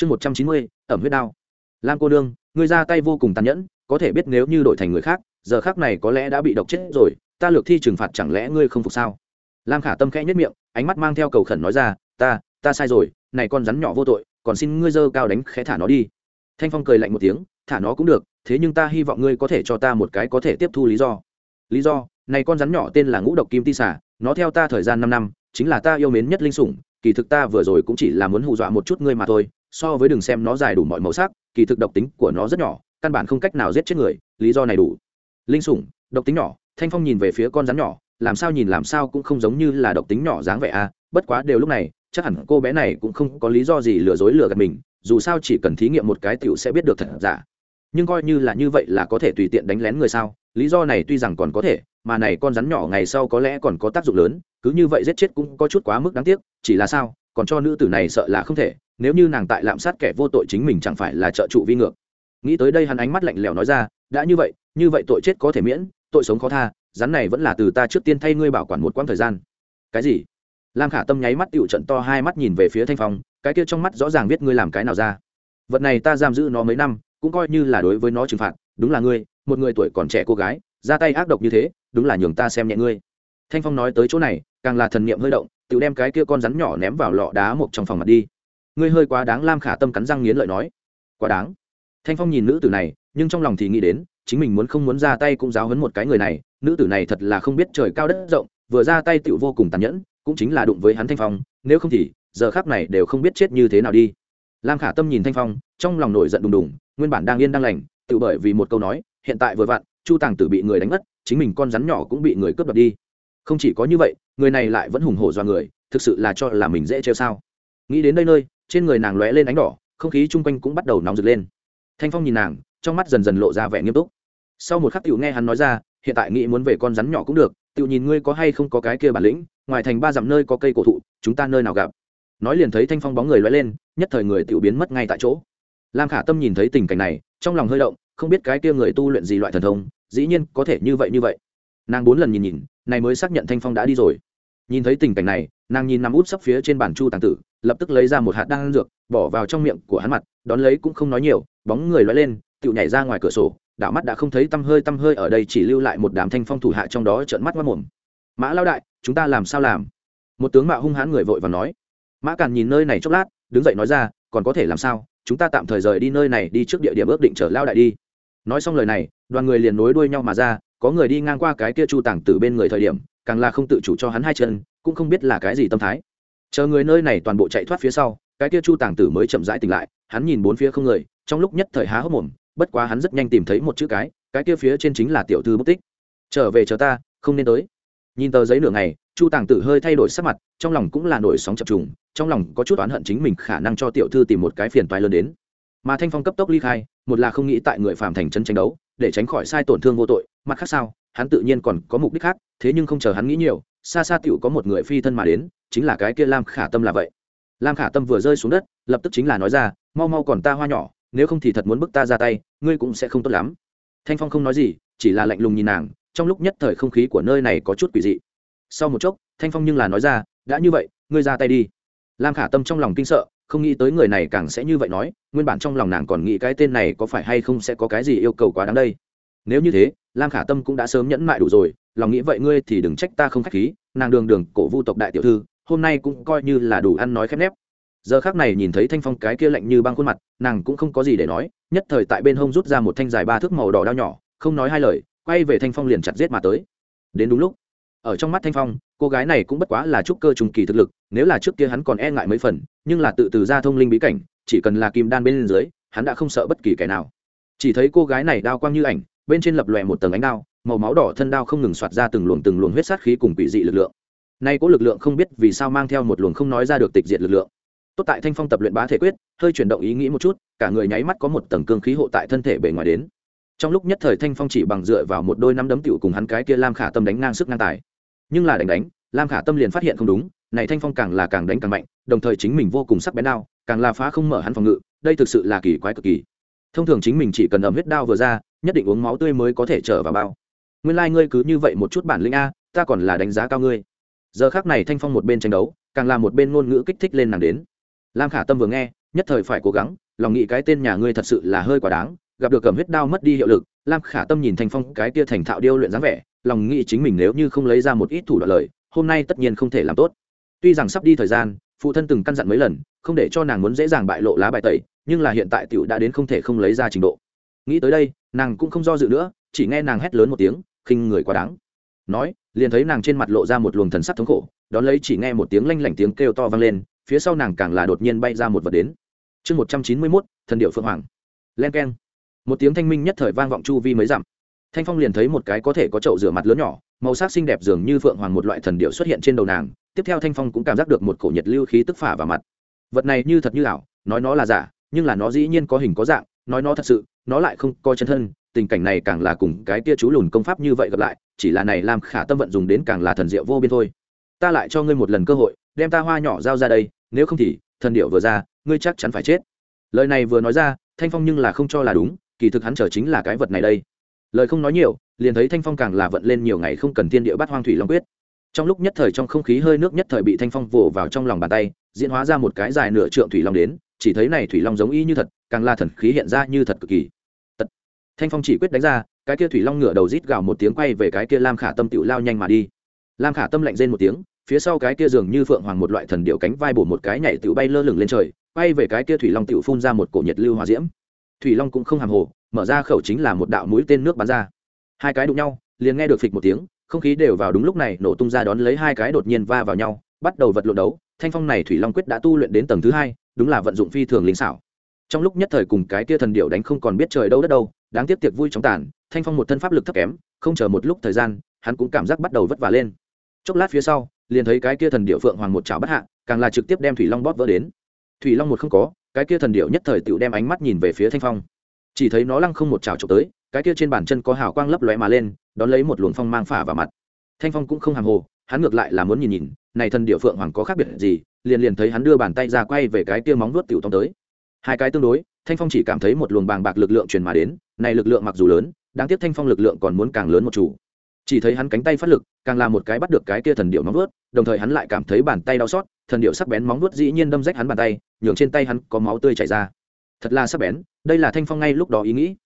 chương một trăm chín mươi, ẩm huyết đao. Lam cô đương ngươi ra tay vô cùng tàn nhẫn, có thể biết nếu như đổi thành người khác, giờ khác này có lẽ đã bị độc chết rồi, ta lược thi trừng phạt chẳng lẽ ngươi không phục sao? Lam khả tâm khẽ nhất miệng, ánh mắt mang theo cầu khẩn nói ra, ta ta sai rồi, này con rắn nhỏ vô tội, còn xin ngươi dơ cao đánh khẽ thả nó đi. Thanh phong cười lạnh một tiếng, thả nó cũng được, thế nhưng ta hy vọng ngươi có thể cho ta một cái có thể tiếp thu lý do. Lý do? Này con rắn nhỏ tên là ngũ độc kim ti xả nó theo ta thời gian năm năm, chính là ta yêu mến nhất linh sủng, kỳ thực ta vừa rồi cũng chỉ là muốn hù dọa một chút ngươi mà thôi so với đừng xem nó dài đủ mọi màu sắc, kỳ thực độc tính của nó rất nhỏ, căn bản không cách nào giết chết người, lý do này đủ linh sủng, độc tính nhỏ, thanh phong nhìn về phía con rắn nhỏ, làm sao nhìn làm sao cũng không giống như là độc tính nhỏ dáng vẻ a à. bất quá đều lúc này, chắc hẳn cô bé này cũng không có lý do gì lừa dối lừa gạt mình, dù sao chỉ cần thí nghiệm một cái tiểu sẽ biết được thật giả nhưng coi như là như vậy là có thể tùy tiện đánh lén người sao, lý do này tuy rằng còn có thể, mà này con rắn nhỏ ngày sau có lẽ còn có tác dụng lớn, cứ như vậy giết chết cũng có chút quá mức đáng tiếc, chỉ là sao, còn cho nữ tử này sợ là không thể nếu như nàng tại lạm sát kẻ vô tội chính mình chẳng phải là trợ trụ vi ngược. Nghĩ tới đây hắn ánh mắt lạnh lẽo nói ra, đã như vậy như vậy tội chết có thể miễn, tội sống khó tha, rắn này vẫn là từ ta trước tiên thay ngươi bảo quản một quãng thời gian. Cái gì? Lam khả tâm nháy mắt tựu trận to hai mắt nhìn về phía thanh phong, cái kia trong mắt rõ ràng biết ngươi làm cái nào ra. Vật này ta giam giữ nó mấy năm, cũng coi như là đối với nó trừng phạt, đúng là ngươi, một người tuổi còn trẻ cô gái, ra tay ác độc như thế, đúng là nhường ta xem nhẹ ngươi. Thanh phong nói tới chỗ này, càng là thần niệm hơi động tự đem cái kia con rắn nhỏ ném vào lọ đá một trong phòng mặt đi ngươi hơi quá đáng lam khả tâm cắn răng nghiến lợi nói. Quá đáng. Thanh phong nhìn nữ tử này, nhưng trong lòng thì nghĩ đến, chính mình muốn không muốn ra tay cũng giáo hấn một cái người này, nữ tử này thật là không biết trời cao đất rộng, vừa ra tay tựu vô cùng tàn nhẫn, cũng chính là đụng với hắn thanh phong, nếu không thì, giờ khác này đều không biết chết như thế nào đi. Lam khả tâm nhìn thanh phong, trong lòng nổi giận đùng đùng, nguyên bản đang yên đang lành tự bởi vì một câu nói, hiện tại vừa vặn, chu tàng tử bị người đánh mất, chính mình con rắn nhỏ cũng bị người cướp đoạt đi. Không chỉ có như vậy, người này lại vẫn hùng hổ do người, thực sự là cho là mình dễ trêu sao. Nghĩ đến đây nơi trên người nàng lóe lên ánh đỏ, không khí chung quanh cũng bắt đầu nóng rực lên. Thanh phong nhìn nàng, trong mắt dần dần lộ ra vẻ nghiêm túc. Sau một khắc t nghe hắn nói ra, hiện tại nghĩ muốn về con rắn nhỏ cũng được t nhìn ngươi có hay không có cái kia bản lĩnh, ngoài thành ba dặm nơi có cây cổ thụ, chúng ta nơi nào gặp? Nói liền thấy thanh phong bóng người lóe lên, nhất thời người tự biến mất ngay tại chỗ. Lam khả tâm nhìn thấy tình cảnh này, trong lòng hơi động, không biết cái kia người tu luyện gì loại thần thông, dĩ nhiên có thể như vậy như vậy. Nàng bốn lần nhìn nhìn, này mới xác nhận thanh phong đã đi rồi nhìn thấy tình cảnh này, nàng nhìn nằm út sấp phía trên bàn chu tàng tử, lập tức lấy ra một hạt đan dược, bỏ vào trong miệng của hắn mặt, đón lấy cũng không nói nhiều, bóng người loay lên tự nhảy ra ngoài cửa sổ đảo mắt đã không thấy tăm hơi tăm hơi ở đây chỉ lưu lại một đám thanh phong thủ hạ trong đó trợn mắt mất mồm. Mã lao đại, chúng ta làm sao làm? Một tướng mạo hung hãn người vội và nói. Mã càn nhìn nơi này chốc lát, đứng dậy nói ra, còn có thể làm sao? Chúng ta tạm thời rời đi nơi này, đi trước địa điểm ước định chở lao đại đi. Nói xong lời này, đoàn người liền nối đuôi nhau mà ra, có người đi ngang qua cái kia chu tàng từ bên người thời điểm càng là không tự chủ cho hắn hai chân, cũng không biết là cái gì tâm thái. Chờ người nơi này toàn bộ chạy thoát phía sau, cái kia chu tàng tử mới chậm rãi tỉnh lại, hắn nhìn bốn phía không người, trong lúc nhất thời há hốc mồm, bất quá hắn rất nhanh tìm thấy một chữ cái cái kia phía trên chính là tiểu thư mất tích. Trở về chờ ta, không nên tới. Nhìn tờ giấy nửa ngày, chu tàng tử hơi thay đổi sắc mặt, trong lòng cũng là nổi sóng chập trùng, trong lòng có chút oán hận chính mình khả năng cho tiểu thư tìm một cái phiền toái lớn đến. Mà thanh phong cấp tốc ly khai, một là không nghĩ tại người phạm thành chân tranh đấu để tránh khỏi sai tổn thương vô tội, mặt khác sao, hắn tự nhiên còn có mục đích khác, thế nhưng không chờ hắn nghĩ nhiều, xa xa tựu có một người phi thân mà đến, chính là cái kia lam khả tâm là vậy. Lam khả tâm vừa rơi xuống đất, lập tức chính là nói ra, mau mau còn ta hoa nhỏ, nếu không thì thật muốn bức ta ra tay, ngươi cũng sẽ không tốt lắm. Thanh phong không nói gì, chỉ là lạnh lùng nhìn nàng, trong lúc nhất thời không khí của nơi này có chút quỷ dị. Sau một chốc, thanh phong nhưng là nói ra, đã như vậy, ngươi ra tay đi. Lam khả tâm trong lòng kinh sợ không nghĩ tới người này càng sẽ như vậy nói, nguyên bản trong lòng nàng còn nghĩ cái tên này có phải hay không sẽ có cái gì yêu cầu quá đáng đây. Nếu như thế, lam khả tâm cũng đã sớm nhẫn mại đủ rồi, lòng nghĩ vậy ngươi thì đừng trách ta không k h á c h khí, nàng đường đường cổ vu tộc đại tiểu thư, hôm nay cũng coi như là đủ ăn nói khép nép. Giờ khác này nhìn thấy thanh phong cái kia lạnh như băng khuôn mặt, nàng cũng không có gì để nói, nhất thời tại bên hông rút ra một thanh dài ba thước màu đỏ đao nhỏ, không nói hai lời, quay về thanh phong liền chặt giết mà tới. Đến đúng lúc ở trong mắt thanh phong, cô gái này cũng bất quá là trúc cơ trùng kỳ thực lực, nếu là trước kia hắn còn e ngại mấy phần, nhưng là tự từ ra thông linh bí cảnh, chỉ cần là kim đan bên dưới, hắn đã không sợ bất kỳ kẻ nào. Chỉ thấy cô gái này đao quang như ảnh, bên trên lập lòe một tầng ánh đao, màu máu đỏ thân đao không ngừng soạt ra từng luồng từng luồng huyết sát khí cùng quỷ dị lực lượng. Nay có lực lượng không biết vì sao mang theo một luồng không nói ra được tịch diệt lực lượng. Tốt tại thanh phong tập luyện bá thể quyết, hơi chuyển động ý nghĩ một chút, cả người nháy mắt có một tầng cương khí hộ tại thân thể bề ngoài đến. Trong lúc nhất thời thanh phong chỉ bằng dựa vào một đôi năm đấm tiểu cùng hắn cái kia lam khả tâm đánh ngang sức ngang tài nhưng là đánh đánh, lam khả tâm liền phát hiện không đúng, này thanh phong càng là càng đánh càng mạnh, đồng thời chính mình vô cùng sắc bén đao, càng là phá không mở hắn phòng ngự, đây thực sự là kỳ quái cực kỳ. Thông thường chính mình chỉ cần ẩm huyết đao vừa ra, nhất định uống máu tươi mới có thể trở vào bao. Nguyên lai、like、ngươi cứ như vậy một chút bản lĩnh a, ta còn là đánh giá cao ngươi. Giờ khác này thanh phong một bên tranh đấu, càng là một bên ngôn ngữ kích thích lên nàng đến. Lam khả tâm vừa nghe, nhất thời phải cố gắng, lòng nghĩ cái tên nhà ngươi thật sự là hơi quá đáng, gặp được cầm huyết đao mất đi hiệu lực, lam khả tâm nhìn thanh phong cái kia thành thạo điêu luyện dáng vẻ lòng nghĩ chính mình nếu như không lấy ra một ít thủ đoạn lời, hôm nay tất nhiên không thể làm tốt. Tuy rằng sắp đi thời gian, phụ thân từng căn dặn mấy lần, không để cho nàng muốn dễ dàng bại lộ lá bài tẩy, nhưng là hiện tại tiểu đã đến không thể không lấy ra trình độ. Nghĩ tới đây, nàng cũng không do dự nữa, chỉ nghe nàng hét lớn một tiếng, khinh người quá đáng. Nói, liền thấy nàng trên mặt lộ ra một luồng thần sắc thống khổ, đón lấy chỉ nghe một tiếng lanh lảnh tiếng kêu to vang lên, phía sau nàng càng là đột nhiên bay ra một vật đến. Chương một trăm chín mươi mốt, thần điệu phượng hoàng. Len k e n một tiếng thanh minh nhất thời vang vọng chu vi mới dặm thanh phong liền thấy một cái có thể có chậu rửa mặt lớn nhỏ, màu sắc xinh đẹp dường như phượng hoàng một loại thần điệu xuất hiện trên đầu nàng, tiếp theo thanh phong cũng cảm giác được một cổ nhiệt lưu khí tức phả vào mặt. Vật này như thật như ảo, nói nó là giả, nhưng là nó dĩ nhiên có hình có dạng, nói nó thật sự, nó lại không coi chân thân, tình cảnh này càng là cùng cái tia chú lùn công pháp như vậy gặp lại, chỉ là này làm khả tâm vận dùng đến càng là thần diệu vô biên thôi. Ta lại cho ngươi một lần cơ hội, đem ta hoa nhỏ giao ra đây, nếu không thì, thần điệu vừa ra, ngươi chắc chắn phải chết. Lời này vừa nói ra, thanh phong nhưng là không cho là đúng, kỳ thực hắn chờ chính là cái vật này đây lời không nói nhiều, liền thấy thanh phong càng là vận lên nhiều ngày không cần tiên địa bắt hoang thủy long quyết. Trong lúc nhất thời trong không khí hơi nước nhất thời bị thanh phong vồ vào trong lòng bàn tay, diễn hóa ra một cái dài nửa trượng thủy long đến, chỉ thấy này thủy long giống y như thật, càng là thần khí hiện ra như thật cực kỳ. Tật. thanh phong chỉ quyết đánh ra, cái kia thủy long ngửa đầu rít gào một tiếng quay về cái kia lam khả tâm tựu lao nhanh mà đi. Lam khả tâm lạnh rên một tiếng, phía sau cái kia dường như phượng hoàng một loại thần điệu cánh vai bổ một cái nhảy tựu bay lơ lửng lên trời, quay về cái kia thủy long tựu phun ra một cổ nhiệt lưu hòa diễm. Thủy long cũng không hàm hồ mở ra khẩu chính là một đạo mũi tên nước bắn ra. Hai cái đụng nhau, liền nghe được phịch một tiếng, không khí đều vào đúng lúc này, nổ tung ra đón lấy hai cái đột nhiên va vào nhau, bắt đầu vật lộn đấu. Thanh phong này thủy long quyết đã tu luyện đến tầng thứ hai, đúng là vận dụng phi thường linh xảo. Trong lúc nhất thời cùng cái kia thần điệu đánh không còn biết trời đâu đất đâu, đáng tiếc tiệc vui chóng tàn, thanh phong một thân pháp lực thấp kém, không chờ một lúc thời gian, hắn cũng cảm giác bắt đầu vất vả lên. Chốc lát phía sau, liền thấy cái kia thần điệu phượng hoàng một chảo bất hạ, càng là trực tiếp đem thủy long bóp vỡ đến. Thủy long một không có, cái kia thần điệu nhất thời tự đem ánh mắt nhìn về phía thanh phong chỉ thấy nó lăng không một trào trộm tới, cái kia trên bàn chân có hào quang lấp lóe mà lên, đón lấy một luồng phong mang phả vào mặt. Thanh phong cũng không hàng hồ, hắn ngược lại là muốn nhìn nhìn, này thần điệu phượng hoàng có khác biệt gì, liền liền thấy hắn đưa bàn tay ra quay về cái kia móng vuốt tiểu tông tới. Hai cái tương đối, thanh phong chỉ cảm thấy một luồng bàng bạc lực lượng truyền mà đến, này lực lượng mặc dù lớn, đáng tiếc thanh phong lực lượng còn muốn càng lớn một chủ. Chỉ thấy hắn cánh tay phát lực, càng là một cái bắt được cái kia thần điệu móng vuốt, đồng thời hắn lại cảm thấy bàn tay đau xót, thần điệu sắc bén móng vuốt dĩ nhiên đâm rách hắn bàn tay, nhường trên tay hắn có máu tươi chảy ra. Thật là sắc bén đây là thanh phong ngay lúc đó ý nghĩ.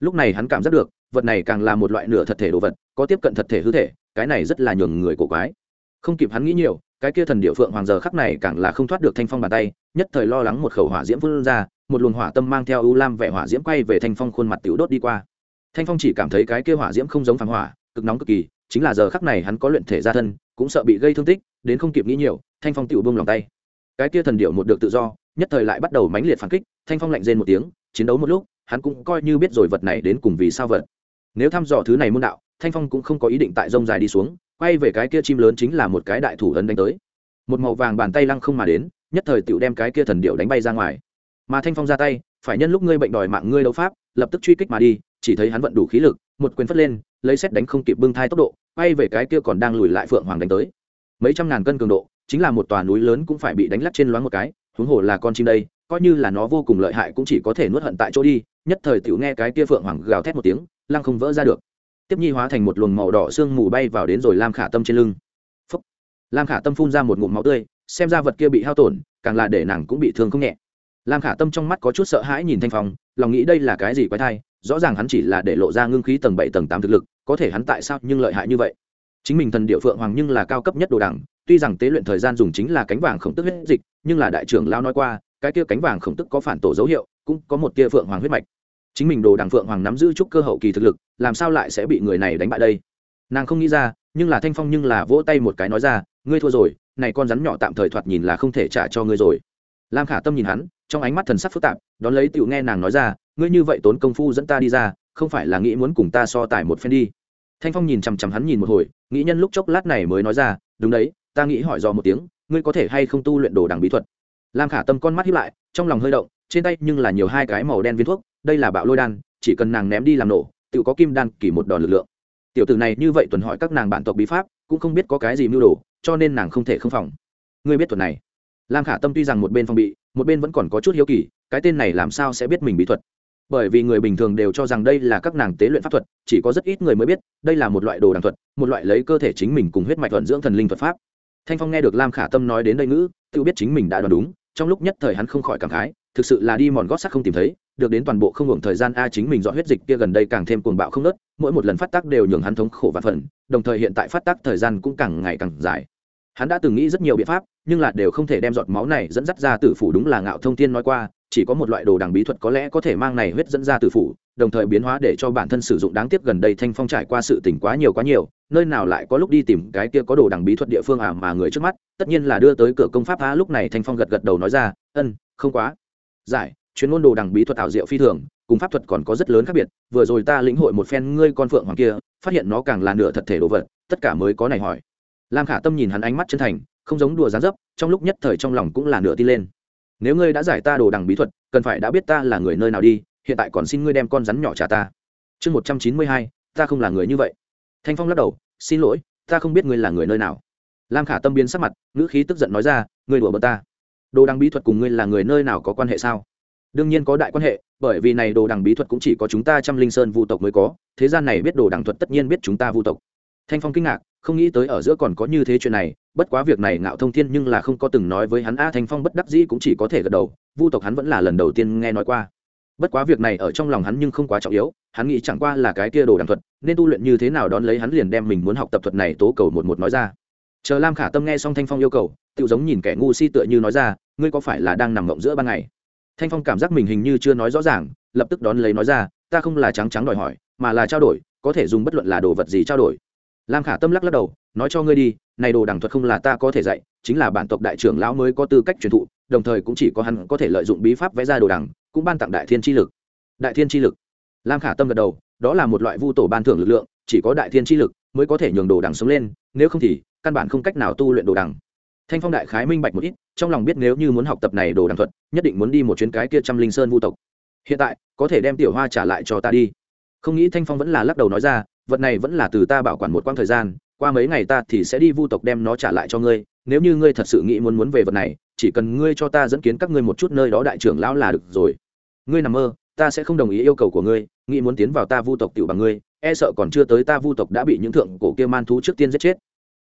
Lúc này hắn cảm giác được, vật này càng là một loại nửa thật thể đồ vật, có tiếp cận thật thể hư thể, cái này rất là nhường người cổ quái. Không kịp hắn nghĩ nhiều, cái kia thần địa phượng hoàng giờ khắc này càng là không thoát được thanh phong bàn tay, nhất thời lo lắng một khẩu hỏa diễm vươn ra, một luồng hỏa tâm mang theo ưu lam vẻ hỏa diễm quay về thanh phong khuôn mặt tiểu đốt đi qua. Thanh phong chỉ cảm thấy cái kia hỏa diễm không giống phản hỏa, cực nóng cực kỳ, chính là giờ khắc này hắn có luyện thể ra thân, cũng sợ bị gây thương tích, đến không kịp nghĩ nhiều, thanh phong tiểu buông lòng tay. Cái kia thần điệu một được tự do, nhất thời lại bắt đầu mãnh liệt phản kích, thanh phong lạnh rên một tiếng chiến đấu một lúc, hắn cũng coi như biết rồi vật này đến cùng vì sao vật. Nếu thăm dò thứ này môn đạo, thanh phong cũng không có ý định tại rông dài đi xuống, quay về cái kia chim lớn chính là một cái đại thủ ấn đánh tới. Một màu vàng bàn tay lăng không mà đến, nhất thời tựu đem cái kia thần điệu đánh bay ra ngoài. Mà thanh phong ra tay, phải nhân lúc ngươi bệnh đòi mạng ngươi đấu pháp, lập tức truy kích mà đi, chỉ thấy hắn vận đủ khí lực, một quyền phất lên, lấy xét đánh không kịp bưng thai tốc độ, quay về cái kia còn đang lùi lại phượng hoàng đánh tới. Mấy trăm ngàn cân cường độ, chính là một tòa núi lớn cũng phải bị đánh lắc trên loáng một cái, huống hồ là con chim đây coi như là nó vô cùng lợi hại cũng chỉ có thể nuốt hận tại chỗ đi, nhất thời tiểu nghe cái kia phượng hoàng gào thét một tiếng, lăng không vỡ ra được. Tiếp nhi hóa thành một luồng màu đỏ sương mù bay vào đến rồi lam khả tâm trên lưng. Phúc. lam khả tâm phun ra một ngụm máu tươi, xem ra vật kia bị hao tổn, càng là để nàng cũng bị thương không nhẹ. Lam khả tâm trong mắt có chút sợ hãi nhìn thanh phong, lòng nghĩ đây là cái gì quái thai, rõ ràng hắn chỉ là để lộ ra ngưng khí tầng bảy tầng tám thực lực, có thể hắn tại sao nhưng lợi hại như vậy? Chính mình thần địa phượng hoàng nhưng là cao cấp nhất đồ đẳng, tuy rằng tế luyện thời gian dùng chính là cánh vàng khổng tức huyết dịch, nhưng là đại trưởng lao nói qua cái kia cánh vàng khổng tức có phản tổ dấu hiệu, cũng có một tia phượng hoàng huyết mạch. Chính mình đồ đảng phượng hoàng nắm giữ chút cơ hậu kỳ thực lực, làm sao lại sẽ bị người này đánh bại đây? Nàng không nghĩ ra, nhưng là thanh phong nhưng là vỗ tay một cái nói ra, ngươi thua rồi, này con rắn nhỏ tạm thời thoạt nhìn là không thể trả cho ngươi rồi. Lam khả tâm nhìn hắn, trong ánh mắt thần sắc phức tạp, đón lấy tựu nghe nàng nói ra, ngươi như vậy tốn công phu dẫn ta đi ra, không phải là nghĩ muốn cùng ta so tài một phen đi? Thanh phong nhìn chằm chằm hắn nhìn một hồi, nghĩ nhân lúc chốc lát này mới nói ra, đúng đấy, ta nghĩ hỏi dò một tiếng, ngươi có thể hay không tu luyện đồ đằng bí thuật? Lam khả tâm con mắt hiếp lại, trong lòng hơi động, trên tay nhưng là nhiều hai cái màu đen viên thuốc, đây là bạo lôi đan, chỉ cần nàng ném đi làm nổ, tự có kim đan kỳ một đòn lực lượng. Tiểu tử này như vậy tuần hỏi các nàng bản tộc bí pháp, cũng không biết có cái gì mưu đồ, cho nên nàng không thể không phòng. Ngươi biết thuật này? Lam khả tâm tuy rằng một bên phòng bị, một bên vẫn còn có chút hiếu kỳ, cái tên này làm sao sẽ biết mình bí thuật? Bởi vì người bình thường đều cho rằng đây là các nàng tế luyện pháp thuật, chỉ có rất ít người mới biết, đây là một loại đồ đàng thuật, một loại lấy cơ thể chính mình cùng huyết mạch thuận dưỡng thần linh thuật pháp. Thanh phong nghe được lam khả tâm nói đến đây ngữ, tự biết chính mình đã đoán đúng trong lúc nhất thời hắn không khỏi cảm khái, thực sự là đi mòn gót sắt không tìm thấy, được đến toàn bộ không hưởng thời gian a chính mình dọn huyết dịch kia gần đây càng thêm cuồng bạo không nớt mỗi một lần phát tác đều nhường hắn thống khổ và phần, đồng thời hiện tại phát tác thời gian cũng càng ngày càng dài. Hắn đã từng nghĩ rất nhiều biện pháp, nhưng là đều không thể đem giọt máu này dẫn dắt ra tử phủ đúng là ngạo thông thiên nói qua chỉ có một loại đồ đằng bí thuật có lẽ có thể mang này huyết dẫn ra từ phủ, đồng thời biến hóa để cho bản thân sử dụng đáng tiếc gần đây thanh phong trải qua sự tỉnh quá nhiều quá nhiều, nơi nào lại có lúc đi tìm cái kia có đồ đằng bí thuật địa phương à mà người trước mắt, tất nhiên là đưa tới cửa công pháp, a, lúc này thanh phong gật gật đầu nói ra, ân, không quá. Giải, chuyên môn đồ đằng bí thuật ảo diệu phi thường, cùng pháp thuật còn có rất lớn khác biệt, vừa rồi ta lĩnh hội một phen ngươi con phượng hoàng kia, phát hiện nó càng là nửa thật thể đồ vật, tất cả mới có này hỏi. Lam khả tâm nhìn hắn ánh mắt chân thành, không giống đùa dán dấp, trong lúc nhất thời trong lòng cũng là nửa tin lên nếu ngươi đã giải ta đồ đằng bí thuật, cần phải đã biết ta là người nơi nào đi, hiện tại còn xin ngươi đem con rắn nhỏ trả ta. Chương một trăm chín mươi hai, ta không là người như vậy. Thanh phong lắc đầu, xin lỗi, ta không biết ngươi là người nơi nào. Lam khả tâm biến sắc mặt, ngữ khí tức giận nói ra, ngươi đùa bật ta. Đồ đằng bí thuật cùng ngươi là người nơi nào có quan hệ sao? Đương nhiên có đại quan hệ, bởi vì này đồ đằng bí thuật cũng chỉ có chúng ta trăm linh sơn vu tộc mới có, thế gian này biết đồ đằng thuật tất nhiên biết chúng ta vu tộc thanh phong kinh ngạc, không nghĩ tới ở giữa còn có như thế chuyện này, bất quá việc này ngạo thông thiên nhưng là không có từng nói với hắn, a, thanh phong bất đắc dĩ cũng chỉ có thể gật đầu, vu tộc hắn vẫn là lần đầu tiên nghe nói qua. Bất quá việc này ở trong lòng hắn nhưng không quá trọng yếu, hắn nghĩ chẳng qua là cái kia đồ đàm thuật, nên tu luyện như thế nào đón lấy hắn liền đem mình muốn học tập thuật này tố cầu một một nói ra. Chờ lam khả tâm nghe xong thanh phong yêu cầu tự giống nhìn kẻ ngu si tựa như nói ra, ngươi có phải là đang nằm mộng giữa ban ngày? Thanh phong cảm giác mình hình như chưa nói rõ ràng, lập tức đón lấy nói ra, ta không là trắng trắng đòi hỏi, mà là trao đổi, có thể dùng bất luận là đồ vật gì trao đổi lam khả tâm lắc lắc đầu, nói cho ngươi đi, này đồ đẳng thuật không là ta có thể dạy, chính là bản tộc đại trưởng lão mới có tư cách truyền thụ, đồng thời cũng chỉ có hắn có thể lợi dụng bí pháp vẽ ra đồ đẳng cũng ban tặng đại thiên chi lực. Đại thiên chi lực. Lam khả tâm gật đầu, đó là một loại vu tổ ban thưởng lực lượng, chỉ có đại thiên chi lực mới có thể nhường đồ đẳng sống lên, nếu không thì, căn bản không cách nào tu luyện đồ đẳng thanh phong đại khái minh bạch một ít, trong lòng biết nếu như muốn học tập này đồ đẳng thuật, nhất định muốn đi một chuyến cái kia trăm linh sơn vu tộc. Hiện tại, có thể đem tiểu hoa trả lại cho ta đi. Không nghĩ thanh phong vẫn là lắc đầu nói ra vật này vẫn là từ ta bảo quản một quãng thời gian, qua mấy ngày ta thì sẽ đi vu tộc đem nó trả lại cho ngươi, nếu như ngươi thật sự nghĩ muốn muốn về vật này, chỉ cần ngươi cho ta dẫn kiến các ngươi một chút nơi đó đại trưởng lão là được rồi. Ngươi nằm mơ, ta sẽ không đồng ý yêu cầu của ngươi, nghĩ muốn tiến vào ta vu tộc tiểu bằng ngươi e sợ còn chưa tới ta vu tộc đã bị những thượng cổ kia man thú trước tiên giết chết.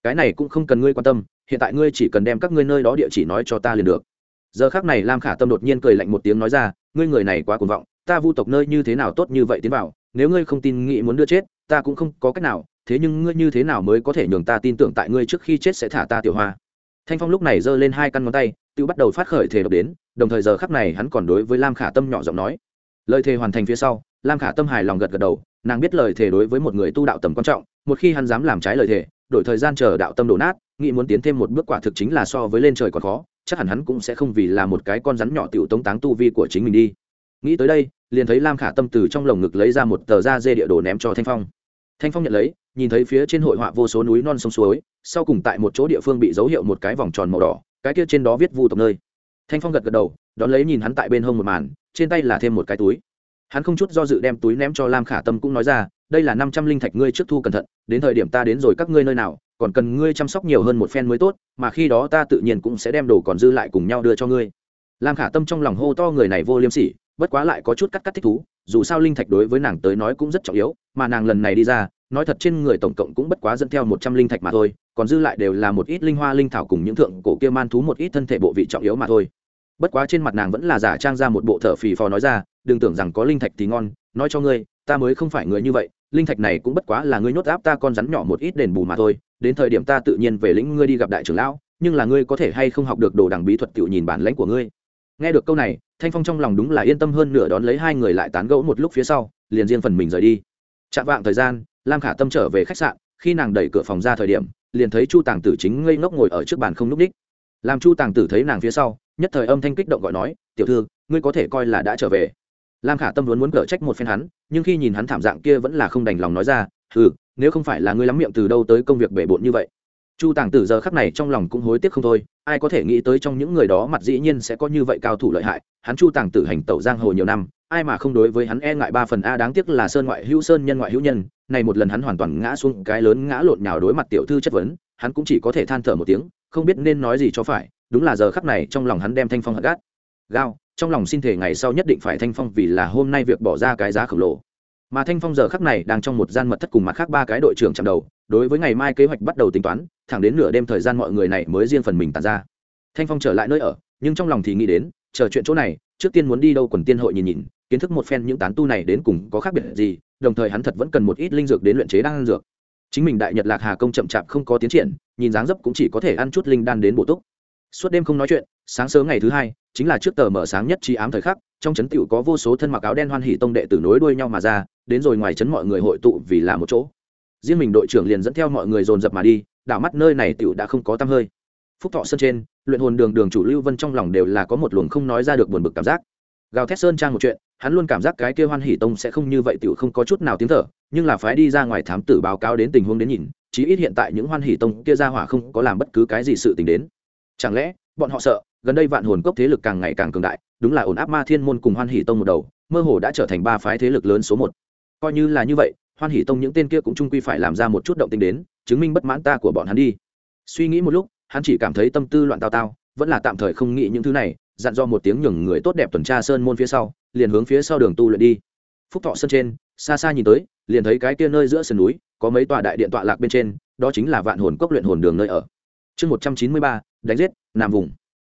Cái này cũng không cần ngươi quan tâm, hiện tại ngươi chỉ cần đem các ngươi nơi đó địa chỉ nói cho ta liền được. Giờ khác này lam khả tâm đột nhiên cười lạnh một tiếng nói ra, ngươi người này quá cuồng vọng, ta vu tộc nơi như thế nào tốt như vậy tiến vào, nếu ngươi không tin nghĩ muốn đưa chết ta cũng không có cách nào, thế nhưng ngươi như thế nào mới có thể nhường ta tin tưởng tại ngươi trước khi chết sẽ thả ta tiểu hoa? Thanh phong lúc này giơ lên hai căn ngón tay tự bắt đầu phát khởi thể độc đến, đồng thời giờ khắc này hắn còn đối với lam khả tâm nhỏ giọng nói. Lời thề hoàn thành phía sau, lam khả tâm hài lòng gật gật đầu, nàng biết lời thề đối với một người tu đạo tầm quan trọng, một khi hắn dám làm trái lời thề, đổi thời gian chờ đạo tâm đổ nát, nghĩ muốn tiến thêm một bước quả thực chính là so với lên trời còn khó, chắc hẳn hắn cũng sẽ không vì là một cái con rắn nhỏ tiểu tống táng tu vi của chính mình đi. Nghĩ tới đây, liền thấy lam khả tâm từ trong lồng ngực lấy ra một tờ da dê địa đồ ném cho thanh phong thanh phong nhận lấy, nhìn thấy phía trên hội họa vô số núi non sông suối, sau cùng tại một chỗ địa phương bị dấu hiệu một cái vòng tròn màu đỏ, cái kia trên đó viết vu tộc nơi. Thanh phong gật gật đầu, đón lấy nhìn hắn tại bên hông một màn, trên tay là thêm một cái túi. Hắn không chút do dự đem túi ném cho lam khả tâm cũng nói ra, đây là năm trăm linh thạch ngươi trước thu cẩn thận, đến thời điểm ta đến rồi các ngươi nơi nào, còn cần ngươi chăm sóc nhiều hơn một phen mới tốt, mà khi đó ta tự nhiên cũng sẽ đem đồ còn dư lại cùng nhau đưa cho ngươi. Lam khả tâm trong lòng hô to người này vô liêm sỉ bất quá lại có chút cắt cắt thích thú, dù sao linh thạch đối với nàng tới nói cũng rất trọng yếu, mà nàng lần này đi ra, nói thật trên người tổng cộng cũng bất quá dẫn theo một trăm linh thạch mà thôi, còn dư lại đều là một ít linh hoa linh thảo cùng những thượng cổ kia man thú một ít thân thể bộ vị trọng yếu mà thôi. Bất quá trên mặt nàng vẫn là giả trang ra một bộ thở phì phò nói ra, đừng tưởng rằng có linh thạch thì ngon, nói cho ngươi, ta mới không phải người như vậy, linh thạch này cũng bất quá là ngươi nhốt áp ta con rắn nhỏ một ít đền bù mà thôi, đến thời điểm ta tự nhiên về lĩnh ngươi đi gặp đại trưởng lão, nhưng là ngươi có thể hay không học được đồ đằng bí thuật tự nhìn bản lãnh của ngươi nghe được câu này, thanh phong trong lòng đúng là yên tâm hơn nửa đón lấy hai người lại tán gẫu một lúc phía sau, liền riêng phần mình rời đi. Chạm vạng thời gian, lam khả tâm trở về khách sạn, khi nàng đẩy cửa phòng ra thời điểm, liền thấy chu tàng tử chính ngây ngốc ngồi ở trước bàn không n ú c ních. Làm chu tàng tử thấy nàng phía sau, nhất thời âm thanh kích động gọi nói, tiểu thư, ngươi có thể coi là đã trở về. Lam khả tâm vốn muốn cở trách một phen hắn, nhưng khi nhìn hắn thảm dạng kia vẫn là không đành lòng nói ra ừ nếu không phải là ngươi lắm miệng từ đâu tới công việc bể bộn như vậy chu tàng tử giờ khắc này trong lòng cũng hối tiếc không thôi, ai có thể nghĩ tới trong những người đó mặt dĩ nhiên sẽ có như vậy cao thủ lợi hại, hắn chu tàng tử hành tẩu giang hồ nhiều năm, ai mà không đối với hắn e ngại ba phần a đáng tiếc là sơn ngoại hữu sơn nhân ngoại hữu nhân, này một lần hắn hoàn toàn ngã xuống cái lớn ngã lộn nhào đối mặt tiểu thư chất vấn, hắn cũng chỉ có thể than thở một tiếng, không biết nên nói gì cho phải, đúng là giờ khắc này trong lòng hắn đem thanh phong hận gắt. Gao, trong lòng xin thể ngày sau nhất định phải thanh phong vì là hôm nay việc bỏ ra cái giá khổng lồ mà thanh phong giờ khắc này đang trong một gian mật thất cùng mặt khác ba cái đội trưởng chạm đầu, đối với ngày mai kế hoạch bắt đầu tính toán, thẳng đến nửa đêm thời gian mọi người này mới riêng phần mình tàn ra. Thanh phong trở lại nơi ở, nhưng trong lòng thì nghĩ đến, chờ chuyện chỗ này, trước tiên muốn đi đâu quần tiên hội nhìn nhìn, kiến thức một phen những tán tu này đến cùng có khác biệt gì, đồng thời hắn thật vẫn cần một ít linh dược đến luyện chế đan dược. Chính mình đại nhật lạc hà công chậm chạp không có tiến triển, nhìn dáng dấp cũng chỉ có thể ăn chút linh đan đến bổ túc. Suốt đêm không nói chuyện, sáng sớm ngày thứ hai, chính là trước tờ mở sáng nhất chi ám thời khắc trong trấn tiểu có vô số thân mặc áo đen hoan hỉ tông đệ tử nối đuôi nhau mà ra, đến rồi ngoài trấn mọi người hội tụ vì là một chỗ. Riêng mình đội trưởng liền dẫn theo mọi người dồn dập mà đi, đảo mắt nơi này tiểu đã không có tăm hơi. Phúc thọ sơn trên, luyện hồn đường đường chủ lưu vân trong lòng đều là có một luồng không nói ra được buồn bực cảm giác. Gào thét sơn trang một chuyện, hắn luôn cảm giác cái kia hoan hỉ tông sẽ không như vậy tiểu không có chút nào tiếng thở, nhưng là phái đi ra ngoài thám tử báo cáo đến tình huống đến nhìn, chí ít hiện tại những hoan hỉ tông kia ra hỏa không có làm bất cứ cái gì sự tình đến. Chẳng lẽ, bọn họ sợ? Gần đây vạn hồn cốc thế lực càng ngày càng cường đại, đúng là ổn áp ma thiên môn cùng hoan hỷ tông một đầu, mơ hồ đã trở thành ba phái thế lực lớn số một. Coi như là như vậy, hoan hỷ tông những tên kia cũng trung quy phải làm ra một chút động tình đến, chứng minh bất mãn ta của bọn hắn đi. Suy nghĩ một lúc, hắn chỉ cảm thấy tâm tư loạn tao tao, vẫn là tạm thời không nghĩ những thứ này, dặn do một tiếng nhường người tốt đẹp tuần tra sơn môn phía sau, liền hướng phía sau đường tu luyện đi. Phúc thọ sơn trên, xa xa nhìn tới, liền thấy cái kia nơi giữa sườn núi, có mấy tòa đại điện tọa lạc bên trên, đó chính là vạn hồn cốc luyện hồn đường nơi ở. Chương một trăm chín mươi ba, đánh giết, nam vùng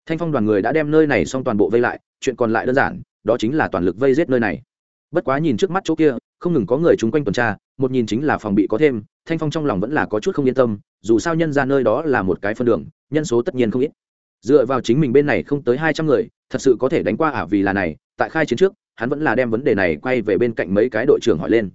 thanh phong đoàn người đã đem nơi này xong toàn bộ vây lại, chuyện còn lại đơn giản, đó chính là toàn lực vây giết nơi này. Bất quá nhìn trước mắt chỗ kia, không ngừng có người chung quanh tuần tra, một nhìn chính là phòng bị có thêm, thanh phong trong lòng vẫn là có chút không yên tâm, dù sao nhân ra nơi đó là một cái phân đường, nhân số tất nhiên không ít. Dựa vào chính mình bên này không tới hai trăm người, thật sự có thể đánh qua ả vì là này, tại khai chiến trước, hắn vẫn là đem vấn đề này quay về bên cạnh mấy cái đội trưởng hỏi lên.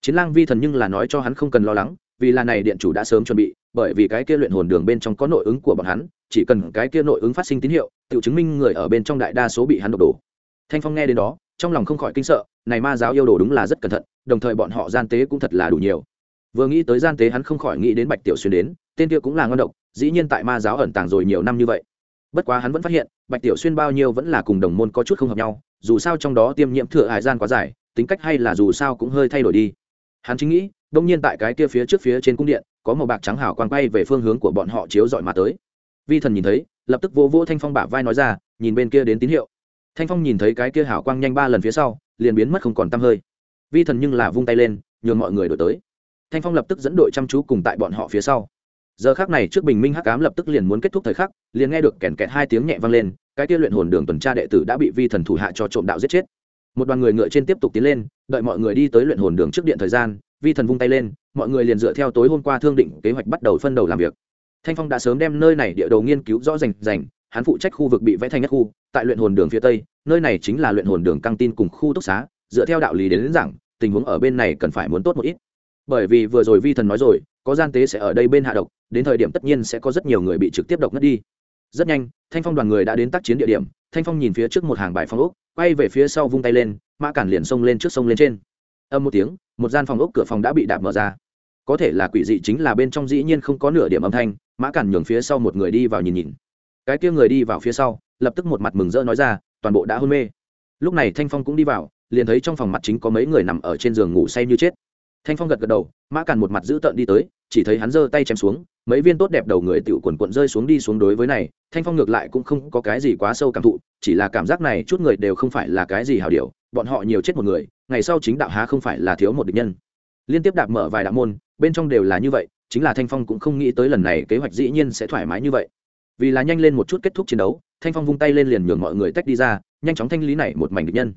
Chiến lang vi thần nhưng là nói cho hắn không cần lo lắng, vì là này điện chủ đã sớm chuẩn bị, bởi vì cái kia luyện hồn đường bên trong có nội ứng của bọn hắn chỉ cần cái kia nội ứng phát sinh tín hiệu, tự chứng minh người ở bên trong đại đa số bị hắn độc đổ. Thanh phong nghe đến đó, trong lòng không khỏi kinh sợ, này ma giáo yêu đồ đúng là rất cẩn thận, đồng thời bọn họ gian tế cũng thật là đủ nhiều. Vừa nghĩ tới gian tế hắn không khỏi nghĩ đến bạch tiểu xuyên đến, tên kia cũng là ngon độc, dĩ nhiên tại ma giáo ẩn tàng rồi nhiều năm như vậy. Bất quá hắn vẫn phát hiện, bạch tiểu xuyên bao nhiêu vẫn là cùng đồng môn có chút không hợp nhau, dù sao trong đó tiêm nhiễm thừa hải gian quá dài, tính cách hay là dù sao cũng hơi thay đổi đi. Hắn chính nghĩ, đông nhiên tại cái kia phía trước phía trên cung điện, có màu bạc trắng hào quang bay về phương hướng của bọn họ chiếu dọi mà tới vi thần nhìn thấy, lập tức vô vỗ thanh phong bả vai nói ra, nhìn bên kia đến tín hiệu. Thanh phong nhìn thấy cái kia Hảo quang nhanh ba lần phía sau, liền biến mất không còn t hơi. Vi thần nhưng là vung tay lên, nhường mọi người đổi tới. Thanh phong lập tức dẫn đội chăm chú cùng tại bọn họ phía sau. Giờ khác này trước bình minh hắc cám lập tức liền muốn kết thúc thời khắc, liền nghe được kèn kẹt hai tiếng nhẹ vang lên, cái kia luyện hồn đường tuần tra đệ tử đã bị vi thần thủ hạ cho trộm đạo giết chết. Một đoàn người ngựa trên tiếp tục tiến lên, đợi mọi người đi tới luyện hồn đường trước điện thời gian, vi thần vung tay lên, mọi người liền dựa theo tối hôm qua thương định kế hoạch bắt đầu phân đầu làm việc thanh phong đã sớm đem nơi này địa đồ nghiên cứu rõ rành rành hắn phụ trách khu vực bị vẽ thành nhất khu tại luyện hồn đường phía tây nơi này chính là luyện hồn đường căng tin cùng khu túc xá dựa theo đạo lý đến, đến rằng tình huống ở bên này cần phải muốn tốt một ít. Bởi vì vừa rồi vi thần nói rồi có gian tế sẽ ở đây bên hạ độc đến thời điểm tất nhiên sẽ có rất nhiều người bị trực tiếp độc ngất đi. Rất nhanh thanh phong đoàn người đã đến tác chiến địa điểm thanh phong nhìn phía trước một hàng bài phong ốc quay về phía sau vung tay lên mã cản liền xông lên trước sông lên trên. Âm một tiếng một gian phòng ốc cửa phòng đã bị đạp mở ra. Có thể là quỷ dị chính là bên trong dĩ nhiên không có nửa điểm âm thanh mã cản nhường phía sau một người đi vào nhìn nhìn. Cái kia người đi vào phía sau, lập tức một mặt mừng rỡ nói ra, toàn bộ đã hôn mê. Lúc này thanh phong cũng đi vào, liền thấy trong phòng mặt chính có mấy người nằm ở trên giường ngủ say như chết. Thanh phong gật gật đầu, mã cản một mặt giữ tợn đi tới, chỉ thấy hắn giơ tay chém xuống, mấy viên tốt đẹp đầu người tựu quần quận rơi xuống đi xuống đối với này, thanh phong ngược lại cũng không có cái gì quá sâu cảm thụ, chỉ là cảm giác này chút người đều không phải là cái gì hào điều, bọn họ nhiều chết một người, ngày sau chính đạo há không phải là thiếu một địch nhân. Liên tiếp đạp mở vài đạo môn, bên trong đều là như vậy chính là thanh phong cũng không nghĩ tới lần này kế hoạch dĩ nhiên sẽ thoải mái như vậy. Vì là nhanh lên một chút kết thúc chiến đấu, thanh phong vung tay lên liền nhường mọi người tách đi ra, nhanh chóng thanh lý này một mảnh địch nhân.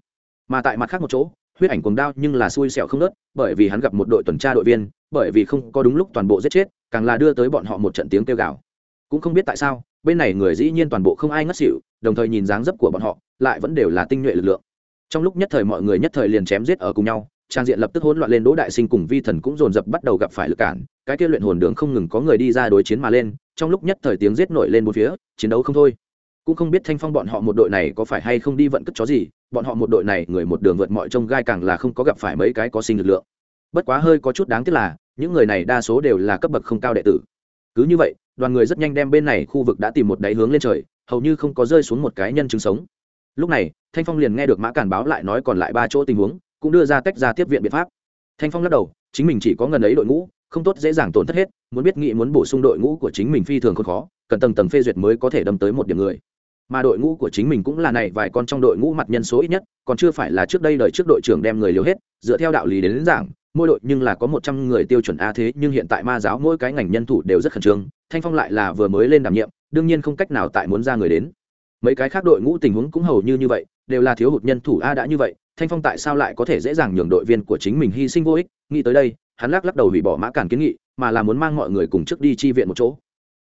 Mà tại mặt khác một chỗ, huyết ảnh cuồng đao nhưng là xui xẻo không nớt bởi vì hắn gặp một đội tuần tra đội viên, bởi vì không có đúng lúc toàn bộ giết chết, càng là đưa tới bọn họ một trận tiếng kêu gào. Cũng không biết tại sao, bên này người dĩ nhiên toàn bộ không ai ngất xỉu, đồng thời nhìn dáng dấp của bọn họ, lại vẫn đều là tinh nhuệ lực lượng. Trong lúc nhất thời mọi người nhất thời liền chém giết ở cùng nhau trang diện lập tức hỗn loạn lên, đỗ đại sinh cùng vi thần cũng dồn dập bắt đầu gặp phải lực cản. Cái kia luyện hồn đường không ngừng có người đi ra đối chiến mà lên, trong lúc nhất thời tiếng giết nổi lên một phía, chiến đấu không thôi. Cũng không biết thanh phong bọn họ một đội này có phải hay không đi vận cất chó gì, bọn họ một đội này, người một đường vượt mọi trông gai càng là không có gặp phải mấy cái có sinh lực lượng. Bất quá hơi có chút đáng tiếc là, những người này đa số đều là cấp bậc không cao đệ tử. Cứ như vậy, đoàn người rất nhanh đem bên này khu vực đã tìm một đáy hướng lên trời, hầu như không có rơi xuống một cái nhân chứng sống. Lúc này, thanh phong liền nghe được mã cản báo lại nói còn lại ba chỗ tình huống cũng đưa ra tách ra tiếp viện biện pháp. Thanh phong lắc đầu chính mình chỉ có ngần ấy đội ngũ không tốt dễ dàng tổn thất hết muốn biết nghĩ muốn bổ sung đội ngũ của chính mình phi thường không khó cần tầng tầng phê duyệt mới có thể đâm tới một điểm người. Mà đội ngũ của chính mình cũng là này vài con trong đội ngũ mặt nhân số ít nhất còn chưa phải là trước đây đời trước đội trưởng đem người liều hết dựa theo đạo lý đến, đến giảng mỗi đội nhưng là có một trăm người tiêu chuẩn a thế nhưng hiện tại ma giáo mỗi cái ngành nhân thủ đều rất khẩn trương thanh phong lại là vừa mới lên đảm nhiệm đương nhiên không cách nào tại muốn ra người đến. Mấy cái khác đội ngũ tình huống cũng hầu như như vậy đều là thiếu hụt nhân thủ a đã như vậy thanh phong tại sao lại có thể dễ dàng nhường đội viên của chính mình hy sinh vô ích? Nghĩ tới đây, hắn lắc lắc đầu hủy bỏ mã cản kiến nghị, mà là muốn mang mọi người cùng trước đi chi viện một chỗ.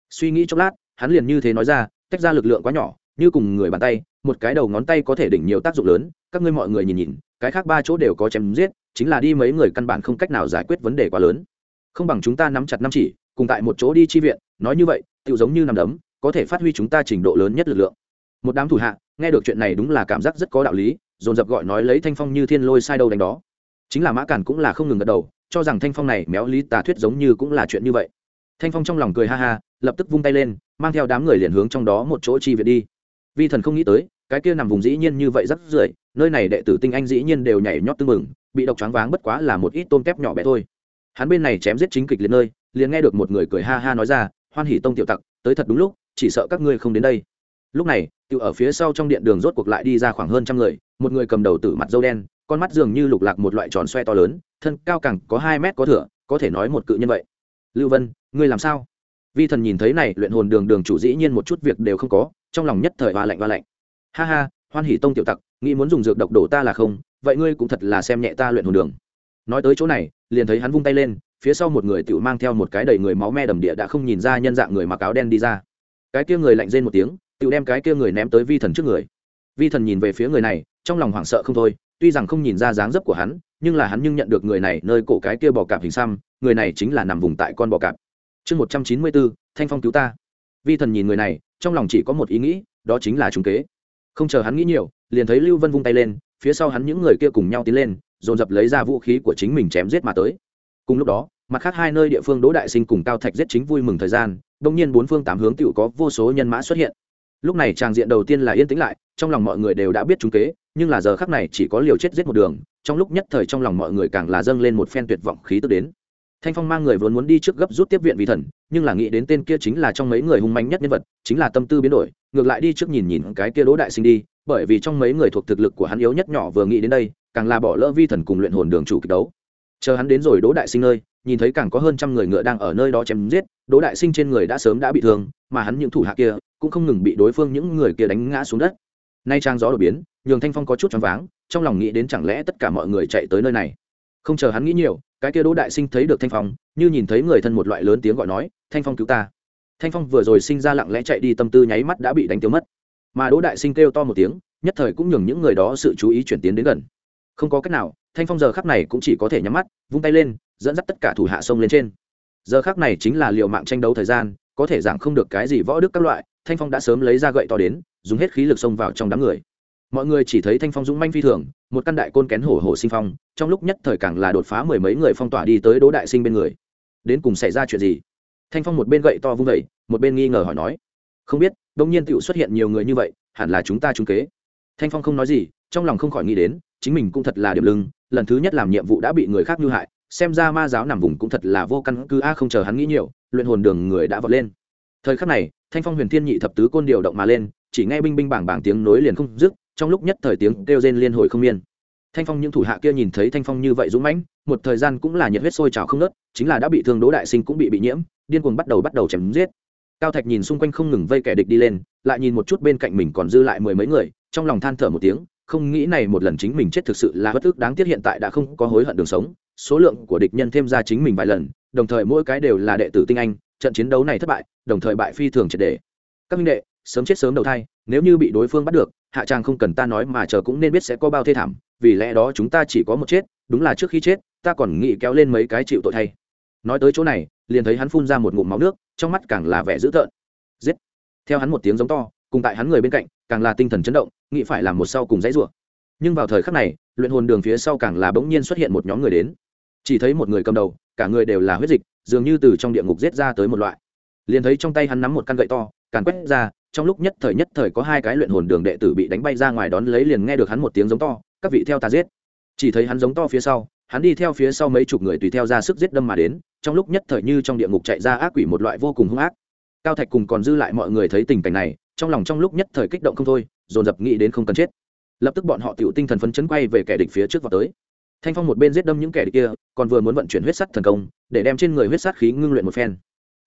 Suy nghĩ chốc lát, hắn liền như thế nói ra, tách ra lực lượng quá nhỏ, như cùng người bàn tay, một cái đầu ngón tay có thể đỉnh nhiều tác dụng lớn, các ngươi mọi người nhìn nhìn, cái khác ba chỗ đều có chém giết, chính là đi mấy người căn bản không cách nào giải quyết vấn đề quá lớn. Không bằng chúng ta nắm chặt năm chỉ, cùng tại một chỗ đi chi viện, nói như vậy tự giống như nằm đấm, có thể phát huy chúng ta trình độ lớn nhất lực lượng. Một đám thủ hạ, nghe được chuyện này đúng là cảm giác rất có đạo lý dồn dập gọi nói lấy thanh phong như thiên lôi sai đâu đánh đó. Chính là mã cản cũng là không ngừng gật đầu, cho rằng thanh phong này méo lý tà thuyết giống như cũng là chuyện như vậy. Thanh phong trong lòng cười ha ha, lập tức vung tay lên, mang theo đám người liền hướng trong đó một chỗ chi viện đi. Vi thần không nghĩ tới, cái kia nằm vùng dĩ nhiên như vậy rất rưỡi nơi này đệ tử tinh anh dĩ nhiên đều nhảy nhót tưng mừng bị độc choáng váng bất quá là một ít tôm kép nhỏ bé thôi. Hắn bên này chém giết chính kịch liệt nơi, liền nghe được một người cười ha ha nói ra, hoan hỉ tông tiểu tặc, tới thật đúng lúc, chỉ sợ các ngươi không đến đây. Lúc này tự ở phía sau trong điện đường rốt cuộc lại đi ra khoảng hơn trăm người một người cầm đầu tử mặt dâu đen, con mắt dường như lục lạc một loại tròn xoe to lớn, thân cao càng có hai mét có thửa có thể nói một cự nhân vậy. Lưu vân, ngươi làm sao? Vi thần nhìn thấy này, luyện hồn đường đường chủ dĩ nhiên một chút việc đều không có, trong lòng nhất thời hoa lạnh hoa lạnh. Ha ha, hoan hỉ tông tiểu tặc, nghĩ muốn dùng dược độc đổ ta là không, vậy ngươi cũng thật là xem nhẹ ta luyện hồn đường. Nói tới chỗ này, liền thấy hắn vung tay lên, phía sau một người tiểu mang theo một cái đầy người máu me đầm địa đã không nhìn ra nhân dạng người mặc áo đen đi ra. Cái kia người lạnh rên một tiếng, tiểu đem cái kia người ném tới vi thần trước người. Vi thần nhìn về phía người này trong lòng hoảng sợ không thôi, tuy rằng không nhìn ra dáng dấp của hắn, nhưng là hắn nhưng nhận được người này nơi cổ cái kia bò cạp hình xăm, người này chính là nằm vùng tại con bò cạp. Chương một trăm chín mươi bốn, thanh phong cứu ta. Vi thần nhìn người này, trong lòng chỉ có một ý nghĩ, đó chính là trung kế. Không chờ hắn nghĩ nhiều, liền thấy lưu vân vung tay lên, phía sau hắn những người kia cùng nhau tiến lên, dồn dập lấy ra vũ khí của chính mình chém giết mà tới. Cùng lúc đó, mặt khác hai nơi địa phương đỗ đại sinh cùng cao thạch giết chính vui mừng thời gian đông nhiên bốn phương tám hướng tựu có vô số nhân mã xuất hiện lúc này tràng diện đầu tiên là yên tĩnh lại, trong lòng mọi người đều đã biết chúng kế, nhưng là giờ khắc này chỉ có liều chết giết một đường, trong lúc nhất thời trong lòng mọi người càng là dâng lên một phen tuyệt vọng khí tức đến. Thanh phong mang người vốn muốn đi trước gấp rút tiếp viện vì thần, nhưng là nghĩ đến tên kia chính là trong mấy người hung mạnh nhất nhân vật, chính là tâm tư biến đổi, ngược lại đi trước nhìn nhìn cái kia đỗ đại sinh đi, bởi vì trong mấy người thuộc thực lực của hắn yếu nhất nhỏ vừa nghĩ đến đây, càng là bỏ lỡ vi thần cùng luyện hồn đường chủ kịch đấu. Chờ hắn đến rồi đỗ đại sinh nơi nhìn thấy càng có hơn trăm người ngựa đang ở nơi đó chém giết, đỗ đại sinh trên người đã sớm đã bị thương, mà hắn những thủ hạ kia cũng không ngừng bị đối phương những người kia đánh ngã xuống đất. Nay trang gió đột biến, nhường thanh phong có chút choáng váng, trong lòng nghĩ đến chẳng lẽ tất cả mọi người chạy tới nơi này. Không chờ hắn nghĩ nhiều, cái kia đỗ đại sinh thấy được thanh phong, như nhìn thấy người thân một loại lớn tiếng gọi nói, thanh phong cứu ta. Thanh phong vừa rồi sinh ra lặng lẽ chạy đi tâm tư nháy mắt đã bị đánh tiêu mất. Mà đỗ đại sinh kêu to một tiếng, nhất thời cũng nhường những người đó sự chú ý chuyển tiến đến gần. Không có cách nào, thanh phong giờ khắc này cũng chỉ có thể nhắm mắt, vung tay lên dẫn dắt tất cả thủ hạ sông lên trên. Giờ khắc này chính là liệu mạng tranh đấu thời gian, có thể giảng không được cái gì võ đức các loại, thanh phong đã sớm lấy ra gậy to đến, dùng hết khí lực xông vào trong đám người. Mọi người chỉ thấy thanh phong dũng manh phi thường, một căn đại côn kén hổ hổ sinh phong, trong lúc nhất thời càng là đột phá mười mấy người phong tỏa đi tới đỗ đại sinh bên người. Đến cùng xảy ra chuyện gì? Thanh phong một bên gậy to vung vẩy một bên nghi ngờ hỏi nói. Không biết, đông nhiên tựu xuất hiện nhiều người như vậy, hẳn là chúng ta trúng kế. Thanh phong không nói gì, trong lòng không khỏi nghĩ đến, chính mình cũng thật là điểm lưng, lần thứ nhất làm nhiệm vụ đã bị người khác mưu hại xem ra ma giáo nằm vùng cũng thật là vô căn cứ a, không chờ hắn nghĩ nhiều, luyện hồn đường người đã vọt lên. Thời khắc này, thanh phong huyền thiên nhị thập tứ côn điều động mà lên, chỉ nghe binh binh bảng bảng tiếng nối liền không dứt, trong lúc nhất thời tiếng kêu rên liên hồi không miên. Thanh phong những thủ hạ kia nhìn thấy thanh phong như vậy dũng mãnh, một thời gian cũng là nhiệt huyết sôi trào không nớt chính là đã bị thương đố đại sinh cũng bị bị nhiễm, điên cuồng bắt đầu bắt đầu chém giết. Cao thạch nhìn xung quanh không ngừng vây kẻ địch đi lên, lại nhìn một chút bên cạnh mình còn dư lại mười mấy người, trong lòng than thở một tiếng, không nghĩ này một lần chính mình chết thực sự là bất ức đáng tiếc hiện tại đã không có hối hận đường sống số lượng của địch nhân thêm ra chính mình vài lần, đồng thời mỗi cái đều là đệ tử tinh anh, trận chiến đấu này thất bại, đồng thời bại phi thường triệt đề. Các minh đệ, sớm chết sớm đầu thai, nếu như bị đối phương bắt được, hạ trang không cần ta nói mà chờ cũng nên biết sẽ có bao thê thảm, vì lẽ đó chúng ta chỉ có một chết, đúng là trước khi chết, ta còn nghĩ kéo lên mấy cái chịu tội thay. Nói tới chỗ này, liền thấy hắn phun ra một ngụm máu nước, trong mắt càng là vẻ dữ tợn. Giết! Theo hắn một tiếng giống to, cùng tại hắn người bên cạnh, càng là tinh thần chấn động, nghĩ phải làm một sau cùng dãy rủa. Nhưng vào thời khắc này, luyện hồn đường phía sau càng là bỗng nhiên xuất hiện một nhóm người đến chỉ thấy một người cầm đầu, cả người đều là huyết dịch, dường như từ trong địa ngục giết ra tới một loại. Liền thấy trong tay hắn nắm một căn gậy to, càn quét ra, trong lúc nhất thời nhất thời có hai cái luyện hồn đường đệ tử bị đánh bay ra ngoài đón lấy liền nghe được hắn một tiếng giống to, các vị theo ta giết. Chỉ thấy hắn giống to phía sau, hắn đi theo phía sau mấy chục người tùy theo ra sức giết đâm mà đến, trong lúc nhất thời như trong địa ngục chạy ra ác quỷ một loại vô cùng hung ác. Cao thạch cùng còn dư lại mọi người thấy tình cảnh này, trong lòng trong lúc nhất thời kích động không thôi, dồn dập nghĩ đến không cần chết. Lập tức bọn họ tiểu tinh thần phấn chấn quay về kẻ địch phía trước vào tới thanh phong một bên giết đâm những kẻ địch kia, còn vừa muốn vận chuyển huyết sắt thần công, để đem trên người huyết sắt khí ngưng luyện một phen.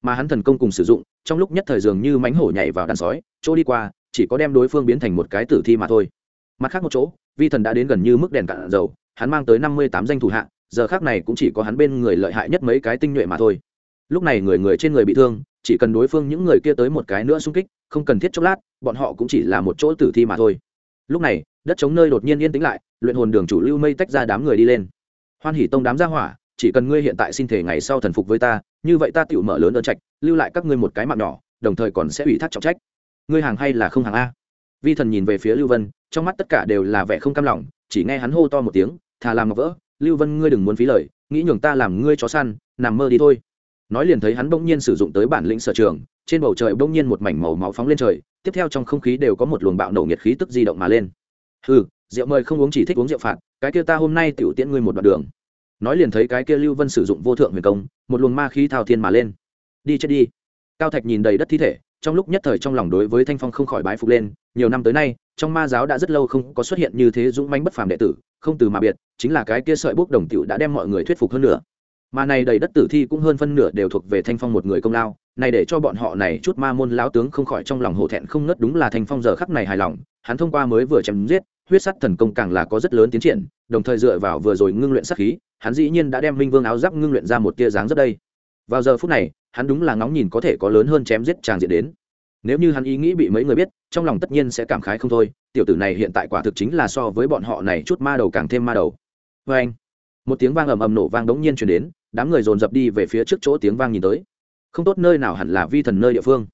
Mà hắn thần công cùng sử dụng, trong lúc nhất thời dường như mánh hổ nhảy vào đàn sói, chỗ đi qua, chỉ có đem đối phương biến thành một cái tử thi mà thôi. Mặt khác một chỗ, vi thần đã đến gần như mức đèn cạn dầu, hắn mang tới năm mươi tám danh thủ hạ, giờ khác này cũng chỉ có hắn bên người lợi hại nhất mấy cái tinh nhuệ mà thôi. Lúc này người người trên người bị thương, chỉ cần đối phương những người kia tới một cái nữa xung kích, không cần thiết chốc lát, bọn họ cũng chỉ là một chỗ tử thi mà thôi lúc này, đất chống nơi đột nhiên yên tĩnh lại, luyện hồn đường chủ lưu mây tách ra đám người đi lên. Hoan hỉ tông đám ra hỏa, chỉ cần ngươi hiện tại xin thể ngày sau thần phục với ta, như vậy ta tựu mở lớn ơn trạch, lưu lại các ngươi một cái mạng nhỏ, đồng thời còn sẽ ủy thác trọng trách. Ngươi hàng hay là không hàng a? Vi thần nhìn về phía lưu vân, trong mắt tất cả đều là vẻ không cam lòng, chỉ nghe hắn hô to một tiếng, thà làm ngọc vỡ, lưu vân ngươi đừng muốn phí lời, nghĩ nhường ta làm ngươi chó săn, nằm mơ đi thôi. Nói liền thấy hắn bỗng nhiên sử dụng tới bản lĩnh sở trường trên bầu trời bỗng nhiên một mảnh màu máu phóng lên trời, tiếp theo trong không khí đều có một luồng bạo nổ nhiệt khí tức di động mà lên. Ừ rượu mời không uống chỉ thích uống rượu phạt, cái kia ta hôm nay tiểu tiễn ngươi một đoạn đường. Nói liền thấy cái kia lưu vân sử dụng vô thượng huyền công, một luồng ma khí thao thiên mà lên. Đi chết đi. Cao thạch nhìn đầy đất thi thể, trong lúc nhất thời trong lòng đối với thanh phong không khỏi bái phục lên, nhiều năm tới nay, trong ma giáo đã rất lâu không có xuất hiện như thế dũng manh bất phàm đệ tử, không từ mà biệt, chính là cái kia sợi bốc đồng tiểu đã đem mọi người thuyết phục hơn nữa mà này đầy đất tử thi cũng hơn phân nửa đều thuộc về thanh phong một người công lao này để cho bọn họ này chút ma môn lão tướng không khỏi trong lòng hổ thẹn không ngớt đúng là thành phong giờ khắc này hài lòng, hắn thông qua mới vừa chém giết, huyết sắt thần công càng là có rất lớn tiến triển, đồng thời dựa vào vừa rồi ngưng luyện sát khí, hắn dĩ nhiên đã đem minh vương áo giáp ngưng luyện ra một tia dáng rất đây. Vào giờ phút này, hắn đúng là ngóng nhìn có thể có lớn hơn chém giết tràng diện đến. Nếu như hắn ý nghĩ bị mấy người biết, trong lòng tất nhiên sẽ cảm khái không thôi, tiểu tử này hiện tại quả thực chính là so với bọn họ này chút ma đầu càng thêm ma đầu. Vê anh một tiếng vang ầm ầm nổ vang đống nhiên chuyển đến, đám người dồn dập đi về phía trước chỗ tiếng vang nhìn tới không tốt nơi nào hẳn là vi thần nơi địa phương.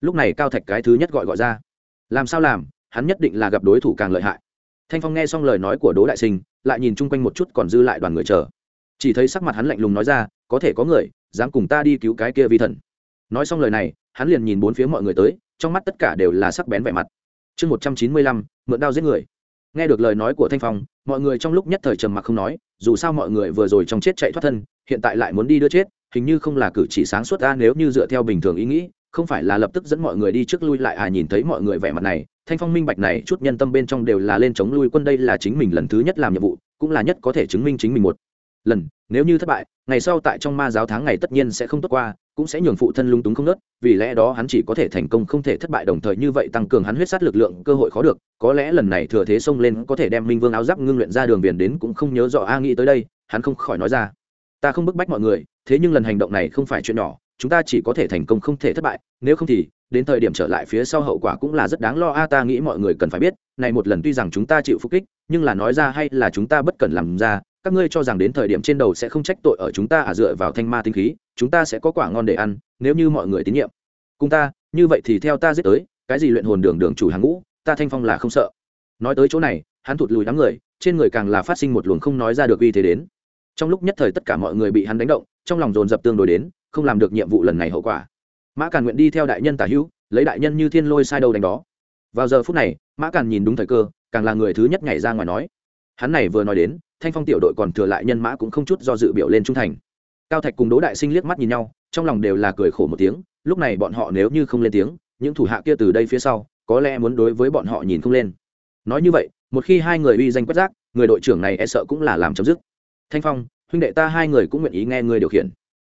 Lúc này cao thạch cái thứ nhất gọi gọi ra. Làm sao làm, hắn nhất định là gặp đối thủ càng lợi hại. Thanh phong nghe xong lời nói của đỗ đại sinh, lại nhìn chung quanh một chút còn dư lại đoàn người chờ. Chỉ thấy sắc mặt hắn lạnh lùng nói ra, có thể có người, dám cùng ta đi cứu cái kia vi thần. Nói xong lời này, hắn liền nhìn bốn phía mọi người tới, trong mắt tất cả đều là sắc bén vẻ mặt. Chương một trăm chín mươi lăm, mượn đao giết người. Nghe được lời nói của thanh phong, mọi người trong lúc nhất thời trầm mặc không nói, dù sao mọi người vừa rồi trong chết chạy thoát thân hiện tại lại muốn đi đưa chết, hình như không là cử chỉ sáng suốt ta nếu như dựa theo bình thường ý nghĩ, không phải là lập tức dẫn mọi người đi trước lui lại à nhìn thấy mọi người vẻ mặt này, thanh phong minh bạch này chút nhân tâm bên trong đều là lên chống lui quân đây là chính mình lần thứ nhất làm nhiệm vụ, cũng là nhất có thể chứng minh chính mình một lần, nếu như thất bại, ngày sau tại trong ma giáo tháng ngày tất nhiên sẽ không tốt qua, cũng sẽ nhường phụ thân lung túng không nớt, vì lẽ đó hắn chỉ có thể thành công không thể thất bại đồng thời như vậy tăng cường hắn huyết sát lực lượng, cơ hội khó được, có lẽ lần này thừa thế xông lên có thể đem minh vương áo giáp ngưng luyện ra đường biển đến cũng không nhớ rõ a nghĩ tới đây, hắn không khỏi nói ra ta không bức bách mọi người, thế nhưng lần hành động này không phải chuyện nhỏ, chúng ta chỉ có thể thành công không thể thất bại, nếu không thì, đến thời điểm trở lại phía sau hậu quả cũng là rất đáng lo a, ta nghĩ mọi người cần phải biết, này một lần tuy rằng chúng ta chịu phục kích, nhưng là nói ra hay là chúng ta bất cần làm ra, các ngươi cho rằng đến thời điểm trên đầu sẽ không trách tội ở chúng ta à dựa vào thanh ma tinh khí, chúng ta sẽ có quả ngon để ăn, nếu như mọi người tín nhiệm. Cùng ta, như vậy thì theo ta giết tới, cái gì luyện hồn đường đường chủ hàng ngũ, ta thanh phong là không sợ. Nói tới chỗ này, hắn thụt lùi đám người, trên người càng là phát sinh một luồng không nói ra được uy thế đến trong lúc nhất thời tất cả mọi người bị hắn đánh động, trong lòng dồn dập tương đối đến, không làm được nhiệm vụ lần này hậu quả. Mã càn nguyện đi theo đại nhân tả hữu, lấy đại nhân như thiên lôi sai đầu đánh đó. Vào giờ phút này, mã càn nhìn đúng thời cơ, càng là người thứ nhất nhảy ra ngoài nói. Hắn này vừa nói đến, thanh phong tiểu đội còn thừa lại nhân mã cũng không chút do dự biểu lên trung thành. Cao thạch cùng đỗ đại sinh liếc mắt nhìn nhau, trong lòng đều là cười khổ một tiếng, lúc này bọn họ nếu như không lên tiếng, những thủ hạ kia từ đây phía sau, có lẽ muốn đối với bọn họ nhìn không lên. Nói như vậy, một khi hai người uy danh quất rác, người đội trưởng này e sợ cũng là làm chấm dứt thanh phong, huynh đệ ta hai người cũng nguyện ý nghe người điều khiển.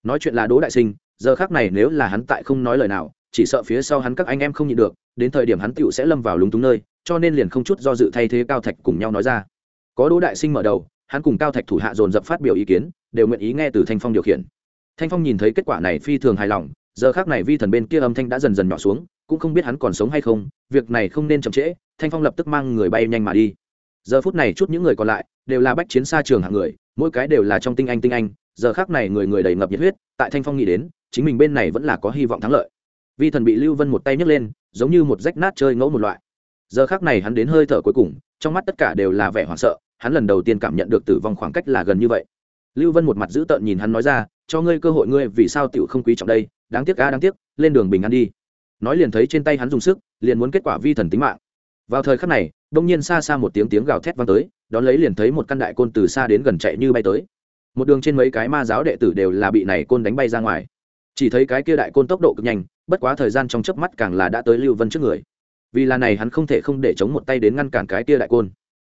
Nói chuyện là đỗ đại sinh, giờ khác này nếu là hắn tại không nói lời nào, chỉ sợ phía sau hắn các anh em không nhịn được, đến thời điểm hắn tựu sẽ lâm vào lúng túng nơi, cho nên liền không chút do dự thay thế cao thạch cùng nhau nói ra. Có đỗ đại sinh mở đầu, hắn cùng cao thạch thủ hạ dồn dập phát biểu ý kiến, đều nguyện ý nghe từ thanh phong điều khiển. Thanh phong nhìn thấy kết quả này phi thường hài lòng, giờ khác này vi thần bên kia âm thanh đã dần dần nhỏ xuống, cũng không biết hắn còn sống hay không, việc này không nên chậm trễ, thanh phong lập tức mang người bay nhanh mà đi. Giờ phút này chút những người còn lại, đều là bách chiến xa trường hạng người mỗi cái đều là trong tinh anh tinh anh, giờ khác này người người đầy ngập nhiệt huyết, tại thanh phong nghĩ đến, chính mình bên này vẫn là có hy vọng thắng lợi. Vi thần bị lưu vân một tay nhấc lên, giống như một rách nát chơi ngẫu một loại. Giờ khác này hắn đến hơi thở cuối cùng, trong mắt tất cả đều là vẻ hoảng sợ, hắn lần đầu tiên cảm nhận được tử vong khoảng cách là gần như vậy. Lưu vân một mặt dữ tợn nhìn hắn nói ra, cho ngươi cơ hội ngươi vì sao tiểu không quý trọng đây, đáng tiếc a đáng tiếc, lên đường bình an đi. Nói liền thấy trên tay hắn dùng sức, liền muốn kết quả vi thần tính mạng vào thời khắc này đông nhiên xa xa một tiếng tiếng gào thét vang tới, đón lấy liền thấy một căn đại côn từ xa đến gần chạy như bay tới. Một đường trên mấy cái ma giáo đệ tử đều là bị này côn đánh bay ra ngoài. Chỉ thấy cái kia đại côn tốc độ cực nhanh, bất quá thời gian trong chớp mắt càng là đã tới lưu vân trước người. Vì là này hắn không thể không để chống một tay đến ngăn cản cái kia đại côn.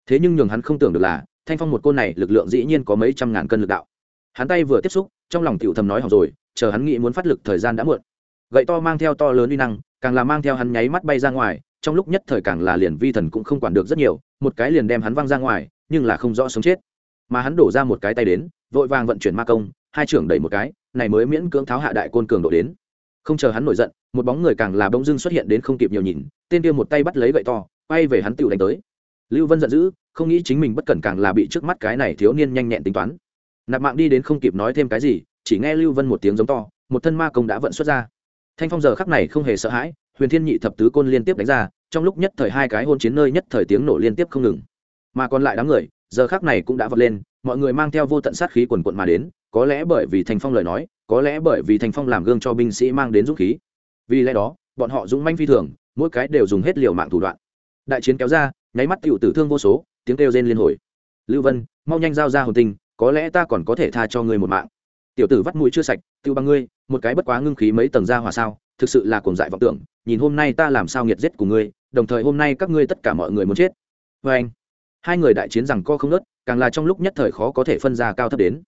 Thế nhưng nhường hắn không tưởng được là, thanh phong một côn này lực lượng dĩ nhiên có mấy trăm ngàn cân lực đạo. Hắn tay vừa tiếp xúc, trong lòng tiểu thầm nói hỏng rồi, chờ hắn nghĩ muốn phát lực thời gian đã muộn. Gậy to mang theo to lớn uy năng, càng là mang theo hắn nháy mắt bay ra ngoài trong lúc nhất thời càng là liền vi thần cũng không quản được rất nhiều, một cái liền đem hắn văng ra ngoài, nhưng là không rõ sống chết. Mà hắn đổ ra một cái tay đến, vội vàng vận chuyển ma công, hai trưởng đẩy một cái, này mới miễn cưỡng tháo hạ đại côn cường độ đến. Không chờ hắn nổi giận, một bóng người càng là bỗng dưng xuất hiện đến không kịp nhiều nhìn, tên kia một tay bắt lấy gậy to, quay về hắn tựu đánh tới. Lưu vân giận dữ, không nghĩ chính mình bất cẩn càng là bị trước mắt cái này thiếu niên nhanh nhẹn tính toán. Nạp mạng đi đến không kịp nói thêm cái gì, chỉ nghe lưu vân một tiếng giống to, một thân ma công đã vận xuất ra. Thanh phong giờ khắc này không hề sợ hãi huyền thiên nhị thập tứ côn liên tiếp đánh ra, trong lúc nhất thời hai cái hôn chiến nơi nhất thời tiếng nổ liên tiếp không ngừng. Mà còn lại đám người, giờ khắc này cũng đã vọt lên, mọi người mang theo vô tận sát khí quần quận mà đến, có lẽ bởi vì thanh phong lời nói, có lẽ bởi vì thanh phong làm gương cho binh sĩ mang đến dũng khí. Vì lẽ đó, bọn họ dũng manh phi thường, mỗi cái đều dùng hết liều mạng thủ đoạn. Đại chiến kéo ra, nháy mắt tựu tử thương vô số, tiếng kêu rên liên hồi. Lưu vân, mau nhanh giao ra hồn tinh có lẽ ta còn có thể tha cho ngươi một mạng. Tiểu tử vắt mũi chưa sạch tiêu bằng ngươi, một cái bất quá ngưng khí mấy tầng ra hòa sao, thực sự là cuồng dại vọng tưởng nhìn hôm nay ta làm sao nghiệt giết của ngươi, đồng thời hôm nay các ngươi tất cả mọi người muốn chết. Vê anh, hai người đại chiến rằng co không nớt càng là trong lúc nhất thời khó có thể phân ra cao thấp đến.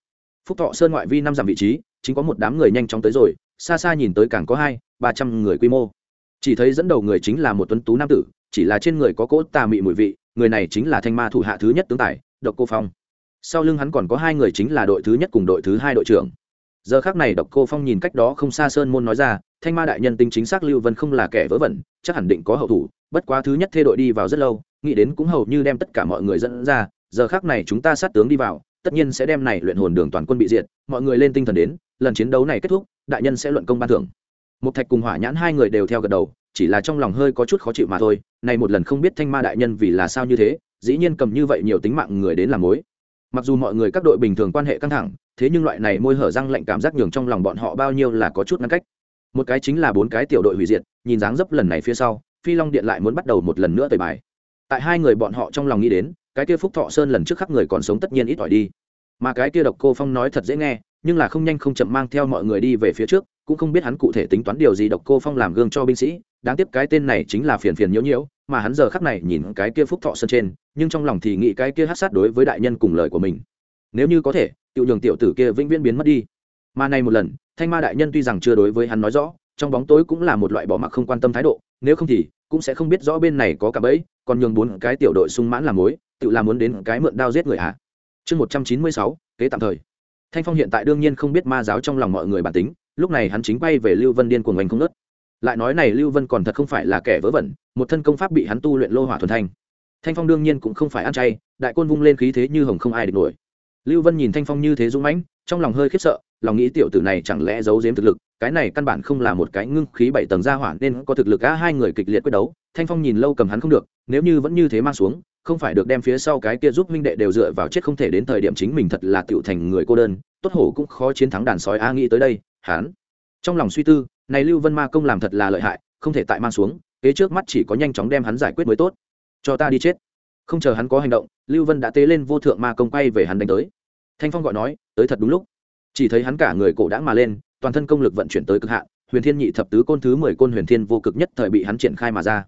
Phúc thọ sơn ngoại vi năm dặm vị trí, chính có một đám người nhanh chóng tới rồi, xa xa nhìn tới càng có hai, ba trăm người quy mô. Chỉ thấy dẫn đầu người chính là một tuấn tú nam tử, chỉ là trên người có cỗ tà mị mùi vị, người này chính là thanh ma thủ hạ thứ nhất tướng tài, độc cô phong. Sau lưng hắn còn có hai người chính là đội thứ nhất cùng đội thứ hai đội trưởng. Giờ khác này độc cô phong nhìn cách đó không xa sơn môn nói ra thanh ma đại nhân tính chính xác lưu vân không là kẻ vớ vẩn, chắc hẳn định có hậu thủ, bất quá thứ nhất thê đội đi vào rất lâu, nghĩ đến cũng hầu như đem tất cả mọi người dẫn ra, giờ khác này chúng ta sát tướng đi vào, tất nhiên sẽ đem này luyện hồn đường toàn quân bị diệt, mọi người lên tinh thần đến, lần chiến đấu này kết thúc, đại nhân sẽ luận công ban thưởng. Một thạch cùng hỏa nhãn hai người đều theo gật đầu, chỉ là trong lòng hơi có chút khó chịu mà thôi này một lần không biết thanh ma đại nhân vì là sao như thế, dĩ nhiên cầm như vậy nhiều tính mạng người đến làm mối. Mặc dù mọi người các đội bình thường quan hệ căng thẳng, thế nhưng loại này môi hở răng lạnh cảm giác nhường trong lòng bọn họ bao nhiêu là có chút ngăn cách một cái chính là bốn cái tiểu đội hủy diệt, nhìn dáng dấp lần này phía sau, phi long điện lại muốn bắt đầu một lần nữa tời bài. Tại hai người bọn họ trong lòng nghĩ đến, cái kia phúc thọ sơn lần trước khắc người còn sống tất nhiên ít ỏi đi. Mà cái kia độc cô phong nói thật dễ nghe, nhưng là không nhanh không chậm mang theo mọi người đi về phía trước, cũng không biết hắn cụ thể tính toán điều gì độc cô phong làm gương cho binh sĩ, đáng tiếc cái tên này chính là phiền phiền nhiễu nhiễu, mà hắn giờ khắc này nhìn cái kia phúc thọ sơn trên, nhưng trong lòng thì nghĩ cái kia hát sát đối với đại nhân cùng lời của mình. Nếu như có thể tự nhường tiểu tử kia vĩnh viễn biến mất đi. Mà này một lần thanh ma đại nhân tuy rằng chưa đối với hắn nói rõ, trong bóng tối cũng là một loại bỏ mặc không quan tâm thái độ, nếu không thì cũng sẽ không biết rõ bên này có cả bẫy, còn nhường bốn cái tiểu đội sung mãn làm mối, tự làm muốn đến cái mượn đao giết người ạ chương một trăm chín mươi sáu, kế tạm thời. Thanh phong hiện tại đương nhiên không biết ma giáo trong lòng mọi người bản tính, lúc này hắn chính bay về lưu vân điên cuồng oanh không nớt lại nói này lưu vân còn thật không phải là kẻ vớ vẩn, một thân công pháp bị hắn tu luyện lô hỏa thuần thanh. Thanh phong đương nhiên cũng không phải ăn chay, đại côn vung lên khí thế như hồng không ai địch nổi. Lưu vân nhìn thanh phong như thế dũng mãnh, trong lòng hơi khiếp sợ lòng nghĩ tiểu tử này chẳng lẽ giấu giếm thực lực, cái này căn bản không là một cái ngưng khí bảy tầng gia hỏa nên có thực lực cả hai người kịch liệt quyết đấu, thanh phong nhìn lâu cầm hắn không được, nếu như vẫn như thế mang xuống, không phải được đem phía sau cái kia giúp minh đệ đều dựa vào chết không thể đến thời điểm chính mình thật là tựu thành người cô đơn, tốt hổ cũng khó chiến thắng đàn sói a nghĩ tới đây, hắn trong lòng suy tư, này lưu vân ma công làm thật là lợi hại, không thể tại mang xuống, kế trước mắt chỉ có nhanh chóng đem hắn giải quyết mới tốt. Cho ta đi chết. Không chờ hắn có hành động, lưu vân đã tế lên vô thượng ma công quay về hắn đánh tới. Thanh phong gọi nói, tới thật đúng lúc chỉ thấy hắn cả người cổ đã mà lên, toàn thân công lực vận chuyển tới cực hạn, huyền thiên nhị thập tứ côn thứ mười côn huyền thiên vô cực nhất thời bị hắn triển khai mà ra.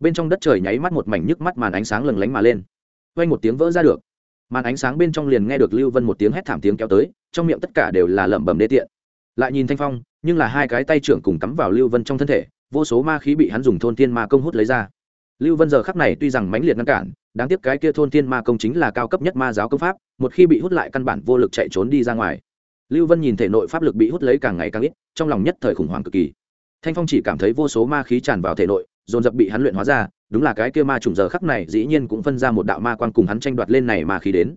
Bên trong đất trời nháy mắt một mảnh nhức mắt màn ánh sáng lừng lánh mà lên. Vay một tiếng vỡ ra được. Màn ánh sáng bên trong liền nghe được lưu vân một tiếng hét thảm tiếng kéo tới, trong miệng tất cả đều là lẩm bẩm đê tiện. Lại nhìn thanh phong, nhưng là hai cái tay trưởng cùng cắm vào lưu vân trong thân thể, vô số ma khí bị hắn dùng thôn tiên ma công hút lấy ra. Lưu vân giờ khắc này tuy rằng mãnh liệt ngăn cản, đáng tiếc cái kia thôn tiên ma công chính là cao cấp nhất ma giáo công pháp, một khi bị hút lại căn bản vô lực chạy trốn đi ra ngoài lưu vân nhìn thể nội pháp lực bị hút lấy càng ngày càng ít, trong lòng nhất thời khủng hoảng cực kỳ. Thanh phong chỉ cảm thấy vô số ma khí tràn vào thể nội, dồn dập bị hắn luyện hóa ra, đúng là cái kia ma trùng giờ khắc này dĩ nhiên cũng phân ra một đạo ma quan cùng hắn tranh đoạt lên này ma khí đến.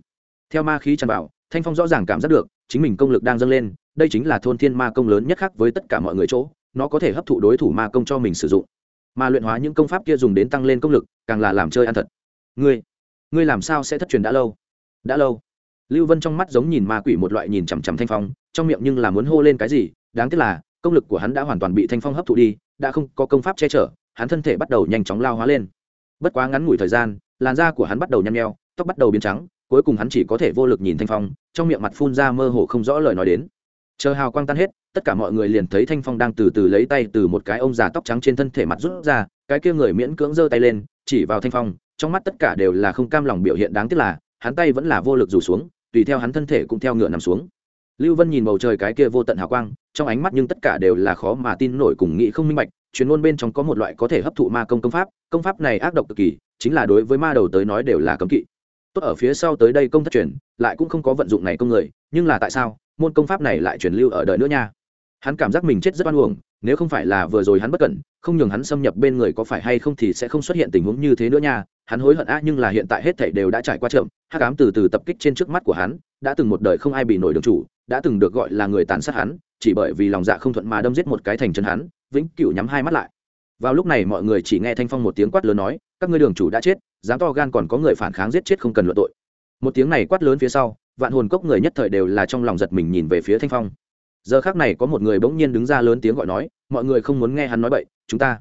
Theo ma khí tràn vào, thanh phong rõ ràng cảm giác được, chính mình công lực đang dâng lên, đây chính là thôn thiên ma công lớn nhất khác với tất cả mọi người chỗ, nó có thể hấp thụ đối thủ ma công cho mình sử dụng. Mà luyện hóa những công pháp kia dùng đến tăng lên công lực, càng là làm chơi ăn thật. Ngươi ngươi làm sao sẽ thất truyền đã lâu? Đã lâu lưu vân trong mắt giống nhìn ma quỷ một loại nhìn chằm chằm thanh phong, trong miệng nhưng là muốn hô lên cái gì, đáng tiếc là, công lực của hắn đã hoàn toàn bị thanh phong hấp thụ đi, đã không có công pháp che chở, hắn thân thể bắt đầu nhanh chóng lao hóa lên. Bất quá ngắn ngủi thời gian, làn da của hắn bắt đầu nhăn nheo, tóc bắt đầu biến trắng, cuối cùng hắn chỉ có thể vô lực nhìn thanh phong, trong miệng mặt phun ra mơ hồ không rõ lời nói đến. Chờ hào quang tan hết, tất cả mọi người liền thấy thanh phong đang từ từ lấy tay từ một cái ông già tóc trắng trên thân thể mặt rút ra, cái kia người miễn cưỡng giơ tay lên, chỉ vào thanh phong, trong mắt tất cả đều là không cam lòng biểu hiện đáng tiếc là, hắn tay vẫn là vô lực rủ xuống tùy theo hắn thân thể cũng theo ngựa nằm xuống. Lưu vân nhìn bầu trời cái kia vô tận hào quang, trong ánh mắt nhưng tất cả đều là khó mà tin nổi cùng nghĩ không minh bạch chuyên môn bên trong có một loại có thể hấp thụ ma công công pháp công pháp này ác độc cực kỳ, chính là đối với ma đầu tới nói đều là cấm kỵ. Tốt ở phía sau tới đây công thất truyền, lại cũng không có vận dụng này công người, nhưng là tại sao, môn công pháp này lại truyền lưu ở đời nữa nha? Hắn cảm giác mình chết rất oan uổng, nếu không phải là vừa rồi hắn bất cẩn, không nhường hắn xâm nhập bên người có phải hay không thì sẽ không xuất hiện tình huống như thế nữa nha hắn hối hận á, nhưng là hiện tại hết thảy đều đã trải qua chậm, hắc ám từ từ tập kích trên trước mắt của hắn, đã từng một đời không ai bị nổi đường chủ, đã từng được gọi là người tàn sát hắn, chỉ bởi vì lòng dạ không thuận mà đâm giết một cái thành chân hắn, vĩnh cửu nhắm hai mắt lại. Vào lúc này mọi người chỉ nghe thanh phong một tiếng quát lớn nói, các ngươi đường chủ đã chết, dám to gan còn có người phản kháng giết chết không cần luận tội. Một tiếng này quát lớn phía sau, vạn hồn cốc người nhất thời đều là trong lòng giật mình nhìn về phía thanh phong. Giờ khác này có một người bỗng nhiên đứng ra lớn tiếng gọi nói, mọi người không muốn nghe hắn nói bậy, chúng ta.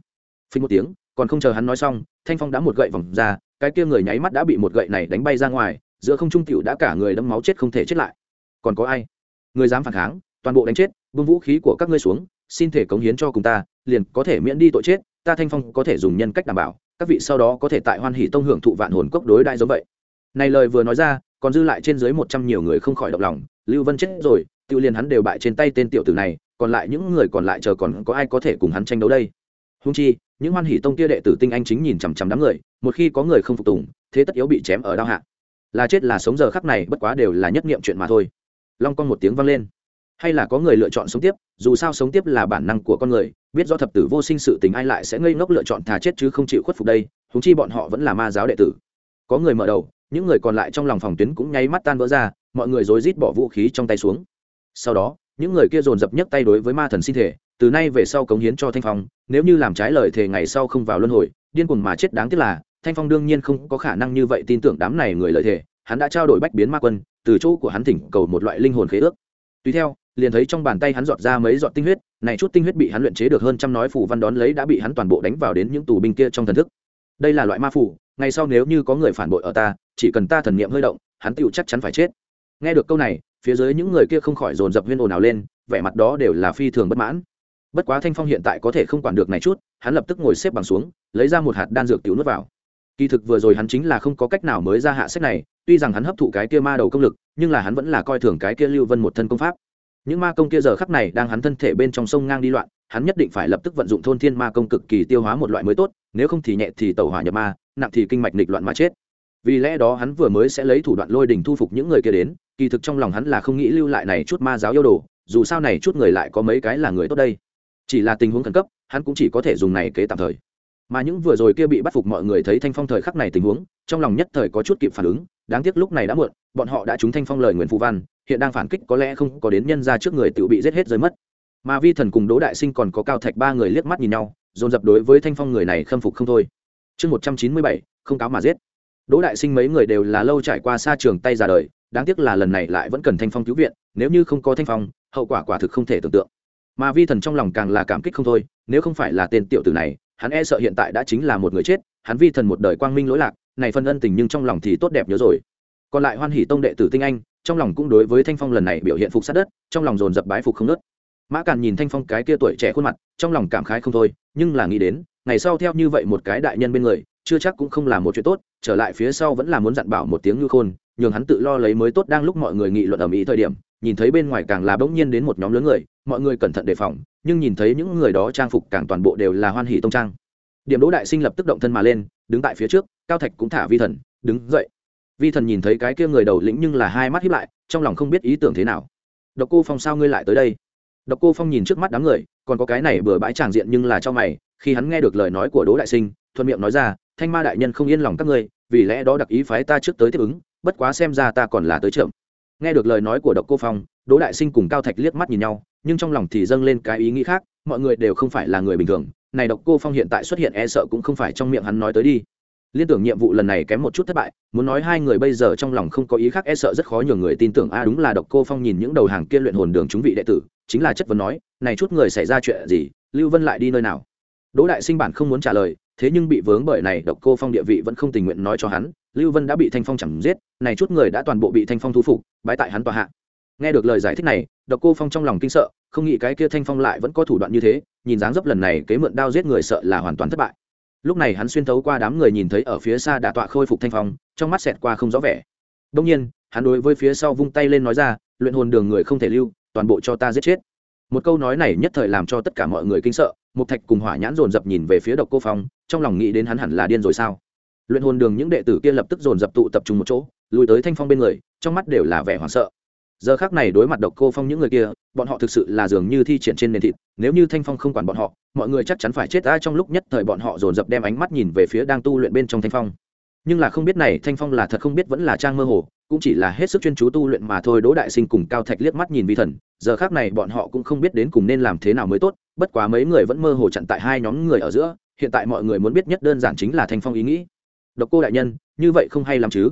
Phình một tiếng, còn không chờ hắn nói xong thanh phong đã một gậy vòng ra, cái kia người nháy mắt đã bị một gậy này đánh bay ra ngoài, giữa không trung tiểu đã cả người đẫm máu chết không thể chết lại. Còn có ai? Người dám phản kháng, toàn bộ đánh chết bưng vũ khí của các ngươi xuống, xin thể cống hiến cho cùng ta, liền có thể miễn đi tội chết, ta thanh phong có thể dùng nhân cách đảm bảo, các vị sau đó có thể tại hoan hỷ tông hưởng thụ vạn hồn cốc đối đại giống vậy. Này lời vừa nói ra, còn dư lại trên dưới một trăm nhiều người không khỏi động lòng, lưu vân chết rồi tiêu liền hắn đều bại trên tay tên tiểu tử này, còn lại những người còn lại chờ còn có ai có thể cùng hắn tranh đấu đây? Húng chi, những hoan hỷ tông kia đệ tử tinh anh chính nhìn chằm chằm đám người, một khi có người không phục tùng, thế tất yếu bị chém ở đao hạ. Là chết là sống giờ khắc này bất quá đều là nhất nghiệm chuyện mà thôi. Long con một tiếng vang lên. Hay là có người lựa chọn sống tiếp, dù sao sống tiếp là bản năng của con người, biết do thập tử vô sinh sự tình ai lại sẽ ngây ngốc lựa chọn thà chết chứ không chịu khuất phục đây húng chi bọn họ vẫn là ma giáo đệ tử. Có người mở đầu, những người còn lại trong lòng phòng tuyến cũng nháy mắt tan vỡ ra, mọi người rối rít bỏ vũ khí trong tay xuống. Sau đó, những người kia dồn dập nhấc tay đối với ma thần sinh thể từ nay về sau cống hiến cho thanh phong, nếu như làm trái lời thề ngày sau không vào luân hồi, điên cuồng mà chết đáng tiếc là, thanh phong đương nhiên không có khả năng như vậy tin tưởng đám này người lời thề, hắn đã trao đổi bách biến ma quân, từ chỗ của hắn thỉnh cầu một loại linh hồn khế ước. Tùy theo, liền thấy trong bàn tay hắn giọt ra mấy giọt tinh huyết, này chút tinh huyết bị hắn luyện chế được hơn trăm nói phù văn đón lấy đã bị hắn toàn bộ đánh vào đến những tù binh kia trong thần thức. Đây là loại ma phù, ngày sau nếu như có người phản bội ở ta, chỉ cần ta thần niệm hơi động, hắn tựu chắc chắn phải chết. Nghe được câu này, phía dưới những người kia không khỏi dồn dập huyên ồn ào lên, vẻ mặt đó đều là phi thường bất mãn bất quá thanh phong hiện tại có thể không quản được này chút, hắn lập tức ngồi xếp bằng xuống, lấy ra một hạt đan dược tiểu nuốt vào. Kỳ thực vừa rồi hắn chính là không có cách nào mới ra hạ sách này, tuy rằng hắn hấp thụ cái kia ma đầu công lực, nhưng là hắn vẫn là coi thường cái kia lưu vân một thân công pháp. Những ma công kia giờ khắc này đang hắn thân thể bên trong sông ngang đi loạn, hắn nhất định phải lập tức vận dụng thôn thiên ma công cực kỳ tiêu hóa một loại mới tốt, nếu không thì nhẹ thì tẩu hỏa nhập ma, nặng thì kinh mạch nịch loạn mà chết. Vì lẽ đó hắn vừa mới sẽ lấy thủ đoạn lôi đình thu phục những người kia đến, kỳ thực trong lòng hắn là không nghĩ lưu lại này chút ma giáo yêu đồ, dù sao này chút người lại có mấy cái là người tốt đây chỉ là tình huống khẩn cấp, hắn cũng chỉ có thể dùng này kế tạm thời. Mà những vừa rồi kia bị bắt phục mọi người thấy thanh phong thời khắc này tình huống, trong lòng nhất thời có chút kịp phản ứng, đáng tiếc lúc này đã muộn, bọn họ đã trúng thanh phong lời nguyện phù văn, hiện đang phản kích có lẽ không có đến nhân ra trước người tự bị giết hết rơi mất. Mà vi thần cùng đỗ đại sinh còn có cao thạch ba người liếc mắt nhìn nhau, dồn dập đối với thanh phong người này khâm phục không thôi. Chương một trăm chín mươi bảy, không cáo mà giết. Đỗ đại sinh mấy người đều là lâu trải qua xa trường tay ra đời, đáng tiếc là lần này lại vẫn cần thanh phong cứu viện, nếu như không có thanh phong, hậu quả quả thực không thể tưởng tượng mà vi thần trong lòng càng là cảm kích không thôi, nếu không phải là tên tiểu tử này, hắn e sợ hiện tại đã chính là một người chết, hắn vi thần một đời quang minh lỗi lạc, này phân ân tình nhưng trong lòng thì tốt đẹp nhớ rồi. Còn lại hoan hỷ tông đệ tử tinh anh, trong lòng cũng đối với thanh phong lần này biểu hiện phục sát đất, trong lòng dồn dập bái phục không nớt mã càn nhìn thanh phong cái kia tuổi trẻ khuôn mặt, trong lòng cảm khái không thôi, nhưng là nghĩ đến, ngày sau theo như vậy một cái đại nhân bên người, chưa chắc cũng không là một chuyện tốt, trở lại phía sau vẫn là muốn dặn bảo một tiếng ngư khôn, nhường hắn tự lo lấy mới tốt đang lúc mọi người nghị luận ở mỹ thời điểm nhìn thấy bên ngoài càng là bỗng nhiên đến một nhóm lớn người, mọi người cẩn thận đề phòng, nhưng nhìn thấy những người đó trang phục càng toàn bộ đều là hoan hỷ tông trang. Điểm đỗ đại sinh lập tức động thân mà lên, đứng tại phía trước, cao thạch cũng thả vi thần, đứng dậy. Vi thần nhìn thấy cái kia người đầu lĩnh nhưng là hai mắt hiếp lại, trong lòng không biết ý tưởng thế nào. Độc cô phong sao ngươi lại tới đây? Độc cô phong nhìn trước mắt đám người, còn có cái này bừa bãi tràng diện nhưng là cho mày, khi hắn nghe được lời nói của đỗ đại sinh, thuận miệng nói ra, thanh ma đại nhân không yên lòng các ngươi, vì lẽ đó đặc ý phái ta trước tới tiếp ứng, bất quá xem ra ta còn là tới chậm nghe được lời nói của độc cô phong, đỗ đại sinh cùng cao thạch liếc mắt nhìn nhau, nhưng trong lòng thì dâng lên cái ý nghĩ khác, mọi người đều không phải là người bình thường. Này độc cô phong hiện tại xuất hiện e sợ cũng không phải trong miệng hắn nói tới đi. Liên tưởng nhiệm vụ lần này kém một chút thất bại, muốn nói hai người bây giờ trong lòng không có ý khác e sợ rất khó nhường người tin tưởng. A đúng là độc cô phong nhìn những đầu hàng kia luyện hồn đường chúng vị đệ tử, chính là chất vấn nói, này chút người xảy ra chuyện gì? Lưu vân lại đi nơi nào? Đỗ đại sinh bản không muốn trả lời thế nhưng bị vướng bởi này, độc cô phong địa vị vẫn không tình nguyện nói cho hắn, lưu vân đã bị thanh phong chẳng giết, này chút người đã toàn bộ bị thanh phong thu phục, bái tại hắn tòa hạ. Nghe được lời giải thích này, độc cô phong trong lòng kinh sợ, không nghĩ cái kia thanh phong lại vẫn có thủ đoạn như thế, nhìn dáng dấp lần này kế mượn đao giết người sợ là hoàn toàn thất bại. Lúc này hắn xuyên thấu qua đám người nhìn thấy ở phía xa đã tọa khôi phục thanh phong, trong mắt xẹt qua không rõ vẻ. Đông nhiên, hắn đối với phía sau vung tay lên nói ra, luyện hồn đường người không thể lưu, toàn bộ cho ta giết chết một câu nói này nhất thời làm cho tất cả mọi người kinh sợ một thạch cùng hỏa nhãn dồn dập nhìn về phía độc cô phong, trong lòng nghĩ đến hắn hẳn là điên rồi sao? Luyện hồn đường những đệ tử kia lập tức dồn dập tụ tập trung một chỗ, lùi tới thanh phong bên người, trong mắt đều là vẻ hoảng sợ. Giờ khác này đối mặt độc cô phong những người kia, bọn họ thực sự là dường như thi triển trên nền thịt, nếu như thanh phong không quản bọn họ, mọi người chắc chắn phải chết ta trong lúc nhất thời bọn họ dồn dập đem ánh mắt nhìn về phía đang tu luyện bên trong thanh phong nhưng là không biết này thanh phong là thật không biết vẫn là trang mơ hồ, cũng chỉ là hết sức chuyên chú tu luyện mà thôi. Đỗ đại sinh cùng cao thạch liếc mắt nhìn vi thần, giờ khác này bọn họ cũng không biết đến cùng nên làm thế nào mới tốt. Bất quá mấy người vẫn mơ hồ chặn tại hai nhóm người ở giữa, hiện tại mọi người muốn biết nhất đơn giản chính là thanh phong ý nghĩ. Độc cô đại nhân, như vậy không hay làm chứ?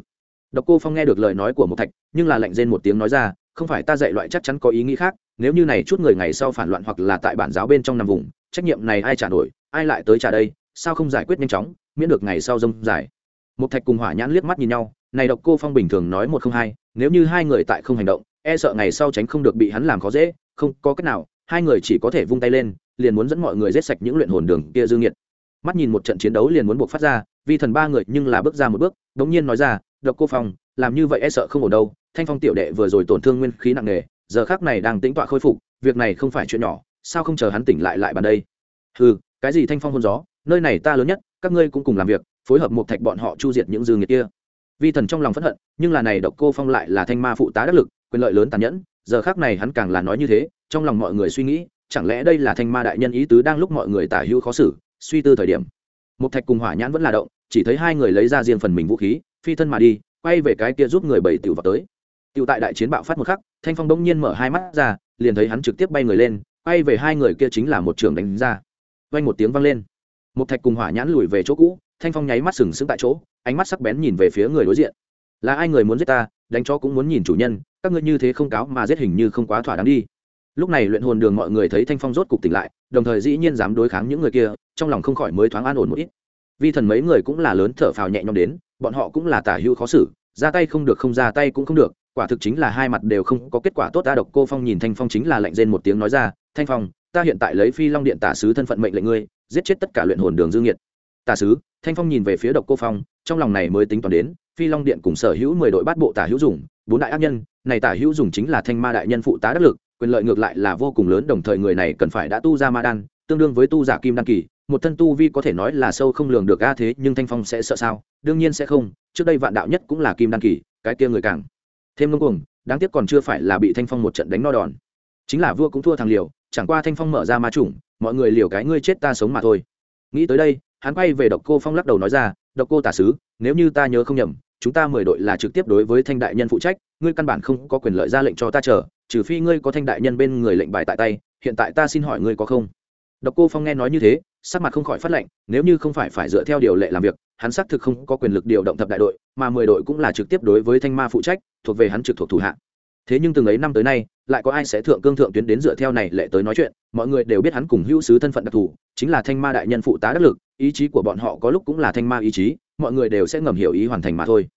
Độc cô phong nghe được lời nói của một thạch, nhưng là lạnh rên một tiếng nói ra, không phải ta dạy loại chắc chắn có ý nghĩ khác, nếu như này chút người ngày sau phản loạn hoặc là tại bản giáo bên trong nằm vùng, trách nhiệm này ai trả nổi, ai lại tới trả đây, sao không giải quyết nhanh chóng, miễn được ngày sau rông dài? Một thạch cùng hỏa nhãn liếc mắt nhìn nhau, này độc cô phong bình thường nói một không hai, nếu như hai người tại không hành động e sợ ngày sau tránh không được bị hắn làm khó dễ, không có cách nào, hai người chỉ có thể vung tay lên, liền muốn dẫn mọi người giết sạch những luyện hồn đường kia dương nhiệt mắt nhìn một trận chiến đấu liền muốn buộc phát ra, vi thần ba người nhưng là bước ra một bước, đống nhiên nói ra, độc cô phong, làm như vậy e sợ không ổn đâu, thanh phong tiểu đệ vừa rồi tổn thương nguyên khí nặng nề, giờ khác này đang tĩnh tọa khôi phục, việc này không phải chuyện nhỏ, sao không chờ hắn tỉnh lại lại bàn đây? Ừ cái gì thanh phong hôn gió, nơi này ta lớn nhất các ngươi cũng cùng làm việc, phối hợp một thạch bọn họ chu diệt những dư nghiệt kia. Vi thần trong lòng phẫn hận, nhưng là này độc cô phong lại là thanh ma phụ tá đắc lực, quyền lợi lớn tàn nhẫn, giờ khác này hắn càng là nói như thế, trong lòng mọi người suy nghĩ, chẳng lẽ đây là thanh ma đại nhân ý tứ đang lúc mọi người tả hữu khó xử, suy tư thời điểm. Một thạch cùng hỏa nhãn vẫn là động, chỉ thấy hai người lấy ra riêng phần mình vũ khí, phi thân mà đi, quay về cái kia giúp người bảy tiểu vào tới. Tiểu tại đại chiến bạo phát một khắc, thanh phong bỗng nhiên mở hai mắt ra, liền thấy hắn trực tiếp bay người lên, quay về hai người kia chính là một trường đánh ra. Vang một tiếng vang lên một thạch cùng hỏa nhãn lùi về chỗ cũ, thanh phong nháy mắt sừng sững tại chỗ, ánh mắt sắc bén nhìn về phía người đối diện. Là ai người muốn giết ta? Đánh cho cũng muốn nhìn chủ nhân, các ngươi như thế không cáo mà giết hình như không quá thỏa đáng đi. Lúc này luyện hồn đường mọi người thấy thanh phong rốt cục tỉnh lại, đồng thời dĩ nhiên dám đối kháng những người kia, trong lòng không khỏi mới thoáng an ổn một ít. Vi thần mấy người cũng là lớn thở phào nhẹ nhõm đến, bọn họ cũng là tả hữu khó xử, ra tay không được không ra tay cũng không được, quả thực chính là hai mặt đều không có kết quả tốt. Ta độc cô phong nhìn thanh phong chính là lạnh rên một tiếng nói ra, thanh phong ta hiện tại lấy phi long điện tả sứ thân phận mệnh lệnh ngươi, giết chết tất cả luyện hồn đường dương nhiệt. Tả sứ, thanh phong nhìn về phía độc cô phong, trong lòng này mới tính toán đến, phi long điện cùng sở hữu mười đội bát bộ tả hữu dùng, bốn đại ác nhân, này tả hữu dùng chính là thanh ma đại nhân phụ tá đắc lực, quyền lợi ngược lại là vô cùng lớn, đồng thời người này cần phải đã tu ra ma đan, tương đương với tu giả kim đan kỳ, một thân tu vi có thể nói là sâu không lường được, a, thế nhưng thanh phong sẽ sợ sao? Đương nhiên sẽ không, trước đây vạn đạo nhất cũng là kim đan kỳ, cái kia người càng thêm ngông cuồng, đáng tiếc còn chưa phải là bị thanh phong một trận đánh no đòn. Chính là vua cũng thua thằng liều chẳng qua thanh phong mở ra ma chủng, mọi người liều cái ngươi chết ta sống mà thôi. Nghĩ tới đây, hắn quay về độc cô phong lắc đầu nói ra, độc cô tả sứ, nếu như ta nhớ không nhầm, chúng ta mười đội là trực tiếp đối với thanh đại nhân phụ trách, ngươi căn bản không có quyền lợi ra lệnh cho ta chờ, trừ phi ngươi có thanh đại nhân bên người lệnh bài tại tay, hiện tại ta xin hỏi ngươi có không? Độc cô phong nghe nói như thế, sắc mặt không khỏi phát lệnh nếu như không phải phải dựa theo điều lệ làm việc, hắn xác thực không có quyền lực điều động thập đại đội, mà mười đội cũng là trực tiếp đối với thanh ma phụ trách, thuộc về hắn trực thuộc thủ hạ thế nhưng từng ấy năm tới nay, lại có ai sẽ thượng cương thượng tuyến đến dựa theo này lệ tới nói chuyện? Mọi người đều biết hắn cùng hữu sứ thân phận đặc thù, chính là thanh ma đại nhân phụ tá đắc lực, ý chí của bọn họ có lúc cũng là thanh ma ý chí, mọi người đều sẽ ngầm hiểu ý hoàn thành mà thôi.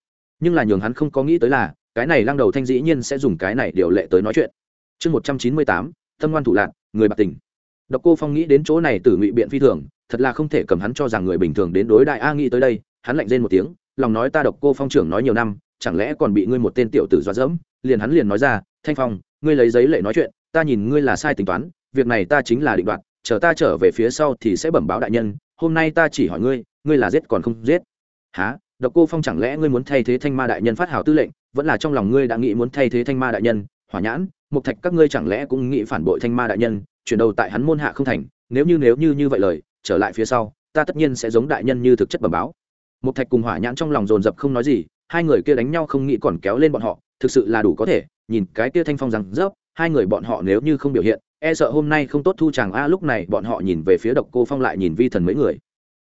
Nhưng là nhường hắn không có nghĩ tới là, cái này lăng đầu thanh dĩ nhiên sẽ dùng cái này điều lệ tới nói chuyện. Chương một trăm chín mươi tám tâm ngoan thủ lạc, người bạc tình độc cô phong nghĩ đến chỗ này từ ngụy biện phi thường, thật là không thể cầm hắn cho rằng người bình thường đến đối đại a nghĩ tới đây, hắn lạnh rên một tiếng, lòng nói ta độc cô phong trưởng nói nhiều năm chẳng lẽ còn bị ngươi một tên tiểu tử dọa dẫm? Liền hắn liền nói ra, thanh phong, ngươi lấy giấy lệ nói chuyện, ta nhìn ngươi là sai tính toán, việc này ta chính là định đoạt, chờ ta trở về phía sau thì sẽ bẩm báo đại nhân, hôm nay ta chỉ hỏi ngươi ngươi là giết còn không giết? Há độc cô phong chẳng lẽ ngươi muốn thay thế thanh ma đại nhân phát hào tư lệnh, vẫn là trong lòng ngươi đã nghĩ muốn thay thế thanh ma đại nhân? Hỏa nhãn, mục thạch các ngươi chẳng lẽ cũng nghĩ phản bội thanh ma đại nhân, chuyển đầu tại hắn môn hạ không thành, nếu như nếu như như vậy lời, trở lại phía sau, ta tất nhiên sẽ giống đại nhân như thực chất bẩm báo. Mục thạch cùng hỏa nhãn trong lòng dồn dập không nói gì hai người kia đánh nhau không nghĩ còn kéo lên bọn họ, thực sự là đủ có thể, nhìn cái kia thanh phong rằng rớp, hai người bọn họ nếu như không biểu hiện e sợ hôm nay không tốt thu chàng a, lúc này bọn họ nhìn về phía độc cô phong lại nhìn vi thần mấy người.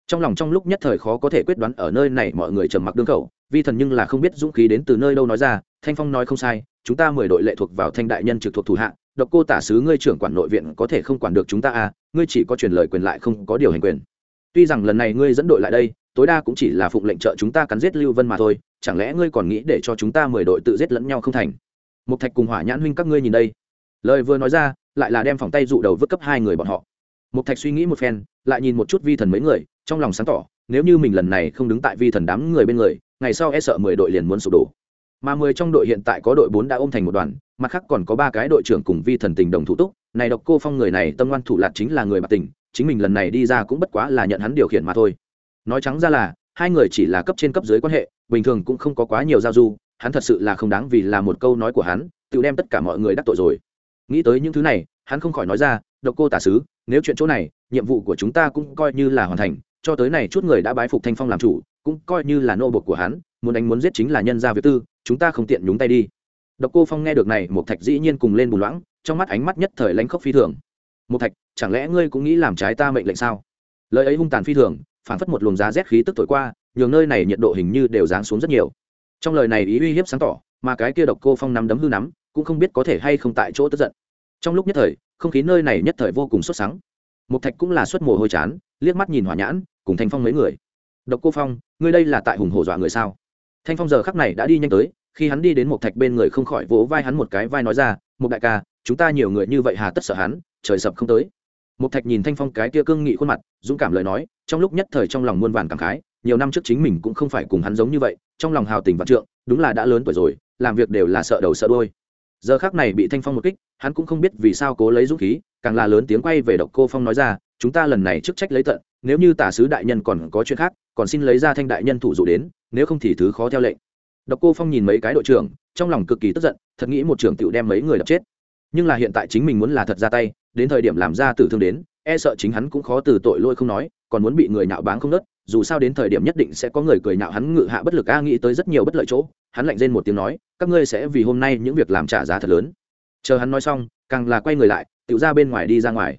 Trong lòng trong lúc nhất thời khó có thể quyết đoán ở nơi này mọi người trầm mặc đương khẩu, vi thần nhưng là không biết dũng khí đến từ nơi đâu nói ra, thanh phong nói không sai, chúng ta mười đội lệ thuộc vào thanh đại nhân trực thuộc thủ hạ, độc cô tả sứ ngươi trưởng quản nội viện có thể không quản được chúng ta à ngươi chỉ có truyền lời quyền lại không có điều hành quyền. Tuy rằng lần này ngươi dẫn đội lại đây tối đa cũng chỉ là phụng lệnh trợ chúng ta cắn giết lưu vân mà thôi, chẳng lẽ ngươi còn nghĩ để cho chúng ta mười đội tự giết lẫn nhau không thành? Mục thạch cùng hỏa nhãn huynh các ngươi nhìn đây. Lời vừa nói ra, lại là đem phòng tay dụ đầu vứt cấp hai người bọn họ. Mục thạch suy nghĩ một phen, lại nhìn một chút vi thần mấy người, trong lòng sáng tỏ, nếu như mình lần này không đứng tại vi thần đám người bên người, ngày sau e sợ mười đội liền muốn sụp đổ. Mà mười trong đội hiện tại có đội bốn đã ôm thành một đoàn, mặt khác còn có ba cái đội trưởng cùng vi thần tình đồng thủ túc. Này độc cô phong người này tâm ngoan thủ lạc chính là người bạc tình, chính mình lần này đi ra cũng bất quá là nhận hắn điều khiển mà thôi nói trắng ra là, hai người chỉ là cấp trên cấp dưới quan hệ, bình thường cũng không có quá nhiều giao du, hắn thật sự là không đáng vì là một câu nói của hắn, tự đem tất cả mọi người đắc tội rồi. Nghĩ tới những thứ này, hắn không khỏi nói ra, độc cô tả sứ, nếu chuyện chỗ này, nhiệm vụ của chúng ta cũng coi như là hoàn thành, cho tới này chút người đã bái phục thanh phong làm chủ, cũng coi như là nô bộc của hắn, muốn đánh muốn giết chính là nhân gia việc tư, chúng ta không tiện nhúng tay đi. Độc cô phong nghe được này một thạch dĩ nhiên cùng lên bùn loãng, trong mắt ánh mắt nhất thời lánh khóc phi thường. Một thạch, chẳng lẽ ngươi cũng nghĩ làm trái ta mệnh lệnh sao? Lời ấy hung tàn phi thường phản phất một luồng giá rét khí tức thổi qua, nhường nơi này nhiệt độ hình như đều giáng xuống rất nhiều. Trong lời này ý uy hiếp sáng tỏ, mà cái kia độc cô phong nắm đấm hư nắm, cũng không biết có thể hay không tại chỗ tức giận. Trong lúc nhất thời, không khí nơi này nhất thời vô cùng sốt sắng. Một thạch cũng là suất mồ hôi chán, liếc mắt nhìn hỏa nhãn, cùng thanh phong mấy người. Độc cô phong, ngươi đây là tại hùng hổ dọa người sao? Thanh phong giờ khắc này đã đi nhanh tới, khi hắn đi đến một thạch bên người không khỏi vỗ vai hắn một cái, vai nói ra một đại ca, chúng ta nhiều người như vậy hà tất sợ hắn, trời sập không tới. Mục thạch nhìn thanh phong cái kia cương nghị khuôn mặt, dũng cảm lời nói, trong lúc nhất thời trong lòng muôn vàn cảm khái, nhiều năm trước chính mình cũng không phải cùng hắn giống như vậy, trong lòng hào tình vạn trượng, đúng là đã lớn tuổi rồi, làm việc đều là sợ đầu sợ đuôi. giờ khắc này bị thanh phong một kích, hắn cũng không biết vì sao cố lấy dũng khí, càng là lớn tiếng quay về độc cô phong nói ra, chúng ta lần này chức trách lấy tận, nếu như tả sứ đại nhân còn có chuyện khác, còn xin lấy ra thanh đại nhân thủ dụ đến, nếu không thì thứ khó theo lệnh độc cô phong nhìn mấy cái đội trưởng, trong lòng cực kỳ tức giận, thật nghĩ một trưởng tiểu đem mấy người đập chết nhưng là hiện tại chính mình muốn là thật ra tay đến thời điểm làm ra tử thương đến e sợ chính hắn cũng khó từ tội lỗi không nói, còn muốn bị người nạo báng không nớt, dù sao đến thời điểm nhất định sẽ có người cười nạo hắn ngự hạ bất lực a, nghĩ tới rất nhiều bất lợi chỗ, hắn lạnh rên một tiếng nói, các ngươi sẽ vì hôm nay những việc làm trả giá thật lớn chờ hắn nói xong, càng là quay người lại tự ra bên ngoài đi ra ngoài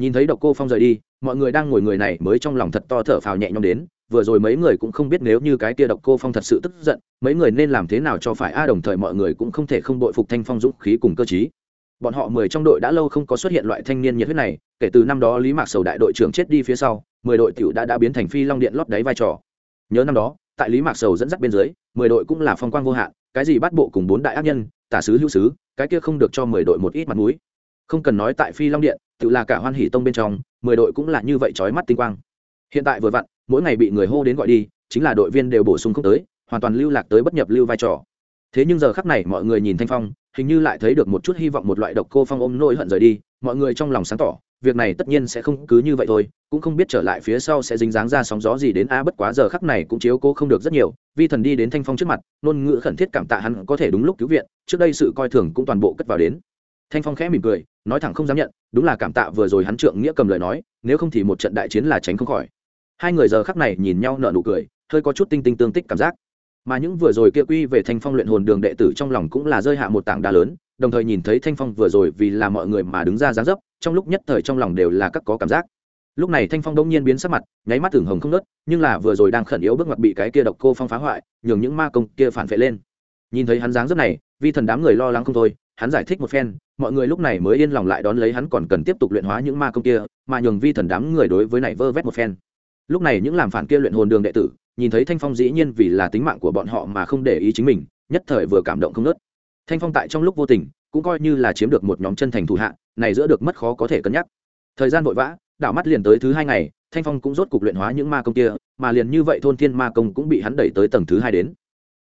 nhìn thấy độc cô phong rời đi, mọi người đang ngồi người này mới trong lòng thật to thở phào nhẹ nhõm đến, vừa rồi mấy người cũng không biết nếu như cái kia độc cô phong thật sự tức giận, mấy người nên làm thế nào cho phải a, đồng thời mọi người cũng không thể không đội phục thanh phong dũng khí cùng cơ trí bọn họ mười trong đội đã lâu không có xuất hiện loại thanh niên nhiệt huyết này, kể từ năm đó lý mạc sầu đại đội trưởng chết đi phía sau, mười đội tiểu đã đã biến thành phi long điện lót đáy vai trò. Nhớ năm đó, tại lý mạc sầu dẫn dắt bên dưới, mười đội cũng là phong quang vô hạn, cái gì bắt bộ cùng bốn đại ác nhân, tả sứ hữu sứ, cái kia không được cho mười đội một ít mặt mũi. Không cần nói tại phi long điện, tự là cả hoan hỷ tông bên trong, mười đội cũng là như vậy trói mắt tinh quang. Hiện tại vừa vặn, mỗi ngày bị người hô đến gọi đi, chính là đội viên đều bổ sung không tới, hoàn toàn lưu lạc tới bất nhập lưu vai trò thế nhưng giờ khắc này mọi người nhìn thanh phong, hình như lại thấy được một chút hy vọng một loại độc cô phong ôm nỗi hận rời đi, mọi người trong lòng sáng tỏ, việc này tất nhiên sẽ không cứ như vậy thôi, cũng không biết trở lại phía sau sẽ dính dáng ra sóng gió gì đến, a, bất quá giờ khắc này cũng chiếu cố không được rất nhiều, vi thần đi đến thanh phong trước mặt, ngôn ngữ khẩn thiết cảm tạ hắn có thể đúng lúc cứu viện, trước đây sự coi thường cũng toàn bộ cất vào đến. Thanh phong khẽ mỉm cười, nói thẳng không dám nhận, đúng là cảm tạ vừa rồi hắn trượng nghĩa cầm lời nói, nếu không thì một trận đại chiến là tránh không khỏi. Hai người giờ khắc này nhìn nhau nở nụ cười, hơi có chút tinh tinh tương tích cảm giác mà những vừa rồi kia quy về thanh phong luyện hồn đường đệ tử trong lòng cũng là rơi hạ một tảng đá lớn, đồng thời nhìn thấy thanh phong vừa rồi vì là mọi người mà đứng ra dáng dấp, trong lúc nhất thời trong lòng đều là các có cảm giác. Lúc này thanh phong đông nhiên biến sắc mặt, nháy mắt tưởng hồng không nớt nhưng là vừa rồi đang khẩn yếu bước ngoặt bị cái kia độc cô phong phá hoại, nhường những ma công kia phản vệ lên. Nhìn thấy hắn dáng dấp này, vi thần đám người lo lắng không thôi, hắn giải thích một phen, mọi người lúc này mới yên lòng lại đón lấy hắn còn cần tiếp tục luyện hóa những ma công kia, mà nhường vi thần đám người đối với này vơ vét một phen. Lúc này những làm phản kia luyện hồn đường đệ tử nhìn thấy thanh phong dĩ nhiên vì là tính mạng của bọn họ mà không để ý chính mình, nhất thời vừa cảm động không nớt thanh phong tại trong lúc vô tình, cũng coi như là chiếm được một nhóm chân thành thủ hạ, này giữa được mất khó có thể cân nhắc. Thời gian vội vã, đảo mắt liền tới thứ hai ngày, thanh phong cũng rốt cục luyện hóa những ma công kia, mà liền như vậy thôn thiên ma công cũng bị hắn đẩy tới tầng thứ hai đến.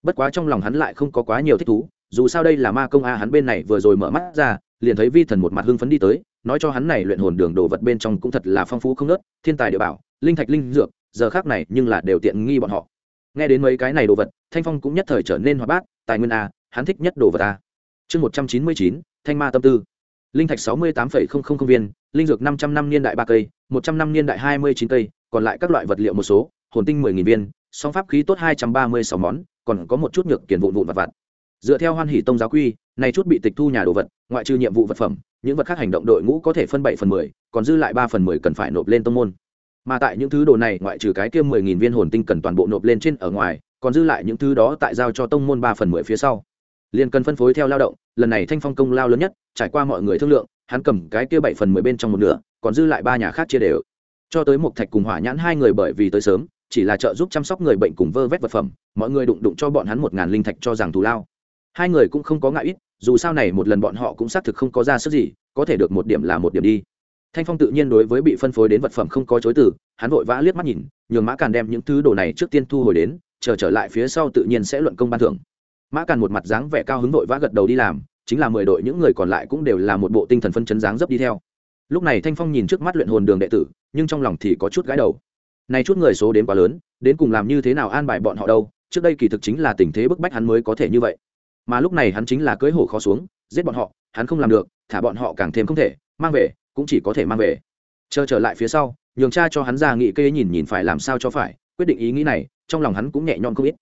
Bất quá trong lòng hắn lại không có quá nhiều thích thú, dù sao đây là ma công a, hắn bên này vừa rồi mở mắt ra, liền thấy vi thần một mặt hưng phấn đi tới, nói cho hắn này luyện hồn đường đồ vật bên trong cũng thật là phong phú không nớt thiên tài địa bảo, linh thạch linh dược giờ khác này nhưng là đều tiện nghi bọn họ. Nghe đến mấy cái này đồ vật, thanh phong cũng nhất thời trở nên hoạt bát, tài nguyên a, hắn thích nhất đồ vật a. Chương một trăm chín mươi chín, thanh ma tâm tư. Linh thạch sáu mươi tám viên, linh dược năm trăm năm niên đại ba cây, một trăm năm niên đại hai mươi chín cây, còn lại các loại vật liệu một số, hồn tinh mười nghìn viên, song pháp khí tốt hai trăm ba mươi sáu món, còn có một chút nhược kiển vụn vụn vặt vặt. Dựa theo hoan hỷ tông giáo quy, này chút bị tịch thu nhà đồ vật, ngoại trừ nhiệm vụ vật phẩm, những vật khác hành động đội ngũ có thể phân bảy phần mười, còn dư lại ba phần mười cần phải nộp lên tông môn mà tại những thứ đồ này, ngoại trừ cái kia mười nghìn viên hồn tinh cần toàn bộ nộp lên trên ở ngoài, còn dư lại những thứ đó tại giao cho tông môn ba phần mười phía sau. Liền cần phân phối theo lao động, lần này thanh phong công lao lớn nhất, trải qua mọi người thương lượng, hắn cầm cái kia bảy phần mười bên trong một nửa, còn dư lại ba nhà khác chia đều. Cho tới một thạch cùng hỏa nhãn hai người bởi vì tới sớm, chỉ là trợ giúp chăm sóc người bệnh cùng vơ vét vật phẩm, mọi người đụng đụng cho bọn hắn một ngàn linh thạch cho rằng thù lao. Hai người cũng không có ngại ít, dù sao này một lần bọn họ cũng xác thực không có ra sức gì, có thể được một điểm là một điểm đi thanh phong tự nhiên đối với bị phân phối đến vật phẩm không có chối từ, hắn vội vã liếc mắt nhìn, nhường mã càn đem những thứ đồ này trước tiên thu hồi đến, chờ trở lại phía sau tự nhiên sẽ luận công ban thưởng. Mã càn một mặt dáng vẻ cao hứng vội vã gật đầu đi làm, chính là mười đội những người còn lại cũng đều là một bộ tinh thần phân chấn dáng dấp đi theo. Lúc này thanh phong nhìn trước mắt luyện hồn đường đệ tử, nhưng trong lòng thì có chút gãi đầu. Này chút người số đến quá lớn, đến cùng làm như thế nào an bài bọn họ đâu, trước đây kỳ thực chính là tình thế bức bách hắn mới có thể như vậy. Mà lúc này hắn chính là cưỡi hổ khó xuống, giết bọn họ, hắn không làm được, thả bọn họ càng thêm không thể, mang về cũng chỉ có thể mang về. Chờ trở lại phía sau, nhường cha cho hắn ra nghị kê nhìn nhìn phải làm sao cho phải, quyết định ý nghĩ này, trong lòng hắn cũng nhẹ nhõm không ít.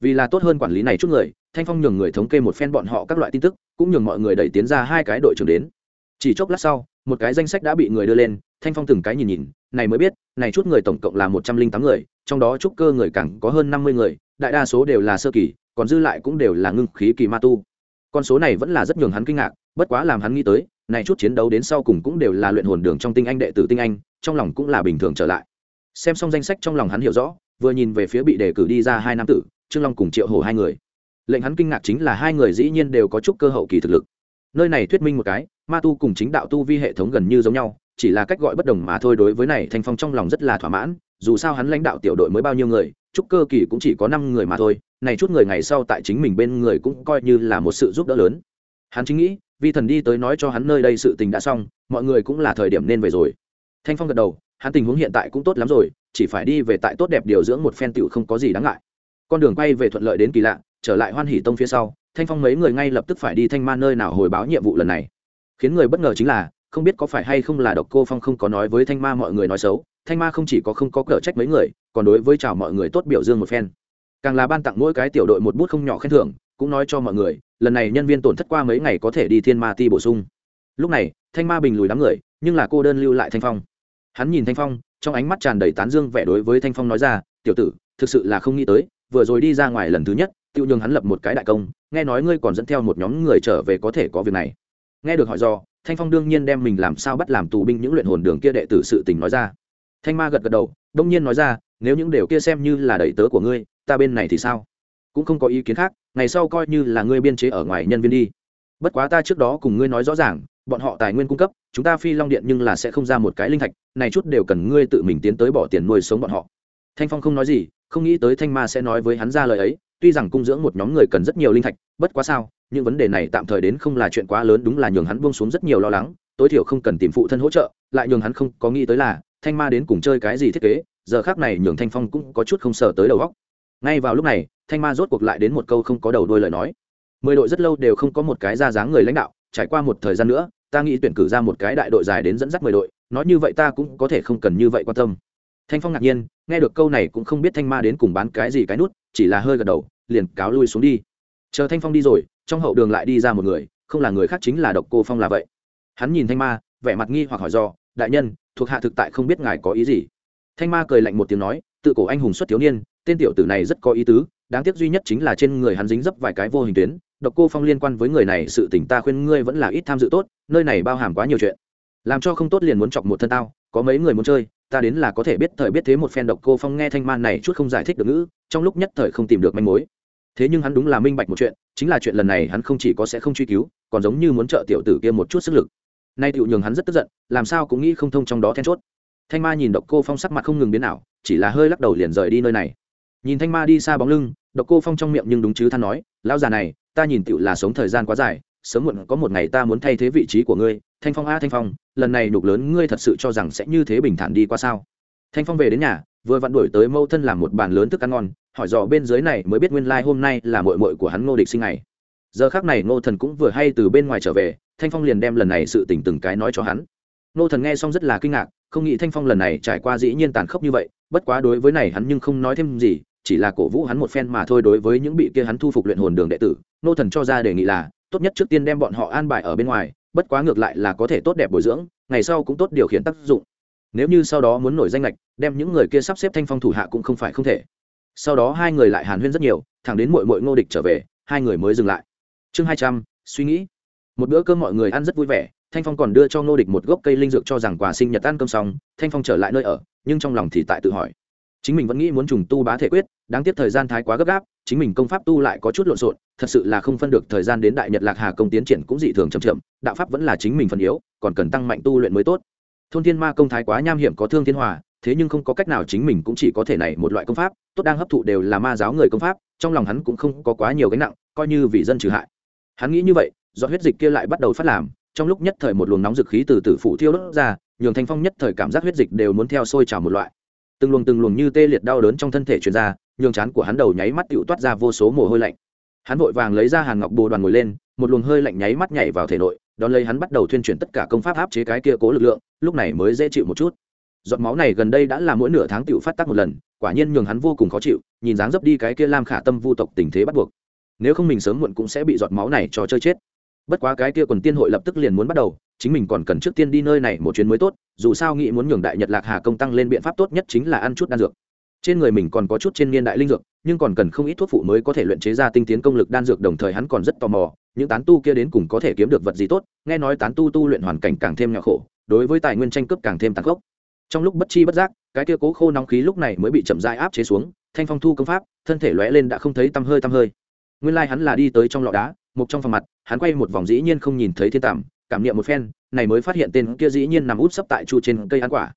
Vì là tốt hơn quản lý này chút người, thanh phong nhường người thống kê một phen bọn họ các loại tin tức, cũng nhường mọi người đẩy tiến ra hai cái đội trưởng đến. Chỉ chốc lát sau, một cái danh sách đã bị người đưa lên, thanh phong từng cái nhìn nhìn, này mới biết, này chút người tổng cộng là một trăm linh tám người, trong đó trúc cơ người càng có hơn năm mươi người, đại đa số đều là sơ kỳ, còn dư lại cũng đều là ngưng khí kỳ ma tu. Con số này vẫn là rất nhường hắn kinh ngạc, bất quá làm hắn nghĩ tới này chút chiến đấu đến sau cùng cũng đều là luyện hồn đường trong tinh anh đệ tử tinh anh, trong lòng cũng là bình thường trở lại. Xem xong danh sách trong lòng hắn hiểu rõ, vừa nhìn về phía bị đề cử đi ra hai nam tử, trương long cùng triệu hồ hai người. Lệnh hắn kinh ngạc chính là hai người dĩ nhiên đều có chút cơ hậu kỳ thực lực. Nơi này thuyết minh một cái, ma tu cùng chính đạo tu vi hệ thống gần như giống nhau, chỉ là cách gọi bất đồng mà thôi đối với này thanh phong trong lòng rất là thỏa mãn, dù sao hắn lãnh đạo tiểu đội mới bao nhiêu người, trúc cơ kỳ cũng chỉ có năm người mà thôi, này chút người ngày sau tại chính mình bên người cũng coi như là một sự giúp đỡ lớn. Hắn chính nghĩ vi thần đi tới nói cho hắn nơi đây sự tình đã xong, mọi người cũng là thời điểm nên về rồi. Thanh phong gật đầu, hắn tình huống hiện tại cũng tốt lắm rồi, chỉ phải đi về tại tốt đẹp điều dưỡng một phen tựu không có gì đáng ngại. Con đường quay về thuận lợi đến kỳ lạ, trở lại hoan hỉ tông phía sau, thanh phong mấy người ngay lập tức phải đi thanh ma nơi nào hồi báo nhiệm vụ lần này. Khiến người bất ngờ chính là, không biết có phải hay không là độc cô phong không có nói với thanh ma mọi người nói xấu, thanh ma không chỉ có không có cở trách mấy người, còn đối với chào mọi người tốt biểu dương một phen. Càng là ban tặng mỗi cái tiểu đội một bút không nhỏ khen thưởng cũng nói cho mọi người, lần này nhân viên tổn thất qua mấy ngày có thể đi thiên ma ti bổ sung. Lúc này, thanh ma bình lùi đám người, nhưng là cô đơn lưu lại thanh phong. Hắn nhìn thanh phong, trong ánh mắt tràn đầy tán dương vẻ đối với thanh phong nói ra, tiểu tử, thực sự là không nghĩ tới, vừa rồi đi ra ngoài lần thứ nhất tự nhường hắn lập một cái đại công, nghe nói ngươi còn dẫn theo một nhóm người trở về có thể có việc này. Nghe được hỏi do, thanh phong đương nhiên đem mình làm sao bắt làm tù binh những luyện hồn đường kia đệ tử sự tình nói ra. Thanh ma gật gật đầu, đông nhiên nói ra, nếu những điều kia xem như là đầy tớ của ngươi, ta bên này thì sao? Cũng không có ý kiến khác, ngày sau coi như là ngươi biên chế ở ngoài nhân viên đi. Bất quá ta trước đó cùng ngươi nói rõ ràng, bọn họ tài nguyên cung cấp, chúng ta phi long điện nhưng là sẽ không ra một cái linh thạch, này chút đều cần ngươi tự mình tiến tới bỏ tiền nuôi sống bọn họ. Thanh phong không nói gì, không nghĩ tới thanh ma sẽ nói với hắn ra lời ấy, tuy rằng cung dưỡng một nhóm người cần rất nhiều linh thạch, bất quá sao, những vấn đề này tạm thời đến không là chuyện quá lớn, đúng là nhường hắn buông xuống rất nhiều lo lắng, tối thiểu không cần tìm phụ thân hỗ trợ, lại nhường hắn không có nghĩ tới là, thanh ma đến cùng chơi cái gì thiết kế, giờ khác này nhường thanh phong cũng có chút không sợ tới đầu góc ngay vào lúc này, thanh ma rốt cuộc lại đến một câu không có đầu đôi lời nói. Mười đội rất lâu đều không có một cái ra dáng người lãnh đạo, trải qua một thời gian nữa, ta nghĩ tuyển cử ra một cái đại đội dài đến dẫn dắt mười đội, nói như vậy ta cũng có thể không cần như vậy quan tâm. Thanh phong ngạc nhiên, nghe được câu này cũng không biết thanh ma đến cùng bán cái gì cái nút, chỉ là hơi gật đầu, liền cáo lui xuống đi. Chờ thanh phong đi rồi, trong hậu đường lại đi ra một người, không là người khác chính là độc cô phong là vậy. Hắn nhìn thanh ma, vẻ mặt nghi hoặc hỏi do, đại nhân, thuộc hạ thực tại không biết ngài có ý gì? Thanh ma cười lạnh một tiếng nói, tự cổ anh hùng xuất thiếu niên tên tiểu tử này rất có ý tứ, đáng tiếc duy nhất chính là trên người hắn dính dấp vài cái vô hình tuyến, độc cô phong liên quan với người này sự tỉnh ta khuyên ngươi vẫn là ít tham dự tốt, nơi này bao hàm quá nhiều chuyện. Làm cho không tốt liền muốn chọc một thân tao, có mấy người muốn chơi, ta đến là có thể biết thời biết thế một phen độc cô phong nghe thanh man này chút không giải thích được ngữ, trong lúc nhất thời không tìm được manh mối. Thế nhưng hắn đúng là minh bạch một chuyện, chính là chuyện lần này hắn không chỉ có sẽ không truy cứu, còn giống như muốn trợ tiểu tử kia một chút sức lực. Nay tiểu nhường hắn rất tức giận, làm sao cũng nghĩ không thông trong đó then chốt. Thanh ma nhìn độc cô phong sắc mặt không ngừng biến nào chỉ là hơi lắc đầu liền rời đi nơi này nhìn thanh ma đi xa bóng lưng, độc cô phong trong miệng nhưng đúng chứ than nói, lão già này, ta nhìn tựu là sống thời gian quá dài, sớm muộn có một ngày ta muốn thay thế vị trí của ngươi. Thanh phong a, thanh phong, lần này nhục lớn ngươi thật sự cho rằng sẽ như thế bình thản đi qua sao? Thanh phong về đến nhà, vừa vặn đuổi tới mâu thân làm một bàn lớn thức ăn ngon, hỏi dò bên dưới này mới biết nguyên lai、like、hôm nay là mội mội của hắn ngô địch sinh ngày. Giờ khác này ngô thần cũng vừa hay từ bên ngoài trở về, thanh phong liền đem lần này sự tỉnh từng cái nói cho hắn. Ngô thần nghe xong rất là kinh ngạc, không nghĩ thanh phong lần này trải qua dĩ nhiên tàn khốc như vậy, bất quá đối với này hắn nhưng không nói thêm gì chỉ là cổ vũ hắn một phen mà thôi đối với những bị kia hắn thu phục luyện hồn đường đệ tử, nô thần cho ra đề nghị là, tốt nhất trước tiên đem bọn họ an bài ở bên ngoài, bất quá ngược lại là có thể tốt đẹp bồi dưỡng, ngày sau cũng tốt điều khiển tác dụng. Nếu như sau đó muốn nổi danh lệch, đem những người kia sắp xếp thanh phong thủ hạ cũng không phải không thể. Sau đó hai người lại hàn huyên rất nhiều, thẳng đến mội mội ngô địch trở về, hai người mới dừng lại. Chương hai trăm, suy nghĩ. Một bữa cơm mọi người ăn rất vui vẻ, thanh phong còn đưa cho ngô địch một gốc cây linh dược cho rằng quà sinh nhật ăn cơm xong, thanh phong trở lại nơi ở, nhưng trong lòng thì tại tự hỏi chính mình vẫn nghĩ muốn trùng tu bá thể quyết, đáng tiếc thời gian thái quá gấp gáp, chính mình công pháp tu lại có chút lộn xộn, thật sự là không phân được thời gian đến đại nhật lạc hà công tiến triển cũng dị thường chậm chậm, đạo pháp vẫn là chính mình phần yếu, còn cần tăng mạnh tu luyện mới tốt. Thôn thiên ma công thái quá nham hiểm có thương thiên hòa, thế nhưng không có cách nào chính mình cũng chỉ có thể này một loại công pháp, tốt đang hấp thụ đều là ma giáo người công pháp, trong lòng hắn cũng không có quá nhiều gánh nặng, coi như vì dân trừ hại. Hắn nghĩ như vậy, do huyết dịch kia lại bắt đầu phát làm, trong lúc nhất thời một luồng nóng dực khí từ từ phủ thiêu đốt ra, nhường thanh phong nhất thời cảm giác huyết dịch đều muốn theo sôi trào một loại từng luồng từng luồng như tê liệt đau đớn trong thân thể truyền ra, nhường chán của hắn đầu nháy mắt tựu toát ra vô số mồ hôi lạnh. Hắn vội vàng lấy ra hàn ngọc bồ đoàn ngồi lên, một luồng hơi lạnh nháy mắt nhảy vào thể nội, đón lấy hắn bắt đầu tuyên truyền tất cả công pháp áp chế cái kia cố lực lượng, lúc này mới dễ chịu một chút. Giọt máu này gần đây đã là mỗi nửa tháng tựu phát tác một lần, quả nhiên nhường hắn vô cùng khó chịu, nhìn dáng dấp đi cái kia lam khả tâm vu tộc tình thế bắt buộc. Nếu không mình sớm muộn cũng sẽ bị giọt máu này cho chơi chết bất quá cái kia quần tiên hội lập tức liền muốn bắt đầu, chính mình còn cần trước tiên đi nơi này một chuyến mới tốt, dù sao nghĩ muốn nhường đại nhật lạc hà công tăng lên biện pháp tốt nhất chính là ăn chút đan dược. Trên người mình còn có chút trên niên đại linh dược, nhưng còn cần không ít thuốc phụ mới có thể luyện chế ra tinh tiến công lực đan dược, đồng thời hắn còn rất tò mò, những tán tu kia đến cùng có thể kiếm được vật gì tốt, nghe nói tán tu tu luyện hoàn cảnh càng thêm nhỏ khổ, đối với tài nguyên tranh cướp càng thêm tàn khốc. Trong lúc bất chi bất giác, cái kia cố khô nóng khí lúc này mới bị chậm dai áp chế xuống, thanh phong thu công pháp, thân thể lóe lên đã không thấy tăm hơi tăm hơi. Nguyên lai、like、hắn là đi tới trong lọ đá một trong phòng mặt, hắn quay một vòng dĩ nhiên không nhìn thấy thiên tàm cảm nghiệm một phen, này mới phát hiện tên kia dĩ nhiên nằm úp sấp tại chu trên cây ăn quả.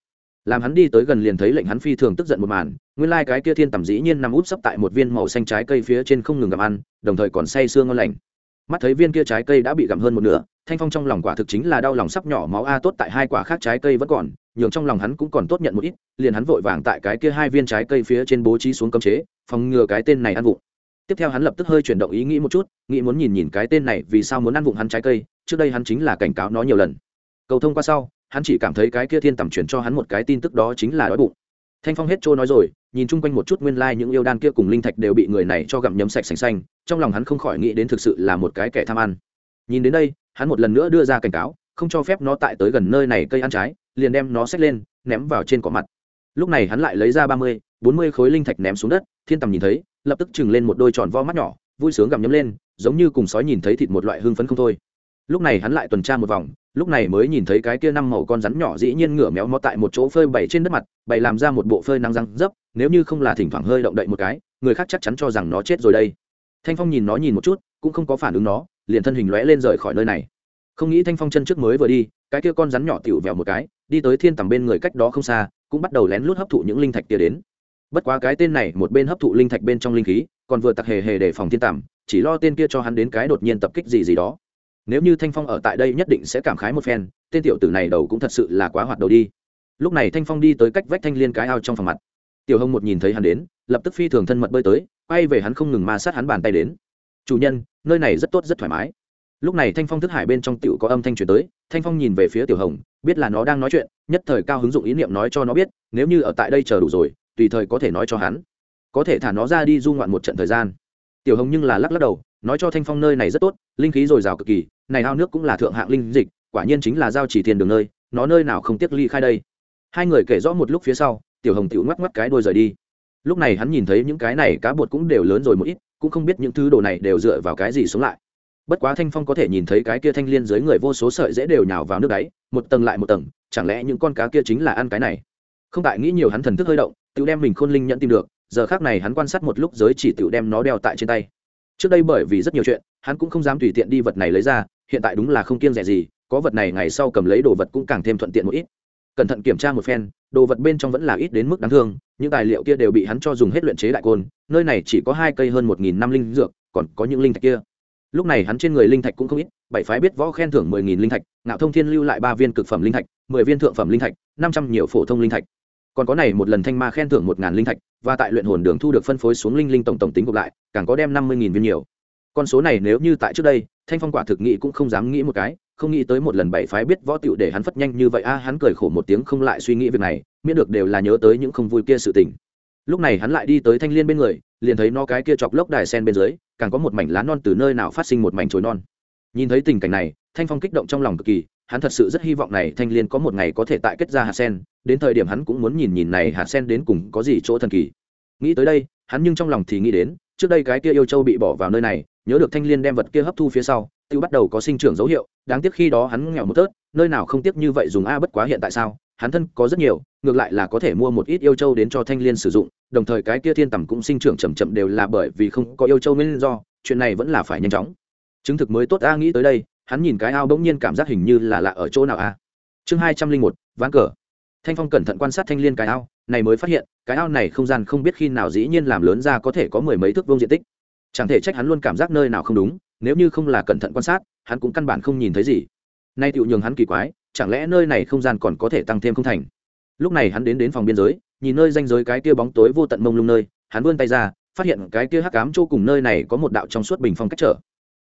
Làm hắn đi tới gần liền thấy lệnh hắn phi thường tức giận một màn, nguyên lai、like、cái kia thiên tầm dĩ nhiên nằm úp sấp tại một viên màu xanh trái cây phía trên không ngừng gặm ăn, đồng thời còn say sương ngon lành. Mắt thấy viên kia trái cây đã bị gặm hơn một nửa, thanh phong trong lòng quả thực chính là đau lòng sắp nhỏ máu a, tốt tại hai quả khác trái cây vẫn còn, nhường trong lòng hắn cũng còn tốt nhận một ít, liền hắn vội vàng tại cái kia hai viên trái cây phía trên bố trí xuống cấm chế, phòng ngừa cái tên này ăn vụng tiếp theo hắn lập tức hơi chuyển động ý nghĩ một chút, nghĩ muốn nhìn nhìn cái tên này vì sao muốn ăn vụng hắn trái cây, trước đây hắn chính là cảnh cáo nó nhiều lần. Cầu thông qua sau, hắn chỉ cảm thấy cái kia thiên tầm chuyển cho hắn một cái tin tức đó chính là đói bụng. Thanh phong hết trôi nói rồi, nhìn chung quanh một chút nguyên lai、like、những yêu đan kia cùng linh thạch đều bị người này cho gặm nhấm sạch sành xanh, trong lòng hắn không khỏi nghĩ đến thực sự là một cái kẻ tham ăn. Nhìn đến đây, hắn một lần nữa đưa ra cảnh cáo, không cho phép nó tại tới gần nơi này cây ăn trái, liền đem nó xách lên, ném vào trên cỏ mặt. Lúc này hắn lại lấy ra ba mươi, bốn mươi khối linh thạch ném xuống đất, thiên tầm nhìn thấy lập tức chừng lên một đôi tròn vo mắt nhỏ, vui sướng gặm nhấm lên, giống như cùng sói nhìn thấy thịt một loại hương phấn không thôi. Lúc này hắn lại tuần tra một vòng, lúc này mới nhìn thấy cái kia năm màu con rắn nhỏ dĩ nhiên ngửa méo mó tại một chỗ phơi bày trên đất mặt, bày làm ra một bộ phơi nắng răng dấp, nếu như không là thỉnh thoảng hơi động đậy một cái, người khác chắc chắn cho rằng nó chết rồi đây. Thanh phong nhìn nó nhìn một chút, cũng không có phản ứng nó, liền thân hình lóe lên rời khỏi nơi này. Không nghĩ thanh phong chân trước mới vừa đi, cái kia con rắn nhỏ tựu vèo một cái, đi tới thiên tầm bên người cách đó không xa, cũng bắt đầu lén lút hấp thụ những linh thạch kia đến bất quá cái tên này, một bên hấp thụ linh thạch bên trong linh khí, còn vừa tặc hề hề để phòng thiên tầm chỉ lo tên kia cho hắn đến cái đột nhiên tập kích gì gì đó. Nếu như thanh phong ở tại đây nhất định sẽ cảm khái một phen, tên tiểu tử này đầu cũng thật sự là quá hoạt đầu đi. Lúc này thanh phong đi tới cách vách thanh liên cái ao trong phòng mặt. Tiểu hồng một nhìn thấy hắn đến, lập tức phi thường thân mật bơi tới, quay về hắn không ngừng ma sát hắn bàn tay đến. Chủ nhân, nơi này rất tốt, rất thoải mái. Lúc này thanh phong thức hải bên trong tiểu có âm thanh truyền tới, thanh phong nhìn về phía tiểu hồng, biết là nó đang nói chuyện, nhất thời cao hứng dụng ý niệm nói cho nó biết, nếu như ở tại đây chờ đủ rồi tùy thời có thể nói cho hắn. Có thể thả nó ra đi du ngoạn một trận thời gian. Tiểu hồng nhưng là lắc lắc đầu, nói cho thanh phong nơi này rất tốt, linh khí dồi dào cực kỳ, này ao nước cũng là thượng hạng linh dịch, quả nhiên chính là giao chỉ tiền đường nơi, nó nơi nào không tiếc ly khai đây. Hai người kể rõ một lúc phía sau, tiểu hồng tiểu ngoắc ngoắc cái đôi rời đi. Lúc này hắn nhìn thấy những cái này cá bột cũng đều lớn rồi một ít, cũng không biết những thứ đồ này đều dựa vào cái gì sống lại. Bất quá thanh phong có thể nhìn thấy cái kia thanh liên dưới người vô số sợi dễ đều nhào vào nước đáy, một tầng lại một tầng, chẳng lẽ những con cá kia chính là ăn cái này? Không tại nghĩ nhiều hắn thần thức hơi động, tự đem mình khôn linh nhận tìm được, giờ khác này hắn quan sát một lúc giới chỉ tự đem nó đeo tại trên tay. Trước đây bởi vì rất nhiều chuyện, hắn cũng không dám tùy tiện đi vật này lấy ra, hiện tại đúng là không kiêng rẻ gì, có vật này ngày sau cầm lấy đồ vật cũng càng thêm thuận tiện một ít. Cẩn thận kiểm tra một phen, đồ vật bên trong vẫn là ít đến mức đáng thương, những tài liệu kia đều bị hắn cho dùng hết luyện chế đại côn, nơi này chỉ có hai cây hơn một nghìn năm linh dược, còn có những linh thạch kia. Lúc này hắn trên người linh thạch cũng không ít, bảy phái biết võ khen thưởng mười nghìn linh thạch, ngạo thông thiên lưu lại ba viên cực phẩm linh thạch, mười viên thượng phẩm linh thạch, năm trăm nhiều phổ thông linh thạch còn có này một lần thanh ma khen thưởng một ngàn linh thạch, và tại luyện hồn đường thu được phân phối xuống linh linh tổng tổng tính gộp lại, càng có đem năm mươi nghìn viên nhiều. Con số này nếu như tại trước đây, thanh phong quả thực nghị cũng không dám nghĩ một cái, không nghĩ tới một lần bảy phái biết võ tựu để hắn phất nhanh như vậy, a, hắn cười khổ một tiếng không lại suy nghĩ việc này, miễn được đều là nhớ tới những không vui kia sự tình. Lúc này hắn lại đi tới thanh liên bên người, liền thấy nó cái kia chọc lốc đài sen bên dưới, càng có một mảnh lá non từ nơi nào phát sinh một mảnh chồi non. Nhìn thấy tình cảnh này, thanh phong kích động trong lòng cực kỳ hắn thật sự rất hy vọng này thanh liên có một ngày có thể tại kết ra hạt sen, đến thời điểm hắn cũng muốn nhìn nhìn này hạt sen đến cùng có gì chỗ thần kỳ. Nghĩ tới đây, hắn nhưng trong lòng thì nghĩ đến, trước đây cái kia yêu châu bị bỏ vào nơi này, nhớ được thanh liên đem vật kia hấp thu phía sau tự bắt đầu có sinh trưởng dấu hiệu, đáng tiếc khi đó hắn nghèo một tớt, nơi nào không tiếc như vậy dùng a bất quá hiện tại sao, hắn thân có rất nhiều, ngược lại là có thể mua một ít yêu châu đến cho thanh liên sử dụng, đồng thời cái kia thiên tầm cũng sinh trưởng chậm chậm đều là bởi vì không có yêu châu nguyên do, chuyện này vẫn là phải nhanh chóng. Chứng thực mới tốt a nghĩ tới đây hắn nhìn cái ao bỗng nhiên cảm giác hình như là lạ ở chỗ nào a chương hai trăm linh một, ván cờ. Thanh phong cẩn thận quan sát thanh liên cái ao, này mới phát hiện, cái ao này không gian không biết khi nào dĩ nhiên làm lớn ra có thể có mười mấy thước vuông diện tích. Chẳng thể trách hắn luôn cảm giác nơi nào không đúng, nếu như không là cẩn thận quan sát, hắn cũng căn bản không nhìn thấy gì. Nay tựu nhường hắn kỳ quái, chẳng lẽ nơi này không gian còn có thể tăng thêm không thành? Lúc này hắn đến đến phòng biên giới, nhìn nơi danh giới cái kia bóng tối vô tận mông lung nơi, hắn vươn tay ra, phát hiện cái kia hắc cám chỗ cùng nơi này có một đạo trong suốt bình phong cách trở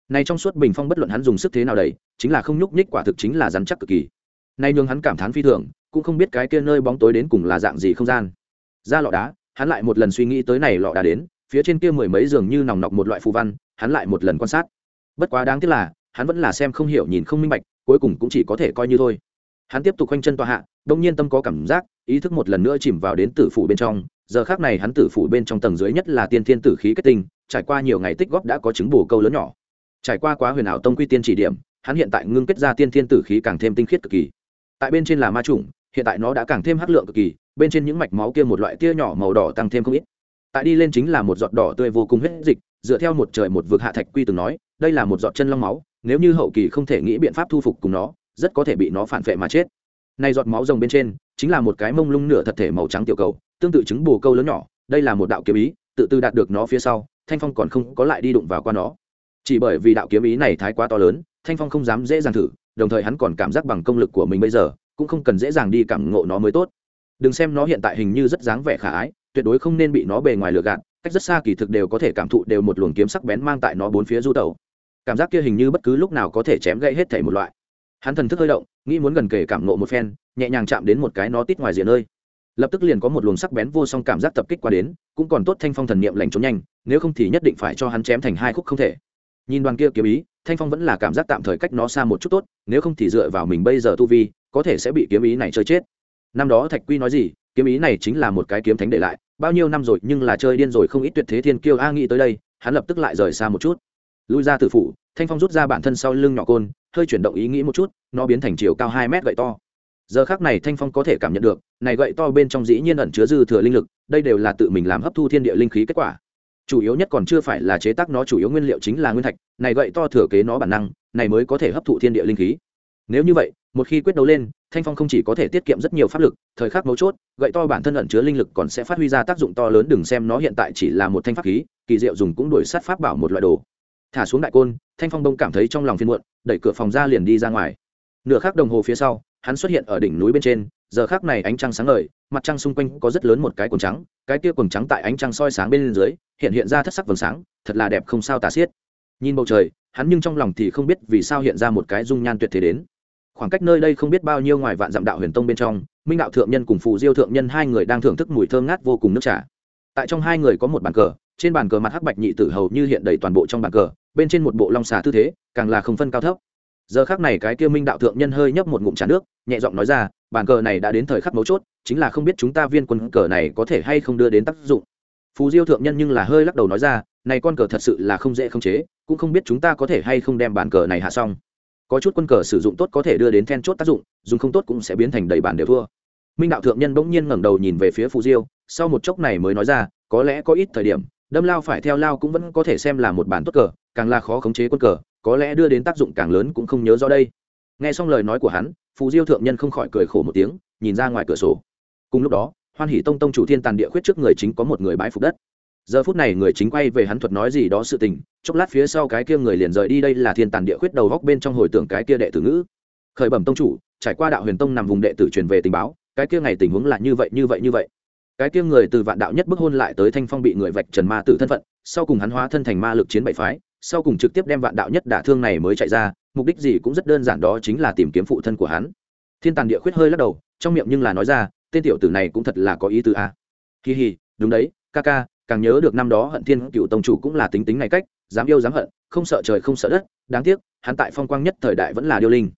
này trong suốt bình phong bất luận hắn dùng sức thế nào đầy chính là không nhúc nhích quả thực chính là rắn chắc cực kỳ. Nay nhường hắn cảm thán phi thường, cũng không biết cái kia nơi bóng tối đến cùng là dạng gì không gian. Ra lọ đá, hắn lại một lần suy nghĩ tới này lọ đá đến, phía trên kia mười mấy giường như nòng nọc một loại phù văn, hắn lại một lần quan sát. Bất quá đáng tiếc là, hắn vẫn là xem không hiểu nhìn không minh bạch, cuối cùng cũng chỉ có thể coi như thôi. Hắn tiếp tục quanh chân tòa hạ, đông nhiên tâm có cảm giác, ý thức một lần nữa chìm vào đến tử phủ bên trong. Giờ khác này hắn tử phủ bên trong tầng dưới nhất là tiên thiên tử khí kết tinh, trải qua nhiều ngày tích góp đã có chứng bổ câu lớn nhỏ trải qua quá huyền ảo tông quy tiên chỉ điểm, hắn hiện tại ngưng kết ra tiên thiên tử khí càng thêm tinh khiết cực kỳ. Tại bên trên là ma trùng hiện tại nó đã càng thêm hắc lượng cực kỳ, bên trên những mạch máu kia một loại tia nhỏ màu đỏ tăng thêm không ít. Tại đi lên chính là một giọt đỏ tươi vô cùng huyết dịch, dựa theo một trời một vực hạ thạch quy từng nói, đây là một giọt chân long máu, nếu như hậu kỳ không thể nghĩ biện pháp thu phục cùng nó, rất có thể bị nó phản vệ mà chết. Nay giọt máu rồng bên trên, chính là một cái mông lung nửa thật thể màu trắng tiểu cầu, tương tự chứng bù câu lớn nhỏ, đây là một đạo kiếm ý, tự tư đạt được nó phía sau, thanh phong còn không có lại đi đụng vào qua nó chỉ bởi vì đạo kiếm ý này thái quá to lớn, thanh phong không dám dễ dàng thử, đồng thời hắn còn cảm giác bằng công lực của mình bây giờ, cũng không cần dễ dàng đi cảm ngộ nó mới tốt. Đừng xem nó hiện tại hình như rất dáng vẻ khả ái, tuyệt đối không nên bị nó bề ngoài lừa gạt, cách rất xa kỳ thực đều có thể cảm thụ đều một luồng kiếm sắc bén mang tại nó bốn phía du tẩu. Cảm giác kia hình như bất cứ lúc nào có thể chém gãy hết thể một loại. Hắn thần thức hơi động, nghĩ muốn gần kề cảm nộ một phen, nhẹ nhàng chạm đến một cái nó tít ngoài diện ơi lập tức liền có một luồng sắc bén vô song cảm giác tập kích qua đến, cũng còn tốt thanh phong thần niệm lành trốn nhanh, nếu không thì nhất định phải cho hắn chém thành hai khúc không thể nhìn đoàn kia kiếm ý, thanh phong vẫn là cảm giác tạm thời cách nó xa một chút tốt, nếu không thì dựa vào mình bây giờ tu vi, có thể sẽ bị kiếm ý này chơi chết. Năm đó thạch quy nói gì, kiếm ý này chính là một cái kiếm thánh để lại, bao nhiêu năm rồi nhưng là chơi điên rồi không ít tuyệt thế thiên kiêu a nghĩ tới đây, hắn lập tức lại rời xa một chút. Lui ra từ phủ, thanh phong rút ra bản thân sau lưng nhỏ côn, hơi chuyển động ý nghĩ một chút, nó biến thành chiều cao hai mét gậy to. Giờ khác này thanh phong có thể cảm nhận được, này gậy to bên trong dĩ nhiên ẩn chứa dư thừa linh lực, đây đều là tự mình làm hấp thu thiên địa linh khí kết quả chủ yếu nhất còn chưa phải là chế tác nó, chủ yếu nguyên liệu chính là nguyên thạch. Này gậy to thừa kế nó bản năng, này mới có thể hấp thụ thiên địa linh khí. Nếu như vậy, một khi quyết đấu lên, thanh phong không chỉ có thể tiết kiệm rất nhiều pháp lực, thời khắc mấu chốt, gậy to bản thân ẩn chứa linh lực còn sẽ phát huy ra tác dụng to lớn, đừng xem nó hiện tại chỉ là một thanh pháp khí, kỳ diệu dùng cũng đổi sát pháp bảo một loại đồ. Thả xuống đại côn, thanh phong đông cảm thấy trong lòng phiên muộn, đẩy cửa phòng ra liền đi ra ngoài. Nửa khắc đồng hồ phía sau, hắn xuất hiện ở đỉnh núi bên trên giờ khác này ánh trăng sáng ngời, mặt trăng xung quanh có rất lớn một cái quần trắng, cái kia quần trắng tại ánh trăng soi sáng bên dưới, hiện hiện ra thất sắc vầng sáng, thật là đẹp không sao tả xiết. Nhìn bầu trời, hắn nhưng trong lòng thì không biết vì sao hiện ra một cái dung nhan tuyệt thế đến. Khoảng cách nơi đây không biết bao nhiêu ngoài vạn dặm đạo huyền tông bên trong, minh đạo thượng nhân cùng phù diêu thượng nhân hai người đang thưởng thức mùi thơm ngát vô cùng nước trà. Tại trong hai người có một bàn cờ, trên bàn cờ mặt hắc bạch nhị tử hầu như hiện đầy toàn bộ trong bàn cờ, bên trên một bộ long xà tư thế, càng là không phân cao thấp. Giờ khác này cái kia minh đạo thượng nhân hơi nhấp một ngụm trà nước, nhẹ giọng nói ra bàn cờ này đã đến thời khắc mấu chốt, chính là không biết chúng ta viên quân cờ này có thể hay không đưa đến tác dụng. Phú diêu thượng nhân nhưng là hơi lắc đầu nói ra, này con cờ thật sự là không dễ khống chế, cũng không biết chúng ta có thể hay không đem bàn cờ này hạ xong. Có chút quân cờ sử dụng tốt có thể đưa đến then chốt tác dụng, dùng không tốt cũng sẽ biến thành đầy bàn đều thua. Minh đạo thượng nhân bỗng nhiên ngẩng đầu nhìn về phía phú diêu, sau một chốc này mới nói ra, có lẽ có ít thời điểm, đâm lao phải theo lao cũng vẫn có thể xem là một bản tốt cờ, càng là khó khống chế quân cờ, có lẽ đưa đến tác dụng càng lớn cũng không nhớ rõ đây nghe xong lời nói của hắn, phù diêu thượng nhân không khỏi cười khổ một tiếng, nhìn ra ngoài cửa sổ. Cùng lúc đó, hoan hỷ tông tông chủ thiên tàn địa khuyết trước người chính có một người bãi phục đất. Giờ phút này người chính quay về hắn thuật nói gì đó sự tình, chốc lát phía sau cái kia người liền rời đi đây là thiên tàn địa khuyết đầu góc bên trong hồi tưởng cái kia đệ tử ngữ. Khởi bẩm tông chủ, trải qua đạo huyền tông nằm vùng đệ tử truyền về tình báo, cái kia ngày tình huống là như vậy như vậy như vậy. Cái kia người từ vạn đạo nhất bức hôn lại tới thanh phong bị người vạch trần ma tử thân phận, sau cùng hắn hóa thân thành ma lực chiến bậy phái, sau cùng trực tiếp đem vạn đạo nhất đả thương này mới chạy ra mục đích gì cũng rất đơn giản đó chính là tìm kiếm phụ thân của hắn. Thiên tàn địa khuyết hơi lắc đầu, trong miệng nhưng là nói ra, tên tiểu tử này cũng thật là có ý tứ a. À. kỳ hì đúng đấy, ca ca, càng nhớ được năm đó hận thiên cựu tông chủ cũng là tính tính này cách, dám yêu dám hận, không sợ trời không sợ đất, đáng tiếc, hắn tại phong quang nhất thời đại vẫn là điêu linh.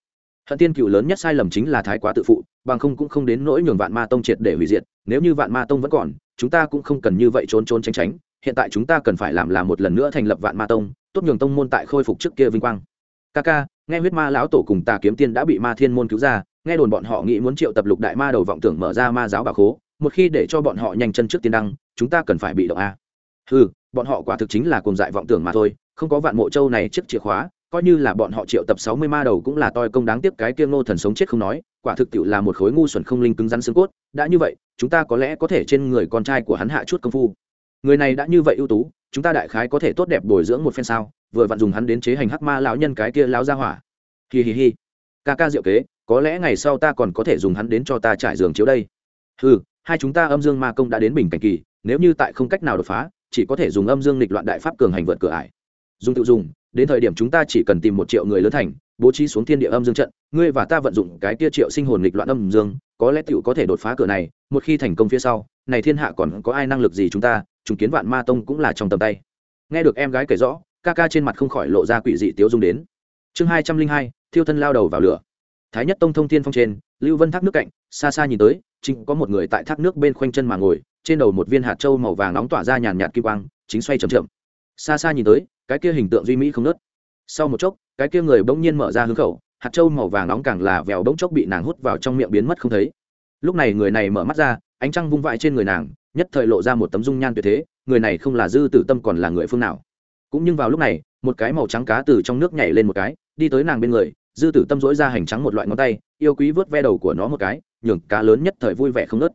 Hận thiên cựu lớn nhất sai lầm chính là thái quá tự phụ, bằng không cũng không đến nỗi nhường vạn ma tông triệt để hủy diệt, nếu như vạn ma tông vẫn còn, chúng ta cũng không cần như vậy trốn trốn tránh tránh, hiện tại chúng ta cần phải làm là một lần nữa thành lập vạn ma tông, tốt nhường tông môn tại khôi phục trước kia vinh quang ca ca, nghe huyết ma lão tổ cùng tà kiếm tiên đã bị ma thiên môn cứu ra, nghe đồn bọn họ nghĩ muốn triệu tập lục đại ma đầu vọng tưởng mở ra ma giáo bà khố, một khi để cho bọn họ nhanh chân trước tiên đăng, chúng ta cần phải bị động a. Ừ bọn họ quả thực chính là cùng dại vọng tưởng mà thôi, không có vạn mộ châu này chiếc chìa khóa, coi như là bọn họ triệu tập sáu mươi ma đầu cũng là toi công đáng tiếc cái kia ngô thần sống chết không nói, quả thực tiệu là một khối ngu xuẩn không linh cứng rắn xương cốt, đã như vậy, chúng ta có lẽ có thể trên người con trai của hắn hạ chút công phu người này đã như vậy ưu tú, chúng ta đại khái có thể tốt đẹp bồi dưỡng một phen sao? Vừa vặn dùng hắn đến chế hành hắc ma lão nhân cái kia lão ra hỏa. Hi hi hi. Ca ca diệu kế, có lẽ ngày sau ta còn có thể dùng hắn đến cho ta trải giường chiếu đây. Ừ hai chúng ta âm dương ma công đã đến bình cảnh kỳ, nếu như tại không cách nào đột phá, chỉ có thể dùng âm dương lịch loạn đại pháp cường hành vượt cửa ải. Dùng tự dùng, đến thời điểm chúng ta chỉ cần tìm một triệu người lớn thành, bố trí xuống thiên địa âm dương trận, ngươi và ta vận dụng cái tia triệu sinh hồn lịch loạn âm dương, có lẽ tựu có thể đột phá cửa này, một khi thành công phía sau, này thiên hạ còn có ai năng lực gì chúng ta? Trùng kiến vạn ma tông cũng là trong tầm tay. Nghe được em gái kể rõ, ca ca trên mặt không khỏi lộ ra quỷ dị tiếu dung đến. Chương hai trăm linh hai, thiêu thân lao đầu vào lửa. Thái nhất tông thông thiên phong trên, lưu vân thác nước cạnh, xa xa nhìn tới, chính có một người tại thác nước bên khoanh chân mà ngồi, trên đầu một viên hạt trâu màu vàng nóng tỏa ra nhàn nhạt kim quang, chính xoay chầm chậm. Xa xa nhìn tới, cái kia hình tượng duy mỹ không nớt. Sau một chốc, cái kia người bỗng nhiên mở ra hướng khẩu, hạt trâu màu vàng nóng càng là vèo bỗng chốc bị nàng hút vào trong miệng biến mất không thấy. Lúc này người này mở mắt ra, ánh trăng vung vãi trên người nàng nhất thời lộ ra một tấm dung nhan tuyệt thế, người này không là dư tử tâm còn là người phương nào. Cũng nhưng vào lúc này, một cái màu trắng cá từ trong nước nhảy lên một cái, đi tới nàng bên người, dư tử tâm dỗi ra hành trắng một loại ngón tay, yêu quý vớt ve đầu của nó một cái, nhường cá lớn nhất thời vui vẻ không nớt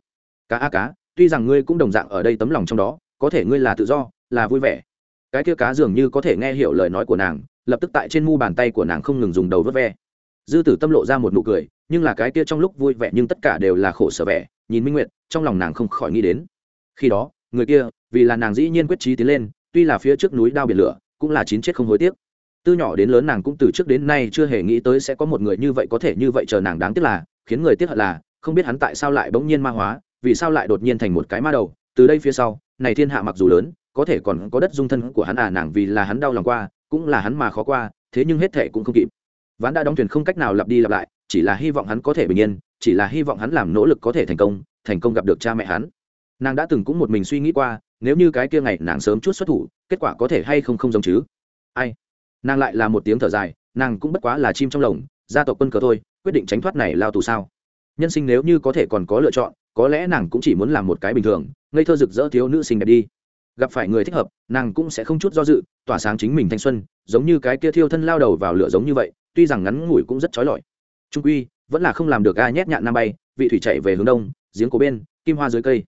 cá a cá, tuy rằng ngươi cũng đồng dạng ở đây tấm lòng trong đó, có thể ngươi là tự do, là vui vẻ. Cái kia cá dường như có thể nghe hiểu lời nói của nàng, lập tức tại trên mu bàn tay của nàng không ngừng dùng đầu vớt ve. Dư tử tâm lộ ra một nụ cười, nhưng là cái kia trong lúc vui vẻ nhưng tất cả đều là khổ sở vẻ, nhìn minh nguyệt, trong lòng nàng không khỏi nghĩ đến khi đó, người kia, vì là nàng dĩ nhiên quyết trí tiến lên, tuy là phía trước núi đao biển lửa, cũng là chín chết không hối tiếc. Từ nhỏ đến lớn nàng cũng từ trước đến nay chưa hề nghĩ tới sẽ có một người như vậy có thể như vậy chờ nàng đáng tiếc là, khiến người tiếc hận là, không biết hắn tại sao lại bỗng nhiên ma hóa, vì sao lại đột nhiên thành một cái ma đầu. Từ đây phía sau, này thiên hạ mặc dù lớn, có thể còn có đất dung thân của hắn à nàng vì là hắn đau lòng qua, cũng là hắn mà khó qua, thế nhưng hết thể cũng không kịp. Ván đã đóng thuyền không cách nào lặp đi lặp lại, chỉ là hy vọng hắn có thể bình yên, chỉ là hy vọng hắn làm nỗ lực có thể thành công thành công gặp được cha mẹ hắn nàng đã từng cũng một mình suy nghĩ qua, nếu như cái kia ngày nàng sớm chút xuất thủ, kết quả có thể hay không không giống chứ? Ai? Nàng lại là một tiếng thở dài, nàng cũng bất quá là chim trong lồng, gia tộc quân cờ thôi, quyết định tránh thoát này lao tù sao? Nhân sinh nếu như có thể còn có lựa chọn, có lẽ nàng cũng chỉ muốn làm một cái bình thường, ngây thơ rực rỡ thiếu nữ sinh đẹp đi. Gặp phải người thích hợp, nàng cũng sẽ không chút do dự, tỏa sáng chính mình thanh xuân, giống như cái kia thiêu thân lao đầu vào lửa giống như vậy, tuy rằng ngắn ngủi cũng rất trói lọi. Trung quy vẫn là không làm được ga nhét nhạn nam bay, vị thủy chạy về hướng đông, giếng cổ bên, kim hoa dưới cây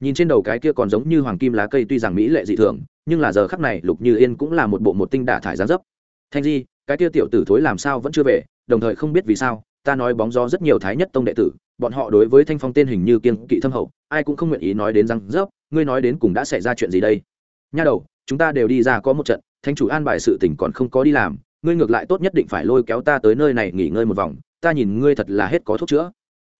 nhìn trên đầu cái kia còn giống như hoàng kim lá cây tuy rằng mỹ lệ dị thường, nhưng là giờ khắc này lục như yên cũng là một bộ một tinh đả thải gián dấp. Thanh di, cái kia tiểu tử thối làm sao vẫn chưa về, đồng thời không biết vì sao, ta nói bóng gió rất nhiều thái nhất tông đệ tử, bọn họ đối với thanh phong tên hình như kiên kỵ thâm hậu, ai cũng không nguyện ý nói đến răng rớp, ngươi nói đến cùng đã xảy ra chuyện gì đây? Nha đầu, chúng ta đều đi ra có một trận, thanh chủ an bài sự tỉnh còn không có đi làm, ngươi ngược lại tốt nhất định phải lôi kéo ta tới nơi này nghỉ ngơi một vòng, ta nhìn ngươi thật là hết có thuốc chữa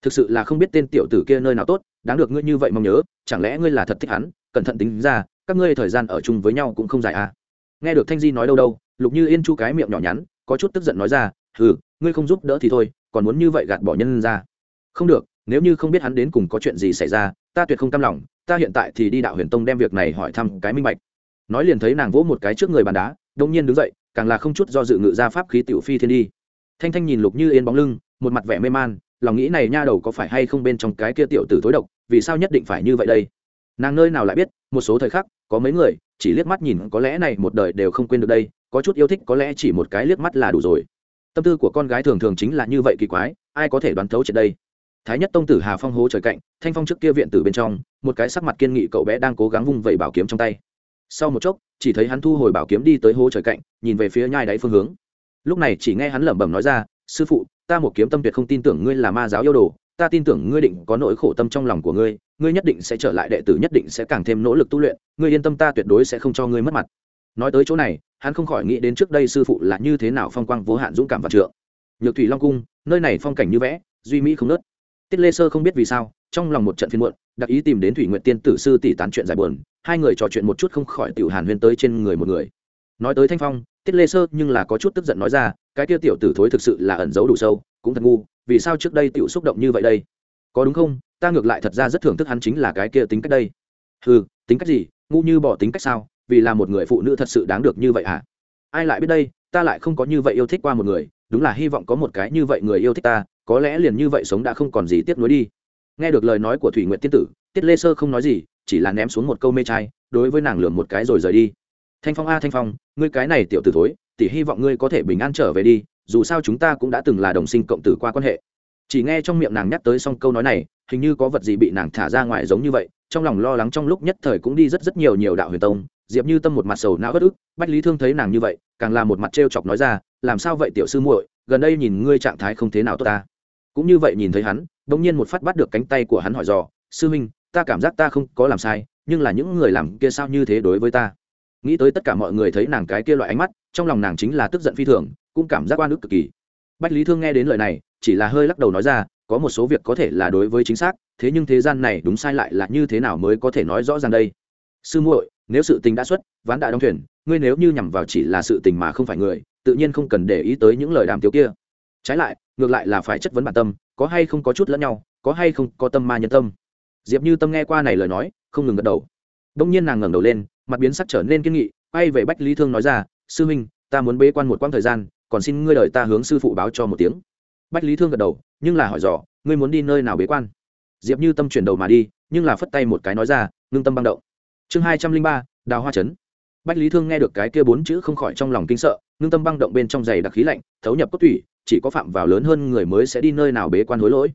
thực sự là không biết tên tiểu tử kia nơi nào tốt, đáng được ngươi như vậy mong nhớ, chẳng lẽ ngươi là thật thích hắn? Cẩn thận tính ra, các ngươi thời gian ở chung với nhau cũng không dài à? Nghe được thanh di nói đâu đâu, lục như yên chu cái miệng nhỏ nhắn, có chút tức giận nói ra ừ ngươi không giúp đỡ thì thôi, còn muốn như vậy gạt bỏ nhân ra. Không được, nếu như không biết hắn đến cùng có chuyện gì xảy ra, ta tuyệt không cam lòng, ta hiện tại thì đi đạo huyền tông đem việc này hỏi thăm cái minh bạch. Nói liền thấy nàng vỗ một cái trước người bàn đá, đông nhiên đứng dậy, càng là không chút do dự ngự ra pháp khí tiểu phi thiên đi. Thanh thanh nhìn lục như yên bóng lưng, một mặt vẻ mê man lòng nghĩ này nha đầu có phải hay không bên trong cái kia tiểu tử tối độc, vì sao nhất định phải như vậy đây? Nàng nơi nào lại biết, một số thời khắc, có mấy người, chỉ liếc mắt nhìn, có lẽ này một đời đều không quên được đây, có chút yêu thích, có lẽ chỉ một cái liếc mắt là đủ rồi. Tâm tư của con gái thường thường chính là như vậy kỳ quái, ai có thể đoán thấu trên đây? Thái nhất tông tử hà phong hố trời cạnh, thanh phong trước kia viện tử bên trong, một cái sắc mặt kiên nghị cậu bé đang cố gắng vung vẩy bảo kiếm trong tay. Sau một chốc, chỉ thấy hắn thu hồi bảo kiếm đi tới hố trời cạnh, nhìn về phía nhai đáy phương hướng. Lúc này chỉ nghe hắn lẩm bẩm nói ra, sư phụ ta một kiếm tâm tuyệt không tin tưởng ngươi là ma giáo yêu đồ, ta tin tưởng ngươi định có nỗi khổ tâm trong lòng của ngươi ngươi nhất định sẽ trở lại đệ tử nhất định sẽ càng thêm nỗ lực tu luyện, ngươi yên tâm ta tuyệt đối sẽ không cho ngươi mất mặt. Nói tới chỗ này, hắn không khỏi nghĩ đến trước đây sư phụ là như thế nào phong quang vô hạn dũng cảm và trượng. Nhược thủy long cung, nơi này phong cảnh như vẽ, duy mỹ không nớt tiết lê sơ không biết vì sao, trong lòng một trận phiên muộn, đặc ý tìm đến thủy nguyện tiên tử sư tỷ tán chuyện giải buồn, hai người trò chuyện một chút không khỏi tiểu hàn huyên tới trên người một người. Nói tới thanh phong tiết lê sơ nhưng là có chút tức giận nói ra, cái kia tiểu tử thối thực sự là ẩn giấu đủ sâu, cũng thật ngu, vì sao trước đây tiểu xúc động như vậy đây? Có đúng không? Ta ngược lại thật ra rất thưởng thức hắn chính là cái kia tính cách đây. Ừ tính cách gì? Ngu như bỏ tính cách sao? Vì là một người phụ nữ thật sự đáng được như vậy à ai lại biết đây? Ta lại không có như vậy yêu thích qua một người, đúng là hy vọng có một cái như vậy người yêu thích ta, có lẽ liền như vậy sống đã không còn gì tiếc nuối đi. Nghe được lời nói của thủy nguyện tiên tử, tiết lê sơ không nói gì, chỉ là ném xuống một câu mê trai, đối với nàng lường một cái rồi rời đi thanh phong a, thanh phong, ngươi cái này tiểu t ử thối tỷ hy vọng ngươi có thể bình an trở về đi, dù sao chúng ta cũng đã từng là đồng sinh cộng tử qua quan hệ. Chỉ nghe trong miệng nàng nhắc tới xong câu nói này, hình như có vật gì bị nàng thả ra ngoài giống như vậy, trong lòng lo lắng trong lúc nhất thời cũng đi rất rất nhiều nhiều đạo huyền tông, diệp như tâm một mặt sầu não bất ức, bách lý thương thấy nàng như vậy, càng là một mặt t r e o chọc nói ra, làm sao vậy tiểu sư muội, gần đây nhìn ngươi trạng thái không thế nào tốt ta? Cũng như vậy nhìn thấy hắn, bỗng nhiên một phát bắt được cánh tay của hắn hỏi dò, sư huynh, ta cảm giác ta không có làm sai, nhưng là những người làm kia sao như thế đối với ta? Nghĩ tới tất cả mọi người thấy nàng cái kia loại ánh mắt, trong lòng nàng chính là tức giận phi thường, cũng cảm giác oan ức cực kỳ. Bách lý thương nghe đến lời này, chỉ là hơi lắc đầu nói ra, có một số việc có thể là đối với chính xác, thế nhưng thế gian này đúng sai lại là như thế nào mới có thể nói rõ ràng đây? Sư muội, nếu sự tình đã xuất, ván đã đóng thuyền, ngươi nếu như nhằm vào chỉ là sự tình mà không phải người, tự nhiên không cần để ý tới những lời đàm tiếu kia. Trái lại, ngược lại là phải chất vấn bản tâm, có hay không có chút lẫn nhau, có hay không có tâm ma nhân tâm. Diệp như tâm nghe qua này lời nói, không ngừng gật đầu. Đông nhiên nàng ngẩng đầu lên mặt biến sắc trở nên kiên nghị, quay về bách lý thương nói ra, sư huynh, ta muốn bế quan một quãng thời gian, còn xin ngươi đợi ta hướng sư phụ báo cho một tiếng. Bách lý thương gật đầu, nhưng là hỏi dò, ngươi muốn đi nơi nào bế quan? Diệp như tâm chuyển đầu mà đi, nhưng là phất tay một cái nói ra, ngưng tâm băng động. Chương hai trăm linh ba, đào hoa trấn. Bách lý thương nghe được cái kia bốn chữ không khỏi trong lòng kinh sợ, ngưng tâm băng động bên trong giày đặc khí lạnh, thấu nhập cốt thủy chỉ có phạm vào lớn hơn người mới sẽ đi nơi nào bế quan hối lỗi.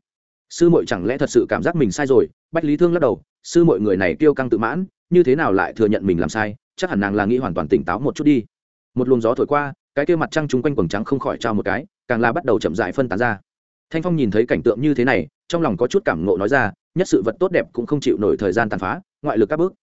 Sư muội chẳng lẽ thật sự cảm giác mình sai rồi? Bách lý thương lắc đầu, sư muội người này kiêu căng tự mãn như thế nào lại thừa nhận mình làm sai, chắc hẳn nàng là nghĩ hoàn toàn tỉnh táo một chút đi. Một luồng gió thổi qua, cái kia mặt trăng chung quanh quần trắng không khỏi trao một cái, càng là bắt đầu chậm dại phân tán ra. Thanh phong nhìn thấy cảnh tượng như thế này, trong lòng có chút cảm ngộ nói ra, nhất sự vật tốt đẹp cũng không chịu nổi thời gian tàn phá, ngoại lực các bước.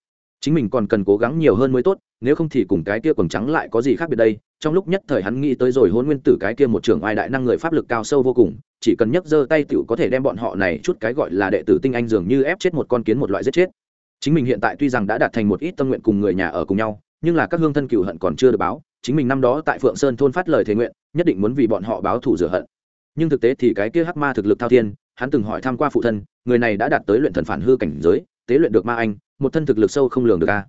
Chính mình còn cần cố gắng nhiều hơn mới tốt, nếu không thì cùng cái kia quần trắng lại có gì khác biệt đây? Trong lúc nhất thời hắn nghĩ tới rồi hôn nguyên tử cái kia một trưởng ai đại năng người pháp lực cao sâu vô cùng, chỉ cần nhấc giơ tay tiểu có thể đem bọn họ này chút cái gọi là đệ tử tinh anh dường như ép chết một con kiến một loại giết chết chính mình hiện tại tuy rằng đã đạt thành một ít tâm nguyện cùng người nhà ở cùng nhau, nhưng là các hương thân cựu hận còn chưa được báo, chính mình năm đó tại phượng sơn thôn phát lời thế nguyện, nhất định muốn vì bọn họ báo thủ rửa hận. Nhưng thực tế thì cái kia hắc ma thực lực thao thiên, hắn từng hỏi tham q u a phụ thân, người này đã đạt tới luyện thần phản hư cảnh giới, tế luyện được ma anh, một thân thực lực sâu không lường được a.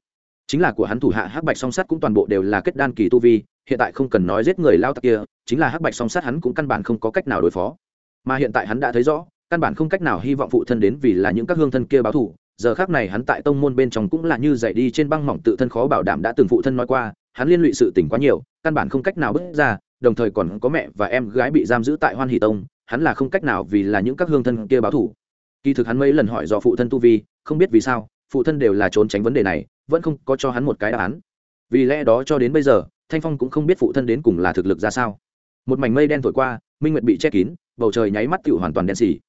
Chính là của hắn thủ hạ hắc bạch song sắt cũng toàn bộ đều là kết đan kỳ tu vi, hiện tại không cần nói giết người lao tặc kia, chính là hắc bạch song sắt hắn cũng căn bản không có cách nào đối phó. Mà hiện tại hắn đã thấy rõ, căn bản không cách nào hy vọng phụ thân đến vì là những các hương thân kia báo thủ giờ khác này hắn tại tông môn bên trong cũng là như dậy đi trên băng mỏng tự thân khó bảo đảm đã từng phụ thân nói qua, hắn liên lụy sự tình quá nhiều, căn bản không cách nào bước ra, đồng thời còn có mẹ và em gái bị giam giữ tại hoan hỷ tông, hắn là không cách nào vì là những các hương thân kia báo thủ kỳ thực hắn mấy lần hỏi do phụ thân tu vi, không biết vì sao, phụ thân đều là trốn tránh vấn đề này, vẫn không có cho hắn một cái đáp án. Vì lẽ đó cho đến bây giờ, thanh phong cũng không biết phụ thân đến cùng là thực lực ra sao. Một mảnh mây đen thổi qua, minh nguyệt bị che kín, bầu trời nháy mắt tựu hoàn toàn đen xỉ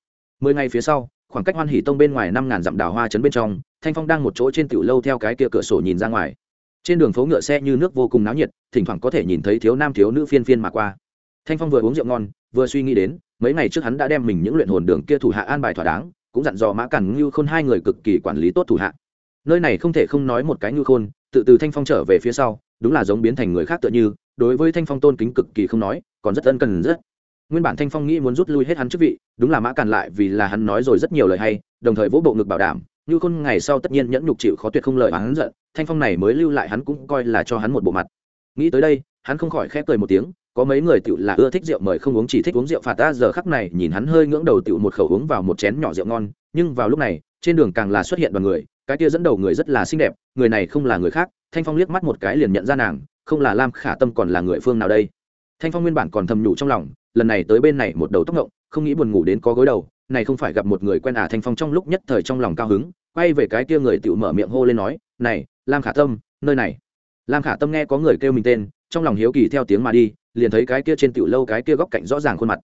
mười ngày phía sau khoảng cách hoan hỷ tông bên ngoài năm ngàn dặm đào hoa trấn bên trong, thanh phong đang một chỗ trên tiểu lâu theo cái kia cửa sổ nhìn ra ngoài. Trên đường phố ngựa xe như nước vô cùng náo nhiệt, thỉnh thoảng có thể nhìn thấy thiếu nam thiếu nữ phiên phiên mà qua. Thanh phong vừa uống rượu ngon, vừa suy nghĩ đến, mấy ngày trước hắn đã đem mình những luyện hồn đường kia thủ hạ an bài thỏa đáng, cũng dặn dò mã cản ngưu khôn hai người cực kỳ quản lý tốt thủ hạ. Nơi này không thể không nói một cái ngưu khôn, tự từ thanh phong trở về phía sau, đúng là giống biến thành người khác tựa như, đối với thanh phong tôn kính cực kỳ không nói, còn rất ân cần rất nguyên bản thanh phong nghĩ muốn rút lui hết hắn chức vị, đúng là mã càn lại vì là hắn nói rồi rất nhiều lời hay, đồng thời vỗ bộ ngực bảo đảm, như khôn ngày sau tất nhiên nhẫn nhục chịu khó tuyệt không lời hắn giận, thanh phong này mới lưu lại hắn cũng coi là cho hắn một bộ mặt. Nghĩ tới đây, hắn không khỏi khép cười một tiếng, có mấy người tựu là ưa thích rượu mời không uống chỉ thích uống rượu phạt ta, giờ khắc này nhìn hắn hơi ngưỡng đầu tựu một khẩu uống vào một chén nhỏ rượu ngon, nhưng vào lúc này, trên đường càng là xuất hiện đoàn người, cái kia dẫn đầu người rất là xinh đẹp, người này không là người khác, thanh phong liếc mắt một cái liền nhận ra nàng, không là lam khả tâm còn là người phương nào đây? Thanh phong nguyên bản còn thầm nhủ trong lòng lần này tới bên này một đầu tóc ngộng, không nghĩ buồn ngủ đến có gối đầu, này không phải gặp một người quen à thanh phong trong lúc nhất thời trong lòng cao hứng, quay về cái kia người tự mở miệng hô lên nói, này, lam khả tâm, nơi này. Lam khả tâm nghe có người kêu mình tên, trong lòng hiếu kỳ theo tiếng mà đi, liền thấy cái kia trên tiểu lâu cái kia góc cạnh rõ ràng khuôn mặt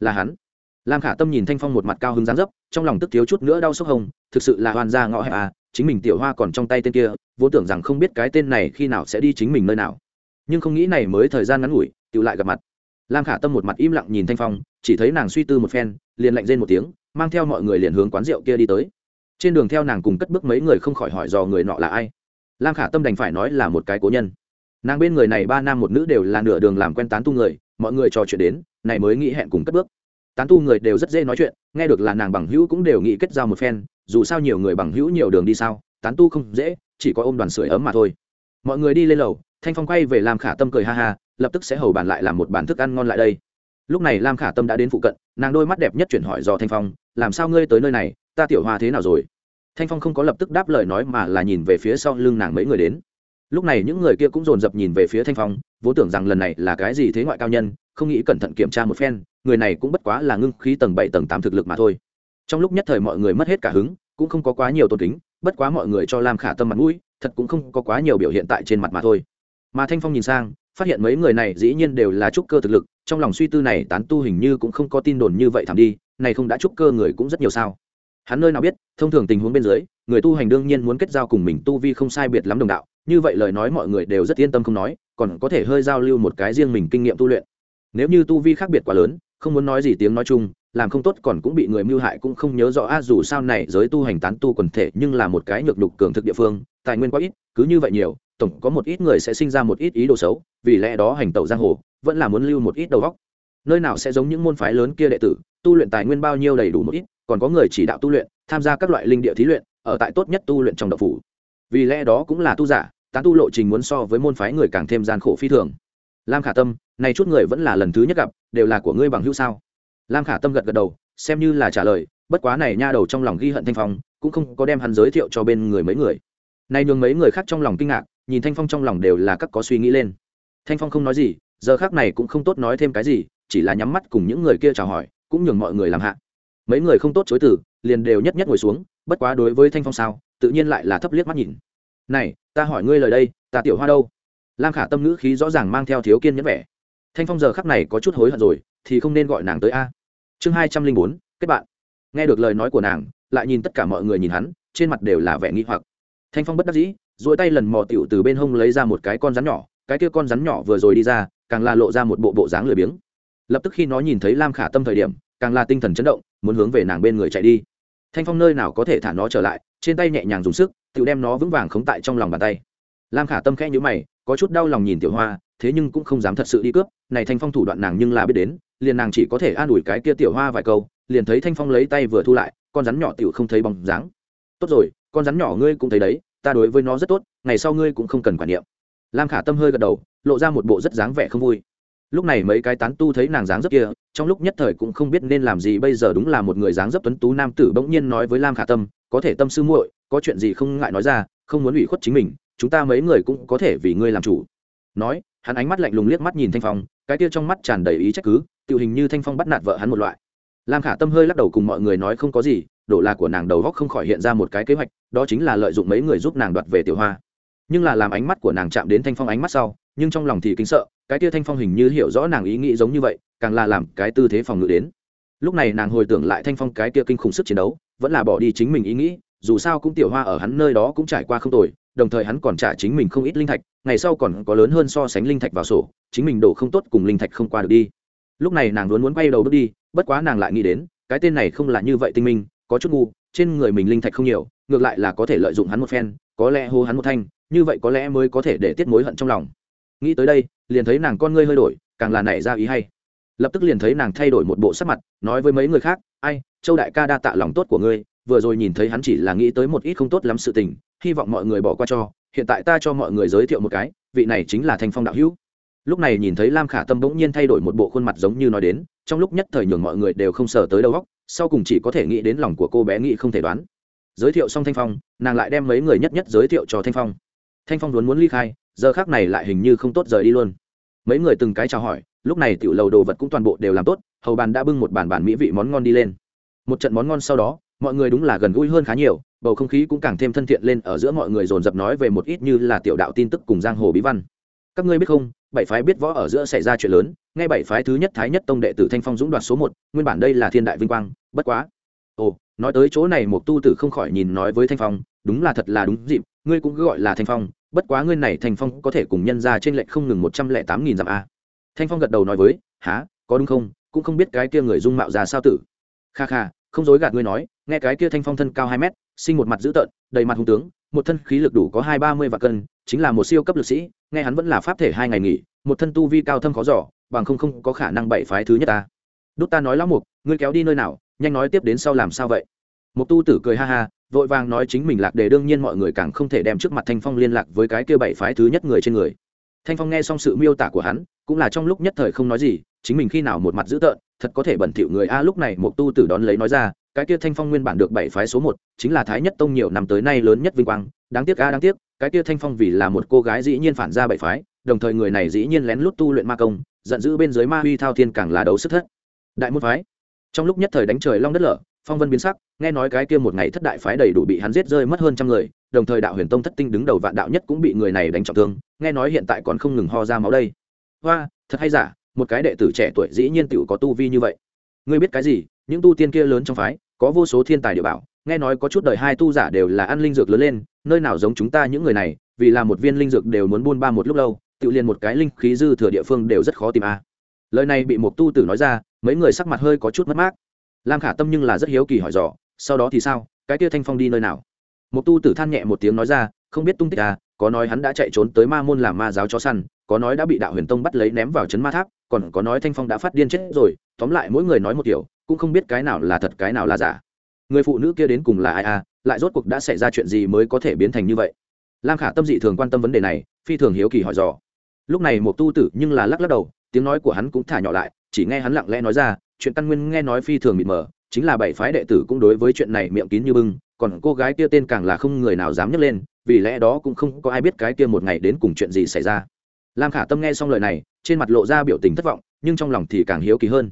là hắn. Lam khả tâm nhìn thanh phong một mặt cao hứng dán dấp, trong lòng tức thiếu chút nữa đau sốc hồng, thực sự là hoàn ra ngõ hẹp à chính mình tiểu hoa còn trong tay tên kia, vốn tưởng rằng không biết cái tên này khi nào sẽ đi chính mình nơi nào. Nhưng không nghĩ này mới thời gian ngắn ngủi tự lại gặp mặt lam khả tâm một mặt im lặng nhìn thanh phong, chỉ thấy nàng suy tư một phen, liền lạnh rên một tiếng, mang theo mọi người liền hướng quán rượu kia đi tới. Trên đường theo nàng cùng cất bước mấy người không khỏi hỏi dò người nọ là ai. Lam khả tâm đành phải nói là một cái cố nhân. Nàng bên người này ba nam một nữ đều là nửa đường làm quen tán tu người, mọi người trò chuyện đến, này mới nghĩ hẹn cùng cất bước. Tán tu người đều rất dễ nói chuyện, nghe được là nàng bằng hữu cũng đều nghĩ kết giao một phen, dù sao nhiều người bằng hữu nhiều đường đi sao, tán tu không dễ, chỉ có ôm đoàn sưởi ấm mà thôi. Mọi người đi lên lầu, thanh phong quay về làm khả tâm cười ha ha lập tức sẽ hầu bàn lại làm một bàn thức ăn ngon lại đây. Lúc này lam khả tâm đã đến phụ cận, nàng đôi mắt đẹp nhất chuyển hỏi do thanh phong, làm sao ngươi tới nơi này? Ta tiểu hoa thế nào rồi? Thanh phong không có lập tức đáp lời nói mà là nhìn về phía sau lưng nàng mấy người đến. Lúc này những người kia cũng dồn dập nhìn về phía thanh phong, vốn tưởng rằng lần này là cái gì thế ngoại cao nhân, không nghĩ cẩn thận kiểm tra một phen, người này cũng bất quá là ngưng khí tầng bảy, tầng tám thực lực mà thôi. Trong lúc nhất thời mọi người mất hết cả hứng, cũng không có quá nhiều tôn kính, bất quá mọi người cho lam khả tâm mặt mũi, thật cũng không có quá nhiều biểu hiện tại trên mặt mà thôi. Mà thanh phong nhìn sang phát hiện mấy người này dĩ nhiên đều là trúc cơ thực lực, trong lòng suy tư này tán tu hình như cũng không có tin đồn như vậy thảm đi, này không đã trúc cơ người cũng rất nhiều sao. Hắn nơi nào biết, thông thường tình huống bên dưới, người tu hành đương nhiên muốn kết giao cùng mình tu vi không sai biệt lắm đồng đạo, như vậy lời nói mọi người đều rất yên tâm không nói, còn có thể hơi giao lưu một cái riêng mình kinh nghiệm tu luyện. Nếu như tu vi khác biệt quá lớn, không muốn nói gì tiếng nói chung, làm không tốt còn cũng bị người mưu hại cũng không nhớ rõ, a, dù sao này giới tu hành tán tu quần thể nhưng là một cái nhược nhục cường thực địa phương, tài nguyên quá ít, cứ như vậy nhiều tổng có một ít người sẽ sinh ra một ít ý đồ xấu, vì lẽ đó hành tẩu giang hồ, vẫn là muốn lưu một ít đầu góc nơi nào sẽ giống những môn phái lớn kia đệ tử, tu luyện tài nguyên bao nhiêu đầy đủ một ít, còn có người chỉ đạo tu luyện, tham gia các loại linh địa thí luyện, ở tại tốt nhất tu luyện trong đậu phủ. Vì lẽ đó cũng là tu giả, tán tu lộ trình muốn so với môn phái người càng thêm gian khổ phi thường. Lam khả tâm, này chút người vẫn là lần thứ nhất gặp, đều là của ngươi bằng hữu sao? Lam khả tâm gật gật đầu, xem như là trả lời, bất quá này nha đầu trong lòng ghi hận thanh phong, cũng không có đem hắn giới thiệu cho bên người mấy người. Này nhường mấy người khác trong lòng kinh ngạc nhìn thanh phong trong lòng đều là các có suy nghĩ lên. Thanh phong không nói gì, giờ khác này cũng không tốt nói thêm cái gì, chỉ là nhắm mắt cùng những người kia chào hỏi, cũng nhường mọi người làm hạ. Mấy người không tốt chối từ, liền đều nhất nhất ngồi xuống, bất quá đối với thanh phong sao, tự nhiên lại là thấp liếc mắt nhìn. Này, ta hỏi ngươi lời đây, ta tiểu hoa đâu? Lam khả tâm ngữ khí rõ ràng mang theo thiếu kiên nhẫn vẻ. Thanh phong giờ khắc này có chút hối hận rồi, thì không nên gọi nàng tới a. Chương hai trăm linh bốn, kết bạn. Nghe được lời nói của nàng, lại nhìn tất cả mọi người nhìn hắn, trên mặt đều là vẻ nghi hoặc. Thanh phong bất đắc dĩ rồi tay lần mò tiểu từ bên hông lấy ra một cái con rắn nhỏ, cái kia con rắn nhỏ vừa rồi đi ra, càng là lộ ra một bộ bộ dáng lười biếng. Lập tức khi nó nhìn thấy lam khả tâm thời điểm, càng là tinh thần chấn động, muốn hướng về nàng bên người chạy đi. Thanh phong nơi nào có thể thả nó trở lại, trên tay nhẹ nhàng dùng sức tự đem nó vững vàng khống tại trong lòng bàn tay. Lam khả tâm khẽ nhữ mày, có chút đau lòng nhìn tiểu hoa, thế nhưng cũng không dám thật sự đi cướp, này thanh phong thủ đoạn nàng nhưng là biết đến, liền nàng chỉ có thể an ủi cái kia tiểu hoa vài câu, liền thấy thanh phong lấy tay vừa thu lại, con rắn nhỏ tiểu không thấy bóng dáng. Tốt rồi, con rắn nhỏ ngươi cũng thấy đấy ta đối với nó rất tốt, ngày sau ngươi cũng không cần quản niệm. Lam khả tâm hơi gật đầu, lộ ra một bộ rất dáng vẻ không vui. Lúc này mấy cái tán tu thấy nàng dáng dấp kia, trong lúc nhất thời cũng không biết nên làm gì, bây giờ đúng là một người dáng dấp tuấn tú nam tử bỗng nhiên nói với lam khả tâm, có thể tâm sư muội, có chuyện gì không ngại nói ra, không muốn ủy khuất chính mình, chúng ta mấy người cũng có thể vì ngươi làm chủ. Nói, hắn ánh mắt lạnh lùng liếc mắt nhìn thanh phong, cái kia trong mắt tràn đầy ý trách cứ tự hình như thanh phong bắt nạt vợ hắn một loại. Lam khả tâm hơi lắc đầu cùng mọi người nói không có gì đổ là của nàng đầu góc không khỏi hiện ra một cái kế hoạch, đó chính là lợi dụng mấy người giúp nàng đoạt về tiểu hoa. Nhưng là làm ánh mắt của nàng chạm đến thanh phong ánh mắt sau, nhưng trong lòng thì kính sợ, cái tia thanh phong hình như hiểu rõ nàng ý nghĩ giống như vậy, càng là làm cái tư thế phòng ngự đến. Lúc này nàng hồi tưởng lại thanh phong cái tia kinh khủng sức chiến đấu, vẫn là bỏ đi chính mình ý nghĩ, dù sao cũng tiểu hoa ở hắn nơi đó cũng trải qua không tồi, đồng thời hắn còn trả chính mình không ít linh thạch, ngày sau còn có lớn hơn so sánh linh thạch vào sổ, chính mình đổ không tốt cùng linh thạch không qua được đi. Lúc này nàng luôn muốn quay đầu bước đi, bất quá nàng lại nghĩ đến, cái tên này không là như vậy tinh minh có chút ngu, trên người mình linh thạch không nhiều, ngược lại là có thể lợi dụng hắn một phen, có lẽ hô hắn một thanh, như vậy có lẽ mới có thể để tiết mối hận trong lòng. Nghĩ tới đây, liền thấy nàng con ngươi hơi đổi, càng là nảy ra ý hay. Lập tức liền thấy nàng thay đổi một bộ sắc mặt, nói với mấy người khác, ai, châu đại ca đa tạ lòng tốt của ngươi, vừa rồi nhìn thấy hắn chỉ là nghĩ tới một ít không tốt lắm sự tình, hy vọng mọi người bỏ qua cho, hiện tại ta cho mọi người giới thiệu một cái, vị này chính là thanh phong đạo hữu. Lúc này nhìn thấy lam khả tâm bỗng nhiên thay đổi một bộ khuôn mặt giống như nói đến trong lúc nhất thời nhường mọi người đều không sờ tới đâu góc, sau cùng chỉ có thể nghĩ đến lòng của cô bé nghĩ không thể đoán. Giới thiệu xong thanh phong, nàng lại đem mấy người nhất nhất giới thiệu cho thanh phong. Thanh phong vốn muốn ly khai, giờ khác này lại hình như không tốt rời đi luôn. Mấy người từng cái chào hỏi, lúc này tiểu lầu đồ vật cũng toàn bộ đều làm tốt, hầu bàn đã bưng một bàn bàn mỹ vị món ngon đi lên. Một trận món ngon sau đó, mọi người đúng là gần gũi hơn khá nhiều, bầu không khí cũng càng thêm thân thiện lên ở giữa mọi người dồn dập nói về một ít như là tiểu đạo tin tức cùng giang hồ bí văn. Các ngươi biết không, bảy phái biết võ ở giữa xảy ra chuyện lớn ngay bảy phái thứ nhất thái nhất tông đệ tử thanh phong dũng đoạt số một, nguyên bản đây là thiên đại vinh quang, bất quá. Ồ, nói tới chỗ này một tu tử không khỏi nhìn nói với thanh phong, đúng là thật là đúng dịp, ngươi cũng cứ gọi là thanh phong, bất quá ngươi này thanh phong có thể cùng nhân ra trên lệnh không ngừng một trăm lẻ tám nghìn dặm a thanh phong gật đầu nói với há có đúng không? Cũng không biết cái kia người dung mạo ra sao tử. Kha kha, không dối gạt ngươi nói, nghe cái kia thanh phong thân cao hai mét, sinh một mặt dữ tợn, đầy mặt hung tướng, một thân khí lực đủ có hai ba mươi vạn cân, chính là một siêu cấp lực sĩ, nghe hắn vẫn là pháp thể hai ngày nghỉ, một thân tu vi cao thâm khó giỏ bằng không không có khả năng bảy phái thứ nhất ta. Đút ta nói lão mục, ngươi kéo đi nơi nào, nhanh nói tiếp đến sau làm sao vậy? Một tu tử cười ha ha, vội vàng nói chính mình lạc đề đương nhiên mọi người càng không thể đem trước mặt thanh phong liên lạc với cái kia bảy phái thứ nhất người trên người. Thanh phong nghe xong sự miêu tả của hắn, cũng là trong lúc nhất thời không nói gì, chính mình khi nào một mặt dữ tợn, thật có thể bẩn thỉu người a, lúc này một tu tử đón lấy nói ra, cái kia thanh phong nguyên bản được bảy phái số một, chính là thái nhất tông nhiều năm tới nay lớn nhất vinh quang, đáng tiếc a, đáng tiếc, cái kia thanh phong vì là một cô gái dĩ nhiên phản ra bảy phái, đồng thời người này dĩ nhiên lén lút tu luyện ma công giận dữ bên dưới ma huy thao thiên càng là đấu sức thất. Đại môn phái. Trong lúc nhất thời đánh trời long đất lở, phong vân biến sắc, nghe nói cái kia một ngày thất đại phái đầy đủ bị hắn giết rơi mất hơn trăm người, đồng thời đạo huyền tông thất tinh đứng đầu vạn đạo nhất cũng bị người này đánh trọng thương, nghe nói hiện tại còn không ngừng ho ra máu đây. Hoa, thật hay giả, một cái đệ tử trẻ tuổi dĩ nhiên tựu có tu vi như vậy. Ngươi biết cái gì, những tu tiên kia lớn trong phái, có vô số thiên tài địa bảo, nghe nói có chút đời hai tu giả đều là ăn linh dược lớn lên, nơi nào giống chúng ta những người này, vì là một viên linh dược đều muốn buôn ba một lúc lâu tự liền một cái linh khí dư thừa địa phương đều rất khó tìm a. Lời này bị một tu tử nói ra, mấy người sắc mặt hơi có chút mất mát. Lam khả tâm nhưng là rất hiếu kỳ hỏi dò, sau đó thì sao, cái kia thanh phong đi nơi nào? Một tu tử than nhẹ một tiếng nói ra, không biết tung tích à có nói hắn đã chạy trốn tới ma môn làm ma giáo chó săn, có nói đã bị đạo huyền tông bắt lấy ném vào trấn ma tháp, còn có nói thanh phong đã phát điên chết rồi, tóm lại mỗi người nói một kiểu, cũng không biết cái nào là thật cái nào là giả. Người phụ nữ kia đến cùng là ai à lại rốt cuộc đã xảy ra chuyện gì mới có thể biến thành như vậy? Lam khả tâm dị thường quan tâm vấn đề này, phi thường hiếu kỳ hỏi dò lúc này một tu tử nhưng là lắc lắc đầu, tiếng nói của hắn cũng thả nhỏ lại, chỉ nghe hắn lặng lẽ nói ra, chuyện căn nguyên nghe nói phi thường mịt mờ, chính là bảy phái đệ tử cũng đối với chuyện này miệng kín như bưng, còn cô gái kia tên càng là không người nào dám nhấc lên, vì lẽ đó cũng không có ai biết cái kia một ngày đến cùng chuyện gì xảy ra. Lam khả tâm nghe xong lời này, trên mặt lộ ra biểu tình thất vọng, nhưng trong lòng thì càng hiếu kỳ hơn.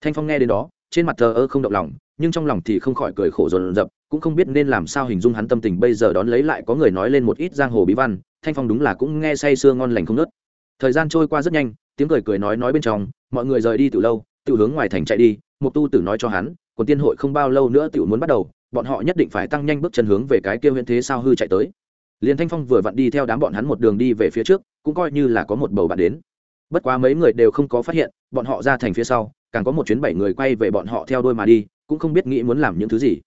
Thanh phong nghe đến đó, trên mặt thờ ơ không động lòng, nhưng trong lòng thì không khỏi cười khổ dồn dập, cũng không biết nên làm sao hình dung hắn tâm tình bây giờ đón lấy lại có người nói lên một ít giang hồ bí văn, thanh phong đúng là cũng nghe say sưa ngon lành không nớt thời gian trôi qua rất nhanh, tiếng cười cười nói nói bên trong, mọi người rời đi từ lâu tự hướng ngoài thành chạy đi, mục tu tử nói cho hắn còn tiên hội không bao lâu nữa tự muốn bắt đầu, bọn họ nhất định phải tăng nhanh bước chân hướng về cái kia huyện thế sao hư chạy tới. Liền thanh phong vừa vặn đi theo đám bọn hắn một đường đi về phía trước, cũng coi như là có một bầu bạn đến. Bất quá mấy người đều không có phát hiện, bọn họ ra thành phía sau, càng có một chuyến bảy người quay về bọn họ theo đôi mà đi, cũng không biết nghĩ muốn làm những thứ gì.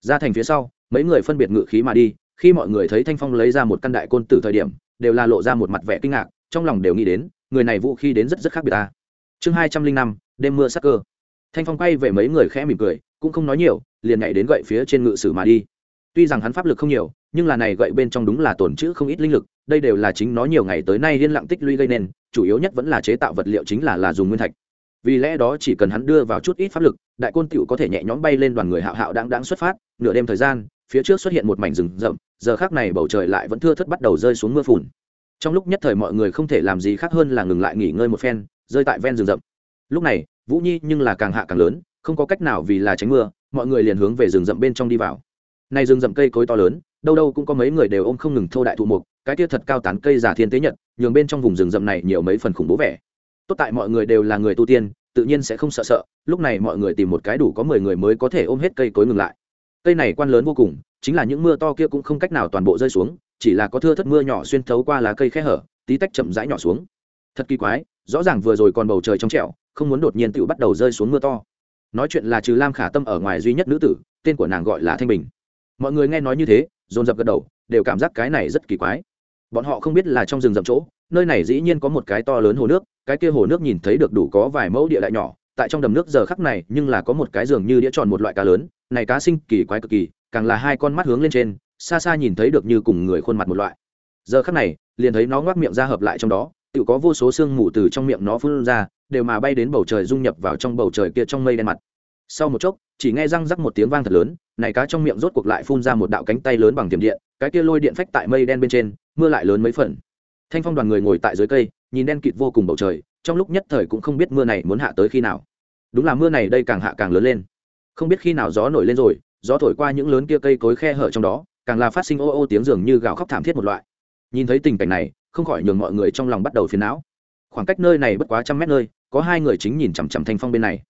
Ra thành phía sau, mấy người phân biệt ngự khí mà đi, khi mọi người thấy thanh phong lấy ra một căn đại côn từ thời điểm, đều là lộ ra một mặt vẻ kinh ngạc trong lòng đều nghĩ đến, người này vũ khí đến rất rất khác biệt ta. Chương hai trăm linh năm, đêm mưa sắc cơ. Thanh phong quay về mấy người khẽ mỉm cười, cũng không nói nhiều, liền nhảy đến gậy phía trên ngự sử mà đi. Tuy rằng hắn pháp lực không nhiều, nhưng là này gậy bên trong đúng là tổn chữ không ít linh lực, đây đều là chính nó nhiều ngày tới nay liên lặng tích lũy gây nên, chủ yếu nhất vẫn là chế tạo vật liệu chính là là dùng nguyên thạch. Vì lẽ đó chỉ cần hắn đưa vào chút ít pháp lực, đại côn tựu có thể nhẹ nhõm bay lên đoàn người hạo hạo đang đang xuất phát, nửa đêm thời gian, phía trước xuất hiện một mảnh rừng rậm, giờ khác này bầu trời lại vẫn thưa thất bắt đầu rơi xuống mưa phùn trong lúc nhất thời mọi người không thể làm gì khác hơn là ngừng lại nghỉ ngơi một phen, rơi tại ven rừng rậm. Lúc này, vũ nhi nhưng là càng hạ càng lớn, không có cách nào vì là tránh mưa, mọi người liền hướng về rừng rậm bên trong đi vào. Này rừng rậm cây cối to lớn, đâu đâu cũng có mấy người đều ôm không ngừng thô đại thụ mục, cái kia thật cao tán cây giả thiên tế nhật, nhường bên trong vùng rừng rậm này nhiều mấy phần khủng bố vẻ. Tốt tại mọi người đều là người tu tiên, tự nhiên sẽ không sợ sợ, lúc này mọi người tìm một cái đủ có mười người mới có thể ôm hết cây cối ngừng lại. Cây này quan lớn vô cùng, chính là những mưa to kia cũng không cách nào toàn bộ rơi xuống chỉ là có thưa thất mưa nhỏ xuyên thấu qua lá cây khe hở, tí tách chậm rãi nhỏ xuống. Thật kỳ quái, rõ ràng vừa rồi còn bầu trời trong trẻo, không muốn đột nhiên tự bắt đầu rơi xuống mưa to. Nói chuyện là trừ lam khả tâm ở ngoài duy nhất nữ tử, tên của nàng gọi là thanh bình. Mọi người nghe nói như thế, dồn dập gật đầu, đều cảm giác cái này rất kỳ quái. Bọn họ không biết là trong rừng rậm chỗ, nơi này dĩ nhiên có một cái to lớn hồ nước, cái kia hồ nước nhìn thấy được đủ có vài mẫu địa lại nhỏ, tại trong đầm nước giờ khắc này nhưng là có một cái giường như đĩa tròn một loại cá lớn, này cá sinh kỳ quái cực kỳ, càng là hai con mắt hướng lên trên xa xa nhìn thấy được như cùng người khuôn mặt một loại. Giờ khắc này, liền thấy nó ngoác miệng ra hợp lại trong đó tự có vô số sương mù từ trong miệng nó phun ra, đều mà bay đến bầu trời dung nhập vào trong bầu trời kia trong mây đen mặt. Sau một chốc, chỉ nghe răng rắc một tiếng vang thật lớn, này cá trong miệng rốt cuộc lại phun ra một đạo cánh tay lớn bằng tiềm điện, cái kia lôi điện phách tại mây đen bên trên, mưa lại lớn mấy phần. Thanh phong đoàn người ngồi tại dưới cây, nhìn đen kịt vô cùng bầu trời, trong lúc nhất thời cũng không biết mưa này muốn hạ tới khi nào. Đúng là mưa này đây càng hạ càng lớn lên. Không biết khi nào gió nổi lên rồi, gió thổi qua những lớn kia cây cối khe hở trong đó càng là phát sinh ô ô tiếng dường như gào khóc thảm thiết một loại. Nhìn thấy tình cảnh này, không khỏi nhường mọi người trong lòng bắt đầu phiền não. Khoảng cách nơi này bất quá trăm mét nơi, có hai người chính nhìn chằm chằm thanh phong bên này.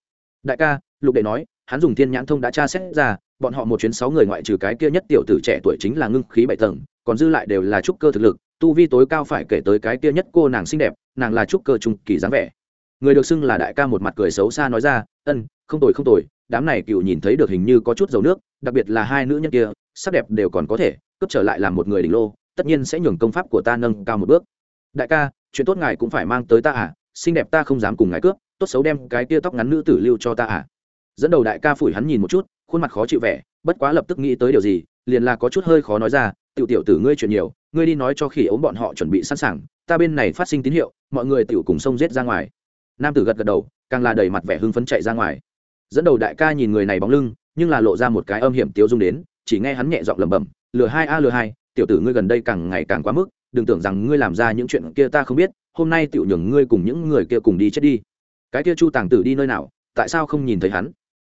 Đại ca, lục đệ nói, hắn dùng thiên nhãn thông đã tra xét ra, bọn họ một chuyến sáu người ngoại trừ cái kia nhất tiểu tử trẻ tuổi chính là ngưng khí bảy tầng, còn dư lại đều là trúc cơ thực lực, tu vi tối cao phải kể tới cái kia nhất cô nàng xinh đẹp, nàng là trúc cơ trung kỳ dáng vẻ. Người được xưng là đại ca một mặt cười xấu xa nói ra, ân, không tồi không tồi, đám này cựu nhìn thấy được hình như có chút dầu nước, đặc biệt là hai nữ nhân kia sắc đẹp đều còn có thể, cướp trở lại làm một người đỉnh lô, tất nhiên sẽ nhường công pháp của ta nâng cao một bước. Đại ca, chuyện tốt ngài cũng phải mang tới ta à xinh đẹp ta không dám cùng ngài cướp, tốt xấu đem cái tia tóc ngắn nữ tử lưu cho ta à. Dẫn đầu đại ca phủi hắn nhìn một chút, khuôn mặt khó chịu vẻ, bất quá lập tức nghĩ tới điều gì, liền là có chút hơi khó nói ra, tiểu tiểu tử ngươi chuyện nhiều, ngươi đi nói cho khỉ ốm bọn họ chuẩn bị sẵn sàng, ta bên này phát sinh tín hiệu, mọi người tiểu cùng sông giết ra ngoài. Nam tử gật gật đầu, càng là đầy mặt vẻ hưng phấn chạy ra ngoài. Dẫn đầu đại ca nhìn người này bóng lưng, nhưng là lộ ra một cái âm hiểm tiêu dung đến chỉ nghe hắn nhẹ giọng lẩm bẩm, lừa hai a, lừa hai, tiểu tử ngươi gần đây càng ngày càng quá mức, đừng tưởng rằng ngươi làm ra những chuyện kia ta không biết, hôm nay tiểu nhường ngươi cùng những người kia cùng đi chết đi. Cái kia chu tàng tử đi nơi nào, tại sao không nhìn thấy hắn?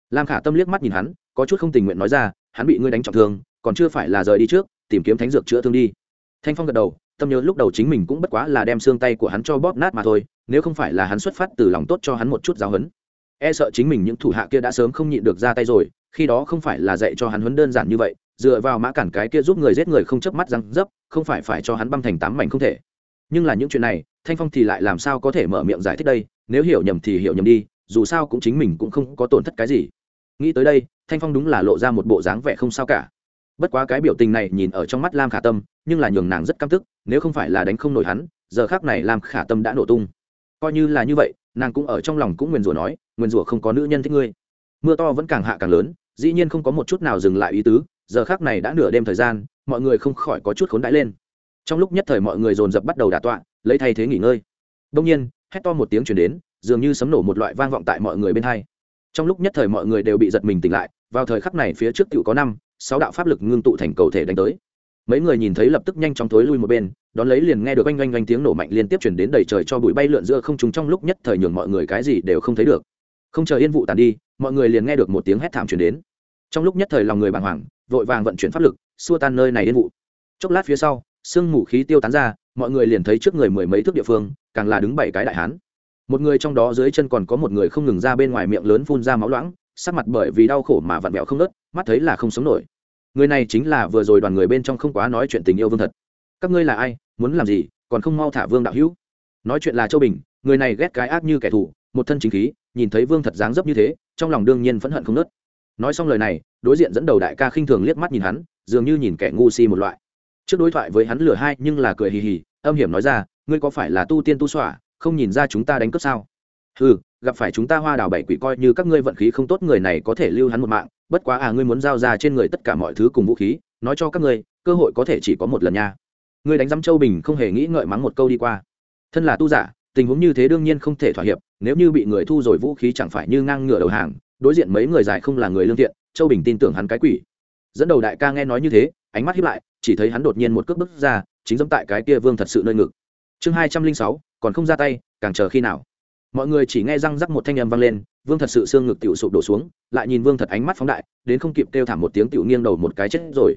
Lam khả tâm liếc mắt nhìn hắn, có chút không tình nguyện nói ra, hắn bị ngươi đánh trọng thương, còn chưa phải là rời đi trước, tìm kiếm thánh dược chữa thương đi. Thanh phong gật đầu, tâm nhớ lúc đầu chính mình cũng bất quá là đem xương tay của hắn cho bóp nát mà thôi, nếu không phải là hắn xuất phát từ lòng tốt cho hắn một chút giáo huấn e sợ chính mình những thủ hạ kia đã sớm không nhịn được ra tay rồi, khi đó không phải là dạy cho hắn huấn đơn giản như vậy, dựa vào mã cản cái kia giúp người giết người không chớp mắt răng dấp, không phải phải cho hắn băm thành tám mảnh không thể. Nhưng là những chuyện này, thanh phong thì lại làm sao có thể mở miệng giải thích đây, nếu hiểu nhầm thì hiểu nhầm đi, dù sao cũng chính mình cũng không có tổn thất cái gì. Nghĩ tới đây, thanh phong đúng là lộ ra một bộ dáng vẻ không sao cả. Bất quá cái biểu tình này nhìn ở trong mắt lam khả tâm, nhưng là nhường nàng rất căm tức, nếu không phải là đánh không nổi hắn, giờ khác này lam khả tâm đã nổ tung. Coi như là như vậy, nàng cũng ở trong lòng cũng nguyền rủa nói nguyên rủa không có nữ nhân thích ngươi. Mưa to vẫn càng hạ càng lớn, dĩ nhiên không có một chút nào dừng lại ý tứ, giờ khác này đã nửa đêm thời gian, mọi người không khỏi có chút khốn đãi lên. Trong lúc nhất thời mọi người dồn dập bắt đầu đà tọa, lấy thay thế nghỉ ngơi. Đông nhiên, hét to một tiếng chuyển đến, dường như sấm nổ một loại vang vọng tại mọi người bên hai. Trong lúc nhất thời mọi người đều bị giật mình tỉnh lại, vào thời khắc này phía trước tiểu có năm, sáu đạo pháp lực ngưng tụ thành cầu thể đánh tới. Mấy người nhìn thấy lập tức nhanh chóng thối lui một bên, đón lấy liền nghe được oanh oanh oanh tiếng nổ mạnh liên tiếp chuyển đến đầy trời cho bụi bay lượn giữa không trung trong lúc nhất thời nhường mọi người cái gì đều không thấy được không chờ yên vụ tàn đi, mọi người liền nghe được một tiếng hét thảm chuyển đến. Trong lúc nhất thời lòng người bàng hoàng, vội vàng vận chuyển pháp lực, xua tan nơi này yên vụ. Chốc lát phía sau, sương mù khí tiêu tán ra, mọi người liền thấy trước người mười mấy thước địa phương, càng là đứng bảy cái đại hán. Một người trong đó dưới chân còn có một người không ngừng ra bên ngoài miệng lớn phun ra máu loãng, sắc mặt bởi vì đau khổ mà vặn vẹo không nớt mắt thấy là không sống nổi. Người này chính là vừa rồi đoàn người bên trong không quá nói chuyện tình yêu vương thật. Các ngươi là ai, muốn làm gì, còn không mau thả vương đạo hữu. Nói chuyện là châu bình, người này ghét cái ác như kẻ thù một thân chính khí, nhìn thấy vương thật dáng dấp như thế, trong lòng đương nhiên phẫn hận không nớt. Nói xong lời này, đối diện dẫn đầu đại ca khinh thường liếc mắt nhìn hắn, dường như nhìn kẻ ngu si một loại. Trước đối thoại với hắn lừa hai, nhưng là cười hì hì, âm hiểm nói ra, ngươi có phải là tu tiên tu xỏa, không nhìn ra chúng ta đánh cướp sao? Ừ gặp phải chúng ta hoa đào bảy quỷ coi như các ngươi vận khí không tốt, người này có thể lưu hắn một mạng, bất quá à ngươi muốn giao ra trên người tất cả mọi thứ cùng vũ khí, nói cho các ngươi, cơ hội có thể chỉ có một lần nha. Ngươi đánh giám châu bình không hề nghĩ ngợi mắng một câu đi qua. Thân là tu giả tình huống như thế đương nhiên không thể thỏa hiệp, nếu như bị người thu rồi vũ khí chẳng phải như ngang ngửa đầu hàng, đối diện mấy người dài không là người lương thiện, châu bình tin tưởng hắn cái quỷ. Dẫn đầu đại ca nghe nói như thế, ánh mắt hiếp lại, chỉ thấy hắn đột nhiên một cước bước ra, chính dẫm tại cái kia vương thật sự nơi ngực. Chương hai trăm linh sáu, còn không ra tay, càng chờ khi nào? Mọi người chỉ nghe răng rắc một thanh âm vang lên, vương thật sự xương ngực tiểu sụp đổ xuống, lại nhìn vương thật ánh mắt phóng đại, đến không kịp kêu thảm một tiếng tiểu nghiêng đầu một cái chết rồi.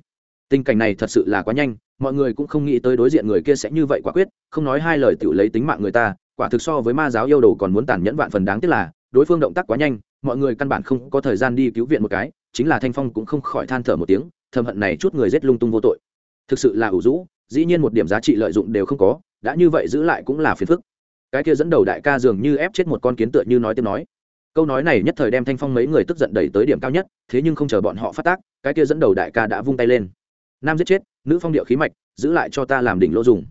Tình cảnh này thật sự là quá nhanh, mọi người cũng không nghĩ tới đối diện người kia sẽ như vậy quả quyết, không nói hai lời tiểu lấy tính mạng người ta quả thực so với ma giáo yêu đồ còn muốn tàn nhẫn vạn phần đáng tiếc là, đối phương động tác quá nhanh, mọi người căn bản không có thời gian đi cứu viện một cái, chính là thanh phong cũng không khỏi than thở một tiếng, thầm hận này chút người giết lung tung vô tội. Thực sự là ủ rũ, dĩ nhiên một điểm giá trị lợi dụng đều không có, đã như vậy giữ lại cũng là phiền phức. Cái kia dẫn đầu đại ca dường như ép chết một con kiến tựa như nói tiếng nói. Câu nói này nhất thời đem thanh phong mấy người tức giận đẩy tới điểm cao nhất, thế nhưng không chờ bọn họ phát tác, cái kia dẫn đầu đại ca đã vung tay lên. Nam giết chết, nữ phong điệu khí mạch, giữ lại cho ta làm đỉnh lỗ dùng.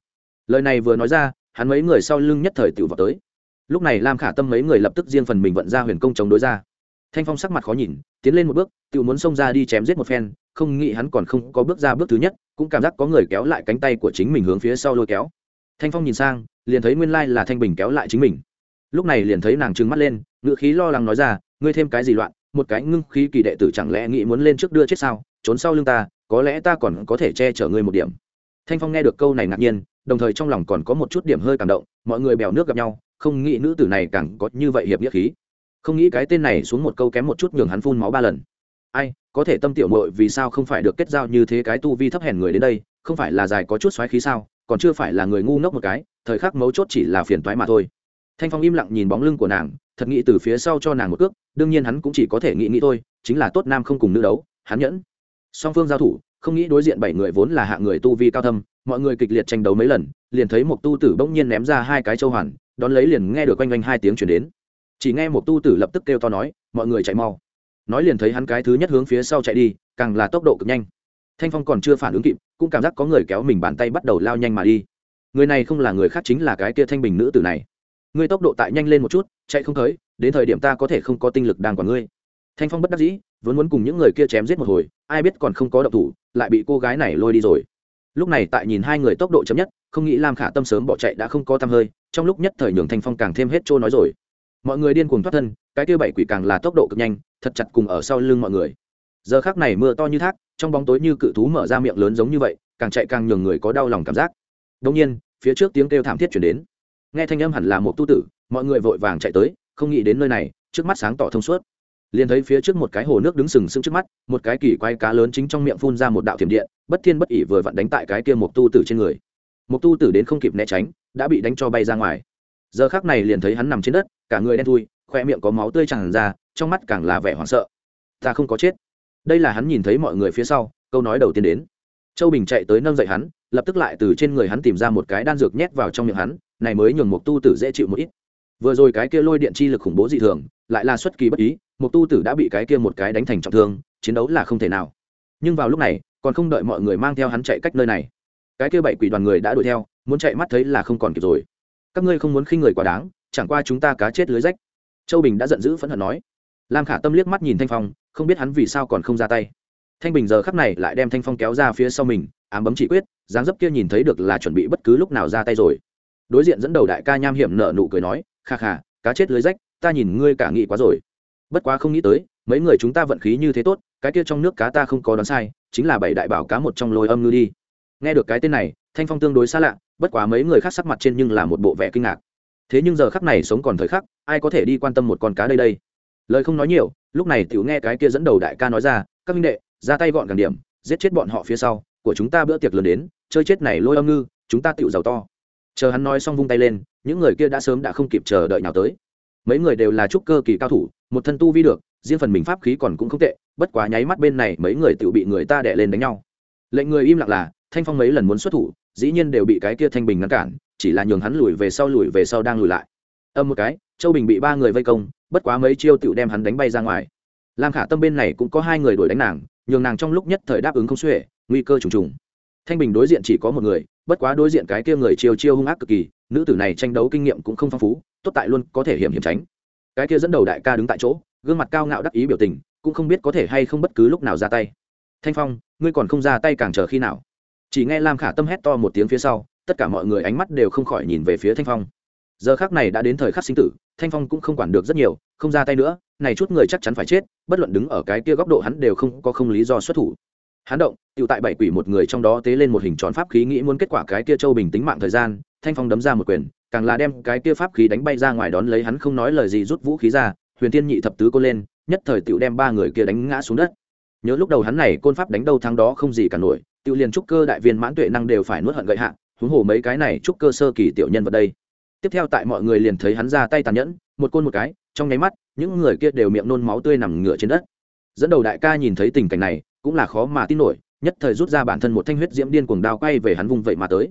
Lời này vừa nói ra hắn mấy người sau lưng nhất thời tự vào tới. Lúc này lam khả tâm mấy người lập tức riêng phần mình vận ra huyền công chống đối ra. Thanh phong sắc mặt khó nhìn, tiến lên một bước tự muốn xông ra đi chém giết một phen, không nghĩ hắn còn không có bước ra bước thứ nhất, cũng cảm giác có người kéo lại cánh tay của chính mình hướng phía sau lôi kéo. Thanh phong nhìn sang, liền thấy nguyên lai là thanh bình kéo lại chính mình. Lúc này liền thấy nàng trừng mắt lên ngựa khí lo lắng nói ra, ngươi thêm cái gì loạn, một cái ngưng khí kỳ đệ tử chẳng lẽ nghĩ muốn lên trước đưa chết sao? Trốn sau lưng ta, có lẽ ta còn có thể che chở ngươi một điểm. Thanh phong nghe được câu này ngạc nhiên đồng thời trong lòng còn có một chút điểm hơi cảm động, mọi người bèo nước gặp nhau, không nghĩ nữ tử này càng có như vậy hiệp nghĩa khí. Không nghĩ cái tên này xuống một câu kém một chút nhường hắn phun máu ba lần. Ai, có thể tâm tiểu mội vì sao không phải được kết giao như thế cái tu vi thấp hèn người đến đây, không phải là dài có chút xoáy khí sao, còn chưa phải là người ngu ngốc một cái, thời khắc mấu chốt chỉ là phiền toái mà thôi. Thanh phong im lặng nhìn bóng lưng của nàng, thật nghĩ từ phía sau cho nàng một cước, đương nhiên hắn cũng chỉ có thể nghĩ nghĩ thôi, chính là tốt nam không cùng nữ đấu, hắn nhẫn. Song phương giao thủ, không nghĩ đối diện bảy người vốn là hạ người tu vi cao thâm mọi người kịch liệt tranh đấu mấy lần, liền thấy một tu tử bỗng nhiên ném ra hai cái châu hoàn, đón lấy liền nghe được quanh quanh hai tiếng chuyển đến. Chỉ nghe một tu tử lập tức kêu to nói, mọi người chạy mau. Nói liền thấy hắn cái thứ nhất hướng phía sau chạy đi, càng là tốc độ cực nhanh. Thanh phong còn chưa phản ứng kịp, cũng cảm giác có người kéo mình bàn tay bắt đầu lao nhanh mà đi. Người này không là người khác chính là cái kia thanh bình nữ tử này. Ngươi tốc độ tại nhanh lên một chút, chạy không tới, đến thời điểm ta có thể không có tinh lực đang quản ngươi. Thanh phong bất đắc dĩ, vốn muốn cùng những người kia chém giết một hồi, ai biết còn không có động thủ, lại bị cô gái này lôi đi rồi lúc này tại nhìn hai người tốc độ chấm nhất, không nghĩ lam khả tâm sớm bỏ chạy đã không có tăm hơi, trong lúc nhất thời nhường thanh phong càng thêm hết trôi nói rồi. Mọi người điên cuồng thoát thân, cái kia bảy quỷ càng là tốc độ cực nhanh, thật chặt cùng ở sau lưng mọi người. Giờ khác này mưa to như thác, trong bóng tối như cự thú mở ra miệng lớn giống như vậy, càng chạy càng nhường người có đau lòng cảm giác. Đông nhiên, phía trước tiếng kêu thảm thiết chuyển đến. Nghe thanh âm hẳn là một tu tử, mọi người vội vàng chạy tới, không nghĩ đến nơi này, trước mắt sáng tỏ thông suốt liền thấy phía trước một cái hồ nước đứng sừng sững trước mắt, một cái kỳ quái cá lớn chính trong miệng phun ra một đạo thiểm điện, bất thiên bất ỉ vừa vặn đánh tại cái kia một tu tử trên người. Một tu tử đến không kịp né tránh, đã bị đánh cho bay ra ngoài. Giờ khác này liền thấy hắn nằm trên đất, cả người đen thui, khoe miệng có máu tươi tràn ra, trong mắt càng là vẻ hoảng sợ. Ta không có chết. Đây là hắn nhìn thấy mọi người phía sau, câu nói đầu tiên đến. Châu bình chạy tới nâng dậy hắn, lập tức lại từ trên người hắn tìm ra một cái đan dược nhét vào trong miệng hắn, này mới nhường một tu tử dễ chịu một ít. Vừa rồi cái kia lôi điện chi lực khủng bố dị thường, lại là xuất kỳ bất ý một tu tử đã bị cái kia một cái đánh thành trọng thương, chiến đấu là không thể nào. Nhưng vào lúc này, còn không đợi mọi người mang theo hắn chạy cách nơi này. Cái kia bảy quỷ đoàn người đã đuổi theo, muốn chạy mắt thấy là không còn kịp rồi. Các ngươi không muốn khinh người quá đáng, chẳng qua chúng ta cá chết lưới rách. Châu bình đã giận dữ phẫn hận nói. Lam khả tâm liếc mắt nhìn thanh phong, không biết hắn vì sao còn không ra tay. Thanh bình giờ khắp này lại đem thanh phong kéo ra phía sau mình, ám bấm chỉ quyết, dáng dấp kia nhìn thấy được là chuẩn bị bất cứ lúc nào ra tay rồi. Đối diện dẫn đầu đại ca nham hiểm nở nụ cười nói, kha kha, cá chết lưới rách, ta nhìn ngươi cả nghị quá rồi bất quá không nghĩ tới, mấy người chúng ta vận khí như thế tốt, cái kia trong nước cá ta không có đoán sai, chính là bảy đại bảo cá một trong lôi âm ngư đi. Nghe được cái tên này, thanh phong tương đối xa lạ, bất quá mấy người khác sắc mặt trên nhưng là một bộ vẻ kinh ngạc. Thế nhưng giờ khắc này sống còn thời khắc, ai có thể đi quan tâm một con cá đây đây? Lời không nói nhiều, lúc này tiểu nghe cái kia dẫn đầu đại ca nói ra, các minh đệ, ra tay gọn gàng điểm, giết chết bọn họ phía sau, của chúng ta bữa tiệc lớn đến, chơi chết này lôi âm ngư, chúng ta tiểu giàu to. Chờ hắn nói xong vung tay lên, những người kia đã sớm đã không kịp chờ đợi nào tới mấy người đều là trúc cơ kỳ cao thủ, một thân tu vi được, riêng phần mình pháp khí còn cũng không tệ, bất quá nháy mắt bên này mấy người tự bị người ta đẻ lên đánh nhau. Lệnh người im lặng là, thanh phong mấy lần muốn xuất thủ, dĩ nhiên đều bị cái kia thanh bình ngăn cản, chỉ là nhường hắn lùi về sau lùi về sau đang lùi lại. Âm một cái, châu bình bị ba người vây công, bất quá mấy chiêu tựu đem hắn đánh bay ra ngoài. Lam khả tâm bên này cũng có hai người đuổi đánh nàng, nhường nàng trong lúc nhất thời đáp ứng không xuể, nguy cơ trùng trùng. Thanh bình đối diện chỉ có một người, bất quá đối diện cái kia người chiêu chiêu hung ác cực kỳ nữ tử này tranh đấu kinh nghiệm cũng không phong phú, tốt tại luôn có thể hiểm hiểm tránh. Cái kia dẫn đầu đại ca đứng tại chỗ, gương mặt cao ngạo đắc ý biểu tình, cũng không biết có thể hay không bất cứ lúc nào ra tay. Thanh phong, ngươi còn không ra tay càng chờ khi nào? Chỉ nghe lam khả tâm hét to một tiếng phía sau, tất cả mọi người ánh mắt đều không khỏi nhìn về phía thanh phong. Giờ khác này đã đến thời khắc sinh tử, thanh phong cũng không quản được rất nhiều, không ra tay nữa, này chút người chắc chắn phải chết, bất luận đứng ở cái kia góc độ hắn đều không có không lý do xuất thủ. Hắn động tự tại bảy quỷ một người trong đó tế lên một hình tròn pháp khí nghĩ muốn kết quả cái kia châu bình tính mạng thời gian thanh phong đấm ra một quyền, càng là đem cái kia pháp khí đánh bay ra ngoài đón lấy hắn không nói lời gì rút vũ khí ra, huyền Thiên nhị thập tứ côn lên, nhất thời tựu đem ba người kia đánh ngã xuống đất. Nhớ lúc đầu hắn này côn pháp đánh đâu thắng đó không gì cả nổi tựu liền trúc cơ đại viên mãn tuệ năng đều phải nuốt hận gậy hạ, huống hồ mấy cái này trúc cơ sơ kỳ tiểu nhân vật đây. Tiếp theo tại mọi người liền thấy hắn ra tay tàn nhẫn, một côn một cái, trong nháy mắt, những người kia đều miệng nôn máu tươi nằm ngửa trên đất. Dẫn đầu đại ca nhìn thấy tình cảnh này, cũng là khó mà tin nổi, nhất thời rút ra bản thân một thanh huyết diễm điên cuồng đao quay về hắn vung vậy mà tới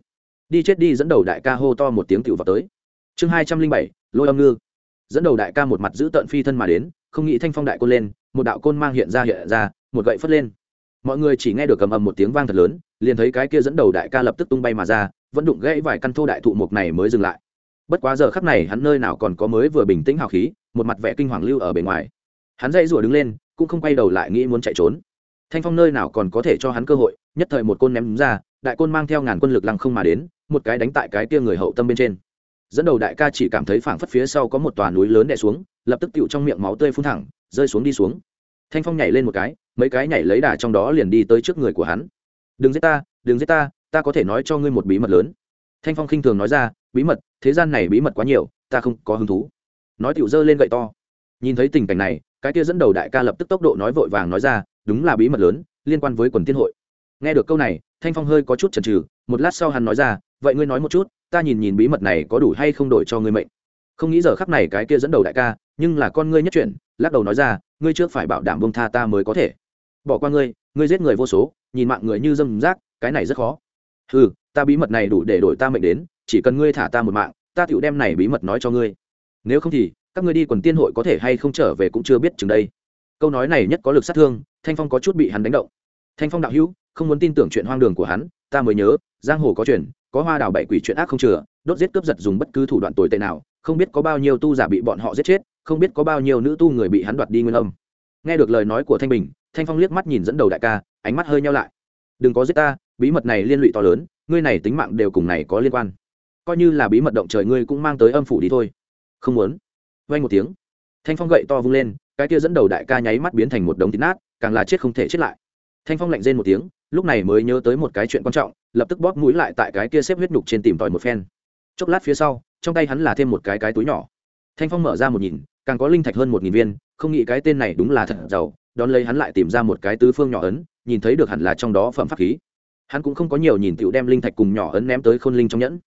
đi chết đi dẫn đầu đại ca hô to một tiếng tiểu vào tới. Chương hai trăm linh bảy, lôi âm ngư. Dẫn đầu đại ca một mặt giữ tợn phi thân mà đến, không nghĩ thanh phong đại côn lên, một đạo côn mang hiện ra hiện ra, một gậy phất lên. Mọi người chỉ nghe được cầm ầm một tiếng vang thật lớn, liền thấy cái kia dẫn đầu đại ca lập tức tung bay mà ra, vẫn đụng gãy vài căn thô đại thụ mục này mới dừng lại. Bất quá giờ khắc này hắn nơi nào còn có mới vừa bình tĩnh hào khí, một mặt vẻ kinh hoàng lưu ở bề ngoài. Hắn dây rủa đứng lên, cũng không quay đầu lại nghĩ muốn chạy trốn. Thanh phong nơi nào còn có thể cho hắn cơ hội, nhất thời một côn ném ra, đại côn mang theo ngàn quân lực lăng không mà đến một cái đánh tại cái kia người hậu tâm bên trên. Dẫn đầu đại ca chỉ cảm thấy phảng phất phía sau có một tòa núi lớn đè xuống, lập tức tựu trong miệng máu tươi phun thẳng, rơi xuống đi xuống. Thanh phong nhảy lên một cái, mấy cái nhảy lấy đà trong đó liền đi tới trước người của hắn. Đừng giết ta, đừng giết ta ta có thể nói cho ngươi một bí mật lớn. Thanh phong khinh thường nói ra, bí mật, thế gian này bí mật quá nhiều, ta không có hứng thú. Nói tựu dơ lên gậy to. Nhìn thấy tình cảnh này, cái kia dẫn đầu đại ca lập tức tốc độ nói vội vàng nói ra, đúng là bí mật lớn, liên quan với quần tiên hội. Nghe được câu này, thanh phong hơi có chút chần chừ, một lát sau hắn nói ra vậy ngươi nói một chút, ta nhìn nhìn bí mật này có đủ hay không đổi cho ngươi mệnh. Không nghĩ giờ khắc này cái kia dẫn đầu đại ca, nhưng là con ngươi nhất chuyển, lắc đầu nói ra, ngươi trước phải bảo đảm bông tha ta mới có thể. Bỏ qua ngươi ngươi giết người vô số, nhìn mạng người như dâm rác, cái này rất khó. Ừ ta bí mật này đủ để đổi ta mệnh đến, chỉ cần ngươi thả ta một mạng, ta tựu đem này bí mật nói cho ngươi. Nếu không thì, các ngươi đi quần tiên hội có thể hay không trở về cũng chưa biết chừng đây. Câu nói này nhất có lực sát thương, thanh phong có chút bị hắn đánh động. Thanh phong đạo hữu, không muốn tin tưởng chuyện hoang đường của hắn, ta mới nhớ, giang hồ có chuyện có hoa đào bảy quỷ chuyện ác không chừa, đốt giết cướp giật dùng bất cứ thủ đoạn tồi tệ nào, không biết có bao nhiêu tu giả bị bọn họ giết chết, không biết có bao nhiêu nữ tu người bị hắn đoạt đi nguyên âm. Nghe được lời nói của thanh bình, thanh phong liếc mắt nhìn dẫn đầu đại ca, ánh mắt hơi nhau lại. Đừng có giết ta, bí mật này liên lụy to lớn, ngươi này tính mạng đều cùng này có liên quan. Coi như là bí mật động trời ngươi cũng mang tới âm phủ đi thôi. Không muốn. Vay một tiếng, thanh phong gậy to vung lên, cái kia dẫn đầu đại ca nháy mắt biến thành một đống thịt nát, càng là chết không thể chết lại. Thanh phong lạnh rên một tiếng lúc này mới nhớ tới một cái chuyện quan trọng, lập tức bóp mũi lại tại cái kia xếp huyết nhục trên tìm tòi một phen. Chốc lát phía sau, trong tay hắn là thêm một cái cái túi nhỏ. Thanh phong mở ra một nhìn, càng có linh thạch hơn một nghìn viên, không nghĩ cái tên này đúng là thật giàu, đón lấy hắn lại tìm ra một cái tứ phương nhỏ ấn, nhìn thấy được hẳn là trong đó phẩm pháp khí. Hắn cũng không có nhiều nhìn tựu đem linh thạch cùng nhỏ ấn ném tới khôn linh trong nhẫn.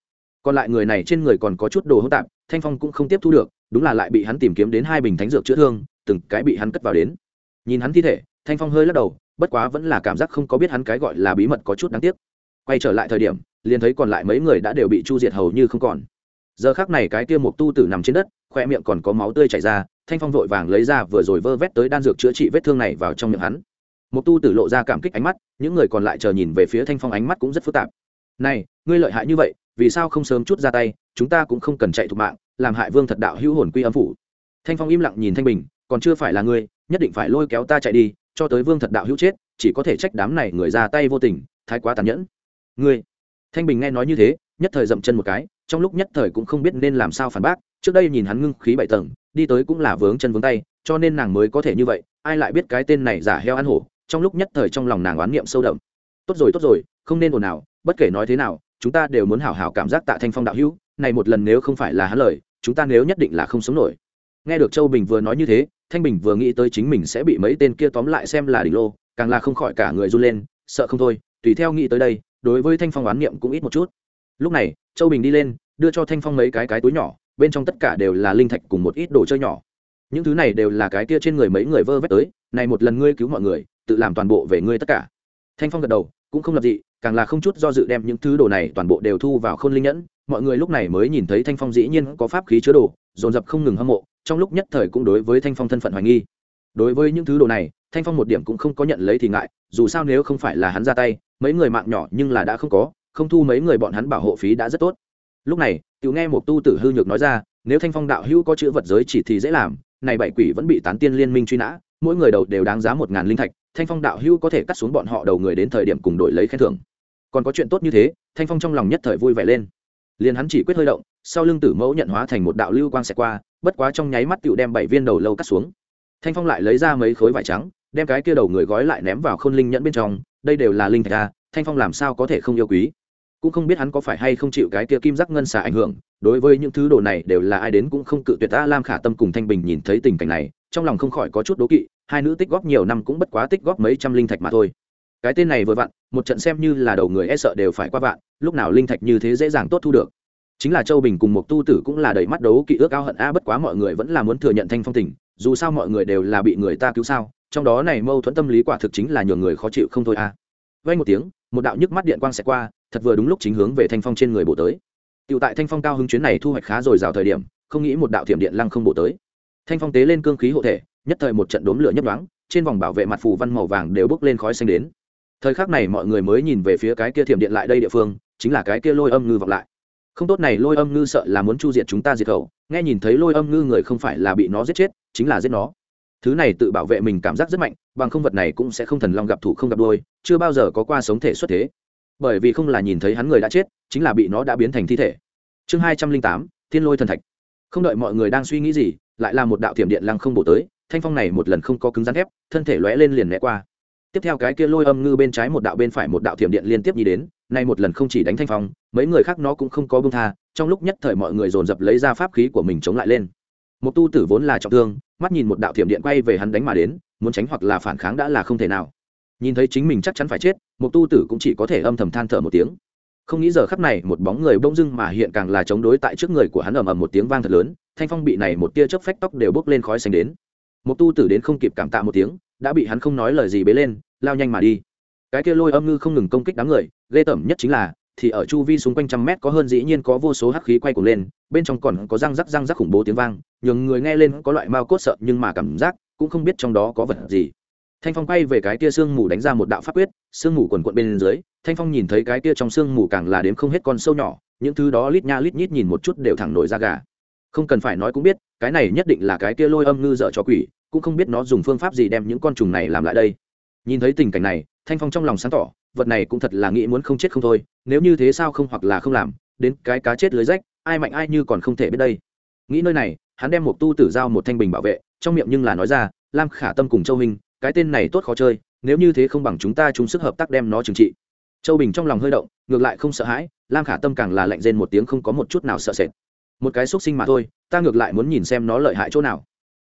Còn lại người này trên người còn có chút đồ hỗn tạp, thanh phong cũng không tiếp thu được, đúng là lại bị hắn tìm kiếm đến hai bình thánh dược chữa thương, từng cái bị hắn cất vào đến. Nhìn hắn thi thể, thanh phong hơi lắc đầu bất quá vẫn là cảm giác không có biết hắn cái gọi là bí mật có chút đáng tiếc. Quay trở lại thời điểm, liền thấy còn lại mấy người đã đều bị chu diệt hầu như không còn. Giờ khác này cái kia một tu tử nằm trên đất, khoe miệng còn có máu tươi chảy ra, thanh phong vội vàng lấy ra vừa rồi vơ vét tới đan dược chữa trị vết thương này vào trong miệng hắn. Một tu tử lộ ra cảm kích ánh mắt, những người còn lại chờ nhìn về phía thanh phong ánh mắt cũng rất phức tạp. Này, ngươi lợi hại như vậy, vì sao không sớm chút ra tay, chúng ta cũng không cần chạy thục mạng, làm hại vương thật đạo hữu hồn quy âm phủ. Thanh phong im lặng nhìn thanh bình, còn chưa phải là ngươi, nhất định phải lôi kéo ta chạy đi cho tới vương thật đạo hữu chết, chỉ có thể trách đám này người ra tay vô tình, thái quá tàn nhẫn. Ngươi, thanh bình nghe nói như thế, nhất thời dậm chân một cái, trong lúc nhất thời cũng không biết nên làm sao phản bác, trước đây nhìn hắn ngưng khí bảy tầng, đi tới cũng là vướng chân vướng tay, cho nên nàng mới có thể như vậy, ai lại biết cái tên này giả heo ăn hổ, trong lúc nhất thời trong lòng nàng oán niệm sâu đậm. Tốt rồi tốt rồi, không nên ồn ào, bất kể nói thế nào, chúng ta đều muốn hảo hảo cảm giác tạ thanh phong đạo hữu, này một lần nếu không phải là hắn lời, chúng ta nếu nhất định là không sống nổi nghe được châu bình vừa nói như thế, thanh bình vừa nghĩ tới chính mình sẽ bị mấy tên kia tóm lại xem là đỉnh lô, càng là không khỏi cả người run lên, sợ không thôi, tùy theo nghĩ tới đây, đối với thanh phong oán niệm cũng ít một chút. Lúc này, châu bình đi lên, đưa cho thanh phong mấy cái cái túi nhỏ, bên trong tất cả đều là linh thạch cùng một ít đồ chơi nhỏ. Những thứ này đều là cái kia trên người mấy người vơ vét tới, này một lần ngươi cứu mọi người, tự làm toàn bộ về ngươi tất cả. Thanh phong gật đầu, cũng không lập dị, càng là không chút do dự đem những thứ đồ này toàn bộ đều thu vào khôn linh nhẫn. Mọi người lúc này mới nhìn thấy thanh phong dĩ nhiên có pháp khí chứa đồ, dồn dập không ngừng hâm mộ trong lúc nhất thời cũng đối với thanh phong thân phận hoài nghi. Đối với những thứ đồ này, thanh phong một điểm cũng không có nhận lấy thì ngại, dù sao nếu không phải là hắn ra tay, mấy người mạng nhỏ nhưng là đã không có, không thu mấy người bọn hắn bảo hộ phí đã rất tốt. Lúc này tự nghe một tu tử hư nhược nói ra, nếu thanh phong đạo hữu có chữ vật giới chỉ thì dễ làm, này bảy quỷ vẫn bị tán tiên liên minh truy nã, mỗi người đầu đều đáng giá một ngàn linh thạch, thanh phong đạo hữu có thể cắt xuống bọn họ đầu người đến thời điểm cùng đổi lấy khen thưởng. Còn có chuyện tốt như thế, thanh phong trong lòng nhất thời vui vẻ lên liền hắn chỉ quyết hơi động, sau lưng tử mẫu nhận hóa thành một đạo lưu quang xẹt qua, bất quá trong nháy mắt tựu đem bảy viên đầu lâu cắt xuống. Thanh phong lại lấy ra mấy khối vải trắng, đem cái kia đầu người gói lại ném vào khôn linh nhẫn bên trong, đây đều là linh thạch a, thanh phong làm sao có thể không yêu quý? Cũng không biết hắn có phải hay không chịu cái kia kim giác ngân xà ảnh hưởng, đối với những thứ đồ này đều là ai đến cũng không cự tuyệt ta lam khả tâm cùng thanh bình nhìn thấy tình cảnh này, trong lòng không khỏi có chút đố kỵ, hai nữ tích góp nhiều năm cũng bất quá tích góp mấy trăm linh thạch mà thôi. Cái tên này vừa vặn, một trận xem như là đầu người e sợ đều phải qua vạn lúc nào linh thạch như thế dễ dàng tốt thu được. Chính là châu bình cùng một tu tử cũng là đầy mắt đấu kỵ ước ao hận a bất quá mọi người vẫn là muốn thừa nhận thanh phong tình, dù sao mọi người đều là bị người ta cứu sao, trong đó này mâu thuẫn tâm lý quả thực chính là nhường người khó chịu không thôi a. Vay một tiếng, một đạo nhức mắt điện quang sẽ qua, thật vừa đúng lúc chính hướng về thanh phong trên người bổ tới. Tựu tại thanh phong cao hứng chuyến này thu hoạch khá rồi rào thời điểm, không nghĩ một đạo thiểm điện lăng không bổ tới. Thanh phong tế lên cương khí hộ thể, nhất thời một trận đốm lửa nhấp đoáng trên vòng bảo vệ mặt phù văn màu vàng đều bước lên khói xanh đến. Thời khắc này mọi người mới nhìn về phía cái kia thiểm điện lại đây địa phương chính là cái kia lôi âm ngư vọng lại. Không tốt này, lôi âm ngư sợ là muốn chu diệt chúng ta diệt khẩu. Nghe nhìn thấy lôi âm ngư người không phải là bị nó giết chết, chính là giết nó. Thứ này tự bảo vệ mình cảm giác rất mạnh, bằng không vật này cũng sẽ không thần long gặp thủ không gặp đôi chưa bao giờ có qua sống thể xuất thế. Bởi vì không là nhìn thấy hắn người đã chết, chính là bị nó đã biến thành thi thể. Chương hai trăm linh tám, thiên lôi thần thạch. Không đợi mọi người đang suy nghĩ gì, lại là một đạo thiểm điện lăng không bổ tới, thanh phong này một lần không có cứng rắn thép, thân thể lóe lên liền né qua. Tiếp theo cái kia lôi âm ngư bên trái một đạo bên phải một đạo thiểm điện liên tiếp nhì đến nay một lần không chỉ đánh thanh phong, mấy người khác nó cũng không có bông tha, trong lúc nhất thời mọi người dồn dập lấy ra pháp khí của mình chống lại lên. Một tu tử vốn là trọng thương, mắt nhìn một đạo thiểm điện quay về hắn đánh mà đến, muốn tránh hoặc là phản kháng đã là không thể nào. Nhìn thấy chính mình chắc chắn phải chết, một tu tử cũng chỉ có thể âm thầm than thở một tiếng. Không nghĩ giờ khắp này, một bóng người bỗng dưng mà hiện càng là chống đối tại trước người của hắn ầm ầm một tiếng vang thật lớn, thanh phong bị này một tia chớp phách tóc đều bốc lên khói xanh đến. Một tu tử đến không kịp cảm tạ một tiếng, đã bị hắn không nói lời gì bế lên, lao nhanh mà đi cái kia lôi âm ngư không ngừng công kích đám người, ghê tởm nhất chính là, thì ở chu vi xung quanh trăm mét có hơn dĩ nhiên có vô số hắc khí quay cuồng lên, bên trong còn có răng rắc răng rắc khủng bố tiếng vang, nhường người nghe lên có loại mao cốt sợ nhưng mà cảm giác cũng không biết trong đó có vật gì. Thanh phong quay về cái kia sương mù đánh ra một đạo pháp quyết, sương mù quần quận bên dưới, thanh phong nhìn thấy cái kia trong sương mù càng là đếm không hết con sâu nhỏ, những thứ đó lít nha lít nhít nhìn một chút đều thẳng nổi ra gà. Không cần phải nói cũng biết, cái này nhất định là cái kia lôi âm ngư dở cho quỷ, cũng không biết nó dùng phương pháp gì đem những con trùng này làm lại đây. Nhìn thấy tình cảnh này thanh phong trong lòng sáng tỏ, vật này cũng thật là nghĩ muốn không chết không thôi, nếu như thế sao không hoặc là không làm, đến cái cá chết lưới rách, ai mạnh ai như còn không thể biết đây. Nghĩ nơi này, hắn đem một tu tử giao một thanh bình bảo vệ, trong miệng nhưng là nói ra, lam khả tâm cùng châu minh, cái tên này tốt khó chơi, nếu như thế không bằng chúng ta chung sức hợp tác đem nó trừng trị. Châu bình trong lòng hơi động, ngược lại không sợ hãi, lam khả tâm càng là lạnh rên một tiếng không có một chút nào sợ sệt. Một cái xúc sinh mà thôi, ta ngược lại muốn nhìn xem nó lợi hại chỗ nào.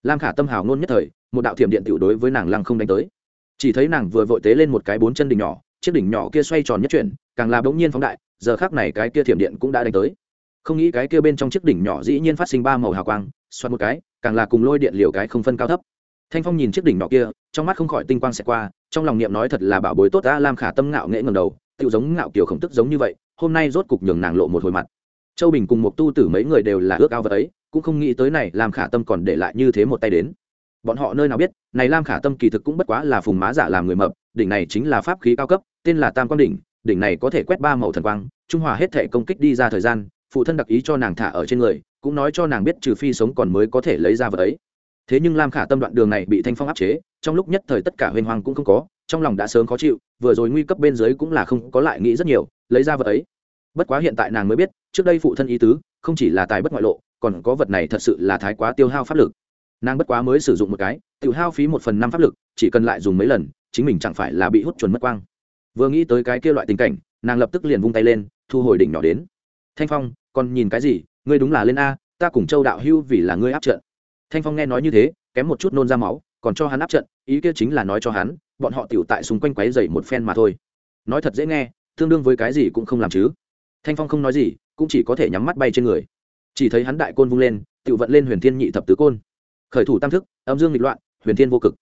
Lam khả tâm hào ngôn nhất thời, một đạo thiểm điện tiểu đối với nàng lăng không đánh tới chỉ thấy nàng vừa vội tế lên một cái bốn chân đỉnh nhỏ, chiếc đỉnh nhỏ kia xoay tròn nhất chuyển, càng là bỗng nhiên phóng đại, giờ khác này cái kia thiểm điện cũng đã đánh tới. Không nghĩ cái kia bên trong chiếc đỉnh nhỏ dĩ nhiên phát sinh ba màu hào quang xoát một cái, càng là cùng lôi điện liều cái không phân cao thấp. Thanh phong nhìn chiếc đỉnh nhỏ kia, trong mắt không khỏi tinh quang xẹt qua, trong lòng niệm nói thật là bảo bối tốt ta lam khả tâm ngạo nghệ ngầm đầu tự giống ngạo kiểu khổng tức giống như vậy, hôm nay rốt cục nhường nàng lộ một hồi mặt. Châu bình cùng một tu tử mấy người đều là ước ao vật ấy, cũng không nghĩ tới này làm khả tâm còn để lại như thế một tay đến bọn họ nơi nào biết, này lam khả tâm kỳ thực cũng bất quá là phùng má giả làm người mập, đỉnh này chính là pháp khí cao cấp, tên là tam quang đỉnh đỉnh này có thể quét ba màu thần quang, trung hòa hết thể công kích đi ra thời gian, phụ thân đặc ý cho nàng thả ở trên người, cũng nói cho nàng biết trừ phi sống còn mới có thể lấy ra vật ấy. Thế nhưng lam khả tâm đoạn đường này bị thanh phong áp chế, trong lúc nhất thời tất cả huyền hoàng cũng không có, trong lòng đã sớm khó chịu, vừa rồi nguy cấp bên dưới cũng là không có lại nghĩ rất nhiều, lấy ra vật ấy. Bất quá hiện tại nàng mới biết, trước đây phụ thân ý tứ, không chỉ là tài bất ngoại lộ, còn có vật này thật sự là thái quá tiêu hao pháp lực nàng bất quá mới sử dụng một cái, tự hao phí một phần năm pháp lực, chỉ cần lại dùng mấy lần, chính mình chẳng phải là bị hút chuẩn mất quang. Vừa nghĩ tới cái kia loại tình cảnh, nàng lập tức liền vung tay lên, thu hồi đỉnh nhỏ đến. Thanh phong, còn nhìn cái gì? Ngươi đúng là lên a, ta cùng châu đạo hưu vì là ngươi áp trận. Thanh phong nghe nói như thế, kém một chút nôn ra máu, còn cho hắn áp trận, ý kia chính là nói cho hắn, bọn họ tiểu tại xung quanh quấy dày một phen mà thôi. Nói thật dễ nghe, tương đương với cái gì cũng không làm chứ. Thanh phong không nói gì, cũng chỉ có thể nhắm mắt bay trên người. Chỉ thấy hắn đại côn vung lên, tự vận lên huyền thiên nhị thập tứ côn khởi thủ tam thức, âm dương nghịch loạn, huyền thiên vô cực.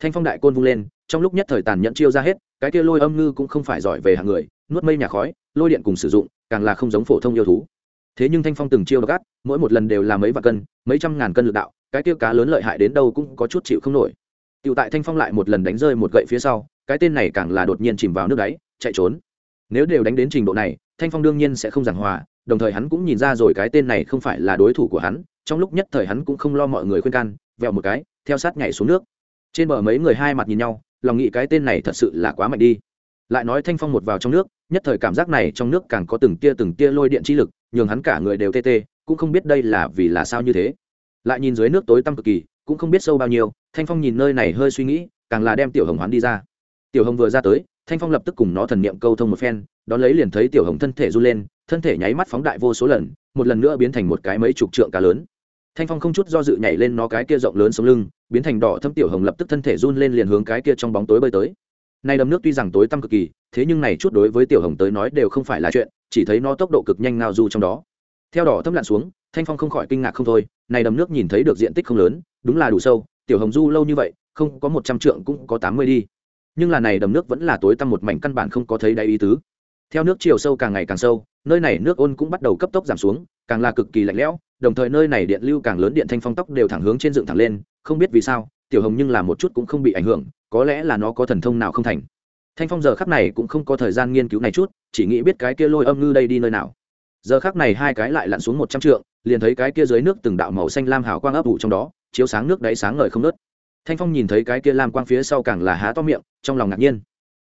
Thanh phong đại côn vung lên, trong lúc nhất thời tàn nhẫn chiêu ra hết, cái kia lôi âm ngư cũng không phải giỏi về hàng người, nuốt mây nhà khói, lôi điện cùng sử dụng, càng là không giống phổ thông yêu thú. Thế nhưng thanh phong từng chiêu gắt mỗi một lần đều là mấy vạn cân, mấy trăm ngàn cân lực đạo, cái kia cá lớn lợi hại đến đâu cũng có chút chịu không nổi. Tựu tại thanh phong lại một lần đánh rơi một gậy phía sau, cái tên này càng là đột nhiên chìm vào nước đáy, chạy trốn. Nếu đều đánh đến trình độ này, thanh phong đương nhiên sẽ không giảng hòa, đồng thời hắn cũng nhìn ra rồi cái tên này không phải là đối thủ của hắn trong lúc nhất thời hắn cũng không lo mọi người khuyên can, vẹo một cái, theo sát nhảy xuống nước. Trên bờ mấy người hai mặt nhìn nhau, lòng nghĩ cái tên này thật sự là quá mạnh đi. Lại nói thanh phong một vào trong nước, nhất thời cảm giác này trong nước càng có từng tia từng tia lôi điện chi lực, nhường hắn cả người đều tê tê, cũng không biết đây là vì là sao như thế. Lại nhìn dưới nước tối tăm cực kỳ, cũng không biết sâu bao nhiêu, thanh phong nhìn nơi này hơi suy nghĩ, càng là đem tiểu hồng hoán đi ra. Tiểu hồng vừa ra tới, thanh phong lập tức cùng nó thần niệm câu thông một phen, đón lấy liền thấy tiểu hồng thân thể run lên, thân thể nháy mắt phóng đại vô số lần, một lần nữa biến thành một cái mấy chục trượng cá lớn thanh phong không chút do dự nhảy lên nó cái kia rộng lớn sống lưng, biến thành đỏ thâm tiểu hồng lập tức thân thể run lên liền hướng cái kia trong bóng tối bơi tới. Nay đầm nước tuy rằng tối tăm cực kỳ, thế nhưng này chút đối với tiểu hồng tới nói đều không phải là chuyện, chỉ thấy nó tốc độ cực nhanh ngao du trong đó. Theo đỏ thâm lặn xuống, thanh phong không khỏi kinh ngạc không thôi, này đầm nước nhìn thấy được diện tích không lớn, đúng là đủ sâu, tiểu hồng du lâu như vậy, không có một trăm trượng cũng có tám mươi đi. Nhưng là này đầm nước vẫn là tối tăm một mảnh căn bản không có thấy đáy ý tứ. Theo nước chiều sâu càng ngày càng sâu, nơi này nước ôn cũng bắt đầu cấp tốc giảm xuống, càng là cực kỳ lạnh lẽo đồng thời nơi này điện lưu càng lớn điện thanh phong tóc đều thẳng hướng trên dựng thẳng lên, không biết vì sao, tiểu hồng nhưng là một chút cũng không bị ảnh hưởng, có lẽ là nó có thần thông nào không thành. Thanh phong giờ khắc này cũng không có thời gian nghiên cứu này chút, chỉ nghĩ biết cái kia lôi âm ngư đây đi nơi nào. Giờ khắc này hai cái lại lặn xuống một trăm trượng, liền thấy cái kia dưới nước từng đạo màu xanh lam hào quang ấp ủ trong đó, chiếu sáng nước đáy sáng ngời không nớt thanh phong nhìn thấy cái kia lam quang phía sau càng là há to miệng, trong lòng ngạc nhiên.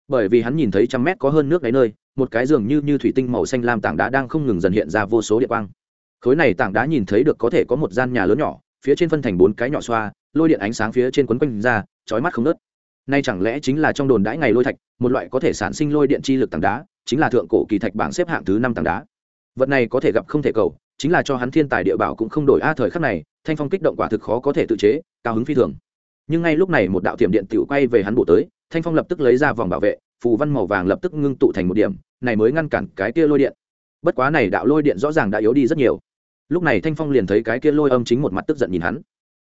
Bởi vì hắn nhìn thấy trăm mét có hơn nước đáy nơi, một cái giường như như thủy tinh màu xanh lam tảng đá đang không ngừng dần hiện ra vô số địa quang khối này tảng đá nhìn thấy được có thể có một gian nhà lớn nhỏ, phía trên phân thành bốn cái nhỏ xoa, lôi điện ánh sáng phía trên quấn quanh ra, chói mắt không nớt nay chẳng lẽ chính là trong đồn đãi ngày lôi thạch, một loại có thể sản sinh lôi điện chi lực tảng đá, chính là thượng cổ kỳ thạch bảng xếp hạng thứ năm tảng đá. Vật này có thể gặp không thể cầu, chính là cho hắn thiên tài địa bảo cũng không đổi a thời khắc này, thanh phong kích động quả thực khó có thể tự chế, cao hứng phi thường. Nhưng ngay lúc này một đạo tiệm điện tiểu quay về hắn bộ tới, thanh phong lập tức lấy ra vòng bảo vệ, phù văn màu vàng lập tức ngưng tụ thành một điểm, này mới ngăn cản cái kia lôi điện. Bất quá này đạo lôi điện rõ ràng đã yếu đi rất nhiều lúc này thanh phong liền thấy cái kia lôi âm chính một mặt tức giận nhìn hắn.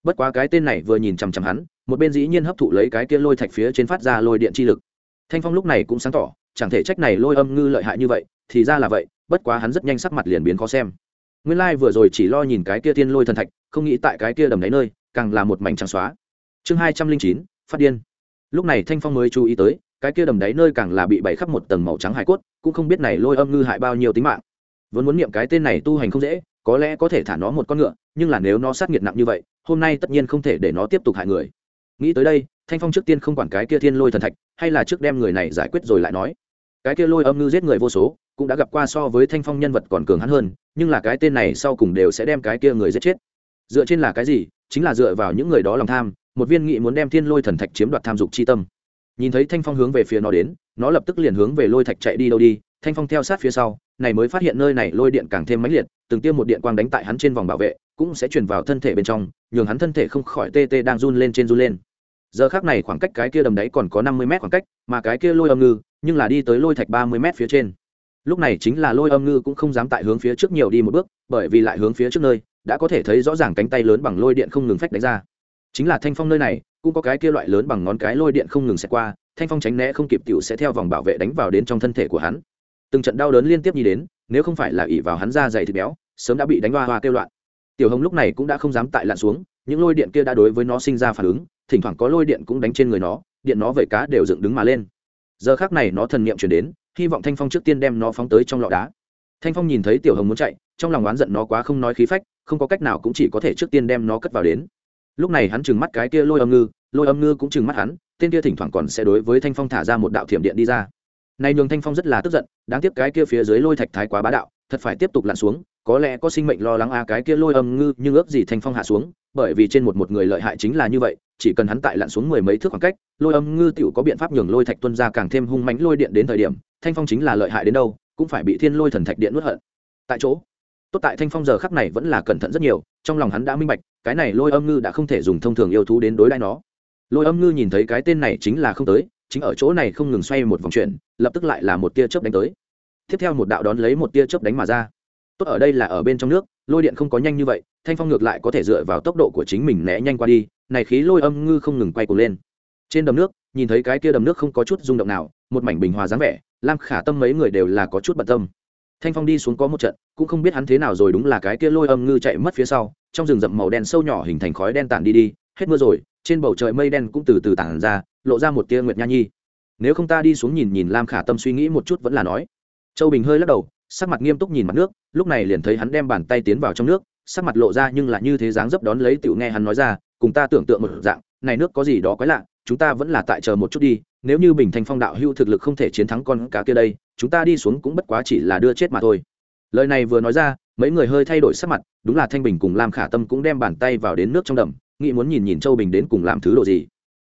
Bất quá cái tên này vừa nhìn chằm chằm hắn, một bên dĩ nhiên hấp thụ lấy cái kia lôi thạch phía trên phát ra lôi điện chi lực. Thanh phong lúc này cũng sáng tỏ, chẳng thể trách này lôi âm ngư lợi hại như vậy, thì ra là vậy, bất quá hắn rất nhanh sắc mặt liền biến khó xem. Nguyên lai vừa rồi chỉ lo nhìn cái kia tiên lôi thần thạch, không nghĩ tại cái kia đầm đáy nơi, càng là một mảnh trắng xóa. Chương hai trăm linh chín, phát điên. Lúc này thanh phong mới chú ý tới, cái kia đầm đáy nơi càng là bị bày khắp một tầng màu trắng hải cốt, cũng không biết này lôi âm ngư hại bao nhiêu tính mạng. Vốn muốn niệm cái tên này tu hành không dễ có lẽ có thể thả nó một con ngựa, nhưng là nếu nó sát nghiệt nặng như vậy, hôm nay tất nhiên không thể để nó tiếp tục hại người. Nghĩ tới đây, thanh phong trước tiên không quản cái kia thiên lôi thần thạch, hay là trước đem người này giải quyết rồi lại nói. Cái kia lôi âm ngư giết người vô số, cũng đã gặp qua so với thanh phong nhân vật còn cường hắn hơn, nhưng là cái tên này sau cùng đều sẽ đem cái kia người giết chết. Dựa trên là cái gì? Chính là dựa vào những người đó lòng tham, một viên nghị muốn đem thiên lôi thần thạch chiếm đoạt tham dục chi tâm. Nhìn thấy thanh phong hướng về phía nó đến, nó lập tức liền hướng về lôi thạch chạy đi đâu đi, thanh phong theo sát phía sau, này mới phát hiện nơi này lôi điện càng thêm mãnh liệt từng tiêm một điện quang đánh tại hắn trên vòng bảo vệ, cũng sẽ truyền vào thân thể bên trong, nhường hắn thân thể không khỏi tê tê đang run lên trên run lên. Giờ khác này khoảng cách cái kia đầm đáy còn có năm mươi mét khoảng cách, mà cái kia lôi âm ngư, nhưng là đi tới lôi thạch ba mươi mét phía trên. Lúc này chính là lôi âm ngư cũng không dám tại hướng phía trước nhiều đi một bước, bởi vì lại hướng phía trước nơi, đã có thể thấy rõ ràng cánh tay lớn bằng lôi điện không ngừng phách đánh ra. Chính là thanh phong nơi này, cũng có cái kia loại lớn bằng ngón cái lôi điện không ngừng xẹt qua, thanh phong tránh né không kịp tiểu sẽ theo vòng bảo vệ đánh vào đến trong thân thể của hắn. Từng trận đau đớn liên tiếp nhi đến nếu không phải là ỉ vào hắn ra dày thịt béo, sớm đã bị đánh hoa hoa kêu loạn. Tiểu hồng lúc này cũng đã không dám tại lặn xuống, những lôi điện kia đã đối với nó sinh ra phản ứng, thỉnh thoảng có lôi điện cũng đánh trên người nó, điện nó vẩy cá đều dựng đứng mà lên. Giờ khác này nó thần niệm chuyển đến, hy vọng thanh phong trước tiên đem nó phóng tới trong lọ đá. Thanh phong nhìn thấy tiểu hồng muốn chạy, trong lòng oán giận nó quá không nói khí phách, không có cách nào cũng chỉ có thể trước tiên đem nó cất vào đến. Lúc này hắn trừng mắt cái kia lôi âm ngư, lôi âm ngư cũng trừng mắt hắn, tên kia thỉnh thoảng còn sẽ đối với thanh phong thả ra một đạo thiểm điện đi ra này nhường thanh phong rất là tức giận, đáng tiếc cái kia phía dưới lôi thạch thái quá bá đạo, thật phải tiếp tục lặn xuống, có lẽ có sinh mệnh lo lắng a, cái kia lôi âm ngư nhưng ước gì thanh phong hạ xuống, bởi vì trên một một người lợi hại chính là như vậy, chỉ cần hắn tại lặn xuống mười mấy thước khoảng cách, lôi âm ngư tiểu có biện pháp nhường lôi thạch tuân ra càng thêm hung mãnh lôi điện đến thời điểm, thanh phong chính là lợi hại đến đâu, cũng phải bị thiên lôi thần thạch điện nuốt hận. Tại chỗ, tốt tại thanh phong giờ khắc này vẫn là cẩn thận rất nhiều, trong lòng hắn đã minh bạch, cái này lôi âm ngư đã không thể dùng thông thường yêu thú đến đối đãi nó. Lôi âm ngư nhìn thấy cái tên này chính là không tới chính ở chỗ này không ngừng xoay một vòng chuyển, lập tức lại là một tia chớp đánh tới. Tiếp theo một đạo đón lấy một tia chớp đánh mà ra. Tốt ở đây là ở bên trong nước, lôi điện không có nhanh như vậy, thanh phong ngược lại có thể dựa vào tốc độ của chính mình né nhanh qua đi, này khí lôi âm ngư không ngừng quay cuồng lên. Trên đầm nước, nhìn thấy cái kia đầm nước không có chút rung động nào, một mảnh bình hòa dáng vẻ, lam khả tâm mấy người đều là có chút bận tâm. Thanh phong đi xuống có một trận, cũng không biết hắn thế nào rồi đúng là cái kia lôi âm ngư chạy mất phía sau, trong rừng rậm màu đen sâu nhỏ hình thành khói đen tản đi đi, hết mưa rồi, trên bầu trời mây đen cũng từ từ tản ra lộ ra một tia nguyệt nha nhi. Nếu không ta đi xuống nhìn nhìn lam khả tâm suy nghĩ một chút vẫn là nói. Châu bình hơi lắc đầu, sắc mặt nghiêm túc nhìn mặt nước, lúc này liền thấy hắn đem bàn tay tiến vào trong nước, sắc mặt lộ ra nhưng là như thế dáng dấp đón lấy tiểu nghe hắn nói ra, cùng ta tưởng tượng một dạng, này nước có gì đó quái lạ, chúng ta vẫn là tại chờ một chút đi, nếu như bình thành phong đạo hưu thực lực không thể chiến thắng con cá kia đây, chúng ta đi xuống cũng bất quá chỉ là đưa chết mà thôi. Lời này vừa nói ra, mấy người hơi thay đổi sắc mặt, đúng là thanh bình cùng lam khả tâm cũng đem bàn tay vào đến nước trong đầm, nghĩ muốn nhìn nhìn châu bình đến cùng làm thứ độ gì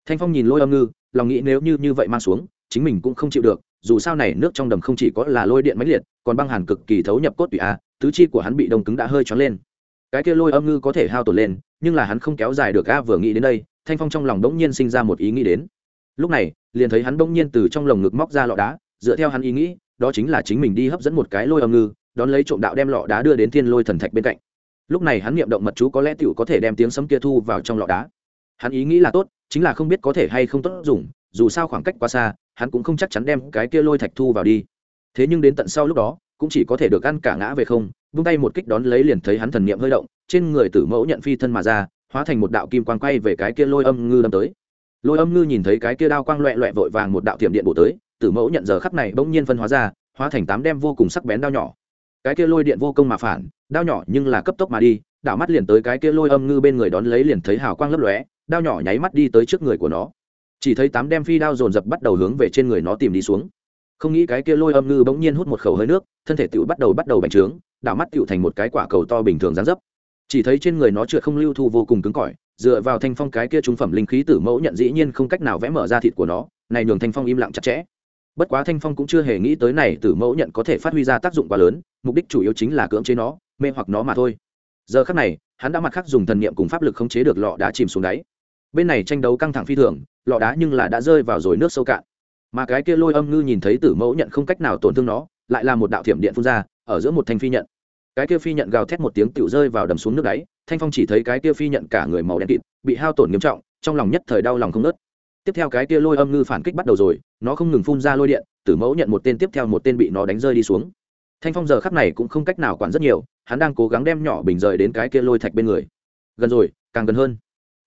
thanh phong nhìn lôi âm ngư, lòng nghĩ nếu như như vậy mang xuống, chính mình cũng không chịu được, dù sao này nước trong đầm không chỉ có là lôi điện mãnh liệt, còn băng hàn cực kỳ thấu nhập cốt tủy a, tứ chi của hắn bị đông cứng đã hơi tròn lên. Cái kia lôi âm ngư có thể hao tổn lên, nhưng là hắn không kéo dài được a, vừa nghĩ đến đây, thanh phong trong lòng đống nhiên sinh ra một ý nghĩ đến. Lúc này, liền thấy hắn đống nhiên từ trong lồng ngực móc ra lọ đá, dựa theo hắn ý nghĩ, đó chính là chính mình đi hấp dẫn một cái lôi âm ngư, đón lấy trộm đạo đem lọ đá đưa đến thiên lôi thần thạch bên cạnh. Lúc này hắn niệm động mật chú có lẽ tựu có thể đem tiếng sấm kia thu vào trong lọ đá hắn ý nghĩ là tốt, chính là không biết có thể hay không tốt dùng, dù sao khoảng cách quá xa, hắn cũng không chắc chắn đem cái kia lôi thạch thu vào đi. Thế nhưng đến tận sau lúc đó, cũng chỉ có thể được ăn cả ngã về không, vung tay một kích đón lấy liền thấy hắn thần niệm hơi động, trên người tử mẫu nhận phi thân mà ra, hóa thành một đạo kim quang quay về cái kia lôi âm ngư đâm tới. Lôi âm ngư nhìn thấy cái kia đao quang loẹ loẹ vội vàng một đạo tiệm điện bổ tới, tử mẫu nhận giờ khắc này bỗng nhiên phân hóa ra, hóa thành tám đem vô cùng sắc bén đao nhỏ. Cái kia lôi điện vô công mà phản, đao nhỏ nhưng là cấp tốc mà đi đảo mắt liền tới cái kia lôi âm ngư bên người đón lấy liền thấy hào quang lấp lóe đao nhỏ nháy mắt đi tới trước người của nó. Chỉ thấy tám đem phi đao dồn dập bắt đầu hướng về trên người nó tìm đi xuống. Không nghĩ cái kia lôi âm ngư bỗng nhiên hút một khẩu hơi nước, thân thể tựu bắt đầu bắt đầu bành trướng, đảo mắt tựu thành một cái quả cầu to bình thường dán dấp. Chỉ thấy trên người nó trượt không lưu thu vô cùng cứng cỏi, dựa vào thanh phong cái kia trung phẩm linh khí tử mẫu nhận dĩ nhiên không cách nào vẽ mở ra thịt của nó, này nhường thanh phong im lặng chặt chẽ. Bất quá thanh phong cũng chưa hề nghĩ tới này tử mẫu nhận có thể phát huy ra tác dụng quá lớn, mục đích chủ yếu chính là cưỡng chế nó, mê hoặc nó mà thôi. Giờ khắc này, hắn đã mặt khác dùng thần niệm cùng pháp lực khống chế được lọ đá chìm xuống đáy bên này tranh đấu căng thẳng phi thường, lọ đá nhưng là đã rơi vào rồi nước sâu cạn. Mà cái kia lôi âm ngư nhìn thấy tử mẫu nhận không cách nào tổn thương nó, lại là một đạo thiểm điện phun ra, ở giữa một thanh phi nhận. Cái kia phi nhận gào thét một tiếng tựu rơi vào đầm xuống nước đáy, thanh phong chỉ thấy cái kia phi nhận cả người màu đen kịt, bị hao tổn nghiêm trọng, trong lòng nhất thời đau lòng không nớt tiếp theo cái kia lôi âm ngư phản kích bắt đầu rồi, nó không ngừng phun ra lôi điện, tử mẫu nhận một tên tiếp theo một tên bị nó đánh rơi đi xuống. Thanh phong giờ khắc này cũng không cách nào quản rất nhiều, hắn đang cố gắng đem nhỏ bình rời đến cái kia lôi thạch bên người. Gần rồi, càng gần hơn.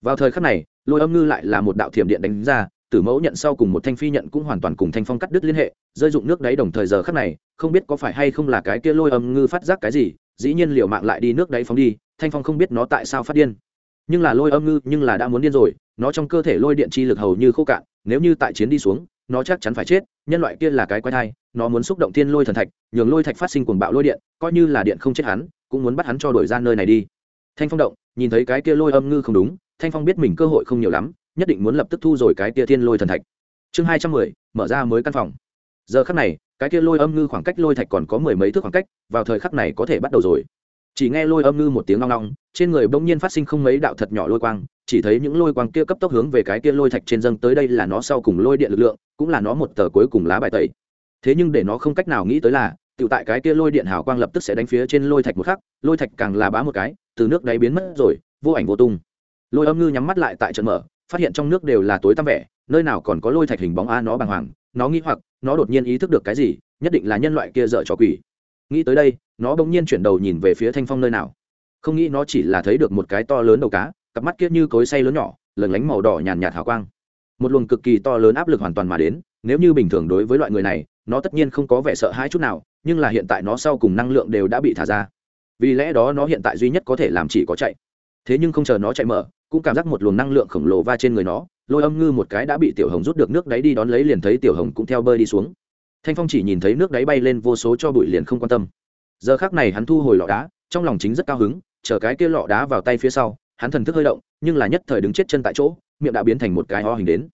Vào thời khắc này lôi âm ngư lại là một đạo thiểm điện đánh ra, tử mẫu nhận sau cùng một thanh phi nhận cũng hoàn toàn cùng thanh phong cắt đứt liên hệ, rơi dụng nước đáy đồng thời giờ khắc này, không biết có phải hay không là cái kia lôi âm ngư phát giác cái gì, dĩ nhiên liều mạng lại đi nước đáy phóng đi, thanh phong không biết nó tại sao phát điên. Nhưng là lôi âm ngư, nhưng là đã muốn điên rồi, nó trong cơ thể lôi điện chi lực hầu như khô cạn, nếu như tại chiến đi xuống, nó chắc chắn phải chết, nhân loại kia là cái quái thai, nó muốn xúc động thiên lôi thần thạch, nhường lôi thạch phát sinh cuồng bạo lôi điện, coi như là điện không chết hắn, cũng muốn bắt hắn cho đổi ra nơi này đi. Thanh phong động, nhìn thấy cái kia lôi âm ngư không đúng thanh phong biết mình cơ hội không nhiều lắm, nhất định muốn lập tức thu rồi cái tia thiên lôi thần thạch. Chương hai trăm mười, mở ra mới căn phòng. Giờ khắc này, cái kia lôi âm ngư khoảng cách lôi thạch còn có mười mấy thước khoảng cách, vào thời khắc này có thể bắt đầu rồi. Chỉ nghe lôi âm ngư một tiếng long long, trên người bỗng nhiên phát sinh không mấy đạo thật nhỏ lôi quang, chỉ thấy những lôi quang kia cấp tốc hướng về cái kia lôi thạch trên dâng tới đây là nó sau cùng lôi điện lực lượng, cũng là nó một tờ cuối cùng lá bài tẩy. Thế nhưng để nó không cách nào nghĩ tới là tự tại cái kia lôi điện hào quang lập tức sẽ đánh phía trên lôi thạch một khắc, lôi thạch càng là bá một cái, từ nước đáy biến mất rồi, vô ảnh vô tung lôi âm ngư nhắm mắt lại tại trận mở, phát hiện trong nước đều là tối tăm vẻ, nơi nào còn có lôi thạch hình bóng a, nó bàng hoàng, nó nghĩ hoặc, nó đột nhiên ý thức được cái gì, nhất định là nhân loại kia dở trò quỷ. Nghĩ tới đây, nó bỗng nhiên chuyển đầu nhìn về phía thanh phong nơi nào. Không nghĩ nó chỉ là thấy được một cái to lớn đầu cá, cặp mắt kia như cối say lớn nhỏ lần lánh màu đỏ nhàn nhạt hào quang. Một luồng cực kỳ to lớn áp lực hoàn toàn mà đến, nếu như bình thường đối với loại người này, nó tất nhiên không có vẻ sợ hãi chút nào, nhưng là hiện tại nó sau cùng năng lượng đều đã bị thả ra. Vì lẽ đó nó hiện tại duy nhất có thể làm chỉ có chạy. Thế nhưng không chờ nó chạy mở cũng cảm giác một luồng năng lượng khổng lồ va trên người nó, lôi âm ngư một cái đã bị tiểu hồng rút được nước đáy đi đón lấy liền thấy tiểu hồng cũng theo bơi đi xuống. Thanh phong chỉ nhìn thấy nước đáy bay lên vô số cho bụi liền không quan tâm. Giờ khác này hắn thu hồi lọ đá, trong lòng chính rất cao hứng chở cái kia lọ đá vào tay phía sau, hắn thần thức hơi động, nhưng là nhất thời đứng chết chân tại chỗ, miệng đã biến thành một cái ho hình đến.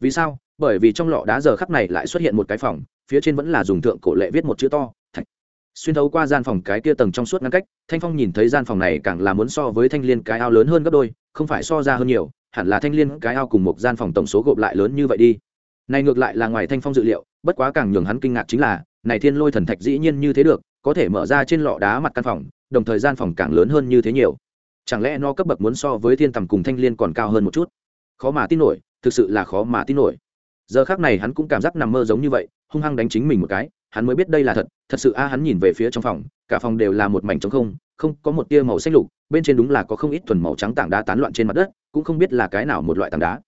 Vì sao? Bởi vì trong lọ đá giờ khắc này lại xuất hiện một cái phòng, phía trên vẫn là dùng thượng cổ lệ viết một chữ to xuyên thấu qua gian phòng cái kia tầng trong suốt ngăn cách, thanh phong nhìn thấy gian phòng này càng là muốn so với thanh liên cái ao lớn hơn gấp đôi, không phải so ra hơn nhiều, hẳn là thanh liên cái ao cùng một gian phòng tổng số gộp lại lớn như vậy đi. Này ngược lại là ngoài thanh phong dự liệu, bất quá càng nhường hắn kinh ngạc chính là, này thiên lôi thần thạch dĩ nhiên như thế được, có thể mở ra trên lọ đá mặt căn phòng, đồng thời gian phòng càng lớn hơn như thế nhiều. Chẳng lẽ nó cấp bậc muốn so với thiên tầm cùng thanh liên còn cao hơn một chút? Khó mà tin nổi, thực sự là khó mà tin nổi. Giờ khác này hắn cũng cảm giác nằm mơ giống như vậy, hung hăng đánh chính mình một cái hắn mới biết đây là thật thật sự a, hắn nhìn về phía trong phòng, cả phòng đều là một mảnh trống không không có một tia màu xanh lục, bên trên đúng là có không ít thuần màu trắng tảng đá tán loạn trên mặt đất, cũng không biết là cái nào một loại tảng đá.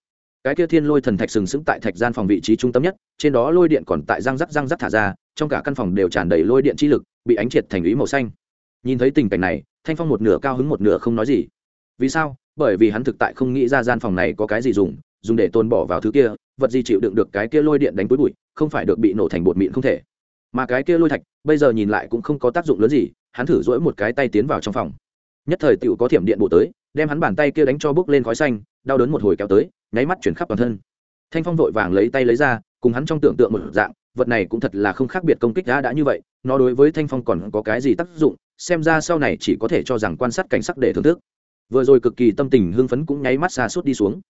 Cái kia thiên lôi thần thạch sừng sững tại thạch gian phòng vị trí trung tâm nhất, trên đó lôi điện còn tại răng rắc răng rắc thả ra, trong cả căn phòng đều tràn đầy lôi điện chi lực, bị ánh triệt thành ý màu xanh. Nhìn thấy tình cảnh này, thanh phong một nửa cao hứng một nửa không nói gì. Vì sao? Bởi vì hắn thực tại không nghĩ ra gian phòng này có cái gì dùng dùng để tôn bỏ vào thứ kia, vật gì chịu đựng được cái kia lôi điện đánh túi bụi, không phải được bị nổ thành bột mịn không thể mà cái kia lôi thạch, bây giờ nhìn lại cũng không có tác dụng lớn gì, hắn thử dỗi một cái tay tiến vào trong phòng. Nhất thời tựu có thiểm điện bộ tới, đem hắn bàn tay kia đánh cho bước lên khói xanh, đau đớn một hồi kéo tới, nháy mắt chuyển khắp toàn thân. Thanh phong vội vàng lấy tay lấy ra, cùng hắn trong tưởng tượng một dạng, vật này cũng thật là không khác biệt công kích đã đã như vậy, nó đối với thanh phong còn có cái gì tác dụng, xem ra sau này chỉ có thể cho rằng quan sát cảnh sắc để thưởng thức. Vừa rồi cực kỳ tâm tình hưng phấn cũng nháy mắt xa suốt đi xuống.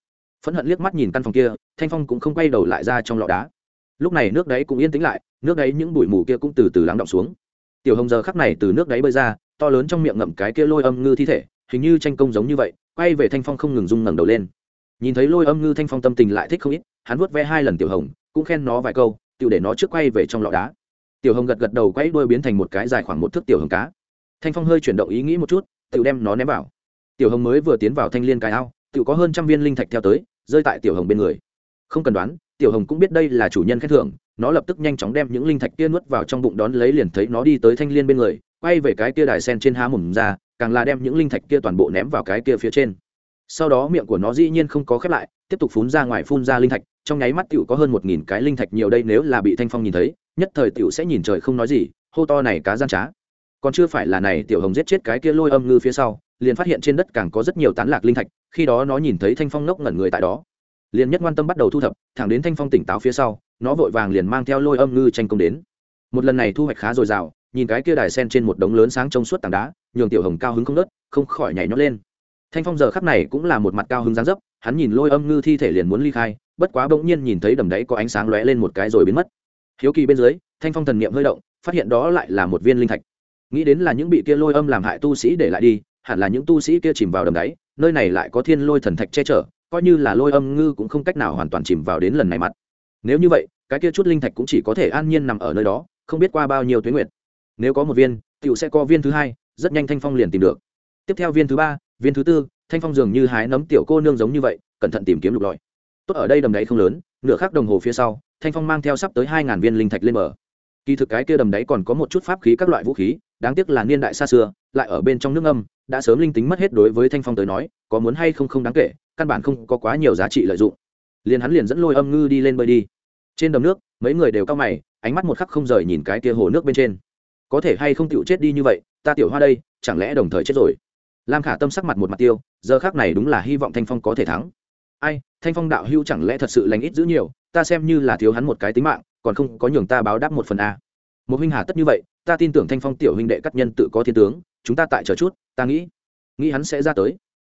Phẫn hận liếc mắt nhìn căn phòng kia, thanh phong cũng không quay đầu lại ra trong lọ đá lúc này nước đáy cũng yên tĩnh lại, nước đáy những bụi mù kia cũng từ từ lắng động xuống. Tiểu hồng giờ khắc này từ nước đáy bơi ra, to lớn trong miệng ngậm cái kia lôi âm ngư thi thể, hình như tranh công giống như vậy, quay về thanh phong không ngừng rung ngẩng đầu lên. Nhìn thấy lôi âm ngư thanh phong tâm tình lại thích không ít, hắn vuốt ve hai lần tiểu hồng, cũng khen nó vài câu tự để nó trước quay về trong lọ đá. Tiểu hồng gật gật đầu quay đuôi biến thành một cái dài khoảng một thước tiểu hồng cá. Thanh phong hơi chuyển động ý nghĩ một chút tự đem nó ném vào. Tiểu hồng mới vừa tiến vào thanh liên cái ao tự có hơn trăm viên linh thạch theo tới, rơi tại tiểu hồng bên người. Không cần đoán tiểu hồng cũng biết đây là chủ nhân khen thưởng, nó lập tức nhanh chóng đem những linh thạch kia nuốt vào trong bụng đón lấy liền thấy nó đi tới thanh liên bên người, quay về cái kia đài sen trên há mùm ra, càng là đem những linh thạch kia toàn bộ ném vào cái kia phía trên. Sau đó miệng của nó dĩ nhiên không có khép lại, tiếp tục phun ra ngoài phun ra linh thạch, trong nháy mắt tiểu có hơn một nghìn cái linh thạch nhiều đây nếu là bị thanh phong nhìn thấy, nhất thời tiểu sẽ nhìn trời không nói gì, hô to này cá gian trá. Còn chưa phải là này tiểu hồng giết chết cái kia lôi âm ngư phía sau, liền phát hiện trên đất càng có rất nhiều tán lạc linh thạch, khi đó nó nhìn thấy thanh phong nốc ngẩn người tại đó liền nhất quan tâm bắt đầu thu thập, thẳng đến thanh phong tỉnh táo phía sau, nó vội vàng liền mang theo lôi âm ngư tranh công đến. Một lần này thu hoạch khá dồi dào, nhìn cái kia đài sen trên một đống lớn sáng trong suốt tảng đá, nhường tiểu hồng cao hứng không nớt, không khỏi nhảy nhót lên. Thanh phong giờ khắp này cũng là một mặt cao hứng dáng dấp, hắn nhìn lôi âm ngư thi thể liền muốn ly khai, bất quá bỗng nhiên nhìn thấy đầm đáy có ánh sáng lóe lên một cái rồi biến mất. Hiếu kỳ bên dưới, thanh phong thần niệm hơi động, phát hiện đó lại là một viên linh thạch. Nghĩ đến là những bị kia lôi âm làm hại tu sĩ để lại đi, hẳn là những tu sĩ kia chìm vào đầm đáy, nơi này lại có thiên lôi thần thạch che chở coi như là lôi âm ngư cũng không cách nào hoàn toàn chìm vào đến lần này mặt. Nếu như vậy, cái kia chút linh thạch cũng chỉ có thể an nhiên nằm ở nơi đó, không biết qua bao nhiêu tuyến nguyệt. Nếu có một viên tựu sẽ có viên thứ hai, rất nhanh thanh phong liền tìm được. Tiếp theo viên thứ ba, viên thứ tư, thanh phong dường như hái nấm tiểu cô nương giống như vậy, cẩn thận tìm kiếm lục lọi. Tốt ở đây đầm đáy không lớn, nửa khắc đồng hồ phía sau, thanh phong mang theo sắp tới hai ngàn viên linh thạch lên bờ. Kỳ thực cái kia đầm đáy còn có một chút pháp khí các loại vũ khí, đáng tiếc là niên đại xa xưa, lại ở bên trong nước âm đã sớm linh tính mất hết đối với thanh phong tới nói, có muốn hay không không đáng kể căn bản không có quá nhiều giá trị lợi dụng. Liền hắn liền dẫn lôi âm ngư đi lên bơi đi. Trên đầm nước, mấy người đều cao mày, ánh mắt một khắc không rời nhìn cái kia hồ nước bên trên. Có thể hay không tựu chết đi như vậy, ta tiểu hoa đây, chẳng lẽ đồng thời chết rồi? Lam khả tâm sắc mặt một mặt tiêu, giờ khác này đúng là hy vọng thanh phong có thể thắng. Ai, thanh phong đạo hưu chẳng lẽ thật sự lành ít giữ nhiều, ta xem như là thiếu hắn một cái tính mạng, còn không có nhường ta báo đáp một phần a. Một huynh hà tất như vậy, ta tin tưởng thanh phong tiểu huynh đệ cắt nhân tự có thiên tướng, chúng ta tại chờ chút, ta nghĩ nghĩ hắn sẽ ra tới.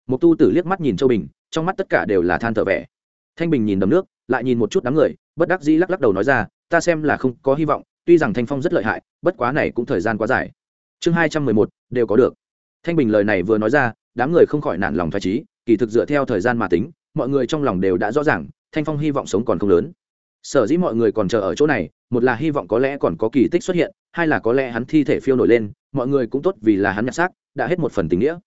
Một tu tử liếc mắt nhìn châu bình trong mắt tất cả đều là than thở vẻ. Thanh bình nhìn đầm nước, lại nhìn một chút đám người, bất đắc dĩ lắc lắc đầu nói ra, ta xem là không có hy vọng, tuy rằng thanh phong rất lợi hại, bất quá này cũng thời gian quá dài. Chương hai trăm mười một, đều có được. Thanh bình lời này vừa nói ra, đám người không khỏi nản lòng thoải trí kỳ thực dựa theo thời gian mà tính, mọi người trong lòng đều đã rõ ràng, thanh phong hy vọng sống còn không lớn. Sở dĩ mọi người còn chờ ở chỗ này, một là hy vọng có lẽ còn có kỳ tích xuất hiện, hai là có lẽ hắn thi thể phiêu nổi lên, mọi người cũng tốt vì là hắn nhặt xác, đã hết một phần tình nghĩa.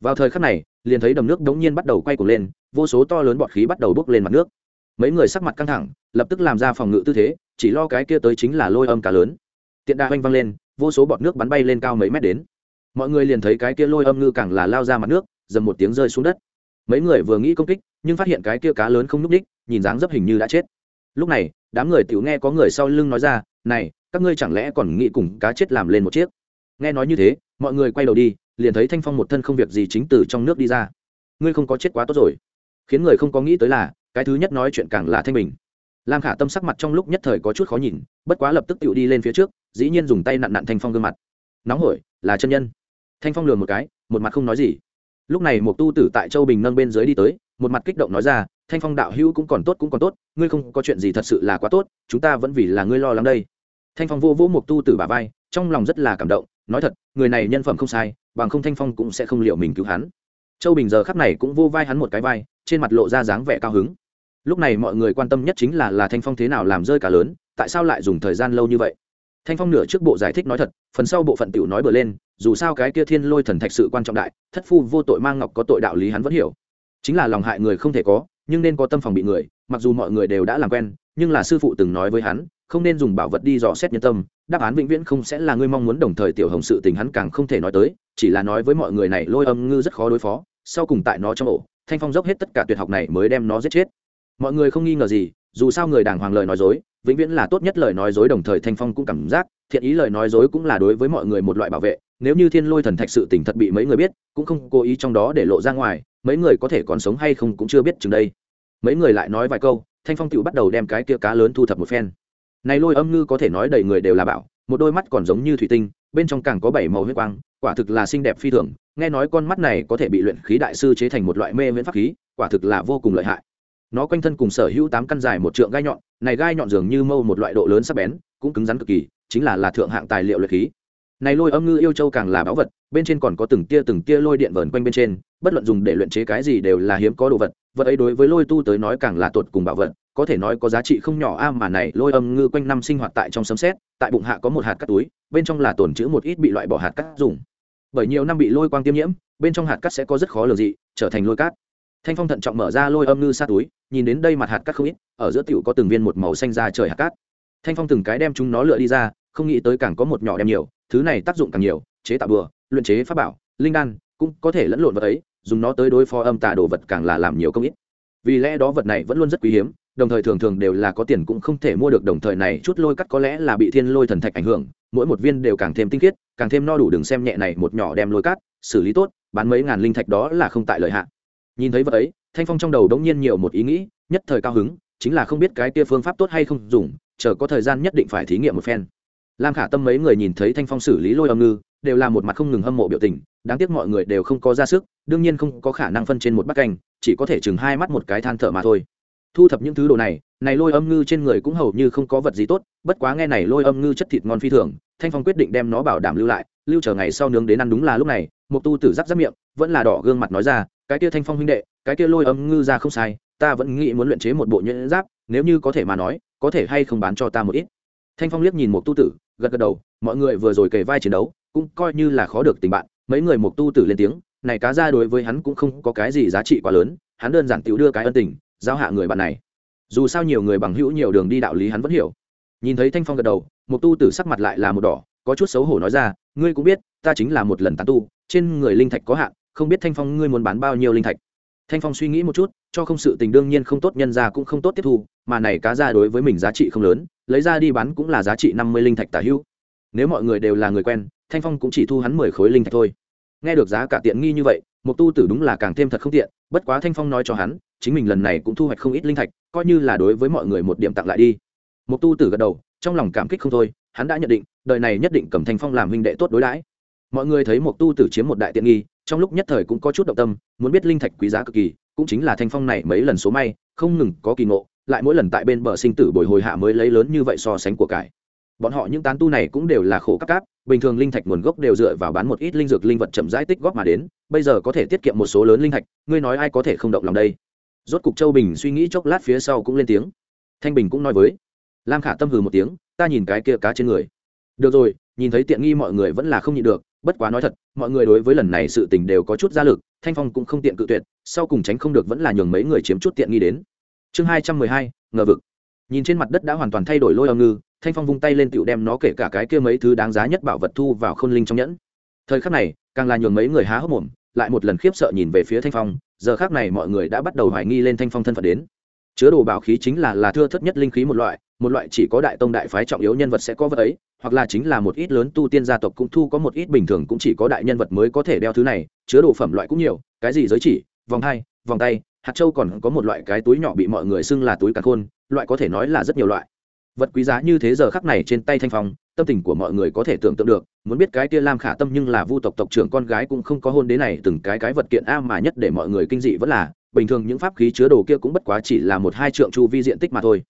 Vào thời khắc này liền thấy đầm nước đống nhiên bắt đầu quay cuồng lên, vô số to lớn bọt khí bắt đầu bốc lên mặt nước. Mấy người sắc mặt căng thẳng, lập tức làm ra phòng ngự tư thế, chỉ lo cái kia tới chính là lôi âm cá lớn. Tiện đa oanh văng lên, vô số bọt nước bắn bay lên cao mấy mét đến. Mọi người liền thấy cái kia lôi âm ngư càng là lao ra mặt nước, dầm một tiếng rơi xuống đất. Mấy người vừa nghĩ công kích, nhưng phát hiện cái kia cá lớn không n ú c đích nhìn dáng dấp hình như đã chết. Lúc này, đám người tiểu nghe có người sau lưng nói ra, này, các ngươi chẳng lẽ còn nghĩ cùng cá chết làm lên một chiếc? Nghe nói như thế mọi người quay đầu đi, liền thấy thanh phong một thân không việc gì chính từ trong nước đi ra. Ngươi không có chết quá tốt rồi. Khiến người không có nghĩ tới là, cái thứ nhất nói chuyện càng là thanh bình. Lam khả tâm sắc mặt trong lúc nhất thời có chút khó nhìn, bất quá lập tức tựu đi lên phía trước, dĩ nhiên dùng tay nặn nặn thanh phong gương mặt. Nóng hổi, là chân nhân. Thanh phong lừa một cái, một mặt không nói gì. Lúc này một tu tử tại châu bình nâng bên dưới đi tới, một mặt kích động nói ra, thanh phong đạo hữu cũng còn tốt, cũng còn tốt, ngươi không có chuyện gì thật sự là quá tốt, chúng ta vẫn vì là ngươi lo lắng đây. Thanh phong vô vỗ một tu tử bà vai, trong lòng rất là cảm động nói thật, người này nhân phẩm không sai, bằng không thanh phong cũng sẽ không liệu mình cứu hắn. Châu bình giờ khắp này cũng vô vai hắn một cái vai, trên mặt lộ ra dáng vẻ cao hứng. Lúc này mọi người quan tâm nhất chính là là thanh phong thế nào làm rơi cả lớn, tại sao lại dùng thời gian lâu như vậy? Thanh phong nửa trước bộ giải thích nói thật, phần sau bộ phận tiểu nói bừa lên, dù sao cái kia thiên lôi thần thạch sự quan trọng đại, thất phu vô tội mang ngọc có tội đạo lý hắn vẫn hiểu. Chính là lòng hại người không thể có, nhưng nên có tâm phòng bị người, mặc dù mọi người đều đã làm quen, nhưng là sư phụ từng nói với hắn không nên dùng bảo vật đi dò xét nhân tâm, đáp án vĩnh viễn không sẽ là ngươi mong muốn đồng thời tiểu hồng sự tình hắn càng không thể nói tới, chỉ là nói với mọi người này lôi âm ngư rất khó đối phó, sau cùng tại nó trong ổ, thanh phong dốc hết tất cả tuyệt học này mới đem nó giết chết. Mọi người không nghi ngờ gì, dù sao người đàng hoàng lời nói dối, vĩnh viễn là tốt nhất lời nói dối đồng thời thanh phong cũng cảm giác, thiện ý lời nói dối cũng là đối với mọi người một loại bảo vệ, nếu như thiên lôi thần thạch sự tình thật bị mấy người biết, cũng không cố ý trong đó để lộ ra ngoài, mấy người có thể còn sống hay không cũng chưa biết chừng đây. Mấy người lại nói vài câu, thanh phong tự bắt đầu đem cái kia cá lớn thu thập một phen này lôi âm ngư có thể nói đầy người đều là bảo, một đôi mắt còn giống như thủy tinh, bên trong càng có bảy màu huyết quang, quả thực là xinh đẹp phi thường, nghe nói con mắt này có thể bị luyện khí đại sư chế thành một loại mê miễn pháp khí, quả thực là vô cùng lợi hại. Nó quanh thân cùng sở hữu tám căn dài một trượng gai nhọn, này gai nhọn dường như mâu một loại độ lớn sắc bén, cũng cứng rắn cực kỳ, chính là là thượng hạng tài liệu luyện khí. Này lôi âm ngư yêu châu càng là báu vật, bên trên còn có từng tia từng tia lôi điện vờn quanh bên trên, bất luận dùng để luyện chế cái gì đều là hiếm có đồ vật vật ấy đối với lôi tu tới nói càng là tuột cùng bảo vật có thể nói có giá trị không nhỏ a, mà này lôi âm ngư quanh năm sinh hoạt tại trong sấm xét tại bụng hạ có một hạt cắt túi, bên trong là tồn chữ một ít bị loại bỏ hạt cắt dùng. Bởi nhiều năm bị lôi quang tiêm nhiễm, bên trong hạt cắt sẽ có rất khó lường dị, trở thành lôi cát. Thanh phong thận trọng mở ra lôi âm ngư sát túi, nhìn đến đây mặt hạt cát không ít, ở giữa tiểu có từng viên một màu xanh ra trời hạt cát. Thanh phong từng cái đem chúng nó lựa đi ra, không nghĩ tới càng có một nhỏ đem nhiều, thứ này tác dụng càng nhiều, chế tạo bừa, luyện chế pháp bảo, linh đan, cũng có thể lẫn lộn vật ấy, dùng nó tới đối phó âm tà đồ vật càng là làm nhiều công ít. Vì lẽ đó vật này vẫn luôn rất quý hiếm đồng thời thường thường đều là có tiền cũng không thể mua được, đồng thời này chút lôi cắt có lẽ là bị thiên lôi thần thạch ảnh hưởng, mỗi một viên đều càng thêm tinh khiết, càng thêm no đủ đừng xem nhẹ này một nhỏ đem lôi cắt, xử lý tốt, bán mấy ngàn linh thạch đó là không tại lợi hạn nhìn thấy vợ ấy, thanh phong trong đầu đống nhiên nhiều một ý nghĩ, nhất thời cao hứng, chính là không biết cái kia phương pháp tốt hay không dùng, chờ có thời gian nhất định phải thí nghiệm một phen. Lam khả tâm mấy người nhìn thấy thanh phong xử lý lôi âm ngư, đều là một mặt không ngừng hâm mộ biểu tình, đáng tiếc mọi người đều không có ra sức, đương nhiên không có khả năng phân trên một bát canh, chỉ có thể chừng hai mắt một cái than thở mà thôi thu thập những thứ đồ này này lôi âm ngư trên người cũng hầu như không có vật gì tốt, bất quá nghe này lôi âm ngư chất thịt ngon phi thường, thanh phong quyết định đem nó bảo đảm lưu lại, lưu chờ ngày sau nướng đến ăn đúng là lúc này một tu tử giáp giáp miệng, vẫn là đỏ gương mặt nói ra, cái kia thanh phong huynh đệ, cái kia lôi âm ngư ra không sai, ta vẫn nghĩ muốn luyện chế một bộ nhuyễn giáp, nếu như có thể mà nói, có thể hay không bán cho ta một ít. Thanh phong liếc nhìn một tu tử, gật gật đầu, mọi người vừa rồi kề vai chiến đấu, cũng coi như là khó được tình bạn. Mấy người một tu tử lên tiếng, này cá ra đối với hắn cũng không có cái gì giá trị quá lớn, hắn đơn giản tiểu đưa cái ân tình giao hạ người bạn này. Dù sao nhiều người bằng hữu nhiều đường đi đạo lý hắn vẫn hiểu. Nhìn thấy thanh phong gật đầu một tu tử sắc mặt lại là một đỏ, có chút xấu hổ nói ra, ngươi cũng biết, ta chính là một lần tán tu, trên người linh thạch có hạn, không biết thanh phong ngươi muốn bán bao nhiêu linh thạch? Thanh phong suy nghĩ một chút, cho không sự tình đương nhiên không tốt, nhân ra cũng không tốt tiếp thu, mà này cá ra đối với mình giá trị không lớn, lấy ra đi bán cũng là giá trị năm mươi linh thạch tả hữu. Nếu mọi người đều là người quen, thanh phong cũng chỉ thu hắn mười khối linh thạch thôi. Nghe được giá cả tiện nghi như vậy một tu tử đúng là càng thêm thật không tiện, bất quá thanh phong nói cho hắn chính mình lần này cũng thu hoạch không ít linh thạch, coi như là đối với mọi người một điểm tặng lại đi. Một tu tử gật đầu, trong lòng cảm kích không thôi, hắn đã nhận định, đời này nhất định cầm thanh phong làm huynh đệ tốt đối đãi. Mọi người thấy một tu tử chiếm một đại tiện nghi, trong lúc nhất thời cũng có chút động tâm, muốn biết linh thạch quý giá cực kỳ, cũng chính là thanh phong này mấy lần số may, không ngừng có kỳ ngộ, lại mỗi lần tại bên bờ sinh tử bồi hồi hạ mới lấy lớn như vậy so sánh của cải. Bọn họ những tán tu này cũng đều là khổ cấp cáp, bình thường linh thạch nguồn gốc đều dựa vào bán một ít linh dược linh vật chậm rãi tích góp mà đến, bây giờ có thể tiết kiệm một số lớn linh thạch, ngươi nói ai có thể không động lòng đây? Rốt cục châu bình suy nghĩ chốc lát phía sau cũng lên tiếng. Thanh bình cũng nói với, lam khả tâm hừ một tiếng, ta nhìn cái kia cá trên người. Được rồi, nhìn thấy tiện nghi mọi người vẫn là không nhịn được, bất quá nói thật, mọi người đối với lần này sự tình đều có chút gia lực, thanh phong cũng không tiện cự tuyệt, sau cùng tránh không được vẫn là nhường mấy người chiếm chút tiện nghi đến. Chương hai trăm mười hai, ngờ vực. Nhìn trên mặt đất đã hoàn toàn thay đổi lôi âm ngư, thanh phong vung tay lên tựu đem nó kể cả cái kia mấy thứ đáng giá nhất bảo vật thu vào khôn linh trong nhẫn. Thời khắc này, càng là nhường mấy người há hốc mồm, lại một lần khiếp sợ nhìn về phía thanh phong giờ khác này mọi người đã bắt đầu hoài nghi lên thanh phong thân phận đến. Chứa đồ bảo khí chính là là thưa thất nhất linh khí một loại một loại chỉ có đại tông đại phái trọng yếu nhân vật sẽ có vật ấy, hoặc là chính là một ít lớn tu tiên gia tộc cũng thu có một ít bình thường cũng chỉ có đại nhân vật mới có thể đeo thứ này, chứa đồ phẩm loại cũng nhiều, cái gì giới chỉ, vòng hai, vòng tay, hạt châu còn có một loại cái túi nhỏ bị mọi người xưng là túi càn khôn, loại có thể nói là rất nhiều loại vật quý giá như thế giờ khắc này trên tay thanh phong, tâm tình của mọi người có thể tưởng tượng được, muốn biết cái kia lam khả tâm nhưng là vu tộc tộc trưởng con gái cũng không có hôn đế này, từng cái cái vật kiện a mà nhất để mọi người kinh dị vẫn là, bình thường những pháp khí chứa đồ kia cũng bất quá chỉ là một hai trượng chu vi diện tích mà thôi.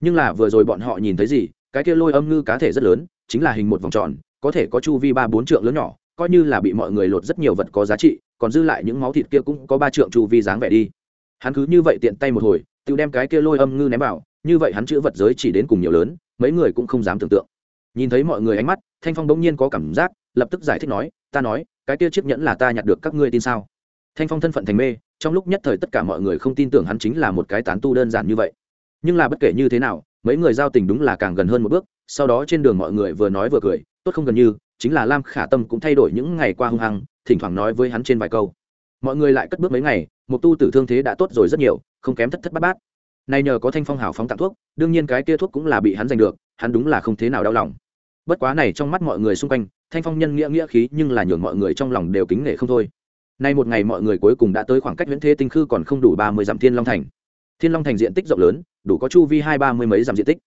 Nhưng là vừa rồi bọn họ nhìn thấy gì, cái kia lôi âm ngư cá thể rất lớn, chính là hình một vòng tròn, có thể có chu vi ba bốn trượng lớn nhỏ, coi như là bị mọi người lột rất nhiều vật có giá trị, còn dư lại những máu thịt kia cũng có ba trượng chu vi dáng vẻ đi. Hắn cứ như vậy tiện tay một hồi tự đem cái kia lôi âm ngư ném vào như vậy hắn chữ vật giới chỉ đến cùng nhiều lớn, mấy người cũng không dám tưởng tượng. Nhìn thấy mọi người ánh mắt, thanh phong bỗng nhiên có cảm giác, lập tức giải thích nói, ta nói, cái kia chiếc nhẫn là ta nhặt được, các ngươi tin sao? Thanh phong thân phận thành mê, trong lúc nhất thời tất cả mọi người không tin tưởng hắn chính là một cái tán tu đơn giản như vậy. Nhưng là bất kể như thế nào, mấy người giao tình đúng là càng gần hơn một bước, sau đó trên đường mọi người vừa nói vừa cười, tốt không gần như, chính là lam khả tâm cũng thay đổi những ngày qua hung hăng, thỉnh thoảng nói với hắn trên vài câu. Mọi người lại cất bước mấy ngày một tu tử thương thế đã tốt rồi rất nhiều, không kém thất thất bát bát nay nhờ có thanh phong hào phóng tặng thuốc, đương nhiên cái kia thuốc cũng là bị hắn giành được, hắn đúng là không thế nào đau lòng. Bất quá này trong mắt mọi người xung quanh, thanh phong nhân nghĩa nghĩa khí nhưng là nhường mọi người trong lòng đều kính nể không thôi. Nay một ngày mọi người cuối cùng đã tới khoảng cách viễn thế tinh khư còn không đủ ba mươi dặm thiên long thành. Thiên long thành diện tích rộng lớn, đủ có chu vi hai ba mươi mấy dặm diện tích.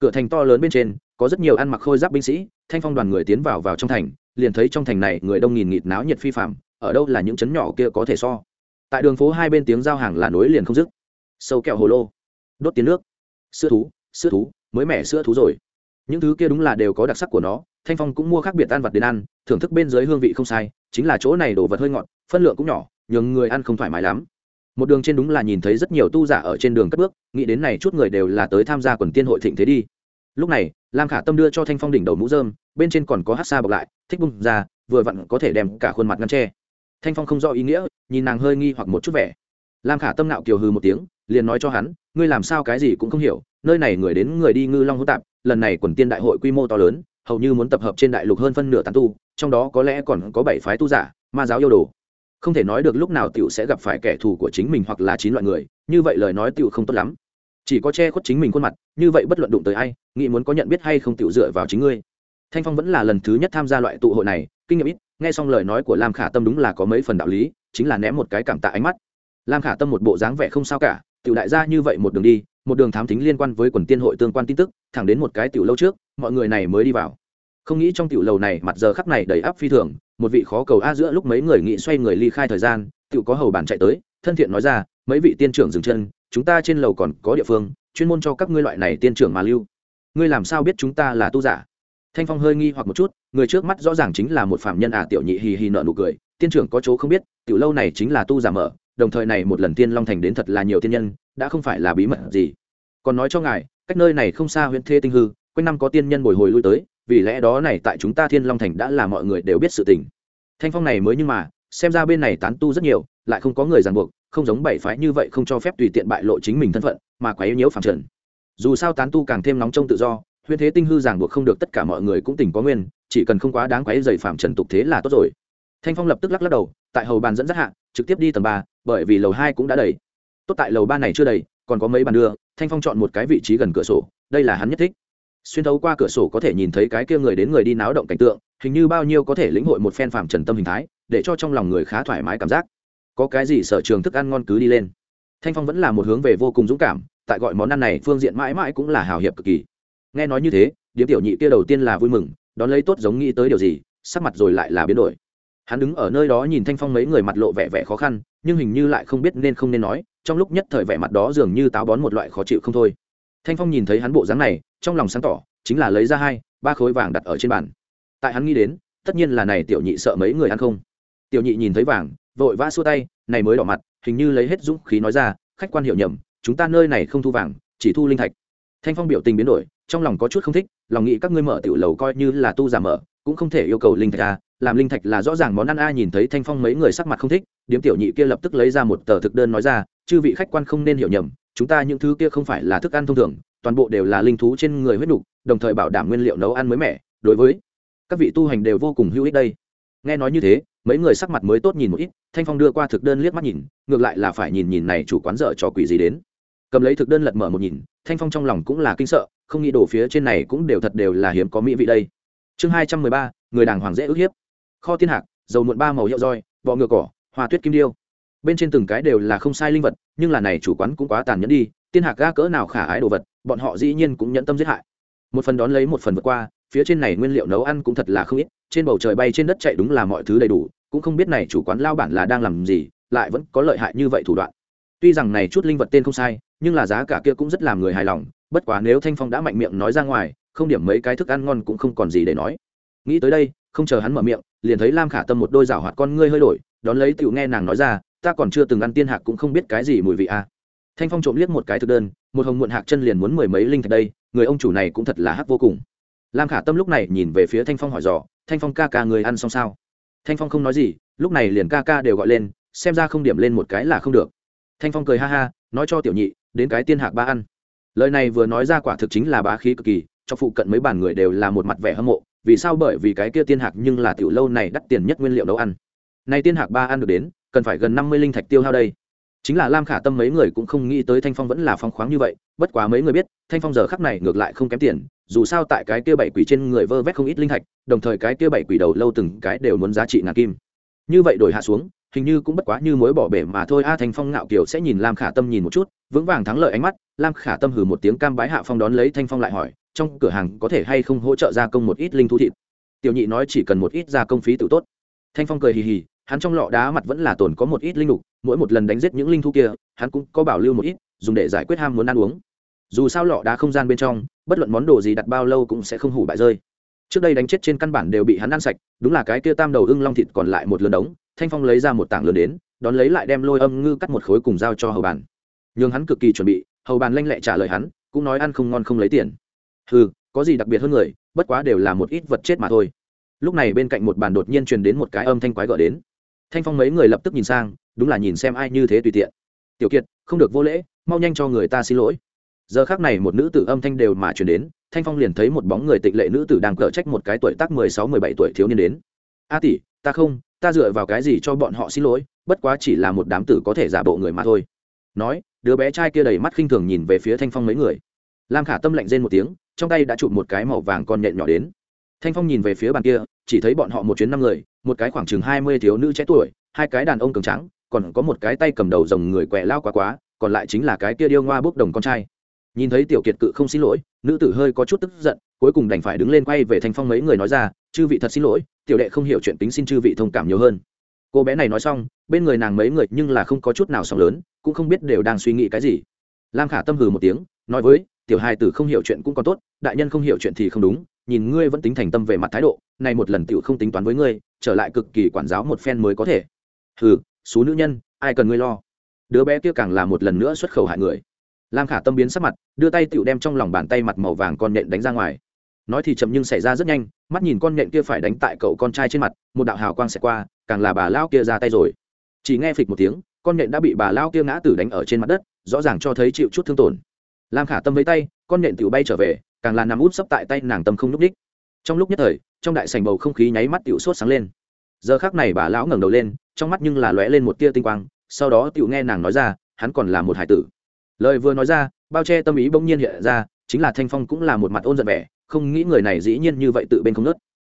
Cửa thành to lớn bên trên, có rất nhiều ăn mặc khôi giáp binh sĩ, thanh phong đoàn người tiến vào vào trong thành, liền thấy trong thành này người đông nghìn nghịt náo nhiệt phi phạm ở đâu là những chấn nhỏ kia có thể so. Tại đường phố hai bên tiếng giao hàng là nối liền không dứt. Sâu kẹo hồ lô đốt tiến nước. Sữa thú sữa thú, mới mẻ sữa thú rồi. Những thứ kia đúng là đều có đặc sắc của nó, thanh phong cũng mua khác biệt ăn vật đến ăn, thưởng thức bên dưới hương vị không sai, chính là chỗ này đồ vật hơi ngọt, phân lượng cũng nhỏ, nhường người ăn không thoải mái lắm. Một đường trên đúng là nhìn thấy rất nhiều tu giả ở trên đường cất bước, nghĩ đến này chút người đều là tới tham gia quần tiên hội thịnh thế đi. Lúc này, lam khả tâm đưa cho thanh phong đỉnh đầu mũ dơm bên trên còn có hát xa bọc lại, thích bung ra, vừa vặn có thể đem cả khuôn mặt ngăn tre thanh phong không rõ ý nghĩa, nhìn nàng hơi nghi hoặc một chút vẻ. Lam khả tâm nạo kiều hư một tiếng liền nói cho hắn, ngươi làm sao cái gì cũng không hiểu, nơi này người đến người đi ngư long hữu tạp, lần này quần tiên đại hội quy mô to lớn, hầu như muốn tập hợp trên đại lục hơn phân nửa tán tu, trong đó có lẽ còn có bảy phái tu giả, ma giáo yêu đồ. Không thể nói được lúc nào tiểu sẽ gặp phải kẻ thù của chính mình hoặc là chín loại người, như vậy lời nói tiểu không tốt lắm. Chỉ có che khuất chính mình khuôn mặt, như vậy bất luận đụng tới ai, nghĩ muốn có nhận biết hay không tiểu dựa vào chính ngươi. Thanh phong vẫn là lần thứ nhất tham gia loại tụ hội này, kinh nghiệm ít, nghe xong lời nói của lam khả tâm đúng là có mấy phần đạo lý, chính là ném một cái cảm tạ ánh mắt. Lam khả tâm một bộ dáng vẻ không sao cả tiểu đại gia như vậy một đường đi, một đường thám thính liên quan với quần tiên hội tương quan tin tức, thẳng đến một cái tiểu lâu trước, mọi người này mới đi vào. Không nghĩ trong tiểu lầu này, mặt giờ khắc này đầy áp phi thường, một vị khó cầu a giữa lúc mấy người nghĩ xoay người ly khai thời gian, tiểu có hầu bản chạy tới, thân thiện nói ra, mấy vị tiên trưởng dừng chân, chúng ta trên lầu còn có địa phương, chuyên môn cho các ngươi loại này tiên trưởng mà lưu. Ngươi làm sao biết chúng ta là tu giả? Thanh phong hơi nghi hoặc một chút, người trước mắt rõ ràng chính là một phạm nhân à tiểu nhị hì hì nợ nụ cười, tiên trưởng có chỗ không biết, tiểu lâu này chính là tu giả mở đồng thời này một lần tiên long thành đến thật là nhiều tiên nhân, đã không phải là bí mật gì. Còn nói cho ngài, cách nơi này không xa huyện thê tinh hư, quanh năm có tiên nhân bồi hồi lui tới, vì lẽ đó này tại chúng ta thiên long thành đã là mọi người đều biết sự tình. Thanh phong này mới nhưng mà, xem ra bên này tán tu rất nhiều, lại không có người ràng buộc, không giống bảy phái như vậy không cho phép tùy tiện bại lộ chính mình thân phận, mà quá yếu nhiễu phàm trần. Dù sao tán tu càng thêm nóng trong tự do huyên thế tinh hư ràng buộc không được tất cả mọi người cũng tỉnh có nguyên, chỉ cần không quá đáng quấy dày phạm trần tục thế là tốt rồi thanh phong lập tức lắc lắc đầu, tại hầu bàn dẫn dắt hạ, trực tiếp đi tầng ba, bởi vì lầu hai cũng đã đầy. Tốt tại lầu ba này chưa đầy, còn có mấy bàn đưa, thanh phong chọn một cái vị trí gần cửa sổ, đây là hắn nhất thích. Xuyên thấu qua cửa sổ có thể nhìn thấy cái kia người đến người đi náo động cảnh tượng, hình như bao nhiêu có thể lĩnh hội một phen phạm trần tâm hình thái, để cho trong lòng người khá thoải mái cảm giác. Có cái gì sở trường thức ăn ngon cứ đi lên. Thanh phong vẫn là một hướng về vô cùng dũng cảm, tại gọi món ăn này phương diện mãi mãi cũng là hào hiệp cực kỳ. Nghe nói như thế, điếm tiểu nhị kia đầu tiên là vui mừng, đón lấy tốt giống nghĩ tới điều gì, sắc mặt rồi lại là biến đổi hắn đứng ở nơi đó nhìn thanh phong mấy người mặt lộ vẻ vẻ khó khăn, nhưng hình như lại không biết nên không nên nói, trong lúc nhất thời vẻ mặt đó dường như táo bón một loại khó chịu không thôi. Thanh phong nhìn thấy hắn bộ dáng này, trong lòng sáng tỏ, chính là lấy ra hai, ba khối vàng đặt ở trên bàn. Tại hắn nghĩ đến, tất nhiên là này tiểu nhị sợ mấy người ăn không. Tiểu nhị nhìn thấy vàng, vội vã xua tay, này mới đỏ mặt, hình như lấy hết dũng khí nói ra, khách quan hiểu nhầm, chúng ta nơi này không thu vàng, chỉ thu linh thạch. Thanh phong biểu tình biến đổi, trong lòng có chút không thích, lòng nghĩ các ngươi mở tiểu lầu coi như là tu giả mở, cũng không thể yêu cầu linh thạch à làm linh thạch là rõ ràng món ăn a, nhìn thấy thanh phong mấy người sắc mặt không thích, điếm tiểu nhị kia lập tức lấy ra một tờ thực đơn nói ra, chư vị khách quan không nên hiểu nhầm, chúng ta những thứ kia không phải là thức ăn thông thường, toàn bộ đều là linh thú trên người huyết nục, đồng thời bảo đảm nguyên liệu nấu ăn mới mẻ, đối với các vị tu hành đều vô cùng hữu ích đây. Nghe nói như thế, mấy người sắc mặt mới tốt nhìn một ít, thanh phong đưa qua thực đơn liếc mắt nhìn, ngược lại là phải nhìn nhìn này chủ quán dở trò quỷ gì đến. Cầm lấy thực đơn lật mở một nhìn, thanh phong trong lòng cũng là kinh sợ, không nghĩ đổ phía trên này cũng đều thật đều là hiếm có mỹ vị đây. Chương hai trăm mười ba, người đàng hoàng dễ ức hiếp kho tiên hạc, dầu muộn ba màu hiệu roi, bọ ngựa cỏ, hoa tuyết kim điêu. Bên trên từng cái đều là không sai linh vật, nhưng là này chủ quán cũng quá tàn nhẫn đi, tiên hạc ga cỡ nào khả ái đồ vật, bọn họ dĩ nhiên cũng nhẫn tâm giết hại. Một phần đón lấy một phần vượt qua, phía trên này nguyên liệu nấu ăn cũng thật là không ít, trên bầu trời bay trên đất chạy đúng là mọi thứ đầy đủ, cũng không biết này chủ quán lao bản là đang làm gì, lại vẫn có lợi hại như vậy thủ đoạn. Tuy rằng này chút linh vật tên không sai, nhưng là giá cả kia cũng rất làm người hài lòng, bất quá nếu thanh phong đã mạnh miệng nói ra ngoài, không điểm mấy cái thức ăn ngon cũng không còn gì để nói. Nghĩ tới đây không chờ hắn mở miệng, liền thấy lam khả tâm một đôi rảo hoạt con ngươi hơi đổi, đón lấy tựu nghe nàng nói ra, ta còn chưa từng ăn tiên hạc cũng không biết cái gì mùi vị a. À. thanh phong trộm liếc một cái thực đơn, một hồng muộn hạc chân liền muốn mười mấy linh thạch đây, người ông chủ này cũng thật là hắc vô cùng. Lam khả tâm lúc này nhìn về phía thanh phong hỏi dò, thanh phong ca ca người ăn xong sao? Thanh phong không nói gì, lúc này liền ca ca đều gọi lên, xem ra không điểm lên một cái là không được. Thanh phong cười ha ha, nói cho tiểu nhị, đến cái tiên hạc ba ăn. Lời này vừa nói ra quả thực chính là bá khí cực kỳ, cho phụ cận mấy bàn người đều là một mặt vẻ hâm mộ vì sao bởi vì cái kia tiên hạc nhưng là tiểu lâu này đắt tiền nhất nguyên liệu nấu ăn. Nay tiên hạc ba ăn được đến, cần phải gần năm mươi linh thạch tiêu hao đây. Chính là lam khả tâm mấy người cũng không nghĩ tới thanh phong vẫn là phong khoáng như vậy, bất quá mấy người biết, thanh phong giờ khắc này ngược lại không kém tiền, dù sao tại cái kia bảy quỷ trên người vơ vét không ít linh thạch, đồng thời cái kia bảy quỷ đầu lâu từng cái đều muốn giá trị ngàn kim. Như vậy đổi hạ xuống, hình như cũng bất quá như mối bỏ bể mà thôi. A, thanh phong ngạo kiều sẽ nhìn lam khả tâm nhìn một chút, vững vàng thắng lợi ánh mắt. Lam khả tâm hừ một tiếng cam bái hạ phong đón lấy thanh phong lại hỏi trong cửa hàng có thể hay không hỗ trợ gia công một ít linh thú thịt. Tiểu nhị nói chỉ cần một ít gia công phí tự tốt. Thanh phong cười hì hì, hắn trong lọ đá mặt vẫn là tồn có một ít linh lục, mỗi một lần đánh giết những linh thú kia, hắn cũng có bảo lưu một ít, dùng để giải quyết ham muốn ăn uống. Dù sao lọ đá không gian bên trong, bất luận món đồ gì đặt bao lâu cũng sẽ không hủ bại rơi. Trước đây đánh chết trên căn bản đều bị hắn ăn sạch, đúng là cái kia tam đầu ưng long thịt còn lại một lớn đống, thanh phong lấy ra một tảng lớn đến, đón lấy lại đem lôi âm ngư cắt một khối cùng giao cho hầu bàn. Nhưng hắn cực kỳ chuẩn bị, hầu bàn lanh lẹ trả lời hắn, cũng nói ăn không ngon không lấy tiền ừ có gì đặc biệt hơn người, bất quá đều là một ít vật chết mà thôi. Lúc này bên cạnh một bàn đột nhiên truyền đến một cái âm thanh quái gọi đến. Thanh phong mấy người lập tức nhìn sang, đúng là nhìn xem ai như thế tùy tiện. Tiểu kiệt, không được vô lễ, mau nhanh cho người ta xin lỗi. Giờ khác này một nữ tử âm thanh đều mà truyền đến, thanh phong liền thấy một bóng người tịch lệ nữ tử đang cở trách một cái tuổi tác mười sáu, mười bảy tuổi thiếu niên đến. A tỷ, ta không, ta dựa vào cái gì cho bọn họ xin lỗi, bất quá chỉ là một đám tử có thể giả bộ người mà thôi. Nói, đứa bé trai kia đầy mắt khinh thường nhìn về phía thanh phong mấy người. Lam khả tâm lạnh rên một tiếng trong tay đã chụp một cái màu vàng con nhện nhỏ đến. Thanh phong nhìn về phía bàn kia, chỉ thấy bọn họ một chuyến năm người, một cái khoảng chừng hai mươi thiếu nữ trẻ tuổi, hai cái đàn ông cường trắng còn có một cái tay cầm đầu rồng người quẹ lao quá quá, còn lại chính là cái kia điêu ngoa bốc đồng con trai. Nhìn thấy tiểu kiệt cự không xin lỗi, nữ tử hơi có chút tức giận, cuối cùng đành phải đứng lên quay về thanh phong mấy người nói ra, chư vị thật xin lỗi, tiểu đệ không hiểu chuyện tính xin chư vị thông cảm nhiều hơn. Cô bé này nói xong, bên người nàng mấy người nhưng là không có chút nào sóng lớn, cũng không biết đều đang suy nghĩ cái gì. Lam khả tâm hừ một tiếng nói với, tiểu hai tử không hiểu chuyện cũng còn tốt, đại nhân không hiểu chuyện thì không đúng, nhìn ngươi vẫn tính thành tâm về mặt thái độ này một lần tiểu không tính toán với ngươi, trở lại cực kỳ quản giáo một phen mới có thể. Hừ số nữ nhân, ai cần ngươi lo? Đứa bé kia càng là một lần nữa xuất khẩu hại người. Lam khả tâm biến sắc mặt, đưa tay tiểu đem trong lòng bàn tay mặt màu vàng con nhện đánh ra ngoài. Nói thì chậm nhưng xảy ra rất nhanh, mắt nhìn con nhện kia phải đánh tại cậu con trai trên mặt, một đạo hào quang xẹt qua, càng là bà lao kia ra tay rồi. Chỉ nghe phịch một tiếng, con nhện đã bị bà lao kia ngã tử đánh ở trên mặt đất, rõ ràng cho thấy chịu chút thương tổn lam khả tâm với tay, con nện tiểu bay trở về, càng là nằm út sấp tại tay nàng tâm không núp đích trong lúc nhất thời, trong đại sành bầu không khí nháy mắt tiểu sốt sáng lên. Giờ khác này bà lão ngẩng đầu lên, trong mắt nhưng là lóe lên một tia tinh quang, sau đó tiểu nghe nàng nói ra, hắn còn là một hải tử. Lời vừa nói ra, bao che tâm ý bỗng nhiên hiện ra, chính là thanh phong cũng là một mặt ôn giận vẻ, không nghĩ người này dĩ nhiên như vậy tự bên không nớt.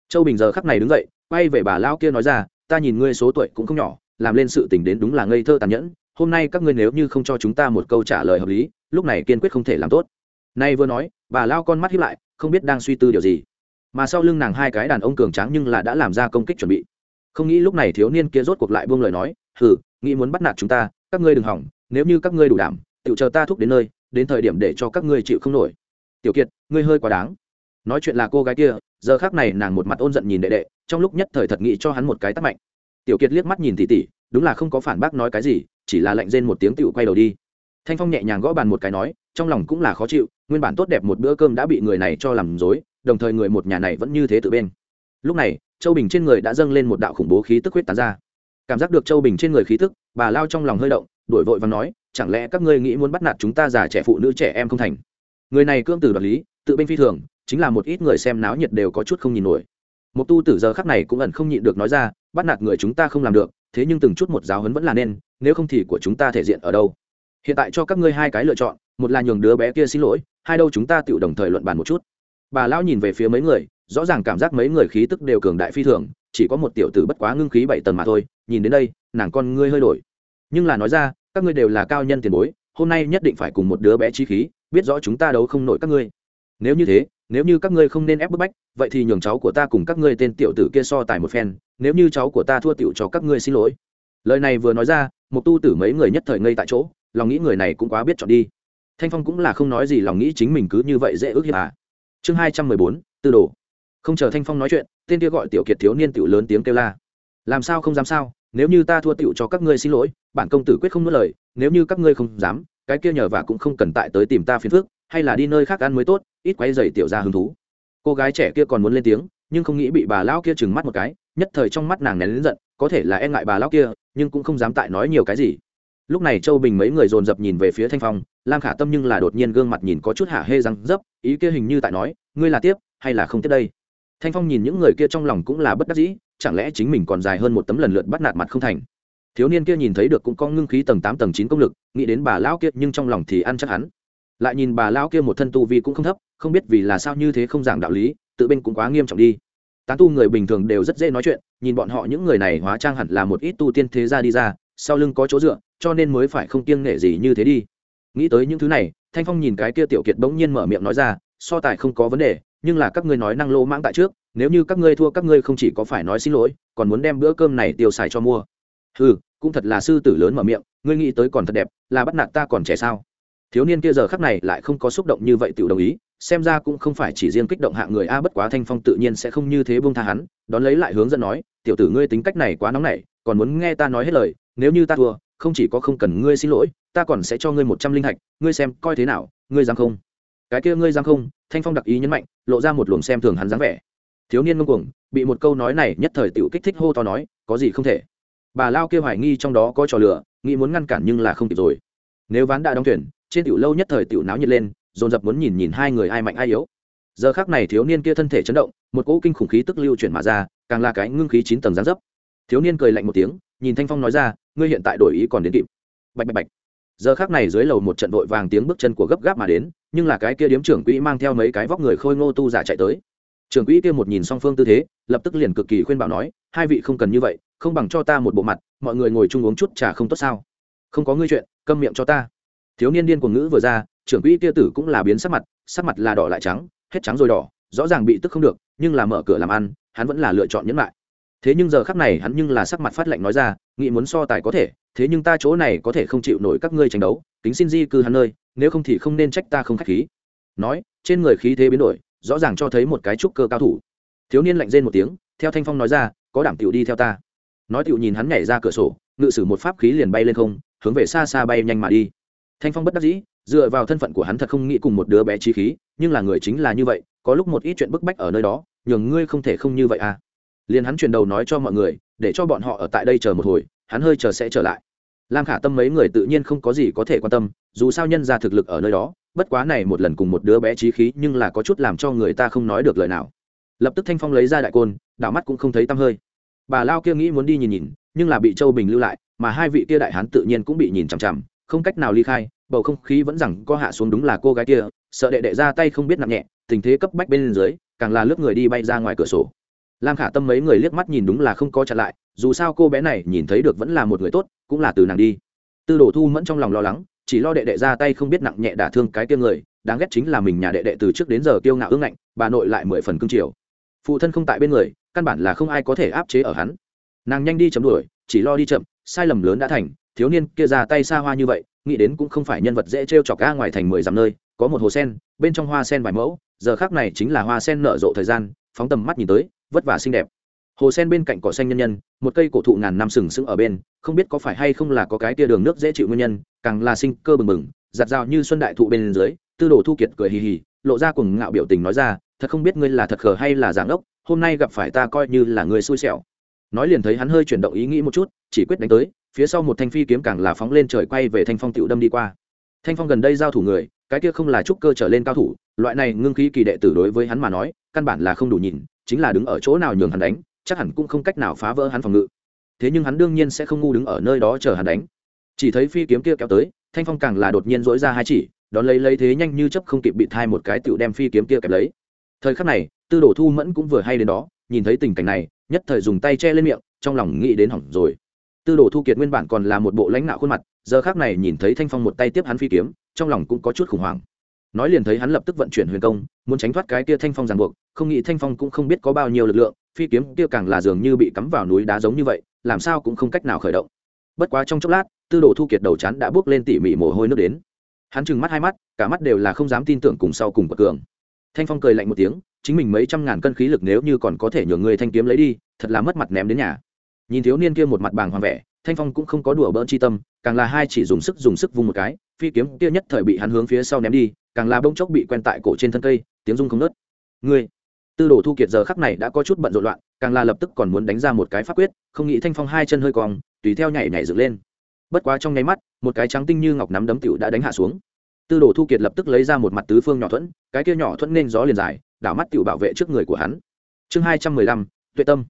Châu bình giờ khắc này đứng dậy, quay về bà lão kia nói ra, ta nhìn ngươi số tuổi cũng không nhỏ, làm lên sự tình đến đúng là ngây thơ tàn nhẫn, hôm nay các ngươi nếu như không cho chúng ta một câu trả lời hợp lý lúc này kiên quyết không thể làm tốt. Nay vừa nói, bà lao con mắt hiếp lại, không biết đang suy tư điều gì. Mà sau lưng nàng hai cái đàn ông cường tráng nhưng là đã làm ra công kích chuẩn bị. Không nghĩ lúc này thiếu niên kia rốt cuộc lại buông lời nói, hừ, nghĩ muốn bắt nạt chúng ta, các ngươi đừng hỏng, nếu như các ngươi đủ đảm tự chờ ta thúc đến nơi, đến thời điểm để cho các ngươi chịu không nổi. Tiểu kiệt, ngươi hơi quá đáng. Nói chuyện là cô gái kia, giờ khác này nàng một mặt ôn giận nhìn đệ đệ, trong lúc nhất thời thật nghĩ cho hắn một cái tắt mạnh. Tiểu kiệt liếc mắt nhìn tỉ tỉ đúng là không có phản bác nói cái gì, chỉ là lạnh rên một tiếng tựu quay đầu đi thanh phong nhẹ nhàng gõ bàn một cái nói, trong lòng cũng là khó chịu, nguyên bản tốt đẹp một bữa cơm đã bị người này cho làm dối đồng thời người một nhà này vẫn như thế tự bên. Lúc này, châu bình trên người đã dâng lên một đạo khủng bố khí tức huyết tán ra. Cảm giác được châu bình trên người khí tức, bà lao trong lòng hơi động, đổi vội và nói, chẳng lẽ các ngươi nghĩ muốn bắt nạt chúng ta già trẻ phụ nữ trẻ em không thành? Người này cương tử đoạt lý, tự bên phi thường, chính là một ít người xem náo nhiệt đều có chút không nhìn nổi. Một tu tử giờ khắc này cũng ẩn không nhịn được nói ra, bắt nạt người chúng ta không làm được, thế nhưng từng chút một giáo hấn vẫn là nên, nếu không thì của chúng ta thể diện ở đâu? Hiện tại cho các ngươi hai cái lựa chọn một là nhường đứa bé kia xin lỗi hai đâu chúng ta tự đồng thời luận bàn một chút bà lão nhìn về phía mấy người rõ ràng cảm giác mấy người khí tức đều cường đại phi thường chỉ có một tiểu tử bất quá ngưng khí bảy tầng mà thôi nhìn đến đây nàng con ngươi hơi đổi nhưng là nói ra các ngươi đều là cao nhân tiền bối hôm nay nhất định phải cùng một đứa bé chi khí biết rõ chúng ta đấu không nổi các ngươi nếu như thế nếu như các ngươi không nên ép bức bách vậy thì nhường cháu của ta cùng các ngươi tên tiểu tử kia so tài một phen nếu như cháu của ta thua tiểu cho các ngươi xin lỗi lời này vừa nói ra một tu tử mấy người nhất thời ngây tại chỗ lòng nghĩ người này cũng quá biết chọn đi. Thanh phong cũng là không nói gì, lòng nghĩ chính mình cứ như vậy dễ ước hiếp à. Chương hai trăm mười bốn, tư đồ. Không chờ thanh phong nói chuyện, tên kia gọi tiểu kiệt thiếu niên tiểu lớn tiếng kêu la. Làm sao không dám sao? Nếu như ta thua tiểu cho các ngươi xin lỗi, bản công tử quyết không nuốt lời, nếu như các ngươi không dám, cái kia nhờ và cũng không cần tại tới tìm ta phiền phức, hay là đi nơi khác ăn mới tốt, ít quay dày tiểu ra hứng thú. Cô gái trẻ kia còn muốn lên tiếng, nhưng không nghĩ bị bà lão kia trừng mắt một cái, nhất thời trong mắt nàng nén lớn giận, có thể là e ngại bà lão kia, nhưng cũng không dám tại nói nhiều cái gì lúc này châu bình mấy người dồn dập nhìn về phía thanh phong, lam khả tâm nhưng là đột nhiên gương mặt nhìn có chút hạ hê răng dấp, ý kia hình như tại nói, ngươi là tiếp hay là không tiếp đây? Thanh phong nhìn những người kia trong lòng cũng là bất đắc dĩ, chẳng lẽ chính mình còn dài hơn một tấm lần lượt bắt nạt mặt không thành? Thiếu niên kia nhìn thấy được cũng có ngưng khí tầng tám, tầng chín công lực, nghĩ đến bà lão kia nhưng trong lòng thì ăn chắc hắn. Lại nhìn bà lão kia một thân tu vi cũng không thấp, không biết vì là sao như thế không giảng đạo lý, tự bên cũng quá nghiêm trọng đi. Tán tu người bình thường đều rất dễ nói chuyện, nhìn bọn họ những người này hóa trang hẳn là một ít tu tiên thế gia đi ra sau lưng có chỗ dựa, cho nên mới phải không kiêng nể gì như thế đi. Nghĩ tới những thứ này, thanh phong nhìn cái kia tiểu kiệt bỗng nhiên mở miệng nói ra, so tài không có vấn đề, nhưng là các ngươi nói năng lô mãng tại trước, nếu như các ngươi thua các ngươi không chỉ có phải nói xin lỗi, còn muốn đem bữa cơm này tiêu xài cho mua. Ừ cũng thật là sư tử lớn mở miệng, ngươi nghĩ tới còn thật đẹp, là bắt nạt ta còn trẻ sao? Thiếu niên kia giờ khắc này lại không có xúc động như vậy tự đồng ý, xem ra cũng không phải chỉ riêng kích động hạ người a, bất quá thanh phong tự nhiên sẽ không như thế buông tha hắn, đón lấy lại hướng dẫn nói, tiểu tử ngươi tính cách này quá nóng nảy, còn muốn nghe ta nói hết lời nếu như ta thua, không chỉ có không cần ngươi xin lỗi, ta còn sẽ cho ngươi một trăm linh hạch, ngươi xem coi thế nào, ngươi dám không? Cái kia ngươi dám không? Thanh phong đặc ý nhấn mạnh, lộ ra một luồng xem thường hắn dáng vẻ. Thiếu niên ngông cuồng, bị một câu nói này nhất thời tự kích thích hô to nói, có gì không thể? Bà lao kia hoài nghi trong đó có trò lửa nghĩ muốn ngăn cản nhưng là không kịp rồi. Nếu ván đã đóng thuyền, trên tiểu lâu nhất thời tiểu náo nhiệt lên, dồn dập muốn nhìn nhìn hai người ai mạnh ai yếu. Giờ khác này thiếu niên kia thân thể chấn động, một cỗ kinh khủng khí tức lưu chuyển mà ra, càng là cái ngưng khí chín tầng gián dấp. Thiếu niên cười lạnh một tiếng nhìn thanh phong nói ra, ngươi hiện tại đổi ý còn đến kịp. Bạch bạch bạch. Giờ khác này dưới lầu một trận vội vàng tiếng bước chân của gấp gáp mà đến, nhưng là cái kia điếm trưởng quỹ mang theo mấy cái vóc người khôi ngô tu giả chạy tới. Trưởng quỹ kia một nhìn song phương tư thế, lập tức liền cực kỳ khuyên bảo nói, hai vị không cần như vậy, không bằng cho ta một bộ mặt, mọi người ngồi chung uống chút trà không tốt sao? Không có ngươi chuyện, câm miệng cho ta. Thiếu niên điên cuồng ngữ vừa ra, trưởng quỹ kia tử cũng là biến sắc mặt sắc mặt là đỏ lại trắng, hết trắng rồi đỏ, rõ ràng bị tức không được, nhưng là mở cửa làm ăn, hắn vẫn là lựa chọn nhẫn lại thế nhưng giờ khắc này hắn nhưng là sắc mặt phát lạnh nói ra nghĩ muốn so tài có thể, thế nhưng ta chỗ này có thể không chịu nổi các ngươi tranh đấu tính xin di cư hắn nơi, nếu không thì không nên trách ta không khách khí. Nói, trên người khí thế biến đổi, rõ ràng cho thấy một cái trúc cơ cao thủ. Thiếu niên lạnh rên một tiếng, theo thanh phong nói ra, có đảm tiểu đi theo ta. Nói tiểu nhìn hắn nhảy ra cửa sổ, ngự sử một pháp khí liền bay lên không, hướng về xa xa bay nhanh mà đi. Thanh phong bất đắc dĩ, dựa vào thân phận của hắn thật không nghĩ cùng một đứa bé trí khí, nhưng là người chính là như vậy, có lúc một ít chuyện bức bách ở nơi đó, nhường ngươi không thể không như vậy à liền hắn truyền đầu nói cho mọi người, để cho bọn họ ở tại đây chờ một hồi, hắn hơi chờ sẽ trở lại. Lam khả tâm mấy người tự nhiên không có gì có thể quan tâm, dù sao nhân ra thực lực ở nơi đó, bất quá này một lần cùng một đứa bé trí khí nhưng là có chút làm cho người ta không nói được lời nào. Lập tức thanh phong lấy ra đại côn, đảo mắt cũng không thấy tăm hơi. Bà lao kia nghĩ muốn đi nhìn nhìn, nhưng là bị châu bình lưu lại, mà hai vị kia đại hán tự nhiên cũng bị nhìn chằm chằm, không cách nào ly khai, bầu không khí vẫn rằng có hạ xuống đúng là cô gái kia, sợ đệ đệ ra tay không biết nặng nhẹ, tình thế cấp bách bên dưới, càng là lướt người đi bay ra ngoài cửa sổ lam khả tâm mấy người liếc mắt nhìn đúng là không có chặn lại, dù sao cô bé này nhìn thấy được vẫn là một người tốt, cũng là từ nàng đi. Tư đồ thu mẫn trong lòng lo lắng, chỉ lo đệ đệ ra tay không biết nặng nhẹ đả thương cái tiêm người, đáng ghét chính là mình nhà đệ đệ từ trước đến giờ kiêu ngạo ương ngạnh, bà nội lại mười phần cương triều phụ thân không tại bên người, căn bản là không ai có thể áp chế ở hắn. Nàng nhanh đi chấm đuổi, chỉ lo đi chậm, sai lầm lớn đã thành, thiếu niên kia ra tay xa hoa như vậy, nghĩ đến cũng không phải nhân vật dễ t r e o chọc ga ngoài thành mười dặm nơi, có một hồ sen, bên trong hoa sen vài mẫu, giờ khác này chính là hoa sen nở rộ thời gian, phóng tầm mắt nhìn tới vất vả xinh đẹp. Hồ sen bên cạnh cỏ xanh nhân nhân, một cây cổ thụ ngàn năm sừng sững ở bên, không biết có phải hay không là có cái tia đường nước dễ chịu nguyên nhân, càng là sinh cơ bừng bừng, giặt rào như xuân đại thụ bên dưới, tư đồ thu kiệt cười hì hì, lộ ra cùng ngạo biểu tình nói ra, thật không biết ngươi là thật khờ hay là giảng ốc hôm nay gặp phải ta coi như là người xui xẻo. Nói liền thấy hắn hơi chuyển động ý nghĩ một chút, chỉ quyết đánh tới, phía sau một thanh phi kiếm càng là phóng lên trời quay về thanh phong tiểu đâm đi qua. Thanh phong gần đây giao thủ người, cái kia không là trúc cơ trở lên cao thủ, loại này ngưng khí kỳ đệ tử đối với hắn mà nói, căn bản là không đủ nhìn chính là đứng ở chỗ nào nhường hắn đánh, chắc hẳn cũng không cách nào phá vỡ hắn phòng ngự. Thế nhưng hắn đương nhiên sẽ không ngu đứng ở nơi đó chờ hắn đánh. Chỉ thấy phi kiếm kia kéo tới, thanh phong càng là đột nhiên dỗi ra hai chỉ, đón lấy lấy thế nhanh như chấp không kịp bị thai một cái tựu đem phi kiếm kia kẹp lấy. Thời khắc này, tư đồ thu mẫn cũng vừa hay đến đó, nhìn thấy tình cảnh này, nhất thời dùng tay che lên miệng, trong lòng nghĩ đến hỏng rồi. Tư đồ thu kiệt nguyên bản còn là một bộ lãnh nạo khuôn mặt, giờ khác này nhìn thấy thanh phong một tay tiếp hắn phi kiếm, trong lòng cũng có chút khủng hoảng nói liền thấy hắn lập tức vận chuyển huyền công, muốn tránh thoát cái kia thanh phong ràng buộc, không nghĩ thanh phong cũng không biết có bao nhiêu lực lượng, phi kiếm kia càng là dường như bị cắm vào núi đá giống như vậy, làm sao cũng không cách nào khởi động. Bất quá trong chốc lát, tư đồ thu kiệt đầu chắn đã bước lên tỉ mỉ mồ hôi nước đến. Hắn trừng mắt hai mắt, cả mắt đều là không dám tin tưởng cùng sau cùng bậc cường. Thanh phong cười lạnh một tiếng, chính mình mấy trăm ngàn cân khí lực nếu như còn có thể nhường người thanh kiếm lấy đi, thật là mất mặt ném đến nhà. Nhìn thiếu niên kia một mặt bàng hoàng vẻ, thanh phong cũng không có đùa bỡn chi tâm, càng là hai chỉ dùng sức dùng sức vung một cái, phi kiếm kia nhất thời bị hắn hướng phía sau ném đi càng là bông chốc bị quen tại cổ trên thân cây, tiếng rung không nớt ngươi, tư đồ thu kiệt giờ khắc này đã có chút bận rộn loạn, càng là lập tức còn muốn đánh ra một cái pháp quyết, không nghĩ thanh phong hai chân hơi cong, tùy theo nhảy nhảy dựng lên. Bất quá trong nháy mắt, một cái trắng tinh như ngọc nắm đấm tiểu đã đánh hạ xuống. Tư đồ thu kiệt lập tức lấy ra một mặt tứ phương nhỏ thuẫn, cái kia nhỏ thuẫn nên gió liền dài, đảo mắt tiểu bảo vệ trước người của hắn. Chương hai trăm mười lăm, tuệ tâm.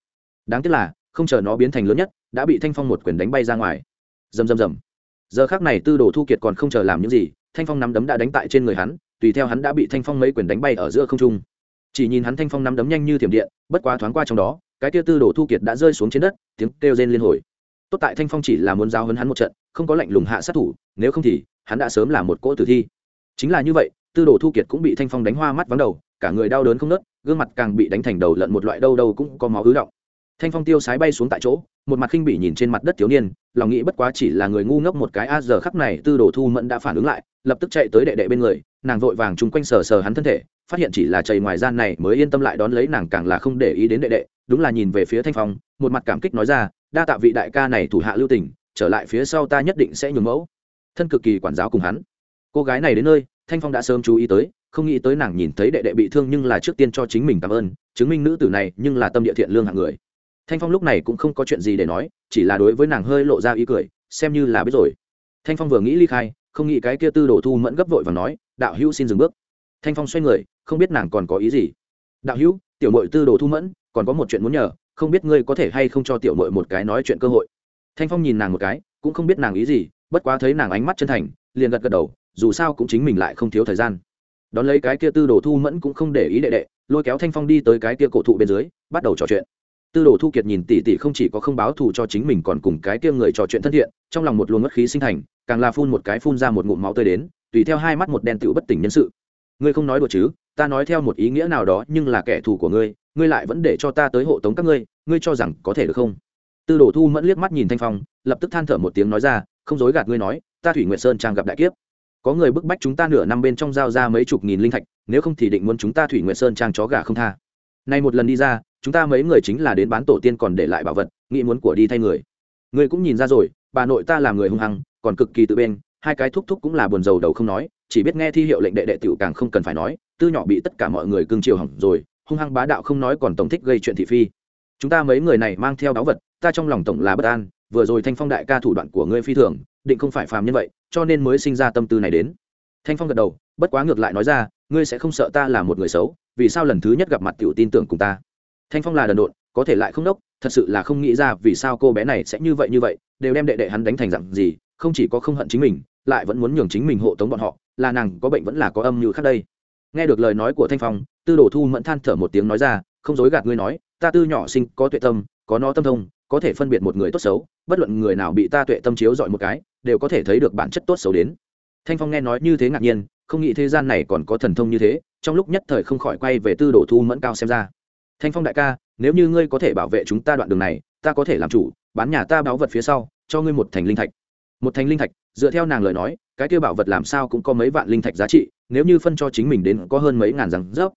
Đáng tiếc là, không chờ nó biến thành lớn nhất, đã bị thanh phong một quyền đánh bay ra ngoài. Rầm rầm rầm. Giờ khác này tư đồ thu kiệt còn không chờ làm những gì thanh phong nắm đấm đã đánh tại trên người hắn, tùy theo hắn đã bị thanh phong mấy quyền đánh bay ở giữa không trung. Chỉ nhìn hắn thanh phong nắm đấm nhanh như thiểm điện, bất quá thoáng qua trong đó, cái kia tư đồ thu kiệt đã rơi xuống trên đất, tiếng kêu rên liên hồi. Tốt tại thanh phong chỉ là muốn giao hấn hắn một trận, không có lệnh lùng hạ sát thủ, nếu không thì, hắn đã sớm là một cỗ tử thi. Chính là như vậy, tư đồ thu kiệt cũng bị thanh phong đánh hoa mắt vắng đầu, cả người đau đớn không nớt gương mặt càng bị đánh thành đầu lợn một loại đâu đâu cũng có máu ứ động thanh phong tiêu sái bay xuống tại chỗ, một mặt khinh bị nhìn trên mặt đất thiếu niên, lòng nghĩ bất quá chỉ là người ngu ngốc một cái a, giờ khắc này tư đồ thu mẫn đã phản ứng lại, lập tức chạy tới đệ đệ bên người, nàng vội vàng chung quanh sờ sờ hắn thân thể, phát hiện chỉ là chầy ngoài gian này mới yên tâm lại đón lấy nàng càng là không để ý đến đệ đệ, đúng là nhìn về phía thanh phong, một mặt cảm kích nói ra, đa tạ vị đại ca này thủ hạ lưu tình, trở lại phía sau ta nhất định sẽ nhường mẫu. Thân cực kỳ quản giáo cùng hắn. Cô gái này đến nơi, thanh phong đã sớm chú ý tới, không nghĩ tới nàng nhìn thấy đệ đệ bị thương nhưng là trước tiên cho chính mình cảm ơn, chứng minh nữ tử này nhưng là tâm địa thiện lương hạng người thanh phong lúc này cũng không có chuyện gì để nói, chỉ là đối với nàng hơi lộ ra ý cười, xem như là biết rồi. Thanh phong vừa nghĩ ly khai, không nghĩ cái kia tư đồ thu mẫn gấp vội và nói, đạo hữu xin dừng bước. Thanh phong xoay người, không biết nàng còn có ý gì. Đạo hữu, tiểu mội tư đồ thu mẫn, còn có một chuyện muốn nhờ, không biết ngươi có thể hay không cho tiểu mội một cái nói chuyện cơ hội. Thanh phong nhìn nàng một cái, cũng không biết nàng ý gì, bất quá thấy nàng ánh mắt chân thành, liền gật gật đầu, dù sao cũng chính mình lại không thiếu thời gian. Đón lấy cái kia tư đồ thu mẫn cũng không để ý đệ đệ, lôi kéo thanh phong đi tới cái kia cổ thụ bên dưới, bắt đầu trò chuyện tư đồ thu kiệt nhìn tỷ tỷ không chỉ có không báo thù cho chính mình còn cùng cái kia người trò chuyện thân thiện, trong lòng một luồng ngất khí sinh thành, càng là phun một cái phun ra một ngụm máu tươi đến, tùy theo hai mắt một đen tựu bất tỉnh nhân sự. Ngươi không nói đùa chứ, ta nói theo một ý nghĩa nào đó nhưng là kẻ thù của ngươi ngươi lại vẫn để cho ta tới hộ tống các ngươi ngươi cho rằng có thể được không? Tư đồ thu mẫn liếc mắt nhìn thanh phong, lập tức than thở một tiếng nói ra, không dối gạt ngươi nói, ta thủy nguyệt sơn trang gặp đại kiếp. Có người bức bách chúng ta nửa năm bên trong giao ra mấy chục nghìn linh thạch, nếu không thì định muốn chúng ta thủy nguyệt sơn trang chó gà không tha. Nay một lần đi ra chúng ta mấy người chính là đến bán tổ tiên còn để lại bảo vật, nghĩ muốn của đi thay người. Người cũng nhìn ra rồi, bà nội ta là người hung hăng, còn cực kỳ tự bên, hai cái thúc thúc cũng là buồn rầu đầu không nói, chỉ biết nghe thi hiệu lệnh đệ đệ tiểu càng không cần phải nói, tư nhỏ bị tất cả mọi người cưng chiều hỏng rồi, hung hăng bá đạo không nói còn tổng thích gây chuyện thị phi. Chúng ta mấy người này mang theo báu vật, ta trong lòng tổng là bất an, vừa rồi thanh phong đại ca thủ đoạn của ngươi phi thường, định không phải phàm nhân vậy, cho nên mới sinh ra tâm tư này đến. Thanh phong gật đầu, bất quá ngược lại nói ra, ngươi sẽ không sợ ta là một người xấu, vì sao lần thứ nhất gặp mặt tiểu tin tưởng cùng ta? Thanh phong là đần độn, có thể lại không đốc, thật sự là không nghĩ ra vì sao cô bé này sẽ như vậy như vậy, đều đem đệ đệ hắn đánh thành dặn gì, không chỉ có không hận chính mình, lại vẫn muốn nhường chính mình hộ tống bọn họ, là nàng có bệnh vẫn là có âm như khác đây. Nghe được lời nói của thanh phong, tư đồ thu mẫn than thở một tiếng nói ra, không dối gạt ngươi nói, ta tư nhỏ sinh có tuệ tâm, có nó tâm thông, có thể phân biệt một người tốt xấu, bất luận người nào bị ta tuệ tâm chiếu dọi một cái, đều có thể thấy được bản chất tốt xấu đến. Thanh phong nghe nói như thế ngạc nhiên, không nghĩ thế gian này còn có thần thông như thế, trong lúc nhất thời không khỏi quay về tư đồ thu mẫn cao xem ra thanh phong đại ca, nếu như ngươi có thể bảo vệ chúng ta đoạn đường này, ta có thể làm chủ, bán nhà ta báo vật phía sau, cho ngươi một thành linh thạch. Một thành linh thạch, dựa theo nàng lời nói, cái kia bảo vật làm sao cũng có mấy vạn linh thạch giá trị, nếu như phân cho chính mình đến có hơn mấy ngàn răng rớp.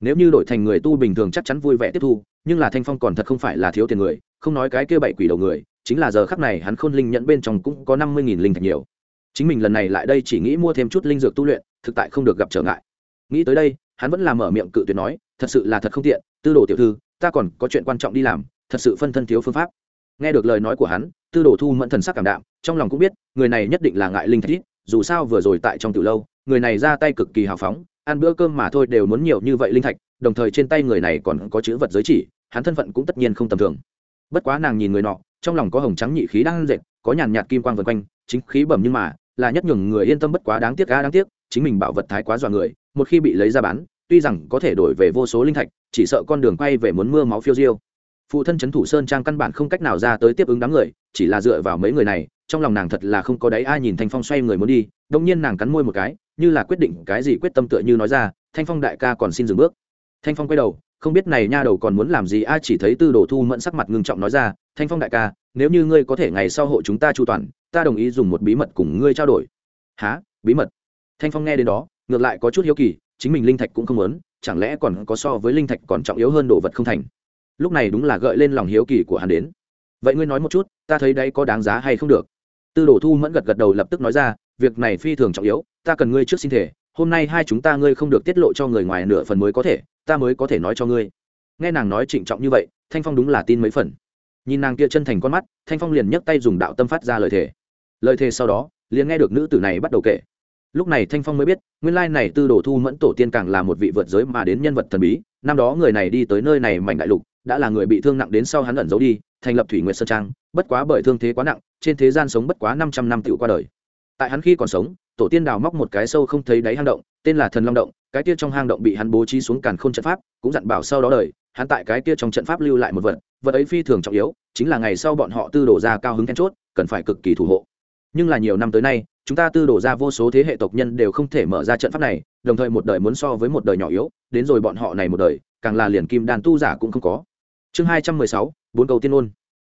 Nếu như đổi thành người tu bình thường chắc chắn vui vẻ tiếp thu, nhưng là thanh phong còn thật không phải là thiếu tiền người, không nói cái kia bảy quỷ đầu người, chính là giờ khắc này hắn khôn linh nhận bên trong cũng có năm mươi nghìn linh thạch nhiều. Chính mình lần này lại đây chỉ nghĩ mua thêm chút linh dược tu luyện, thực tại không được gặp trở ngại. Nghĩ tới đây, hắn vẫn làm mở miệng cự tuyệt nói thật sự là thật không tiện, tư đồ tiểu thư, ta còn có chuyện quan trọng đi làm, thật sự phân thân thiếu phương pháp. Nghe được lời nói của hắn, tư đồ thu mẫn thần sắc cảm đạm, trong lòng cũng biết, người này nhất định là ngại linh thạch ít, dù sao vừa rồi tại trong từ lâu, người này ra tay cực kỳ hào phóng, ăn bữa cơm mà thôi đều muốn nhiều như vậy linh thạch, đồng thời trên tay người này còn có chữ vật giới chỉ, hắn thân phận cũng tất nhiên không tầm thường. Bất quá nàng nhìn người nọ, trong lòng có hồng trắng nhị khí đang dệt, có nhàn nhạt kim quang vân quanh, chính khí bẩm nhưng mà, là nhất nhường người yên tâm bất quá đáng tiếc ga đáng tiếc, chính mình bảo vật thái quá dọa người, một khi bị lấy ra bán tuy rằng có thể đổi về vô số linh thạch, chỉ sợ con đường quay về muốn mưa máu phiêu diêu. Phụ thân trấn thủ sơn trang căn bản không cách nào ra tới tiếp ứng đám người, chỉ là dựa vào mấy người này, trong lòng nàng thật là không có đáy, ai nhìn thanh phong xoay người muốn đi đông nhiên nàng cắn môi một cái, như là quyết định cái gì quyết tâm tựa như nói ra, thanh phong đại ca còn xin dừng bước. Thanh phong quay đầu, không biết này nha đầu còn muốn làm gì? Ai chỉ thấy tư đồ thu mẫn sắc mặt ngưng trọng nói ra, thanh phong đại ca, nếu như ngươi có thể ngày sau hộ chúng ta chu toàn, ta đồng ý dùng một bí mật cùng ngươi trao đổi. Há bí mật? Thanh phong nghe đến đó, ngược lại có chút hiếu kỳ chính mình linh thạch cũng không muốn chẳng lẽ còn có so với linh thạch còn trọng yếu hơn đồ vật không thành? Lúc này đúng là gợi lên lòng hiếu kỳ của hắn đến. Vậy ngươi nói một chút, ta thấy đấy có đáng giá hay không được? Tư đồ thu mẫn gật gật đầu lập tức nói ra, việc này phi thường trọng yếu, ta cần ngươi trước xin thể, hôm nay hai chúng ta ngươi không được tiết lộ cho người ngoài nửa phần mới có thể, ta mới có thể nói cho ngươi. Nghe nàng nói trịnh trọng như vậy, thanh phong đúng là tin mấy phần. Nhìn nàng kia chân thành con mắt, thanh phong liền nhấc tay dùng đạo tâm phát ra lời thề. Lời thề sau đó, liền nghe được nữ tử này bắt đầu kể lúc này thanh phong mới biết, nguyên lai này tư đồ thu mẫn tổ tiên càng là một vị vượt giới mà đến nhân vật thần bí. Năm đó người này đi tới nơi này mảnh đại lục, đã là người bị thương nặng đến sau hắn ẩn giấu đi, thành lập thủy nguyệt sơn trang. Bất quá bởi thương thế quá nặng, trên thế gian sống bất quá năm trăm năm tựu qua đời. Tại hắn khi còn sống, tổ tiên đào móc một cái sâu không thấy đáy hang động, tên là thần long động. Cái kia trong hang động bị hắn bố trí xuống càn khôn trận pháp, cũng dặn bảo sau đó đời, hắn tại cái kia trong trận pháp lưu lại một vật. Vật ấy phi thường trọng yếu, chính là ngày sau bọn họ tư đổ ra cao hứng then chốt, cần phải cực kỳ thủ hộ nhưng là nhiều năm tới nay, chúng ta tư đổ ra vô số thế hệ tộc nhân đều không thể mở ra trận pháp này, đồng thời một đời muốn so với một đời nhỏ yếu, đến rồi bọn họ này một đời, càng là liền kim đàn tu giả cũng không có. Chương hai trăm mười sáu, bốn cầu tiên ôn.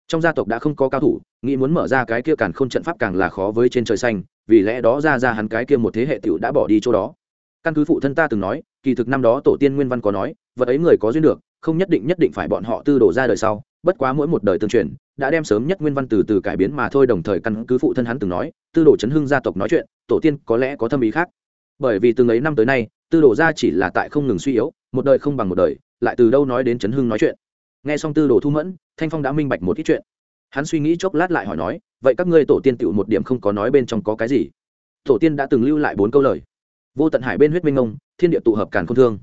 Trong gia tộc đã không có cao thủ, nghĩ muốn mở ra cái kia càn khôn trận pháp càng là khó với trên trời xanh, vì lẽ đó ra ra hắn cái kia một thế hệ tiểu đã bỏ đi chỗ đó. Căn cứ phụ thân ta từng nói, kỳ thực năm đó tổ tiên nguyên văn có nói, vật ấy người có duyên được, không nhất định nhất định phải bọn họ tư đổ ra đời sau bất quá mỗi một đời tương truyền, đã đem sớm nhất nguyên văn từ từ cải biến mà thôi, đồng thời căn cứ phụ thân hắn từng nói, tư đồ chấn hưng gia tộc nói chuyện, tổ tiên có lẽ có thâm ý khác. Bởi vì từng ấy năm tới nay, tư đồ gia chỉ là tại không ngừng suy yếu, một đời không bằng một đời, lại từ đâu nói đến chấn hưng nói chuyện. Nghe xong tư đồ thu mẫn, thanh phong đã minh bạch một ít chuyện. Hắn suy nghĩ chốc lát lại hỏi nói, vậy các ngươi tổ tiên tựu một điểm không có nói bên trong có cái gì? Tổ tiên đã từng lưu lại bốn câu lời. Vô tận hải bên huyết minh ông, thiên địa tụ hợp càn không thương.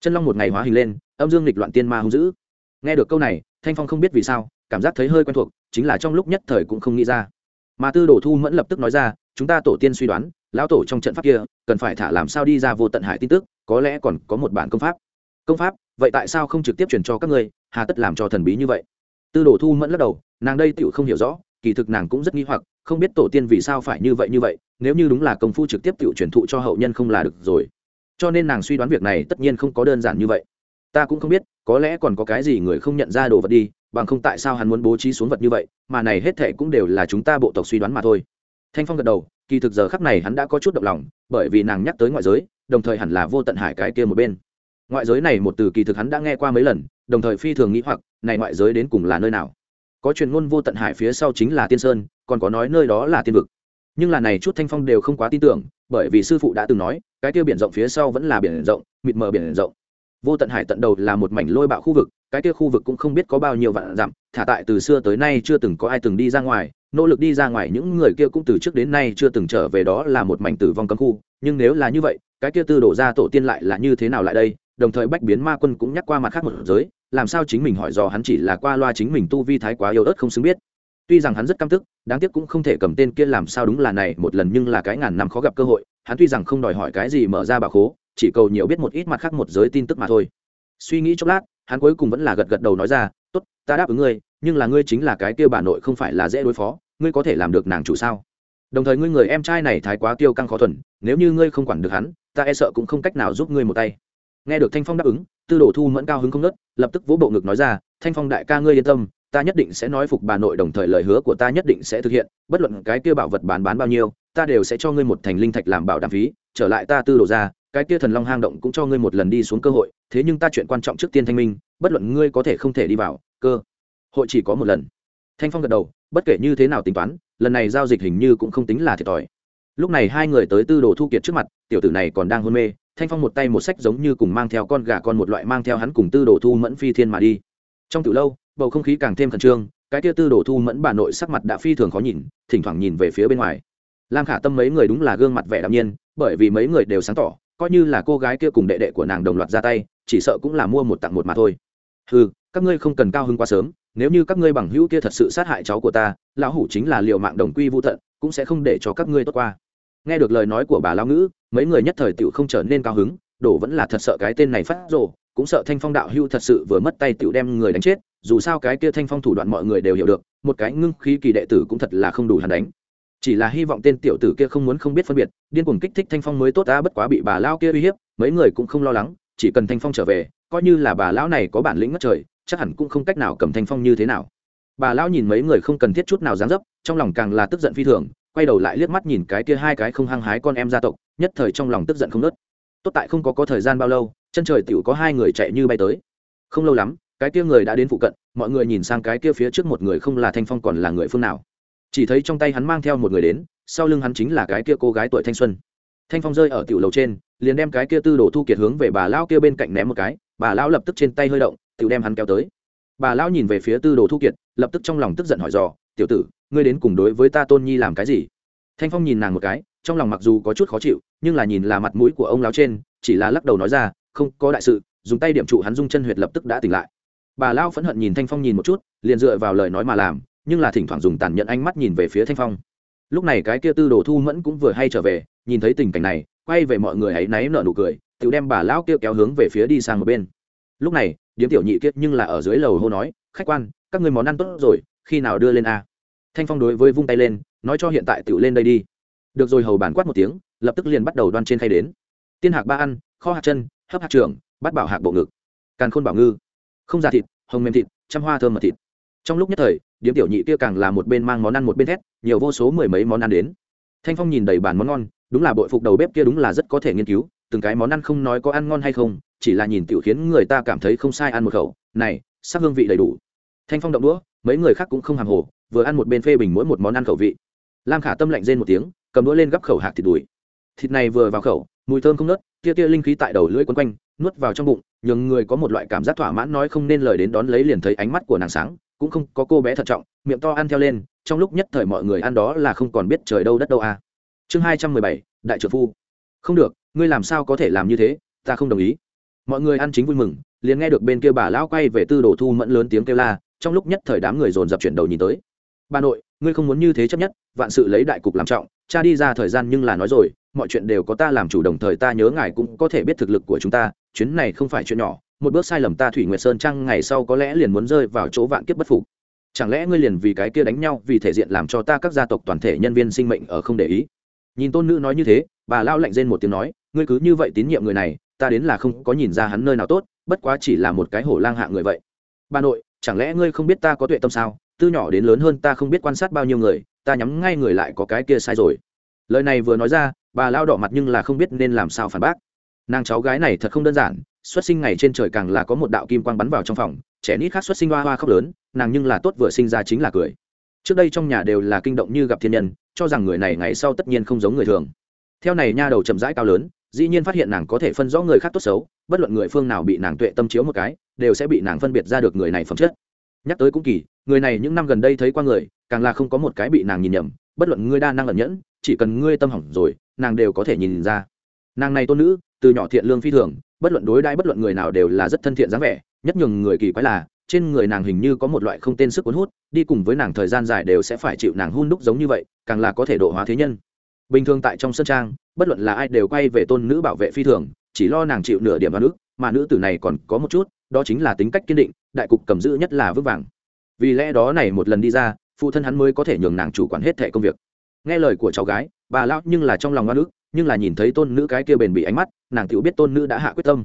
Chân long một ngày hóa hình lên, âm dương lịch loạn tiên ma hung dữ. Nghe được câu này thanh phong không biết vì sao, cảm giác thấy hơi quen thuộc, chính là trong lúc nhất thời cũng không nghĩ ra. Mà tư đồ thu mẫn lập tức nói ra, chúng ta tổ tiên suy đoán, lão tổ trong trận pháp kia, cần phải thả làm sao đi ra vô tận hải tin tức, có lẽ còn có một bản công pháp. Công pháp? Vậy tại sao không trực tiếp truyền cho các ngươi, hà tất làm cho thần bí như vậy? Tư đồ thu mẫn lắc đầu, nàng đây tựu không hiểu rõ, kỳ thực nàng cũng rất nghi hoặc, không biết tổ tiên vì sao phải như vậy như vậy, nếu như đúng là công phu trực tiếp tựu truyền thụ cho hậu nhân không là được rồi. Cho nên nàng suy đoán việc này tất nhiên không có đơn giản như vậy ta cũng không biết, có lẽ còn có cái gì người không nhận ra đồ vật đi, bằng không tại sao hắn muốn bố trí xuống vật như vậy, mà này hết thệ cũng đều là chúng ta bộ tộc suy đoán mà thôi. Thanh phong gật đầu, kỳ thực giờ khắc này hắn đã có chút động lòng, bởi vì nàng nhắc tới ngoại giới, đồng thời hẳn là vô tận hải cái kia một bên. Ngoại giới này một từ kỳ thực hắn đã nghe qua mấy lần, đồng thời phi thường nghĩ hoặc, này ngoại giới đến cùng là nơi nào? Có truyền ngôn vô tận hải phía sau chính là tiên sơn, còn có nói nơi đó là tiên vực. Nhưng là này chút thanh phong đều không quá tin tưởng, bởi vì sư phụ đã từng nói, cái kia biển rộng phía sau vẫn là biển rộng, mịt mờ biển rộng vô tận hải tận đầu là một mảnh lôi bạo khu vực, cái kia khu vực cũng không biết có bao nhiêu vạn dặm, thả tại từ xưa tới nay chưa từng có ai từng đi ra ngoài, nỗ lực đi ra ngoài những người kia cũng từ trước đến nay chưa từng trở về đó là một mảnh tử vong cấm khu, nhưng nếu là như vậy, cái kia tư đổ ra tổ tiên lại là như thế nào lại đây? Đồng thời bách biến ma quân cũng nhắc qua mặt khác một giới, làm sao chính mình hỏi dò hắn chỉ là qua loa chính mình tu vi thái quá yếu ớt không xứng biết. Tuy rằng hắn rất căm tức, đáng tiếc cũng không thể cầm tên kia làm sao đúng là này, một lần nhưng là cái ngàn năm khó gặp cơ hội, hắn tuy rằng không đòi hỏi cái gì mở ra bà khố chỉ cầu nhiều biết một ít mặt khác một giới tin tức mà thôi. Suy nghĩ chốc lát, hắn cuối cùng vẫn là gật gật đầu nói ra, tốt, ta đáp ứng ngươi, nhưng là ngươi chính là cái kia bà nội không phải là dễ đối phó, ngươi có thể làm được nàng chủ sao? Đồng thời ngươi người em trai này thái quá tiêu căng khó thuần, nếu như ngươi không quản được hắn, ta e sợ cũng không cách nào giúp ngươi một tay. Nghe được thanh phong đáp ứng, tư đồ thu mẫn cao hứng không nớt, lập tức vỗ bộ ngực nói ra, thanh phong đại ca ngươi yên tâm, ta nhất định sẽ nói phục bà nội đồng thời lời hứa của ta nhất định sẽ thực hiện, bất luận cái kia bảo vật bán bán bao nhiêu ta đều sẽ cho ngươi một thành linh thạch làm bảo đảm phí, trở lại ta tư đồ ra, cái kia thần long hang động cũng cho ngươi một lần đi xuống cơ hội, thế nhưng ta chuyện quan trọng trước tiên thanh minh, bất luận ngươi có thể không thể đi vào, cơ hội chỉ có một lần. Thanh phong gật đầu, bất kể như thế nào tính toán, lần này giao dịch hình như cũng không tính là thiệt thòi. Lúc này hai người tới tư đồ thu kiệt trước mặt, tiểu tử này còn đang hôn mê, thanh phong một tay một sách giống như cùng mang theo con gà con một loại mang theo hắn cùng tư đồ thu mẫn phi thiên mà đi. Trong từ lâu, bầu không khí càng thêm khẩn trương, cái kia tư đồ thu mẫn bà nội sắc mặt đã phi thường khó nhìn, thỉnh thoảng nhìn về phía bên ngoài lam khả tâm mấy người đúng là gương mặt vẻ đạm nhiên, bởi vì mấy người đều sáng tỏ, coi như là cô gái kia cùng đệ đệ của nàng đồng loạt ra tay, chỉ sợ cũng là mua một tặng một mà thôi. Ừ các ngươi không cần cao hứng quá sớm, nếu như các ngươi bằng hữu kia thật sự sát hại cháu của ta, lão hủ chính là liệu mạng đồng quy vô tận, cũng sẽ không để cho các ngươi tốt qua. Nghe được lời nói của bà lão ngữ, mấy người nhất thời tựu không trở nên cao hứng, đổ vẫn là thật sợ cái tên này phát rồ, cũng sợ thanh phong đạo hưu thật sự vừa mất tay tựu đem người đánh chết, dù sao cái kia thanh phong thủ đoạn mọi người đều hiểu được, một cái ngưng khí kỳ đệ tử cũng thật là không đủ hắn đánh chỉ là hy vọng tên tiểu tử kia không muốn không biết phân biệt, điên cuồng kích thích thanh phong mới tốt ta bất quá bị bà lao kia uy hiếp, mấy người cũng không lo lắng, chỉ cần thanh phong trở về, coi như là bà lão này có bản lĩnh ngất trời, chắc hẳn cũng không cách nào cầm thanh phong như thế nào. Bà lão nhìn mấy người không cần thiết chút nào dáng dấp, trong lòng càng là tức giận phi thường, quay đầu lại liếc mắt nhìn cái kia hai cái không hăng hái con em gia tộc, nhất thời trong lòng tức giận không nớt tốt tại không có có thời gian bao lâu, chân trời tiểu có hai người chạy như bay tới. Không lâu lắm, cái kia người đã đến phụ cận, mọi người nhìn sang cái kia phía trước một người không là thanh phong còn là người phương nào chỉ thấy trong tay hắn mang theo một người đến, sau lưng hắn chính là cái kia cô gái tuổi thanh xuân. Thanh phong rơi ở tiểu lầu trên, liền đem cái kia tư đồ thu kiệt hướng về bà lão kia bên cạnh ném một cái, bà lão lập tức trên tay hơi động, tiểu đem hắn kéo tới. Bà lão nhìn về phía tư đồ thu kiệt, lập tức trong lòng tức giận hỏi dò, tiểu tử, ngươi đến cùng đối với ta tôn nhi làm cái gì? Thanh phong nhìn nàng một cái, trong lòng mặc dù có chút khó chịu, nhưng là nhìn là mặt mũi của ông lão trên, chỉ là lắc đầu nói ra, không, có đại sự, dùng tay điểm trụ hắn dung chân huyệt lập tức đã tỉnh lại. Bà lão phẫn hận nhìn thanh phong nhìn một chút, liền dựa vào lời nói mà làm nhưng là thỉnh thoảng dùng tàn nhẫn ánh mắt nhìn về phía thanh phong. Lúc này cái kia tư đồ thu mẫn cũng vừa hay trở về, nhìn thấy tình cảnh này, quay về mọi người ấy náy nở nụ cười tự đem bà lão kia kéo hướng về phía đi sang một bên. Lúc này, điếm tiểu nhị kiết nhưng là ở dưới lầu hô nói, khách quan, các người món ăn tốt rồi, khi nào đưa lên a? Thanh phong đối với vung tay lên, nói cho hiện tại tự lên đây đi. Được rồi, hầu bản quát một tiếng, lập tức liền bắt đầu đoan trên khay đến. Tiên hạc ba ăn, kho hạt chân, hấp hạt trưởng bắt bảo hạc bộ ngực. Càn khôn bảo ngư. Không già thịt, hồng mềm thịt, trăm hoa thơm mật thịt. Trong lúc nhất thời điếm tiểu nhị kia càng là một bên mang món ăn một bên thét, nhiều vô số mười mấy món ăn đến. Thanh phong nhìn đầy bàn món ngon, đúng là bội phục đầu bếp kia đúng là rất có thể nghiên cứu, từng cái món ăn không nói có ăn ngon hay không, chỉ là nhìn tiểu khiến người ta cảm thấy không sai ăn một khẩu, này, sắc hương vị đầy đủ. Thanh phong động đũa, mấy người khác cũng không hàm hồ, vừa ăn một bên phê bình mỗi một món ăn khẩu vị. Lam khả tâm lạnh rên một tiếng, cầm đũa lên gắp khẩu hạt thịt đùi. Thịt này vừa vào khẩu, mùi thơm không nớt, tia tia linh khí tại đầu lưỡi quấn quanh, nuốt vào trong bụng, nhường người có một loại cảm giác thỏa mãn nói không nên lời đến đón lấy liền thấy ánh mắt của nàng sáng cũng không có cô bé thận trọng, miệng to ăn theo lên, trong lúc nhất thời mọi người ăn đó là không còn biết trời đâu đất đâu à. chương hai trăm mười bảy, đại trợ phu. Không được, ngươi làm sao có thể làm như thế, ta không đồng ý. Mọi người ăn chính vui mừng, liền nghe được bên kia bà lão quay về tư đồ thu mẫn lớn tiếng kêu la, trong lúc nhất thời đám người dồn dập chuyển đầu nhìn tới. Bà nội, ngươi không muốn như thế chấp nhất, vạn sự lấy đại cục làm trọng, cha đi ra thời gian nhưng là nói rồi mọi chuyện đều có ta làm chủ đồng thời ta nhớ ngài cũng có thể biết thực lực của chúng ta, chuyến này không phải chuyện nhỏ, một bước sai lầm ta thủy nguyệt sơn trăng ngày sau có lẽ liền muốn rơi vào chỗ vạn kiếp bất phục. Chẳng lẽ ngươi liền vì cái kia đánh nhau vì thể diện làm cho ta các gia tộc toàn thể nhân viên sinh mệnh ở không để ý? Nhìn tôn nữ nói như thế, bà lao lạnh rên một tiếng nói, ngươi cứ như vậy tín nhiệm người này, ta đến là không có nhìn ra hắn nơi nào tốt, bất quá chỉ là một cái hổ lang hạ người vậy. Bà nội, chẳng lẽ ngươi không biết ta có tuệ tâm sao? Từ nhỏ đến lớn hơn ta không biết quan sát bao nhiêu người, ta nhắm ngay người lại có cái kia sai rồi. Lời này vừa nói ra bà lao đỏ mặt nhưng là không biết nên làm sao phản bác. Nàng cháu gái này thật không đơn giản, xuất sinh ngày trên trời càng là có một đạo kim quang bắn vào trong phòng, trẻ nít khác xuất sinh hoa hoa khóc lớn, nàng nhưng là tốt vừa sinh ra chính là cười. Trước đây trong nhà đều là kinh động như gặp thiên nhân, cho rằng người này ngày sau tất nhiên không giống người thường. Theo này nha đầu chậm rãi cao lớn, dĩ nhiên phát hiện nàng có thể phân rõ người khác tốt xấu, bất luận người phương nào bị nàng tuệ tâm chiếu một cái, đều sẽ bị nàng phân biệt ra được người này phẩm chất. Nhắc tới cũng kỳ, người này những năm gần đây thấy qua người, càng là không có một cái bị nàng nhìn nhầm, bất luận ngươi đa năng lẩn nhẫn, chỉ cần ngươi tâm hỏng rồi nàng đều có thể nhìn ra. Nàng này tôn nữ, từ nhỏ thiện lương phi thường, bất luận đối đãi bất luận người nào đều là rất thân thiện dáng vẻ, nhất nhường người kỳ quái là, trên người nàng hình như có một loại không tên sức cuốn hút, đi cùng với nàng thời gian dài đều sẽ phải chịu nàng hun đúc giống như vậy, càng là có thể độ hóa thế nhân. Bình thường tại trong sân trang, bất luận là ai đều quay về tôn nữ bảo vệ phi thường, chỉ lo nàng chịu nửa điểm vào nữ, mà nữ tử này còn có một chút, đó chính là tính cách kiên định, đại cục cầm giữ nhất là vững vàng. Vì lẽ đó này một lần đi ra, phụ thân hắn mới có thể nhường nàng chủ quản hết thẻ công việc nghe lời của cháu gái, bà lão nhưng là trong lòng ngoan ức, nhưng là nhìn thấy tôn nữ cái kia bền bị ánh mắt, nàng tự biết tôn nữ đã hạ quyết tâm.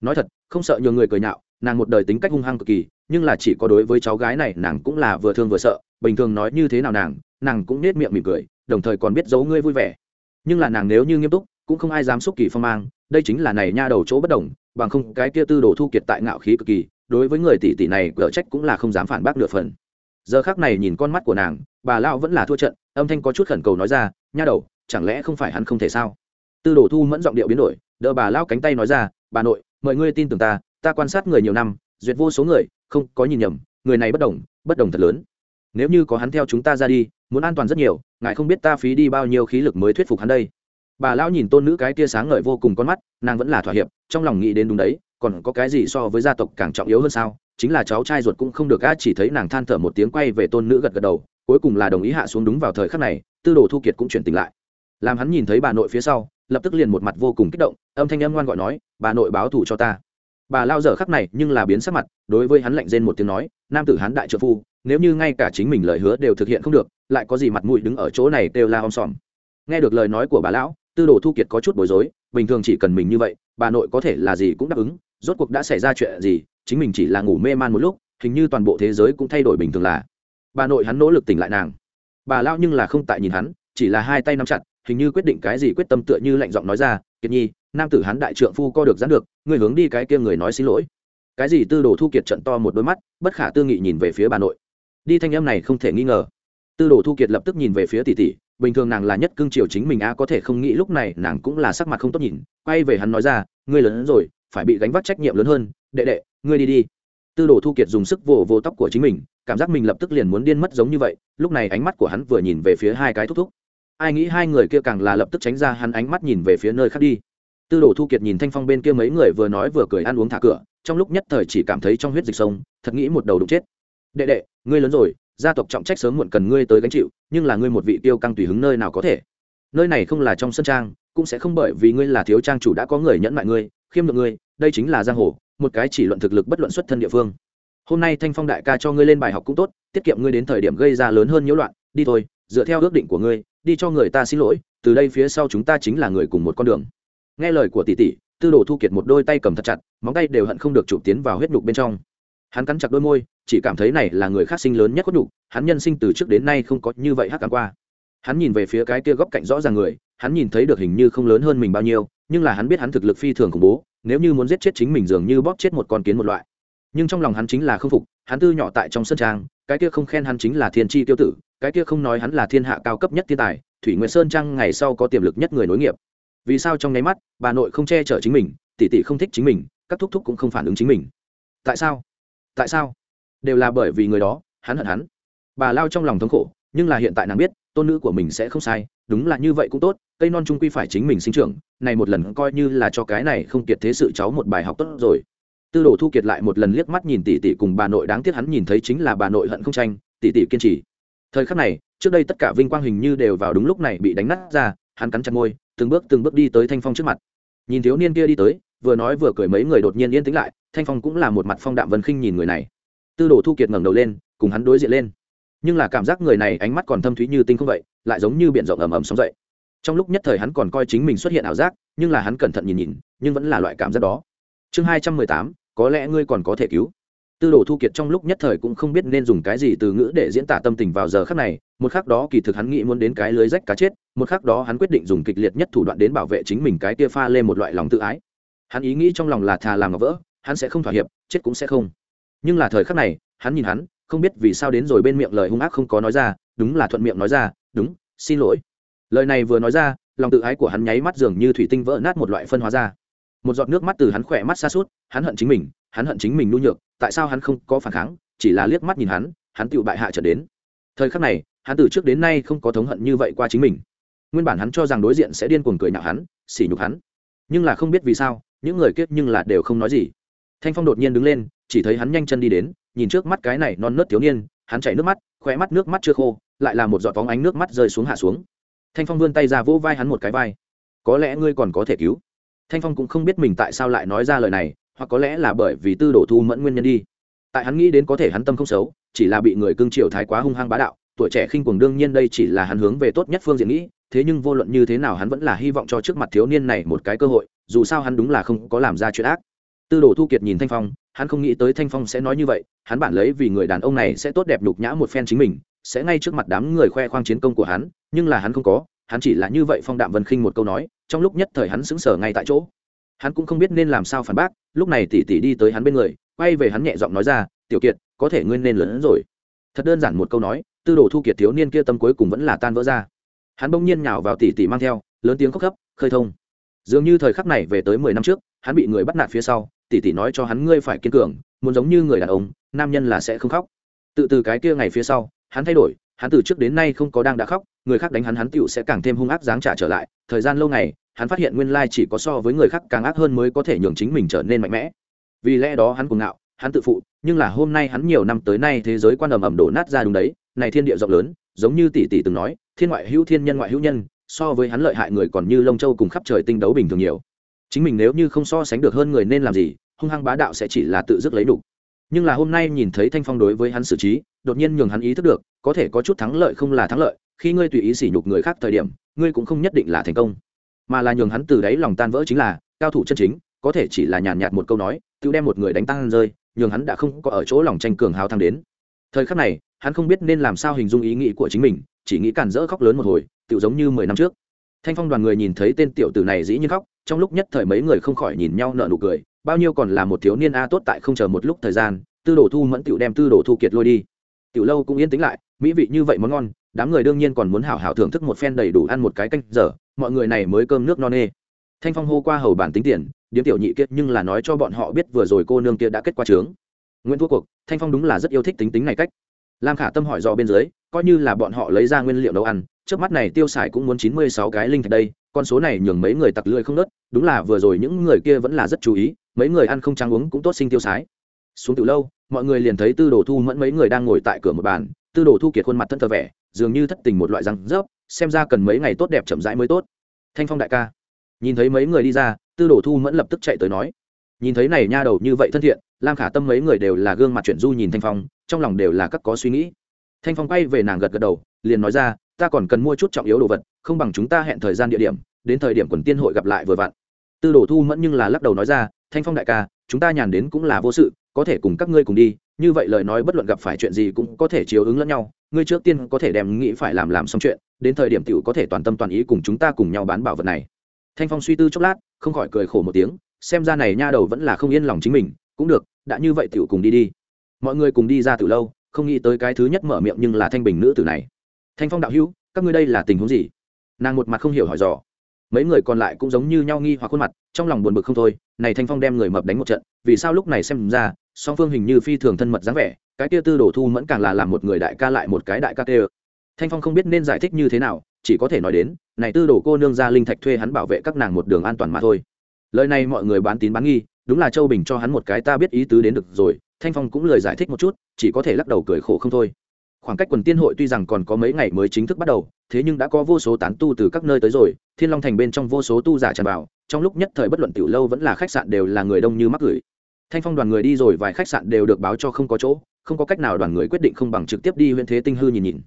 Nói thật, không sợ nhiều người cười nhạo, nàng một đời tính cách hung hăng cực kỳ, nhưng là chỉ có đối với cháu gái này nàng cũng là vừa thương vừa sợ, bình thường nói như thế nào nàng nàng cũng nết miệng mỉm cười, đồng thời còn biết giấu ngươi vui vẻ. Nhưng là nàng nếu như nghiêm túc, cũng không ai dám xúc kỳ phong mang, đây chính là này nha đầu chỗ bất đồng, bằng không cái kia tư đồ thu kiệt tại ngạo khí cực kỳ, đối với người tỷ tỷ này, cửa trách cũng là không dám phản bác nửa phần. Giờ khác này nhìn con mắt của nàng, bà lao vẫn là thua trận âm thanh có chút khẩn cầu nói ra, nha đầu, chẳng lẽ không phải hắn không thể sao? Tư đồ thu mẫn giọng điệu biến đổi, đỡ bà lao cánh tay nói ra, bà nội mời ngươi tin tưởng ta ta quan sát người nhiều năm, duyệt vô số người, không có nhìn nhầm, người này bất đồng bất đồng thật lớn. Nếu như có hắn theo chúng ta ra đi, muốn an toàn rất nhiều, ngài không biết ta phí đi bao nhiêu khí lực mới thuyết phục hắn đây. Bà lão nhìn tôn nữ cái tia sáng ngời vô cùng con mắt, nàng vẫn là thỏa hiệp, trong lòng nghĩ đến đúng đấy, còn có cái gì so với gia tộc càng trọng yếu hơn sao? Chính là cháu trai ruột cũng không được a chỉ thấy nàng than thở một tiếng quay về tôn nữ gật gật đầu cuối cùng là đồng ý hạ xuống đúng vào thời khắc này, tư đồ thu kiệt cũng chuyển tỉnh lại. Làm hắn nhìn thấy bà nội phía sau, lập tức liền một mặt vô cùng kích động, âm thanh âm ngoan gọi nói, bà nội báo thù cho ta. Bà lao dở khắc này nhưng là biến sắc mặt, đối với hắn lạnh rên một tiếng nói, nam tử hắn đại trợ phu, nếu như ngay cả chính mình lời hứa đều thực hiện không được, lại có gì mặt mũi đứng ở chỗ này đều la om sòm. Nghe được lời nói của bà lão, tư đồ thu kiệt có chút bối rối, bình thường chỉ cần mình như vậy, bà nội có thể là gì cũng đáp ứng, rốt cuộc đã xảy ra chuyện gì, chính mình chỉ là ngủ mê man một lúc, hình như toàn bộ thế giới cũng thay đổi bình thường là bà nội hắn nỗ lực tỉnh lại nàng. Bà lao nhưng là không tại nhìn hắn, chỉ là hai tay nắm chặt, hình như quyết định cái gì quyết tâm tựa như lạnh giọng nói ra, kiệt nhi, nam tử hắn đại trượng phu co được dán được người hướng đi cái kia người nói xin lỗi. Cái gì tư đồ thu kiệt trận to một đôi mắt, bất khả tư nghị nhìn về phía bà nội. Đi thanh em này không thể nghi ngờ. Tư đồ thu kiệt lập tức nhìn về phía tỷ tỷ, bình thường nàng là nhất cương triều chính mình a có thể không nghĩ lúc này nàng cũng là sắc mặt không tốt nhìn, quay về hắn nói ra, ngươi lớn hơn rồi, phải bị gánh vác trách nhiệm lớn hơn, đệ đệ, ngươi đi đi tư đồ thu kiệt dùng sức vồ vô tóc của chính mình, cảm giác mình lập tức liền muốn điên mất giống như vậy, lúc này ánh mắt của hắn vừa nhìn về phía hai cái thúc thúc. Ai nghĩ hai người kia càng là lập tức tránh ra hắn ánh mắt nhìn về phía nơi khác đi. Tư đồ thu kiệt nhìn thanh phong bên kia mấy người vừa nói vừa cười ăn uống thả cửa, trong lúc nhất thời chỉ cảm thấy trong huyết dịch sông, thật nghĩ một đầu đục chết. Đệ đệ, ngươi lớn rồi, gia tộc trọng trách sớm muộn cần ngươi tới gánh chịu, nhưng là ngươi một vị tiêu căng tùy hứng nơi nào có thể. Nơi này không là trong sân trang, cũng sẽ không bởi vì ngươi là thiếu trang chủ đã có người nhẫn mại ngươi, khiêm được ngươi, đây chính là giang hồ một cái chỉ luận thực lực bất luận xuất thân địa phương. Hôm nay thanh phong đại ca cho ngươi lên bài học cũng tốt, tiết kiệm ngươi đến thời điểm gây ra lớn hơn nhiễu loạn. Đi thôi, dựa theo ước định của ngươi, đi cho người ta xin lỗi, từ đây phía sau chúng ta chính là người cùng một con đường. Nghe lời của tỷ tỷ, tư đồ thu kiệt một đôi tay cầm thật chặt, móng tay đều hận không được chụp tiến vào huyết nhục bên trong. Hắn cắn chặt đôi môi, chỉ cảm thấy này là người khác sinh lớn nhất có nhục, hắn nhân sinh từ trước đến nay không có như vậy hắc cảm qua. Hắn nhìn về phía cái kia góc cạnh rõ ràng người, hắn nhìn thấy được hình như không lớn hơn mình bao nhiêu, nhưng là hắn biết hắn thực lực phi thường khủng bố nếu như muốn giết chết chính mình dường như bóp chết một con kiến một loại. Nhưng trong lòng hắn chính là không phục, hắn tư nhỏ tại trong sân trang, cái kia không khen hắn chính là thiên tri tiêu tử, cái kia không nói hắn là thiên hạ cao cấp nhất thiên tài, thủy nguyệt sơn trang ngày sau có tiềm lực nhất người nối nghiệp. Vì sao trong nháy mắt, bà nội không che chở chính mình, tỷ tỷ không thích chính mình, các thúc thúc cũng không phản ứng chính mình? Tại sao? Tại sao? Đều là bởi vì người đó, hắn hận hắn. Bà lao trong lòng thống khổ, nhưng là hiện tại nàng biết tôn nữ của mình sẽ không sai, đúng là như vậy cũng tốt, cây non trung quy phải chính mình sinh trưởng, này một lần coi như là cho cái này không kiệt thế sự cháu một bài học tốt rồi. Tư đồ thu kiệt lại một lần liếc mắt nhìn tỷ tỷ cùng bà nội, đáng tiếc hắn nhìn thấy chính là bà nội hận không tranh, tỷ tỷ kiên trì. Thời khắc này, trước đây tất cả vinh quang hình như đều vào đúng lúc này bị đánh nát ra, hắn cắn chặt môi, từng bước từng bước đi tới thanh phong trước mặt. Nhìn thiếu niên kia đi tới, vừa nói vừa cười mấy người đột nhiên yên tĩnh lại, thanh phong cũng là một mặt phong đạm vân khinh nhìn người này. Tư đồ thu kiệt ngẩng đầu lên, cùng hắn đối diện lên nhưng là cảm giác người này ánh mắt còn thâm thúy như tinh không vậy, lại giống như biển rộng ầm ầm sóng dậy. Trong lúc nhất thời hắn còn coi chính mình xuất hiện ảo giác, nhưng là hắn cẩn thận nhìn nhìn, nhưng vẫn là loại cảm giác đó. Chương hai trăm mười tám, có lẽ ngươi còn có thể cứu. Tư đồ thu kiệt trong lúc nhất thời cũng không biết nên dùng cái gì từ ngữ để diễn tả tâm tình vào giờ khắc này, một khắc đó kỳ thực hắn nghĩ muốn đến cái lưới rách cá chết, một khắc đó hắn quyết định dùng kịch liệt nhất thủ đoạn đến bảo vệ chính mình cái kia pha lên một loại lòng tự ái. Hắn ý nghĩ trong lòng là thà làm ngọc vỡ, hắn sẽ không thỏa hiệp, chết cũng sẽ không. Nhưng là thời khắc này, hắn nhìn hắn không biết vì sao đến rồi bên miệng lời hung ác không có nói ra, đúng là thuận miệng nói ra, đúng, xin lỗi. Lời này vừa nói ra, lòng tự ái của hắn nháy mắt dường như thủy tinh vỡ nát một loại phân hóa ra. Một giọt nước mắt từ hắn khỏe mắt xa suốt hắn hận chính mình, hắn hận chính mình nhu nhược, tại sao hắn không có phản kháng, chỉ là liếc mắt nhìn hắn hắn tự bại hạ trở đến. Thời khắc này, hắn từ trước đến nay không có thống hận như vậy qua chính mình. Nguyên bản hắn cho rằng đối diện sẽ điên cuồng cười nhạo hắn, sỉ nhục hắn. Nhưng là không biết vì sao, những người kết nhưng là đều không nói gì. Thanh phong đột nhiên đứng lên, chỉ thấy hắn nhanh chân đi đến nhìn trước mắt cái này non nớt thiếu niên, hắn chảy nước mắt khỏe mắt nước mắt chưa khô, lại là một giọt vóng ánh nước mắt rơi xuống hạ xuống. Thanh phong vươn tay ra vỗ vai hắn một cái vai. Có lẽ ngươi còn có thể cứu. Thanh phong cũng không biết mình tại sao lại nói ra lời này, hoặc có lẽ là bởi vì tư đồ thu mẫn nguyên nhân đi. Tại hắn nghĩ đến có thể hắn tâm không xấu, chỉ là bị người cương triều thái quá hung hăng bá đạo, tuổi trẻ khinh cuồng đương nhiên đây chỉ là hắn hướng về tốt nhất phương diện nghĩ, thế nhưng vô luận như thế nào hắn vẫn là hy vọng cho trước mặt thiếu niên này một cái cơ hội, dù sao hắn đúng là không có làm ra chuyện ác. Tư đồ thu kiệt nhìn thanh phong hắn không nghĩ tới thanh phong sẽ nói như vậy, hắn bản lấy vì người đàn ông này sẽ tốt đẹp nhục nhã một phen chính mình, sẽ ngay trước mặt đám người khoe khoang chiến công của hắn, nhưng là hắn không có, hắn chỉ là như vậy phong đạm vân khinh một câu nói, trong lúc nhất thời hắn sững sờ ngay tại chỗ. Hắn cũng không biết nên làm sao phản bác, lúc này tỷ tỷ đi tới hắn bên người, quay về hắn nhẹ giọng nói ra, tiểu kiệt, có thể nguyên nên lớn hơn rồi. Thật đơn giản một câu nói, tư đồ thu kiệt thiếu niên kia tâm cuối cùng vẫn là tan vỡ ra. Hắn bỗng nhiên nhào vào tỷ tỷ mang theo, lớn tiếng khóc khấp khơi thông. Dường như thời khắc này về tới mười năm trước, hắn bị người bắt nạt phía sau tỷ tỷ nói cho hắn ngươi phải kiên cường, muốn giống như người đàn ông, nam nhân là sẽ không khóc. Tự từ cái kia ngày phía sau, hắn thay đổi, hắn từ trước đến nay không có đang đã khóc, người khác đánh hắn hắn tựu sẽ càng thêm hung ác dáng trả trở lại. Thời gian lâu ngày, hắn phát hiện nguyên lai chỉ có so với người khác càng ác hơn mới có thể nhường chính mình trở nên mạnh mẽ. Vì lẽ đó hắn cuồng ngạo, hắn tự phụ, nhưng là hôm nay hắn nhiều năm tới nay thế giới quan ầm ầm đổ nát ra đúng đấy, này thiên địa rộng lớn, giống như tỷ tỷ từng nói, thiên ngoại hữu thiên nhân ngoại hữu nhân, so với hắn lợi hại người còn như lông châu cùng khắp trời tinh đấu bình thường nhiều chính mình nếu như không so sánh được hơn người nên làm gì, hung hăng bá đạo sẽ chỉ là tự dứt lấy đủ nhưng là hôm nay nhìn thấy thanh phong đối với hắn xử trí, đột nhiên nhường hắn ý thức được, có thể có chút thắng lợi không là thắng lợi, khi ngươi tùy ý sỉ nhục người khác thời điểm, ngươi cũng không nhất định là thành công. Mà là nhường hắn từ đáy lòng tan vỡ chính là, cao thủ chân chính, có thể chỉ là nhàn nhạt một câu nói, tự đem một người đánh tăng rơi, nhường hắn đã không có ở chỗ lòng tranh cường hào thăng đến. Thời khắc này, hắn không biết nên làm sao hình dung ý nghĩ của chính mình, chỉ nghĩ cản rỡ khóc lớn một hồi tự giống như mười năm trước. Thanh phong đoàn người nhìn thấy tên tiểu tử này dĩ nhiên khóc trong lúc nhất thời mấy người không khỏi nhìn nhau nợ nụ cười, bao nhiêu còn là một thiếu niên a tốt tại không chờ một lúc thời gian, tư đồ thu mẫn tiểu đem tư đồ thu kiệt lôi đi. Tiểu lâu cũng yên tĩnh lại, mỹ vị như vậy món ngon, đám người đương nhiên còn muốn hảo hảo thưởng thức một phen đầy đủ ăn một cái canh giờ, mọi người này mới cơm nước no nê. Thanh phong hô qua hầu bản tính tiền, điếm tiểu nhị kiệt nhưng là nói cho bọn họ biết vừa rồi cô nương kia đã kết quả trướng. Nguyễn thua cuộc, thanh phong đúng là rất yêu thích tính tính này cách. Lam khả tâm hỏi dò bên dưới, coi như là bọn họ lấy ra nguyên liệu nấu ăn, trước mắt này tiêu xài cũng muốn chín mươi sáu cái linh thạch đây con số này nhường mấy người tặc lưỡi không nớt, đúng là vừa rồi những người kia vẫn là rất chú ý, mấy người ăn không trắng uống cũng tốt sinh tiêu xái xuống từ lâu, mọi người liền thấy tư đồ thu mẫn mấy người đang ngồi tại cửa một bàn, tư đồ thu kiệt khuôn mặt thân thờ vẻ, dường như thất tình một loại răng rớp, xem ra cần mấy ngày tốt đẹp chậm rãi mới tốt. Thanh phong đại ca, nhìn thấy mấy người đi ra, tư đồ thu mẫn lập tức chạy tới nói, nhìn thấy này nha đầu như vậy thân thiện, lam khả tâm mấy người đều là gương mặt chuyển du nhìn thanh phong, trong lòng đều là các có suy nghĩ. Thanh phong quay về nàng gật gật đầu, liền nói ra, ta còn cần mua chút trọng yếu đồ vật không bằng chúng ta hẹn thời gian địa điểm, đến thời điểm quần tiên hội gặp lại vừa vặn. Tư đồ thu mẫn nhưng là lắc đầu nói ra, thanh phong đại ca, chúng ta nhàn đến cũng là vô sự, có thể cùng các ngươi cùng đi, như vậy lời nói bất luận gặp phải chuyện gì cũng có thể chiếu ứng lẫn nhau. Ngươi trước tiên có thể đem nghĩ phải làm làm xong chuyện, đến thời điểm t i ể u có thể toàn tâm toàn ý cùng chúng ta cùng nhau bán bảo vật này. Thanh phong suy tư chốc lát, không khỏi cười khổ một tiếng, xem ra này nha đầu vẫn là không yên lòng chính mình, cũng được, đã như vậy t i ể u cùng đi đi. Mọi người cùng đi ra từ lâu, không nghĩ tới cái thứ nhất mở miệng nhưng là thanh bình nữ tử này. Thanh phong đạo hữu, các ngươi đây là tình huống gì? Nàng một mặt không hiểu hỏi dò. Mấy người còn lại cũng giống như nhau nghi hoặc khuôn mặt, trong lòng buồn bực không thôi, này thanh phong đem người mập đánh một trận, vì sao lúc này xem ra, song phương hình như phi thường thân mật dáng vẻ, cái kia tư đồ thu mẫn càng là làm một người đại ca lại một cái đại ca tê thanh phong không biết nên giải thích như thế nào, chỉ có thể nói đến, này tư đồ cô nương ra linh thạch thuê hắn bảo vệ các nàng một đường an toàn mà thôi. Lời này mọi người bán tín bán nghi, đúng là châu bình cho hắn một cái ta biết ý tứ đến được rồi, thanh phong cũng lời giải thích một chút, chỉ có thể lắc đầu cười khổ không thôi khoảng cách quần tiên hội tuy rằng còn có mấy ngày mới chính thức bắt đầu, thế nhưng đã có vô số tán tu từ các nơi tới rồi, thiên long thành bên trong vô số tu giả tràn vào, trong lúc nhất thời bất luận tiểu lâu vẫn là khách sạn đều là người đông như mắc gửi thanh phong đoàn người đi rồi vài khách sạn đều được báo cho không có chỗ, không có cách nào đoàn người quyết định không bằng trực tiếp đi huyện thế tinh hư nhìn nhìn.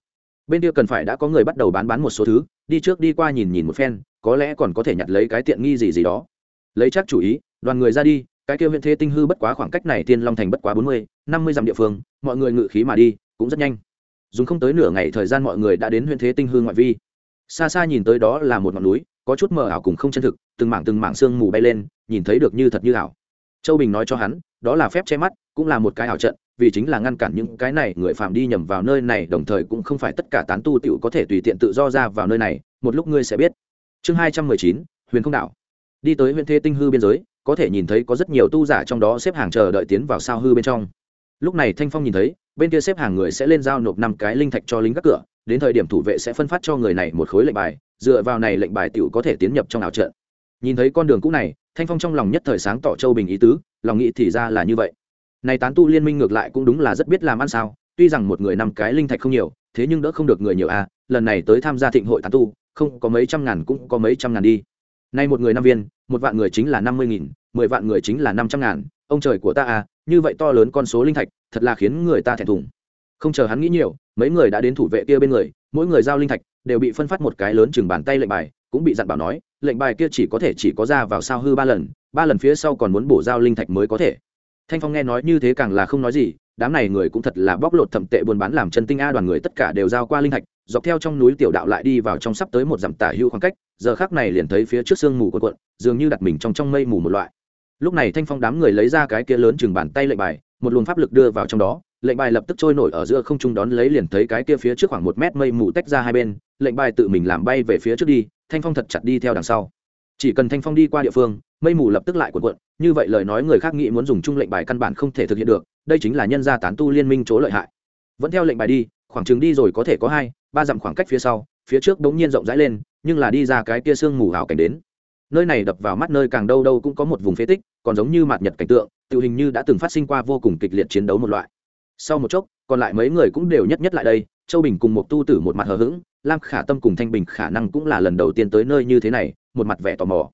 Bên kia cần phải đã có người bắt đầu bán bán một số thứ, đi trước đi qua nhìn nhìn một phen, có lẽ còn có thể nhặt lấy cái tiện nghi gì gì đó. Lấy chắc chủ ý, đoàn người ra đi, cái kia huyện thế tinh hư bất quá khoảng cách này thiên long thành bất quá bốn mươi, năm mươi dặm địa phương, mọi người ngự khí mà đi, cũng rất nhanh dùng không tới nửa ngày thời gian mọi người đã đến huyện thế tinh hư ngoại vi. Xa xa nhìn tới đó là một ngọn núi, có chút mờ ảo cùng không chân thực, từng mảng từng mảng sương mù bay lên, nhìn thấy được như thật như ảo. Châu bình nói cho hắn, đó là phép che mắt, cũng là một cái ảo trận, vì chính là ngăn cản những cái này, người phạm đi nhầm vào nơi này, đồng thời cũng không phải tất cả tán tu t có thể tùy tiện tự do ra vào nơi này, một lúc ngươi sẽ biết. Chương hai trăm mười chín, huyền không đảo. Đi tới huyện thế tinh hư biên giới, có thể nhìn thấy có rất nhiều tu giả trong đó xếp hàng chờ đợi tiến vào sao hư bên trong. Lúc này thanh phong nhìn thấy bên kia xếp hàng người sẽ lên giao nộp năm cái linh thạch cho lính gác cửa, đến thời điểm thủ vệ sẽ phân phát cho người này một khối lệnh bài, dựa vào này lệnh bài t có thể tiến nhập trong ảo trận. Nhìn thấy con đường cũ này, thanh phong trong lòng nhất thời sáng tỏ châu bình ý tứ, lòng nghĩ thì ra là như vậy. Này tán tu liên minh ngược lại cũng đúng là rất biết làm ăn sao, tuy rằng một người năm cái linh thạch không nhiều, thế nhưng đỡ không được người nhiều à lần này tới tham gia thịnh hội tán tu, không có mấy trăm ngàn cũng có mấy trăm ngàn đi. Nay một người năm viên, một vạn người chính là năm mươi nghìn, mười vạn người chính là năm trăm ngàn, ông trời của ta à như vậy to lớn con số linh thạch, thật là khiến người ta thẹn thùng. Không chờ hắn nghĩ nhiều, mấy người đã đến thủ vệ kia bên người, mỗi người giao linh thạch, đều bị phân phát một cái lớn chừng bàn tay lệnh bài, cũng bị dặn bảo nói, lệnh bài kia chỉ có thể chỉ có ra vào sao hư ba lần ba lần phía sau còn muốn bổ giao linh thạch mới có thể. Thanh phong nghe nói như thế càng là không nói gì, đám này người cũng thật là bóc lột thẩm tệ buôn bán làm chân tinh a đoàn người tất cả đều giao qua linh thạch, dọc theo trong núi tiểu đạo lại đi vào trong sắp tới một dặm tả hữu khoảng cách, giờ khác này liền thấy phía trước sương mù quần quận dường như đặt mình trong trong mây mù một loại lúc này thanh phong đám người lấy ra cái kia lớn chừng bàn tay lệnh bài, một luồng pháp lực đưa vào trong đó, lệnh bài lập tức trôi nổi ở giữa không trung đón lấy liền thấy cái kia phía trước khoảng một mét mây mù tách ra hai bên, lệnh bài tự mình làm bay về phía trước đi, thanh phong thật chặt đi theo đằng sau. Chỉ cần thanh phong đi qua địa phương, mây mù lập tức lại cuộn cuộn, như vậy lời nói người khác nghĩ muốn dùng chung lệnh bài căn bản không thể thực hiện được, đây chính là nhân gia tán tu liên minh chỗ lợi hại. Vẫn theo lệnh bài đi, khoảng chừng đi rồi có thể có hai, ba dặm khoảng cách phía sau, phía trước bỗng nhiên rộng rãi lên, nhưng là đi ra cái kia sương mù hào cảnh đến nơi này đập vào mắt nơi càng đâu đâu cũng có một vùng phế tích, còn giống như mạt nhật cảnh tượng, tự hình như đã từng phát sinh qua vô cùng kịch liệt chiến đấu một loại. Sau một chốc, còn lại mấy người cũng đều nhất nhất lại đây, châu bình cùng một tu tử một mặt hờ hững, lam khả tâm cùng thanh bình khả năng cũng là lần đầu tiên tới nơi như thế này, một mặt vẻ tò mò.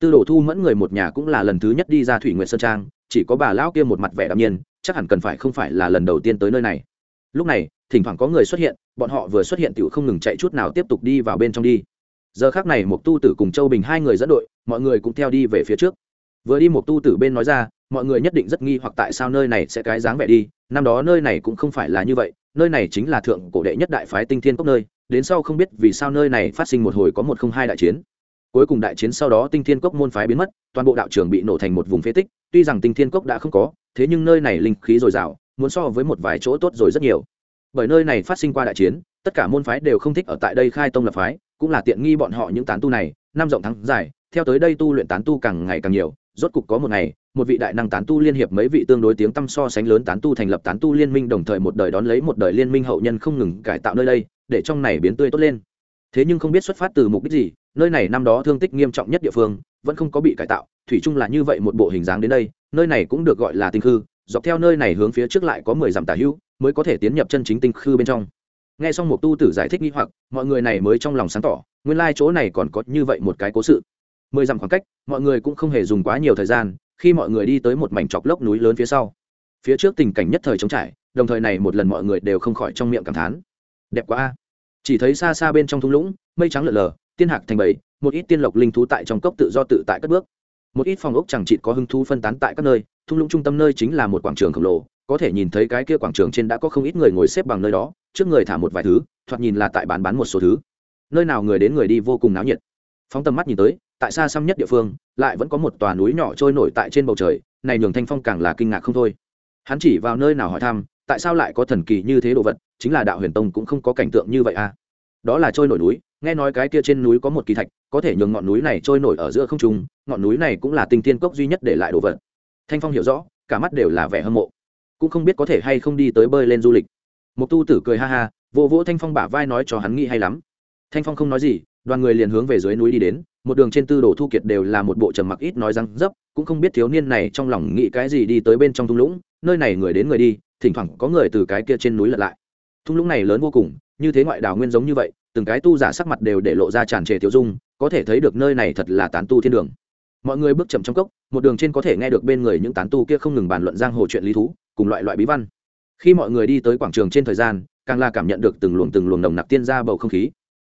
Tư đồ thu mẫn người một nhà cũng là lần thứ nhất đi ra thủy nguyện sơn trang, chỉ có bà lão kia một mặt vẻ đạm nhiên, chắc hẳn cần phải không phải là lần đầu tiên tới nơi này. Lúc này, thỉnh thoảng có người xuất hiện, bọn họ vừa xuất hiện tựu không ngừng chạy chút nào tiếp tục đi vào bên trong đi giờ khác này một tu tử cùng châu bình hai người dẫn đội, mọi người cũng theo đi về phía trước. Vừa đi một tu tử bên nói ra, mọi người nhất định rất nghi hoặc tại sao nơi này sẽ cái dáng vẻ đi, năm đó nơi này cũng không phải là như vậy, nơi này chính là thượng cổ đệ nhất đại phái tinh thiên cốc nơi, đến sau không biết vì sao nơi này phát sinh một hồi có một không hai đại chiến. Cuối cùng đại chiến sau đó tinh thiên cốc môn phái biến mất, toàn bộ đạo trường bị nổ thành một vùng phế tích, tuy rằng tinh thiên cốc đã không có, thế nhưng nơi này linh khí dồi dào, muốn so với một vài chỗ tốt rồi rất nhiều. Bởi nơi này phát sinh qua đại chiến, tất cả môn phái đều không thích ở tại đây khai tông lập phái cũng là tiện nghi bọn họ những tán tu này, năm rộng thắng dài, theo tới đây tu luyện tán tu càng ngày càng nhiều, rốt cục có một ngày, một vị đại năng tán tu liên hiệp mấy vị tương đối tiếng tăm so sánh lớn tán tu thành lập tán tu liên minh đồng thời một đời đón lấy một đời liên minh hậu nhân không ngừng cải tạo nơi đây, để trong này biến tươi tốt lên. Thế nhưng không biết xuất phát từ mục đích gì, nơi này năm đó thương tích nghiêm trọng nhất địa phương, vẫn không có bị cải tạo, thủy chung là như vậy một bộ hình dáng đến đây, nơi này cũng được gọi là tinh khư, dọc theo nơi này hướng phía trước lại có mười dặm tả hữu, mới có thể tiến nhập chân chính tinh khư bên trong nghe xong một tu tử giải thích nghi hoặc, mọi người này mới trong lòng sáng tỏ, nguyên lai chỗ này còn có như vậy một cái cố sự. Mười dặm khoảng cách, mọi người cũng không hề dùng quá nhiều thời gian, khi mọi người đi tới một mảnh chọc lốc núi lớn phía sau. Phía trước tình cảnh nhất thời trống trải, đồng thời này một lần mọi người đều không khỏi trong miệng cảm thán. Đẹp quá a. Chỉ thấy xa xa bên trong thung lũng, mây trắng lợn lờ tiên hạc thành bầy, một ít tiên lộc linh thú tại trong cốc tự do tự tại cất bước. Một ít phòng ốc chẳng chịt có hưng thú phân tán tại các nơi, thung lũng trung tâm nơi chính là một quảng trường khổng lồ có thể nhìn thấy cái kia quảng trường trên đã có không ít người ngồi xếp bằng nơi đó, trước người thả một vài thứ, thoạt nhìn là tại bán bán một số thứ. Nơi nào người đến người đi vô cùng náo nhiệt. Phóng tầm mắt nhìn tới, tại xa xăm nhất địa phương, lại vẫn có một tòa núi nhỏ trôi nổi tại trên bầu trời, này nhường thanh phong càng là kinh ngạc không thôi. Hắn chỉ vào nơi nào hỏi thăm, tại sao lại có thần kỳ như thế đồ vật, chính là đạo huyền tông cũng không có cảnh tượng như vậy à. Đó là trôi nổi núi, nghe nói cái kia trên núi có một kỳ thạch, có thể nhường ngọn núi này trôi nổi ở giữa không trung, ngọn núi này cũng là tinh tiên cốc duy nhất để lại đồ vật. Thanh phong hiểu rõ, cả mắt đều là vẻ hâm mộ cũng không biết có thể hay không đi tới bơi lên du lịch. Một tu tử cười ha ha vô vỗ thanh phong bả vai nói cho hắn nghĩ hay lắm. Thanh phong không nói gì, đoàn người liền hướng về dưới núi đi đến, một đường trên tư đồ thu kiệt đều là một bộ trầm mặc ít nói răng dấp, cũng không biết thiếu niên này trong lòng nghĩ cái gì đi tới bên trong thung lũng, nơi này người đến người đi, thỉnh thoảng có người từ cái kia trên núi lật lại. Thung lũng này lớn vô cùng, như thế ngoại đảo nguyên giống như vậy, từng cái tu giả sắc mặt đều để lộ ra tràn trề tiêu dung, có thể thấy được nơi này thật là tán tu thiên đường. Mọi người bước chậm trong cốc, một đường trên có thể nghe được bên người những tán tu kia không ngừng bàn luận giang hồ chuyện lý thú cùng loại loại bí văn. Khi mọi người đi tới quảng trường trên thời gian, càng là cảm nhận được từng luồng từng luồng nồng nặc tiên ra bầu không khí.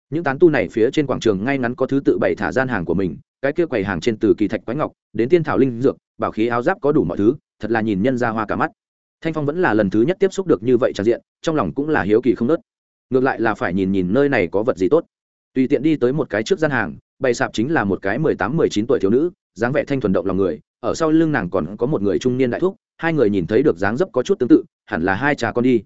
Những tán tu này phía trên quảng trường ngay ngắn có thứ tự bày thả gian hàng của mình, cái kia quầy hàng trên từ kỳ thạch quái ngọc, đến tiên thảo linh dược, bảo khí áo giáp có đủ mọi thứ, thật là nhìn nhân ra hoa cả mắt. Thanh phong vẫn là lần thứ nhất tiếp xúc được như vậy trang diện, trong lòng cũng là hiếu kỳ không nớt ngược lại là phải nhìn nhìn nơi này có vật gì tốt. Tùy tiện đi tới một cái trước gian hàng, bày sạp chính là một cái mười tám, mười chín tuổi thiếu nữ, dáng vẻ thanh thuần động lòng người, ở sau lưng nàng còn có một người trung niên đại thúc hai người nhìn thấy được dáng dấp có chút tương tự, hẳn là hai cha con đi.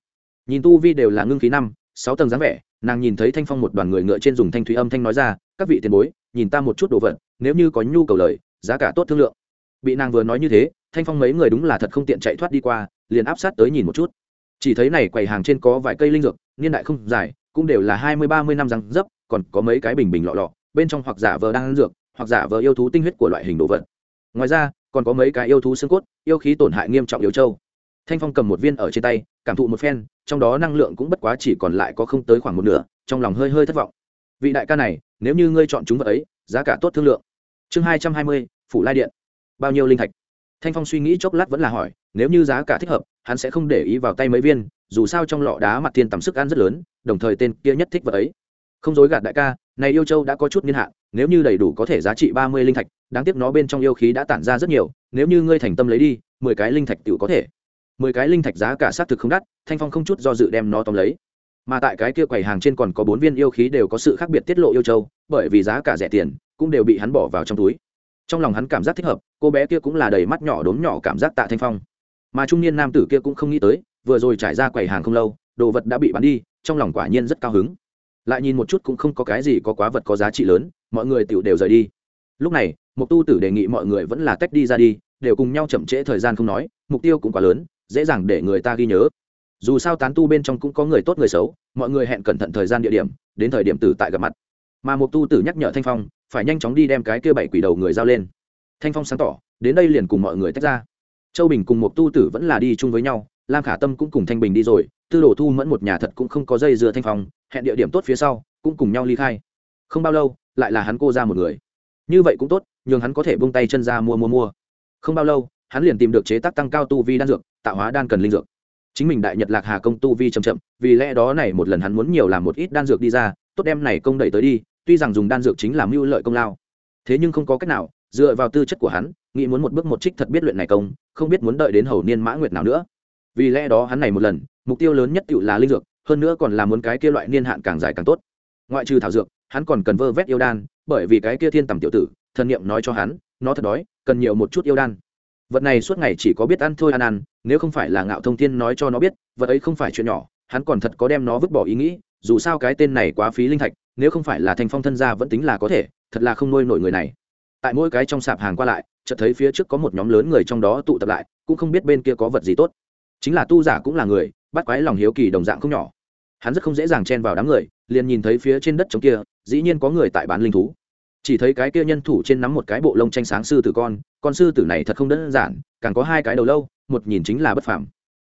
Nhìn tu vi đều là ngưng khí năm, sáu tầng dáng vẻ, nàng nhìn thấy thanh phong một đoàn người ngựa trên dùng thanh thúy âm thanh nói ra, các vị tiền bối, nhìn ta một chút đồ vật, nếu như có nhu cầu lời, giá cả tốt thương lượng. Bị nàng vừa nói như thế, thanh phong mấy người đúng là thật không tiện chạy thoát đi qua, liền áp sát tới nhìn một chút. Chỉ thấy này quầy hàng trên có vài cây linh dược, niên đại không dài, cũng đều là hai mươi, ba mươi năm răng dấp, còn có mấy cái bình bình lọ lọ, bên trong hoặc giả vờ đang ăn dược, hoặc giả vờ yêu thú tinh huyết của loại hình đồ vật. Ngoài ra còn có mấy cái yêu thú xương cốt, yêu khí tổn hại nghiêm trọng yếu châu. Thanh phong cầm một viên ở trên tay, cảm thụ một phen, trong đó năng lượng cũng bất quá chỉ còn lại có không tới khoảng một nửa, trong lòng hơi hơi thất vọng. Vị đại ca này, nếu như ngươi chọn chúng vật ấy, giá cả tốt thương lượng. Chương hai trăm hai mươi, phủ lai điện. Bao nhiêu linh thạch? Thanh phong suy nghĩ chốc lát vẫn là hỏi, nếu như giá cả thích hợp, hắn sẽ không để ý vào tay mấy viên, dù sao trong lọ đá mặt thiên tầm sức ăn rất lớn, đồng thời tên kia nhất thích vật ấy. Không dối gạt đại ca này yêu châu đã có chút niên hạn, nếu như đầy đủ có thể giá trị ba mươi linh thạch, đáng tiếc nó bên trong yêu khí đã tản ra rất nhiều, nếu như ngươi thành tâm lấy đi, mười cái linh thạch tự có thể. Mười cái linh thạch giá cả xác thực không đắt, thanh phong không chút do dự đem nó tóm lấy. Mà tại cái kia quầy hàng trên còn có bốn viên yêu khí đều có sự khác biệt tiết lộ yêu châu, bởi vì giá cả rẻ tiền, cũng đều bị hắn bỏ vào trong túi. Trong lòng hắn cảm giác thích hợp, cô bé kia cũng là đầy mắt nhỏ đốm nhỏ cảm giác tạ thanh phong. Mà trung niên nam tử kia cũng không nghĩ tới, vừa rồi trải ra quầy hàng không lâu, đồ vật đã bị bán đi, trong lòng quả nhiên rất cao hứng lại nhìn một chút cũng không có cái gì có quá vật có giá trị lớn, mọi người tựu đều rời đi. Lúc này mục tu tử đề nghị mọi người vẫn là tách đi ra đi, đều cùng nhau chậm trễ thời gian không nói, mục tiêu cũng quá lớn, dễ dàng để người ta ghi nhớ. Dù sao tán tu bên trong cũng có người tốt người xấu, mọi người hẹn cẩn thận thời gian địa điểm, đến thời điểm tử tại gặp mặt. Mà mục tu tử nhắc nhở thanh phong, phải nhanh chóng đi đem cái kia bảy quỷ đầu người giao lên. Thanh phong sáng tỏ, đến đây liền cùng mọi người tách ra. Châu bình cùng mục tu tử vẫn là đi chung với nhau, lam khả tâm cũng cùng thanh bình đi rồi tư đồ thu mẫn một nhà thật cũng không có dây dưa thanh phong, hẹn địa điểm tốt phía sau, cũng cùng nhau ly khai. Không bao lâu, lại là hắn cô ra một người. Như vậy cũng tốt, nhường hắn có thể bung tay chân ra mua mua mua. Không bao lâu, hắn liền tìm được chế tác tăng cao tu vi đan dược, tạo hóa đan cần linh dược. Chính mình đại nhật lạc hà công tu vi chậm chậm, vì lẽ đó này một lần hắn muốn nhiều làm một ít đan dược đi ra, tốt đem này công đẩy tới đi, tuy rằng dùng đan dược chính là mưu lợi công lao. Thế nhưng không có cách nào, dựa vào tư chất của hắn, nghĩ muốn một bước một trích thật biết luyện này công, không biết muốn đợi đến hầu niên mã nguyệt nào nữa. Vì lẽ đó hắn này một lần mục tiêu lớn nhất tự là linh dược, hơn nữa còn là muốn cái kia loại niên hạn càng dài càng tốt. Ngoại trừ thảo dược, hắn còn cần vơ vét yêu đan, bởi vì cái kia thiên tầm tiểu tử, thần niệm nói cho hắn, nó thật đói, cần nhiều một chút yêu đan. Vật này suốt ngày chỉ có biết ăn thôi ăn ăn, nếu không phải là ngạo thông thiên nói cho nó biết, vật ấy không phải chuyện nhỏ, hắn còn thật có đem nó vứt bỏ ý nghĩ, dù sao cái tên này quá phí linh thạch, nếu không phải là thành phong thân gia vẫn tính là có thể, thật là không nuôi nổi người này. Tại mỗi cái trong sạp hàng qua lại, chợt thấy phía trước có một nhóm lớn người trong đó tụ tập lại, cũng không biết bên kia có vật gì tốt. Chính là tu giả cũng là người bắt quái lòng hiếu kỳ đồng dạng không nhỏ. Hắn rất không dễ dàng chen vào đám người, liền nhìn thấy phía trên đất trống kia, dĩ nhiên có người tại bán linh thú. Chỉ thấy cái kia nhân thủ trên nắm một cái bộ lông tranh sáng sư tử con con sư tử này thật không đơn giản, càng có hai cái đầu lâu, một nhìn chính là bất phàm.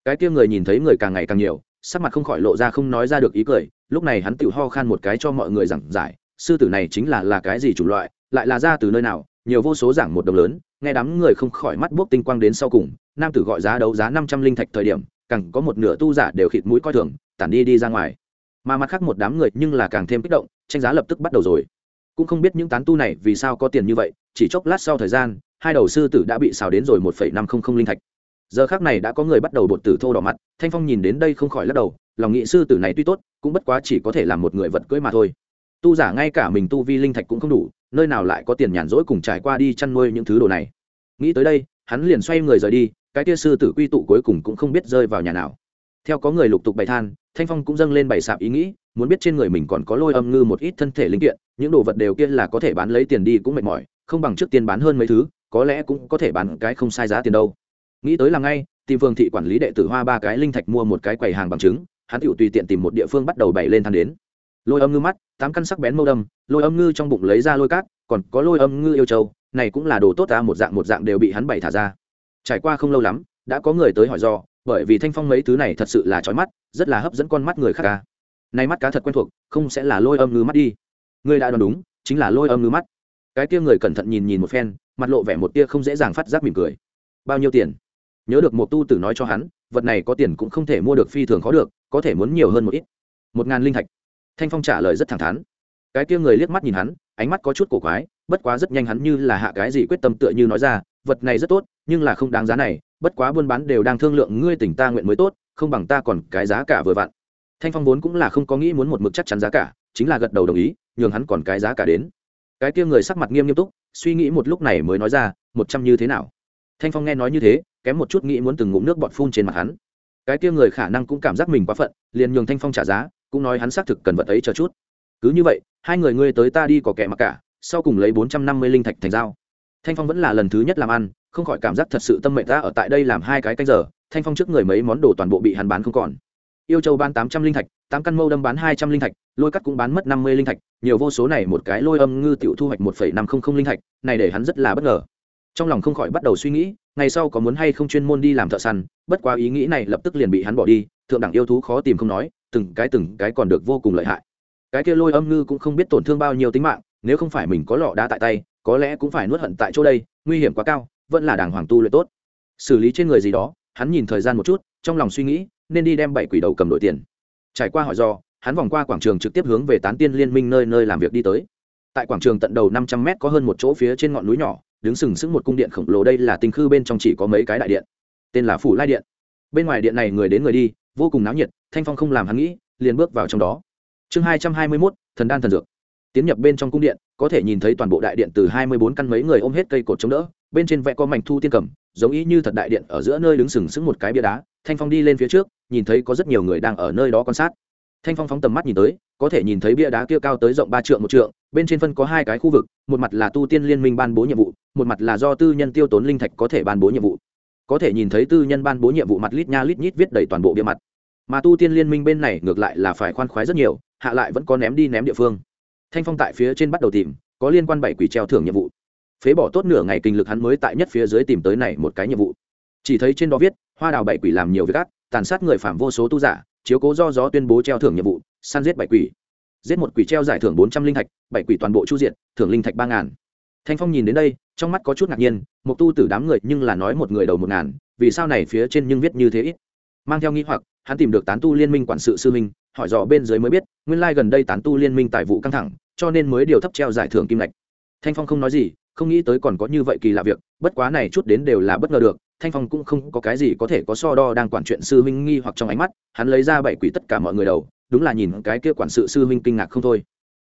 Cái kia người nhìn thấy người càng ngày càng nhiều, sắc mặt không khỏi lộ ra không nói ra được ý cười, lúc này hắn tự ho khan một cái cho mọi người giảng giải, sư tử này chính là là cái gì chủng loại, lại là ra từ nơi nào, nhiều vô số giảng một đồng lớn, nghe đám người không khỏi mắt buốc tinh quang đến sau cùng, nam tử gọi giá đấu giá năm trăm linh thạch thời điểm càng có một nửa tu giả đều khịt mũi coi thường, tản đi đi ra ngoài. Mà mặt khác một đám người nhưng là càng thêm kích động, tranh giá lập tức bắt đầu rồi. Cũng không biết những tán tu này vì sao có tiền như vậy, chỉ chốc lát sau thời gian, hai đầu sư tử đã bị xào đến rồi một phẩy năm không không linh thạch. Giờ khác này đã có người bắt đầu bột tử thô đỏ mặt, thanh phong nhìn đến đây không khỏi lắc đầu, lòng nghị sư tử này tuy tốt, cũng bất quá chỉ có thể làm một người vật cưỡi mà thôi. Tu giả ngay cả mình tu vi linh thạch cũng không đủ, nơi nào lại có tiền nhàn rỗi cùng trải qua đi chăn nuôi những thứ đồ này. Nghĩ tới đây, hắn liền xoay người rời đi cái tia sư tử quy tụ cuối cùng cũng không biết rơi vào nhà nào. Theo có người lục tục bày than, thanh phong cũng dâng lên bày sạp ý nghĩ, muốn biết trên người mình còn có lôi âm ngư một ít thân thể linh kiện, những đồ vật đều kia là có thể bán lấy tiền đi cũng mệt mỏi, không bằng trước tiên bán hơn mấy thứ, có lẽ cũng có thể bán cái không sai giá tiền đâu. Nghĩ tới là ngay, tìm phương thị quản lý đệ tử hoa ba cái linh thạch mua một cái quầy hàng bằng chứng, hắn tựu tùy tiện tìm một địa phương bắt đầu bày lên than đến. Lôi âm ngư mắt, tám căn sắc bén mâu đâm, lôi âm ngư trong bụng lấy ra lôi cát, còn có lôi âm ngư yêu châu, này cũng là đồ tốt ta, một dạng một dạng đều bị hắn bày thả ra trải qua không lâu lắm, đã có người tới hỏi do, bởi vì thanh phong mấy thứ này thật sự là trói mắt, rất là hấp dẫn con mắt người khác ca. Nay mắt cá thật quen thuộc, không sẽ là lôi âm ngư mắt đi. Người đã đoán đúng, chính là lôi âm ngư mắt. Cái tia người cẩn thận nhìn nhìn một phen, mặt lộ vẻ một tia không dễ dàng phát giác mỉm cười. Bao nhiêu tiền? Nhớ được một tu tử nói cho hắn, vật này có tiền cũng không thể mua được phi thường khó được, có thể muốn nhiều hơn một ít. Một ngàn linh thạch. Thanh phong trả lời rất thẳng thắn. Cái tia người liếc mắt nhìn hắn, ánh mắt có chút cổ quái bất quá rất nhanh hắn như là hạ cái gì quyết tâm tựa như nói ra, vật này rất tốt, nhưng là không đáng giá này, bất quá buôn bán đều đang thương lượng ngươi tỉnh ta nguyện mới tốt, không bằng ta còn cái giá cả vừa vặn. Thanh phong vốn cũng là không có nghĩ muốn một mực chắc chắn giá cả, chính là gật đầu đồng ý, nhường hắn còn cái giá cả đến. Cái kia người sắc mặt nghiêm nghiêm túc, suy nghĩ một lúc này mới nói ra, một trăm như thế nào? Thanh phong nghe nói như thế, kém một chút nghĩ muốn từng ngụm nước bọt phun trên mặt hắn. Cái kia người khả năng cũng cảm giác mình quá phận, liền nhường thanh phong trả giá, cũng nói hắn xác thực cần vật ấy chờ chút. Cứ như vậy, hai người ngươi tới ta đi có kẻ mặc cả sau cùng lấy bốn trăm năm mươi linh thạch thành dao. Thanh phong vẫn là lần thứ nhất làm ăn, không khỏi cảm giác thật sự tâm mệnh ta ở tại đây làm hai cái canh giờ, thanh phong trước người mấy món đồ toàn bộ bị hắn bán không còn. Yêu châu bán tám trăm linh thạch, tám căn mâu đâm bán hai trăm linh thạch, lôi cắt cũng bán mất năm mươi linh thạch, nhiều vô số này một cái lôi âm ngư tiểu thu hoạch một phẩy năm không không linh thạch, này để hắn rất là bất ngờ. Trong lòng không khỏi bắt đầu suy nghĩ, ngày sau có muốn hay không chuyên môn đi làm thợ săn, bất quá ý nghĩ này lập tức liền bị hắn bỏ đi, thượng đẳng yêu thú khó tìm không nói, từng cái từng cái còn được vô cùng lợi hại. Cái kia lôi âm ngư cũng không biết tổn thương bao nhiêu tính mạng nếu không phải mình có lọ đá tại tay, có lẽ cũng phải nuốt hận tại chỗ đây, nguy hiểm quá cao, vẫn là đàng hoàng tu luyện tốt. Xử lý trên người gì đó, hắn nhìn thời gian một chút, trong lòng suy nghĩ, nên đi đem bảy quỷ đầu cầm đội tiền. Trải qua hỏi do, hắn vòng qua quảng trường trực tiếp hướng về tán tiên liên minh nơi nơi làm việc đi tới. Tại quảng trường tận đầu năm trăm mét có hơn một chỗ phía trên ngọn núi nhỏ, đứng sừng sững một cung điện khổng lồ đây là tinh khư bên trong chỉ có mấy cái đại điện. Tên là phủ lai điện. Bên ngoài điện này người đến người đi, vô cùng náo nhiệt, thanh phong không làm hắn nghĩ, liền bước vào trong đó. Chương hai trăm hai mươi mốt, thần đan thần dược tiến nhập bên trong cung điện, có thể nhìn thấy toàn bộ đại điện từ hai mươi bốn căn mấy người ôm hết cây cột chống đỡ, bên trên vẽ có mảnh thu tiên cầm, giống ý như thật đại điện ở giữa nơi đứng sừng sững một cái bia đá. Thanh phong đi lên phía trước, nhìn thấy có rất nhiều người đang ở nơi đó quan sát. Thanh phong phóng tầm mắt nhìn tới, có thể nhìn thấy bia đá kia cao tới rộng ba trượng một trượng, bên trên phân có hai cái khu vực, một mặt là tu tiên liên minh ban bố nhiệm vụ, một mặt là do tư nhân tiêu tốn linh thạch có thể ban bố nhiệm vụ. Có thể nhìn thấy tư nhân ban bố nhiệm vụ mặt lít nha lít nhít viết đầy toàn bộ bia mặt. Mà tu tiên liên minh bên này ngược lại là phải khoan khoái rất nhiều, hạ lại vẫn có ném đi ném địa phương thanh phong tại phía trên bắt đầu tìm, có liên quan bảy quỷ treo thưởng nhiệm vụ. Phế bỏ tốt nửa ngày kinh lực hắn mới tại nhất phía dưới tìm tới này một cái nhiệm vụ. Chỉ thấy trên đó viết, hoa đào bảy quỷ làm nhiều việc ác, tàn sát người phạm vô số tu giả, chiếu cố do gió tuyên bố treo thưởng nhiệm vụ, săn giết bảy quỷ. Giết một quỷ treo giải thưởng bốn trăm linh thạch, bảy quỷ toàn bộ chu diện thưởng linh thạch ba ngàn. Thanh phong nhìn đến đây, trong mắt có chút ngạc nhiên, một tu tử đám người nhưng là nói một người đầu một ngàn, vì sao này phía trên nhưng viết như thế ít? Mang theo nghĩ hoặc, hắn tìm được tán tu liên minh quản sự sư minh hỏi dò bên dưới mới biết, nguyên lai gần đây tán tu liên minh tài vụ căng thẳng, cho nên mới điều thấp treo giải thưởng kim lạch thanh phong không nói gì, không nghĩ tới còn có như vậy kỳ lạ việc, bất quá này chút đến đều là bất ngờ được, thanh phong cũng không có cái gì có thể có so đo đang quản chuyện sư huynh nghi hoặc trong ánh mắt, hắn lấy ra bảy quỷ tất cả mọi người đầu, đúng là nhìn cái kia quản sự sư huynh kinh ngạc không thôi.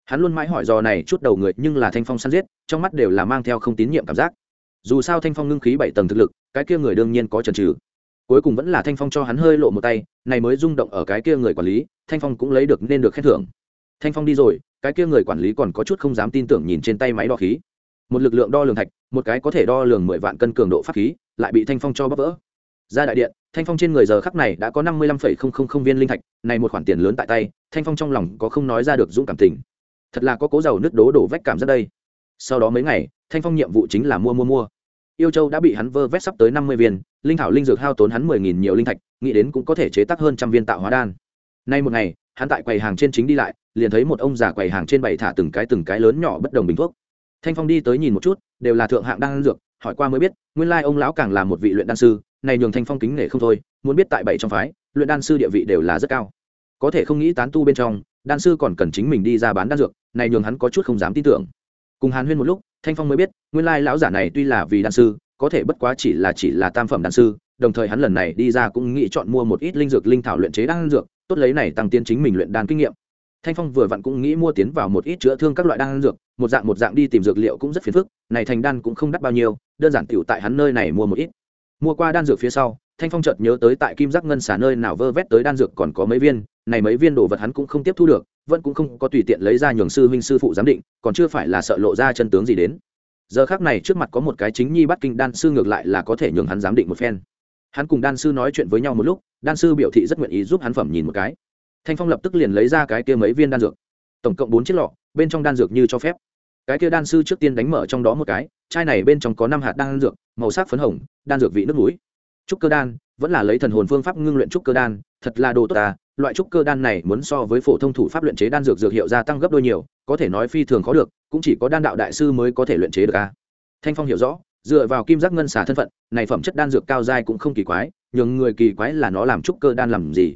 Hắn luôn mãi hỏi dò này chút đầu người, nhưng là thanh phong săn giết, trong mắt đều là mang theo không tín nhiệm cảm giác. Dù sao thanh phong ngưng khí bảy tầng thực lực, cái kia người đương nhiên có trần trừ cuối cùng vẫn là thanh phong cho hắn hơi lộ một tay, này mới rung động ở cái kia người quản lý, thanh phong cũng lấy được nên được khen thưởng. Thanh phong đi rồi, cái kia người quản lý còn có chút không dám tin tưởng nhìn trên tay máy đo khí. Một lực lượng đo lường thạch, một cái có thể đo lường mười vạn cân cường độ pháp khí, lại bị thanh phong cho bóp vỡ. Ra đại điện, thanh phong trên người giờ khắc này đã có năm mươi lăm phẩy không không không viên linh thạch, này một khoản tiền lớn tại tay, thanh phong trong lòng có không nói ra được dũng cảm tình. Thật là có cố giàu nước đố đổ vách cảm ra đây. Sau đó mấy ngày, thanh phong nhiệm vụ chính là mua mua mua yêu châu đã bị hắn vơ vét sắp tới năm mươi viên, linh thảo linh dược hao tốn hắn mười nghìn nhiều linh thạch, nghĩ đến cũng có thể chế tác hơn trăm viên tạo hóa đan. Nay một ngày, hắn tại quầy hàng trên chính đi lại, liền thấy một ông già quầy hàng trên bảy thả từng cái từng cái lớn nhỏ bất đồng bình thuốc. Thanh phong đi tới nhìn một chút, đều là thượng hạng đan dược, hỏi qua mới biết, nguyên lai ông lão càng là một vị luyện đan sư, này nhường thanh phong kính nể không thôi, muốn biết tại bảy trong phái, luyện đan sư địa vị đều là rất cao. Có thể không nghĩ tán tu bên trong, đan sư còn cần chính mình đi ra bán đan dược, này nhường hắn có chút không dám tin tưởng. Cùng hàn huyên một lúc thanh phong mới biết, nguyên lai lão giả này tuy là vì đan sư, có thể bất quá chỉ là chỉ là tam phẩm đan sư, đồng thời hắn lần này đi ra cũng nghĩ chọn mua một ít linh dược linh thảo luyện chế đan dược, tốt lấy này tăng tiến chính mình luyện đan kinh nghiệm. Thanh phong vừa vặn cũng nghĩ mua tiến vào một ít chữa thương các loại đan dược, một dạng một dạng đi tìm dược liệu cũng rất phiền phức, này thành đan cũng không đắt bao nhiêu, đơn giản tiểu tại hắn nơi này mua một ít. Mua qua đan dược phía sau, thanh phong chợt nhớ tới tại kim giác ngân xả nơi nào vơ vét tới đan dược còn có mấy viên, này mấy viên đồ vật hắn cũng không tiếp thu được vẫn cũng không có tùy tiện lấy ra nhường sư huynh sư phụ giám định, còn chưa phải là sợ lộ ra chân tướng gì đến. Giờ khác này trước mặt có một cái chính nhi bắt kinh đan sư ngược lại là có thể nhường hắn giám định một phen. Hắn cùng đan sư nói chuyện với nhau một lúc, đan sư biểu thị rất nguyện ý giúp hắn phẩm nhìn một cái. Thanh phong lập tức liền lấy ra cái kia mấy viên đan dược. Tổng cộng bốn chiếc lọ, bên trong đan dược như cho phép. Cái kia đan sư trước tiên đánh mở trong đó một cái, chai này bên trong có năm hạt đan dược, màu sắc phấn hồng, đan dược vị nước núi. Trúc cơ đan, vẫn là lấy thần hồn phương pháp ngưng luyện trúc cơ đan, thật là đồ tốt ta loại trúc cơ đan này muốn so với phổ thông thủ pháp luyện chế đan dược dược hiệu gia tăng gấp đôi nhiều, có thể nói phi thường khó được, cũng chỉ có đan đạo đại sư mới có thể luyện chế được a. Thanh phong hiểu rõ, dựa vào kim giác ngân xả thân phận, này phẩm chất đan dược cao dai cũng không kỳ quái, nhường người kỳ quái là nó làm trúc cơ đan làm gì.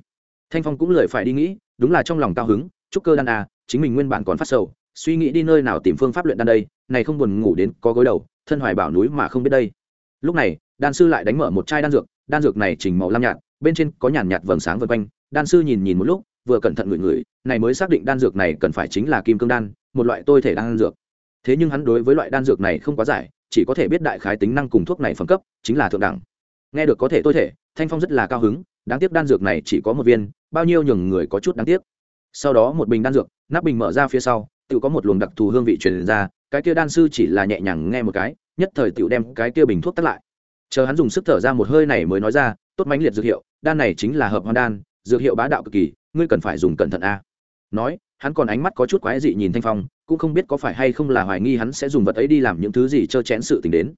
Thanh phong cũng lời phải đi nghĩ, đúng là trong lòng cao hứng, trúc cơ đan a, chính mình nguyên bản còn phát sầu, suy nghĩ đi nơi nào tìm phương pháp luyện đan đây, này không buồn ngủ đến có gối đầu, thân hoài bảo núi mà không biết đây. Lúc này, đan sư lại đánh mở một chai đan dược đan dược này chỉnh màu lam nhạt, bên trên có nhàn nhạt vầng sáng vân quanh đan sư nhìn nhìn một lúc, vừa cẩn thận ngửi ngửi, này mới xác định đan dược này cần phải chính là kim cương đan, một loại tôi thể đan dược. Thế nhưng hắn đối với loại đan dược này không quá giải, chỉ có thể biết đại khái tính năng cùng thuốc này phẩm cấp, chính là thượng đẳng. Nghe được có thể tôi thể, thanh phong rất là cao hứng, đáng tiếc đan dược này chỉ có một viên, bao nhiêu nhường người có chút đáng tiếc. Sau đó một bình đan dược, nắp bình mở ra phía sau, tự có một luồng đặc thù hương vị truyền ra, cái kia đan sư chỉ là nhẹ nhàng nghe một cái, nhất thời tự đem cái kia bình thuốc tắt lại. Chờ hắn dùng sức thở ra một hơi này mới nói ra, tốt mãnh liệt dược hiệu, đan này chính là hợp hoa đan dược hiệu bá đạo cực kỳ, ngươi cần phải dùng cẩn thận a. Nói, hắn còn ánh mắt có chút quái dị nhìn thanh phong, cũng không biết có phải hay không là hoài nghi hắn sẽ dùng vật ấy đi làm những thứ gì trơ chén sự tình đến.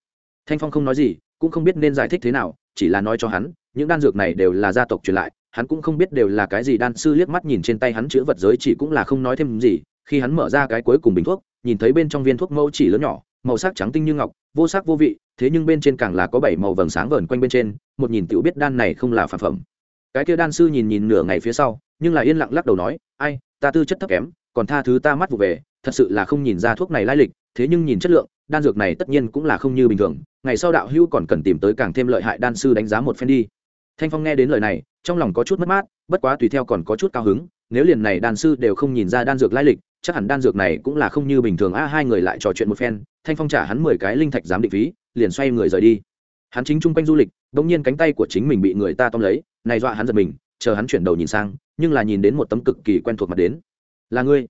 Thanh phong không nói gì, cũng không biết nên giải thích thế nào, chỉ là nói cho hắn, những đan dược này đều là gia tộc truyền lại, hắn cũng không biết đều là cái gì đan sư liếc mắt nhìn trên tay hắn chữ vật giới chỉ cũng là không nói thêm gì, khi hắn mở ra cái cuối cùng bình thuốc, nhìn thấy bên trong viên thuốc mẫu chỉ lớn nhỏ, màu sắc trắng tinh như ngọc, vô sắc vô vị, thế nhưng bên trên càng là có bảy màu vầng sáng vờn quanh bên trên, một nhìn tựu biết đan này không là phản phẩm cái kia đan sư nhìn nhìn nửa ngày phía sau, nhưng lại yên lặng lắc đầu nói, ai, ta tư chất thấp kém, còn tha thứ ta mắt vụ về, thật sự là không nhìn ra thuốc này lai lịch, thế nhưng nhìn chất lượng, đan dược này tất nhiên cũng là không như bình thường, ngày sau đạo hữu còn cần tìm tới càng thêm lợi hại đan sư đánh giá một phen đi. Thanh phong nghe đến lời này, trong lòng có chút mất mát, bất quá tùy theo còn có chút cao hứng, nếu liền này đan sư đều không nhìn ra đan dược lai lịch, chắc hẳn đan dược này cũng là không như bình thường. A, hai người lại trò chuyện một phen, thanh phong trả hắn mười cái linh thạch giám định phí, liền xoay người rời đi hắn chính chung quanh du lịch, bỗng nhiên cánh tay của chính mình bị người ta tóm lấy, này dọa hắn giật mình, chờ hắn chuyển đầu nhìn sang, nhưng là nhìn đến một tấm cực kỳ quen thuộc mặt đến. Là ngươi?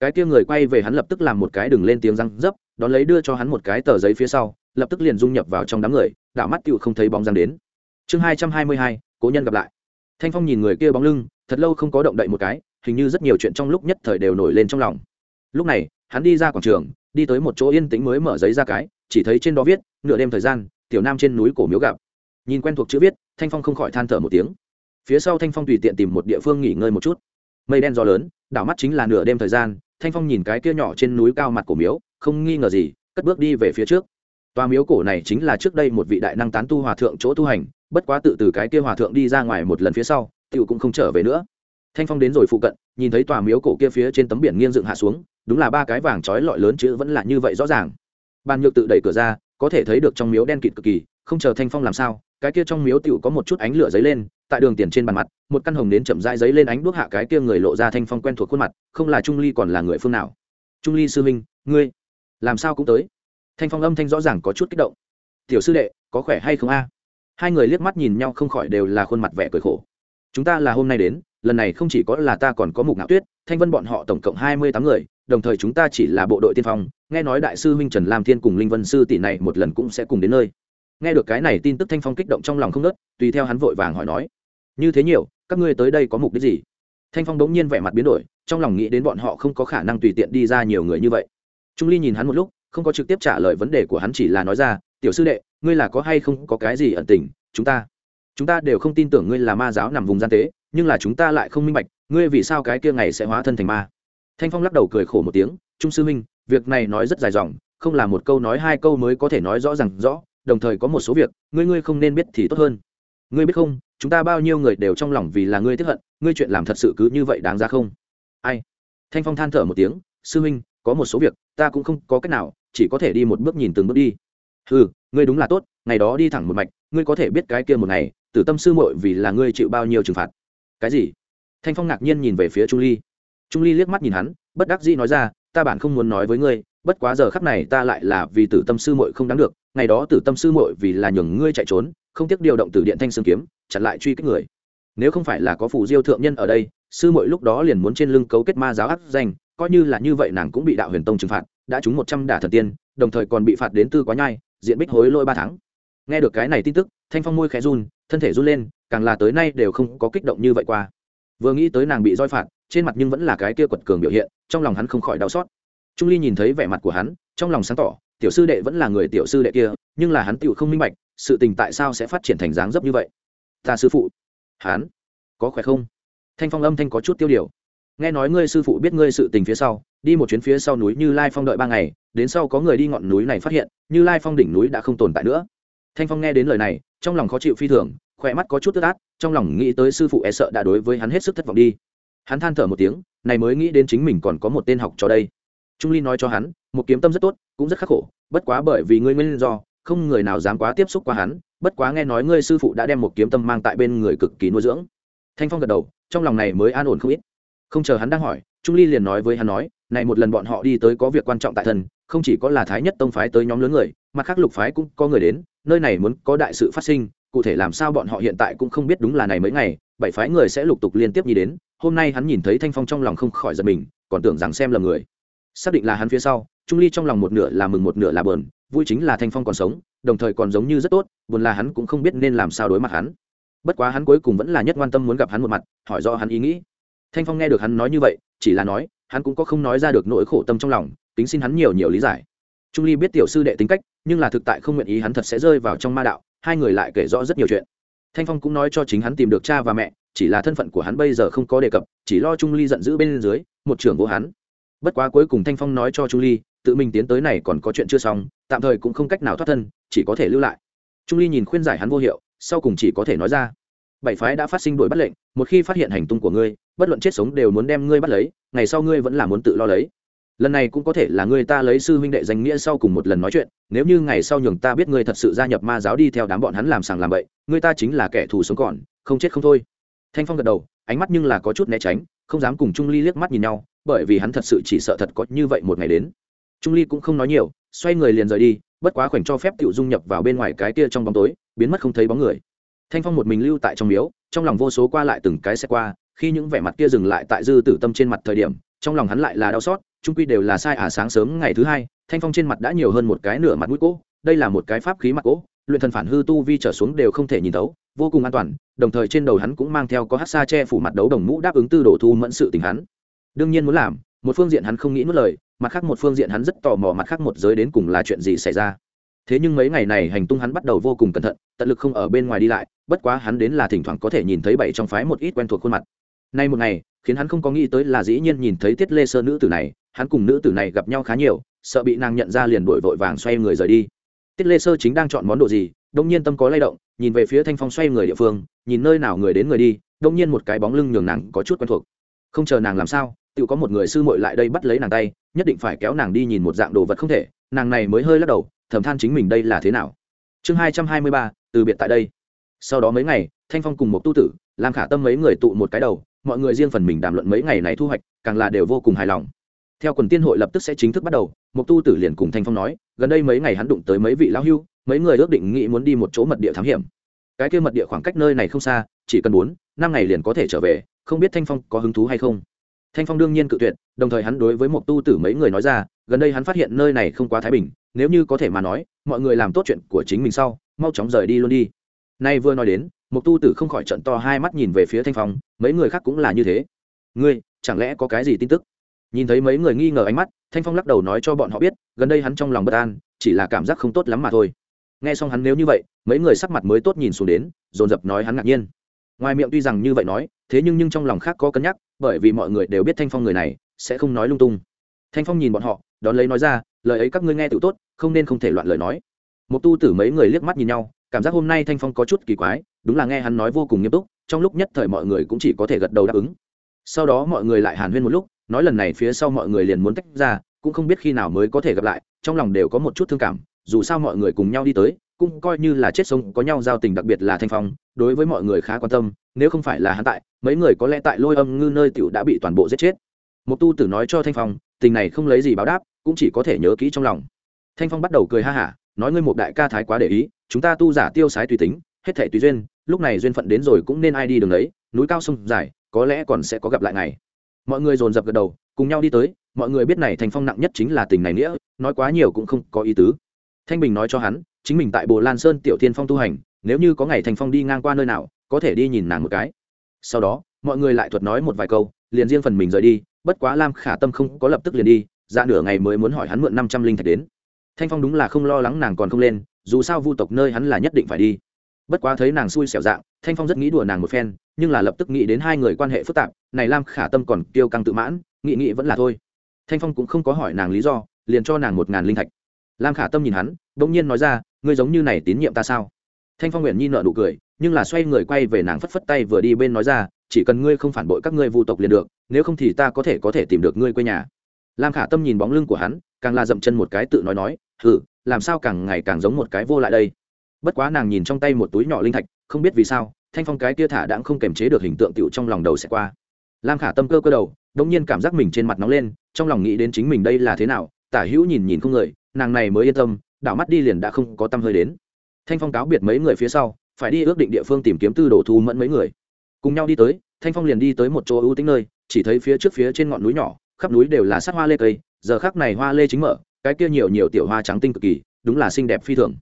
Cái kia người quay về hắn lập tức làm một cái đừng lên tiếng răng dấp, đón lấy đưa cho hắn một cái tờ giấy phía sau, lập tức liền dung nhập vào trong đám người, đảo mắt tựu không thấy bóng răng đến. Chương hai trăm hai mươi hai, cố nhân gặp lại. Thanh phong nhìn người kia bóng lưng, thật lâu không có động đậy một cái, hình như rất nhiều chuyện trong lúc nhất thời đều nổi lên trong lòng. Lúc này, hắn đi ra quảng trường, đi tới một chỗ yên tĩnh mới mở giấy ra cái, chỉ thấy trên đó viết, nửa đêm thời gian tiểu nam trên núi cổ miếu gặp. Nhìn quen thuộc chữ viết, thanh phong không khỏi than thở một tiếng. Phía sau thanh phong tùy tiện tìm một địa phương nghỉ ngơi một chút. Mây đen gió lớn, đảo mắt chính là nửa đêm thời gian, thanh phong nhìn cái kia nhỏ trên núi cao mặt cổ miếu, không nghi ngờ gì, cất bước đi về phía trước. Tòa miếu cổ này chính là trước đây một vị đại năng tán tu hòa thượng chỗ tu hành, bất quá tự từ cái kia hòa thượng đi ra ngoài một lần phía sau tựu cũng không trở về nữa. Thanh phong đến rồi phụ cận, nhìn thấy tòa miếu cổ kia phía trên tấm biển nghiêng dựng hạ xuống, đúng là ba cái vàng trói lọi lớn chữ vẫn là như vậy rõ ràng. Ban nhược tự đẩy cửa ra có thể thấy được trong miếu đen kịt cực kỳ, không chờ thanh phong làm sao, cái kia trong miếu tựu có một chút ánh lửa dấy lên, tại đường tiền trên bàn mặt, một căn hồng đến chậm rãi dấy lên ánh đuốc hạ cái kia người lộ ra thanh phong quen thuộc khuôn mặt, không là trung ly còn là người phương nào. Trung ly sư minh ngươi, làm sao cũng tới. Thanh phong âm thanh rõ ràng có chút kích động. Tiểu sư đệ, có khỏe hay không a? Hai người liếc mắt nhìn nhau không khỏi đều là khuôn mặt vẻ cười khổ. Chúng ta là hôm nay đến, lần này không chỉ có là ta còn có mục ngạo tuyết thanh vân bọn họ tổng cộng hai mươi tám người, đồng thời chúng ta chỉ là bộ đội tiên phong, nghe nói đại sư huynh trần lam thiên cùng linh vân sư tỷ này một lần cũng sẽ cùng đến nơi. Nghe được cái này tin tức thanh phong kích động trong lòng không nớt tùy theo hắn vội vàng hỏi nói, như thế nhiều, các ngươi tới đây có mục đích gì? Thanh phong đống nhiên vẻ mặt biến đổi, trong lòng nghĩ đến bọn họ không có khả năng tùy tiện đi ra nhiều người như vậy. Trung ly nhìn hắn một lúc, không có trực tiếp trả lời vấn đề của hắn chỉ là nói ra, tiểu sư đệ, ngươi là có hay không có cái gì ẩn tình, chúng ta chúng ta đều không tin tưởng ngươi là ma giáo nằm vùng gian tế nhưng là chúng ta lại không minh bạch, ngươi vì sao cái kia ngày sẽ hóa thân thành ma? Thanh phong lắc đầu cười khổ một tiếng, trung sư minh việc này nói rất dài dòng, không là một câu nói hai câu mới có thể nói rõ r à n g rõ, đồng thời có một số việc, ngươi ngươi không nên biết thì tốt hơn. Ngươi biết không, chúng ta bao nhiêu người đều trong lòng vì là ngươi tiếp hận, ngươi chuyện làm thật sự cứ như vậy đáng ra không? Ai? Thanh phong than thở một tiếng, sư minh có một số việc, ta cũng không có cách nào, chỉ có thể đi một bước nhìn từng bước đi. Ừ ngươi đúng là tốt, ngày đó đi thẳng một mạch, ngươi có thể biết cái kia một ngày, tử tâm sư muội vì là ngươi chịu bao nhiêu trừng phạt cái gì? Thanh phong ngạc nhiên nhìn về phía trung ly. Trung ly liếc mắt nhìn hắn, bất đắc dĩ nói ra, ta bản không muốn nói với ngươi, bất quá giờ khắc này ta lại là vì tử tâm sư Mội không đáng được, ngày đó tử tâm sư Mội vì là nhường ngươi chạy trốn, không tiếc điều động từ điện thanh sương kiếm, chặn lại truy kích người. Nếu không phải là có phủ diêu thượng nhân ở đây, sư Mội lúc đó liền muốn trên lưng cấu kết ma giáo áp danh, coi như là như vậy nàng cũng bị đạo huyền tông trừng phạt, đã trúng một trăm đả thần tiên, đồng thời còn bị phạt đến tư quá nhai, diện bích hối lôi ba tháng. Nghe được cái này tin tức, thanh phong môi khẽ run, thân thể run lên càng là tới nay đều không có kích động như vậy qua. Vừa nghĩ tới nàng bị roi phạt, trên mặt nhưng vẫn là cái kia quật cường biểu hiện, trong lòng hắn không khỏi đau xót. Trung ly nhìn thấy vẻ mặt của hắn, trong lòng sáng tỏ, tiểu sư đệ vẫn là người tiểu sư đệ kia, nhưng là hắn tựu không minh bạch, sự tình tại sao sẽ phát triển thành dáng dấp như vậy? Ta sư phụ, hắn, có khỏe không? Thanh phong âm thanh có chút tiêu điều. Nghe nói ngươi sư phụ biết ngươi sự tình phía sau, đi một chuyến phía sau núi như lai phong đợi ba ngày, đến sau có người đi ngọn núi này phát hiện, như lai phong đỉnh núi đã không tồn tại nữa. Thanh phong nghe đến lời này, trong lòng khó chịu phi thường khỏe mắt có chút tức át trong lòng nghĩ tới sư phụ e sợ đã đối với hắn hết sức thất vọng đi. Hắn than thở một tiếng, này mới nghĩ đến chính mình còn có một tên học cho đây. Trung ly nói cho hắn, một kiếm tâm rất tốt, cũng rất khắc khổ, bất quá bởi vì ngươi nguyên do, không người nào dám quá tiếp xúc qua hắn, bất quá nghe nói ngươi sư phụ đã đem một kiếm tâm mang tại bên người cực kỳ nuôi dưỡng. Thanh phong gật đầu, trong lòng này mới an ổn không ít. Không chờ hắn đang hỏi, trung ly liền nói với hắn nói, này một lần bọn họ đi tới có việc quan trọng tại thần, không chỉ có là thái nhất tông phái tới nhóm lớn người, mà khác lục phái cũng có người đến, nơi này muốn có đại sự phát sinh cụ thể làm sao bọn họ hiện tại cũng không biết đúng là này mấy ngày, bảy phái người sẽ lục tục liên tiếp nhì đến, hôm nay hắn nhìn thấy thanh phong trong lòng không khỏi giật mình, còn tưởng rằng xem là người. Xác định là hắn phía sau, trung ly trong lòng một nửa là mừng một nửa là bờn vui chính là thanh phong còn sống, đồng thời còn giống như rất tốt, buồn là hắn cũng không biết nên làm sao đối mặt hắn. Bất quá hắn cuối cùng vẫn là nhất quan tâm muốn gặp hắn một mặt, hỏi do hắn ý nghĩ. Thanh phong nghe được hắn nói như vậy, chỉ là nói, hắn cũng có không nói ra được nỗi khổ tâm trong lòng tính xin hắn nhiều nhiều lý giải. Trung ly biết tiểu sư đệ tính cách, nhưng là thực tại không nguyện ý hắn thật sẽ rơi vào trong ma đạo hai người lại kể rõ rất nhiều chuyện. Thanh phong cũng nói cho chính hắn tìm được cha và mẹ, chỉ là thân phận của hắn bây giờ không có đề cập, chỉ lo trung ly giận dữ bên dưới, một trưởng vô hắn. Bất quá cuối cùng thanh phong nói cho trung ly, tự mình tiến tới này còn có chuyện chưa xong, tạm thời cũng không cách nào thoát thân, chỉ có thể lưu lại. Trung ly nhìn khuyên giải hắn vô hiệu, sau cùng chỉ có thể nói ra, bảy phái đã phát sinh đuổi bắt lệnh, một khi phát hiện hành tung của ngươi, bất luận chết sống đều muốn đem ngươi bắt lấy, ngày sau ngươi vẫn là muốn tự lo lấy lần này cũng có thể là người ta lấy sư huynh đệ danh nghĩa sau cùng một lần nói chuyện, nếu như ngày sau nhường ta biết ngươi thật sự gia nhập ma giáo đi theo đám bọn hắn làm sàng làm bậy ngươi ta chính là kẻ thù sống còn, không chết không thôi. Thanh phong gật đầu, ánh mắt nhưng là có chút né tránh, không dám cùng trung ly liếc mắt nhìn nhau, bởi vì hắn thật sự chỉ sợ thật có như vậy một ngày đến. Trung ly cũng không nói nhiều, xoay người liền rời đi, bất quá khoảnh cho phép tự dung nhập vào bên ngoài cái kia trong bóng tối, biến mất không thấy bóng người. Thanh phong một mình lưu tại trong miếu, trong lòng vô số qua lại từng cái xe qua, khi những vẻ mặt kia dừng lại tại dư tử tâm trên mặt thời điểm, trong lòng hắn lại là đau xót trung quy đều là sai à sáng sớm ngày thứ hai, thanh phong trên mặt đã nhiều hơn một cái nửa mặt mũi cỗ đây là một cái pháp khí mặt cỗ luyện thần phản hư tu vi trở xuống đều không thể nhìn thấu, vô cùng an toàn, đồng thời trên đầu hắn cũng mang theo có hát xa che phủ mặt đấu đồng mũ đáp ứng tư đồ thu mẫn sự tình hắn. Đương nhiên muốn làm, một phương diện hắn không nghĩ nuốt lời, mặt khác một phương diện hắn rất tò mò mặt khác một giới đến cùng là chuyện gì xảy ra. Thế nhưng mấy ngày này hành tung hắn bắt đầu vô cùng cẩn thận, tận lực không ở bên ngoài đi lại, bất quá hắn đến là thỉnh thoảng có thể nhìn thấy bảy trong phái một ít quen thuộc khuôn mặt. Nay một ngày, khiến hắn không có nghĩ tới là dĩ nhiên nhìn thấy tiết lê sơ nữ tử này hắn cùng nữ tử này gặp nhau khá nhiều, sợ bị nàng nhận ra liền đổi vội vàng xoay người rời đi. Tiết lê sơ chính đang chọn món đồ gì, đông nhiên tâm có lay động, nhìn về phía thanh phong xoay người địa phương, nhìn nơi nào người đến người đi, đông nhiên một cái bóng lưng nhường nàng có chút quen thuộc. Không chờ nàng làm sao, tự có một người sư muội lại đây bắt lấy nàng tay, nhất định phải kéo nàng đi nhìn một dạng đồ vật không thể, nàng này mới hơi lắc đầu, thầm than chính mình đây là thế nào. Chương hai trăm hai mươi ba, từ biệt tại đây. Sau đó mấy ngày, thanh phong cùng một tu tử làm khả tâm mấy người tụ một cái đầu, mọi người riêng phần mình đàm luận mấy ngày này thu hoạch, càng là đều vô cùng hài lòng theo quần tiên hội lập tức sẽ chính thức bắt đầu mục tu tử liền cùng thanh phong nói, gần đây mấy ngày hắn đụng tới mấy vị lão hưu, mấy người ước định nghĩ muốn đi một chỗ mật địa thám hiểm. Cái kia mật địa khoảng cách nơi này không xa, chỉ cần bốn, năm ngày liền có thể trở về, không biết thanh phong có hứng thú hay không. Thanh phong đương nhiên cự tuyệt, đồng thời hắn đối với một tu tử mấy người nói ra, gần đây hắn phát hiện nơi này không quá thái bình, nếu như có thể mà nói, mọi người làm tốt chuyện của chính mình sau, mau chóng rời đi luôn đi. Nay vừa nói đến một tu tử không khỏi trận to hai mắt nhìn về phía thanh phong, mấy người khác cũng là như thế. Ngươi, chẳng lẽ có cái gì tin tức? Nhìn thấy mấy người nghi ngờ ánh mắt, thanh phong lắc đầu nói cho bọn họ biết, gần đây hắn trong lòng bất an, chỉ là cảm giác không tốt lắm mà thôi. Nghe xong hắn nếu như vậy, mấy người sắc mặt mới tốt nhìn xuống đến, dồn dập nói hắn ngạc nhiên. Ngoài miệng tuy rằng như vậy nói, thế nhưng nhưng trong lòng khác có cân nhắc, bởi vì mọi người đều biết thanh phong người này, sẽ không nói lung tung. Thanh phong nhìn bọn họ, đón lấy nói ra, lời ấy các ngươi nghe tự tốt, không nên không thể loạn lời nói. Một tu tử mấy người liếc mắt nhìn nhau, cảm giác hôm nay thanh phong có chút kỳ quái, đúng là nghe hắn nói vô cùng nghiêm túc, trong lúc nhất thời mọi người cũng chỉ có thể gật đầu đáp ứng. Sau đó mọi người lại hàn huyên một lúc nói lần này phía sau mọi người liền muốn tách ra, cũng không biết khi nào mới có thể gặp lại, trong lòng đều có một chút thương cảm, dù sao mọi người cùng nhau đi tới, cũng coi như là chết sống, có nhau giao tình đặc biệt là thanh phong, đối với mọi người khá quan tâm, nếu không phải là hắn tại, mấy người có lẽ tại lôi âm ngư nơi tiểu đã bị toàn bộ giết chết. Một tu tử nói cho thanh phong, tình này không lấy gì báo đáp, cũng chỉ có thể nhớ kỹ trong lòng. Thanh phong bắt đầu cười ha hả, nói ngươi một đại ca thái quá để ý, chúng ta tu giả tiêu sái tùy tính, hết thể tùy duyên, lúc này duyên phận đến rồi cũng nên ai đi đường đấy núi cao sông dài, có lẽ còn sẽ có gặp lại ngày mọi người dồn dập gật đầu, cùng nhau đi tới, mọi người biết này thành phong nặng nhất chính là tình này nghĩa, nói quá nhiều cũng không có ý tứ. Thanh bình nói cho hắn, chính mình tại bồ lan sơn tiểu thiên phong tu hành, nếu như có ngày thành phong đi ngang qua nơi nào, có thể đi nhìn nàng một cái. Sau đó, mọi người lại thuật nói một vài câu, liền riêng phần mình rời đi, bất quá lam khả tâm không có lập tức liền đi, ra nửa ngày mới muốn hỏi hắn mượn năm trăm linh thạch đến. Thanh phong đúng là không lo lắng nàng còn không lên, dù sao vu tộc nơi hắn là nhất định phải đi bất quá thấy nàng xui xẻo dạng, thanh phong rất nghĩ đùa nàng một phen, nhưng là lập tức nghĩ đến hai người quan hệ phức tạp, này lam khả tâm còn tiêu căng tự mãn nghị nghị vẫn là thôi. Thanh phong cũng không có hỏi nàng lý do, liền cho nàng một ngàn linh thạch. Lam khả tâm nhìn hắn đ ỗ n g nhiên nói ra, ngươi giống như này tín nhiệm ta sao? Thanh phong nguyện nhi nợ nụ cười, nhưng là xoay người quay về nàng phất phất tay vừa đi bên nói ra, chỉ cần ngươi không phản bội các ngươi vu tộc liền được, nếu không thì ta có thể có thể tìm được ngươi quê nhà. Lam khả tâm nhìn bóng lưng của hắn, càng là dậm chân một cái tự nói nói, hừ, làm sao càng ngày càng giống một cái vô lại đây? Bất quá nàng nhìn trong tay một túi nhỏ linh thạch, không biết vì sao, thanh phong cái kia thả đãng không kềm chế được hình tượng tựu trong lòng đầu sẽ qua. Lam khả tâm cơ cơ đầu đông nhiên cảm giác mình trên mặt nóng lên, trong lòng nghĩ đến chính mình đây là thế nào, tả hữu nhìn nhìn không người, nàng này mới yên tâm, đảo mắt đi liền đã không có tâm hơi đến. Thanh phong cáo biệt mấy người phía sau, phải đi ước định địa phương tìm kiếm tư đồ thu mẫn mấy người. Cùng nhau đi tới, thanh phong liền đi tới một chỗ ưu tính nơi, chỉ thấy phía trước phía trên ngọn núi nhỏ, khắp núi đều là sắc hoa lê cây, giờ khác này hoa lê chính mở, cái kia nhiều nhiều tiểu hoa trắng tinh cực kỳ, đúng là xinh đẹp phi thường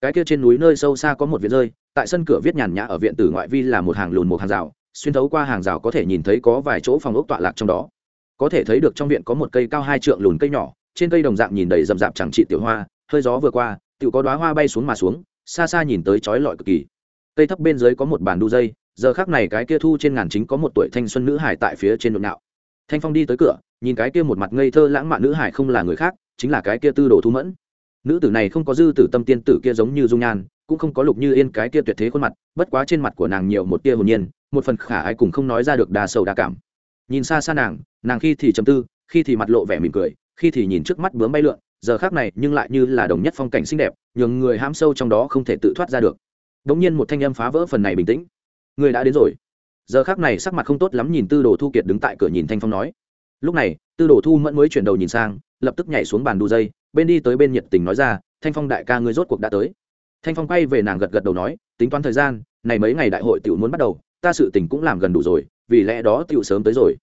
cái kia trên núi nơi sâu xa có một viện rơi, tại sân cửa viết nhàn nhã ở viện tử ngoại vi là một hàng lùn một hàng rào, xuyên thấu qua hàng rào có thể nhìn thấy có vài chỗ phòng ốc tọa lạc trong đó. Có thể thấy được trong viện có một cây cao hai trượng lùn cây nhỏ, trên cây đồng dạng nhìn đầy rậm rạp chẳng trị tiểu hoa, hơi gió vừa qua tự có đoá hoa bay xuống mà xuống, xa xa nhìn tới chói lọi cực kỳ. Cây thấp bên dưới có một bàn đu dây, giờ khác này cái kia thu trên ngàn chính có một tuổi thanh xuân nữ hải tại phía trên nội nạo. Thanh phong đi tới cửa, nhìn cái kia một mặt ngây thơ lãng mạn nữ hải không là người khác, chính là cái kia tư đồ thu mẫn nữ tử này không có dư tử tâm tiên tử kia giống như dung nhan, cũng không có lục như yên cái kia tuyệt thế khuôn mặt, bất quá trên mặt của nàng nhiều một tia hồn nhiên, một phần khả ai cùng không nói ra được đa sầu đa cảm. Nhìn xa xa nàng nàng khi thì chầm tư, khi thì mặt lộ vẻ mỉm cười, khi thì nhìn trước mắt bướm bay lượn, giờ khác này nhưng lại như là đồng nhất phong cảnh xinh đẹp, nhường người ham sâu trong đó không thể tự thoát ra được. Đ ỗ n g nhiên một thanh âm phá vỡ phần này bình tĩnh. Người đã đến rồi. Giờ khác này sắc mặt không tốt lắm nhìn tư đồ thu kiệt đứng tại cửa nhìn thanh phong nói. Lúc này, tư đồ thu mẫn mới chuyển đầu nhìn sang, lập tức nhảy xuống bàn đu dây bên đi tới bên nhiệt tình nói ra, thanh phong đại ca ngươi rốt cuộc đã tới. Thanh phong quay về nàng gật gật đầu nói, tính toán thời gian, này mấy ngày đại hội tiểu muốn bắt đầu, ta sự tình cũng làm gần đủ rồi, vì lẽ đó tiểu sớm tới rồi.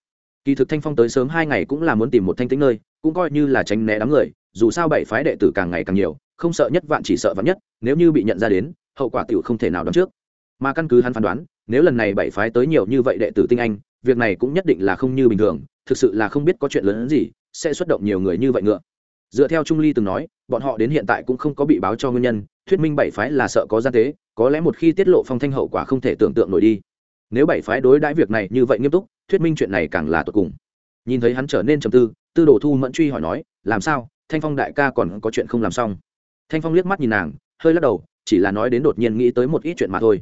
Kỳ thực thanh phong tới sớm hai ngày cũng là muốn tìm một thanh tĩnh nơi, cũng coi như là tránh né đám người, dù sao bảy phái đệ tử càng ngày càng nhiều, không sợ nhất vạn chỉ sợ vạn nhất, nếu như bị nhận ra đến, hậu quả tiểu không thể nào đoán trước. Mà căn cứ hắn phán đoán, nếu lần này bảy phái tới nhiều như vậy đệ tử tinh anh, việc này cũng nhất định là không như bình thường, thực sự là không biết có chuyện lớn hơn gì, sẽ xuất động nhiều người như vậy ngựa dựa theo trung ly từng nói, bọn họ đến hiện tại cũng không có bị báo cho nguyên nhân, thuyết minh bảy phái là sợ có gian tế, có lẽ một khi tiết lộ phong thanh hậu quả không thể tưởng tượng nổi đi. Nếu bảy phái đối đãi việc này như vậy nghiêm túc, thuyết minh chuyện này càng là tột cùng. Nhìn thấy hắn trở nên trầm tư tư đồ thu mẫn truy hỏi nói, làm sao? Thanh phong đại ca còn có chuyện không làm xong? Thanh phong liếc mắt nhìn nàng, hơi lắc đầu, chỉ là nói đến đột nhiên nghĩ tới một ít chuyện mà thôi.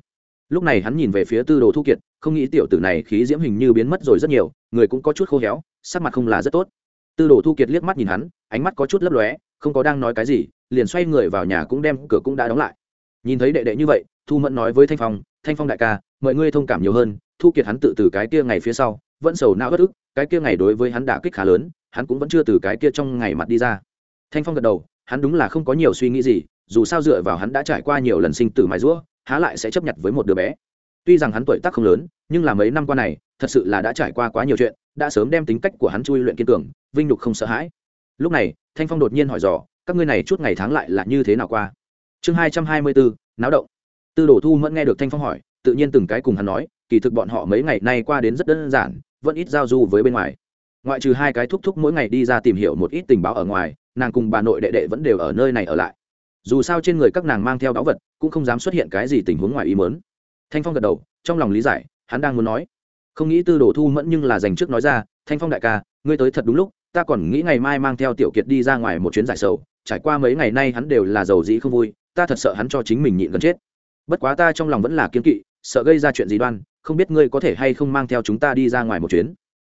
Lúc này hắn nhìn về phía tư đồ thu kiệt, không nghĩ tiểu tử này khí diễm hình như biến mất rồi rất nhiều, người cũng có chút khô héo, sắc mặt không là rất tốt tư đồ thu kiệt liếc mắt nhìn hắn, ánh mắt có chút lấp lóe, không có đang nói cái gì, liền xoay người vào nhà cũng đem cửa cũng đã đóng lại. Nhìn thấy đệ đệ như vậy, thu mẫn nói với thanh phong thanh phong đại ca, mọi ngươi thông cảm nhiều hơn, thu kiệt hắn tự từ cái kia ngày phía sau, vẫn sầu não bất ức, cái kia ngày đối với hắn đả kích khá lớn, hắn cũng vẫn chưa từ cái kia trong ngày mặt đi ra. Thanh phong gật đầu, hắn đúng là không có nhiều suy nghĩ gì, dù sao dựa vào hắn đã trải qua nhiều lần sinh tử mài rũa há lại sẽ chấp nhận với một đứa bé. Tuy rằng hắn tuổi tác không lớn, nhưng là mấy năm qua này, thật sự là đã trải qua quá nhiều chuyện đã sớm đem tính cách của hắn chui luyện kiên cường, vinh nhục không sợ hãi. Lúc này, thanh phong đột nhiên hỏi dò, các ngươi này chút ngày tháng lại là như thế nào qua? Chương hai trăm hai mươi bốn, náo động. Tư đồ thu mẫn nghe được thanh phong hỏi, tự nhiên từng cái cùng hắn nói, kỳ thực bọn họ mấy ngày nay qua đến rất đơn giản, vẫn ít giao du với bên ngoài. Ngoại trừ hai cái thúc thúc mỗi ngày đi ra tìm hiểu một ít tình báo ở ngoài, nàng cùng bà nội đệ đệ vẫn đều ở nơi này ở lại. Dù sao trên người các nàng mang theo báu vật, cũng không dám xuất hiện cái gì tình huống ngoài ý mớn thanh phong gật đầu, trong lòng lý giải, hắn đang muốn nói không nghĩ tư đồ thu mẫn nhưng là dành trước nói ra, thanh phong đại ca, ngươi tới thật đúng lúc, ta còn nghĩ ngày mai mang theo tiểu kiệt đi ra ngoài một chuyến giải sầu, trải qua mấy ngày nay hắn đều là giàu dĩ không vui, ta thật sợ hắn cho chính mình nhịn gần chết. Bất quá ta trong lòng vẫn là kiên kỵ, sợ gây ra chuyện gì đoan, không biết ngươi có thể hay không mang theo chúng ta đi ra ngoài một chuyến.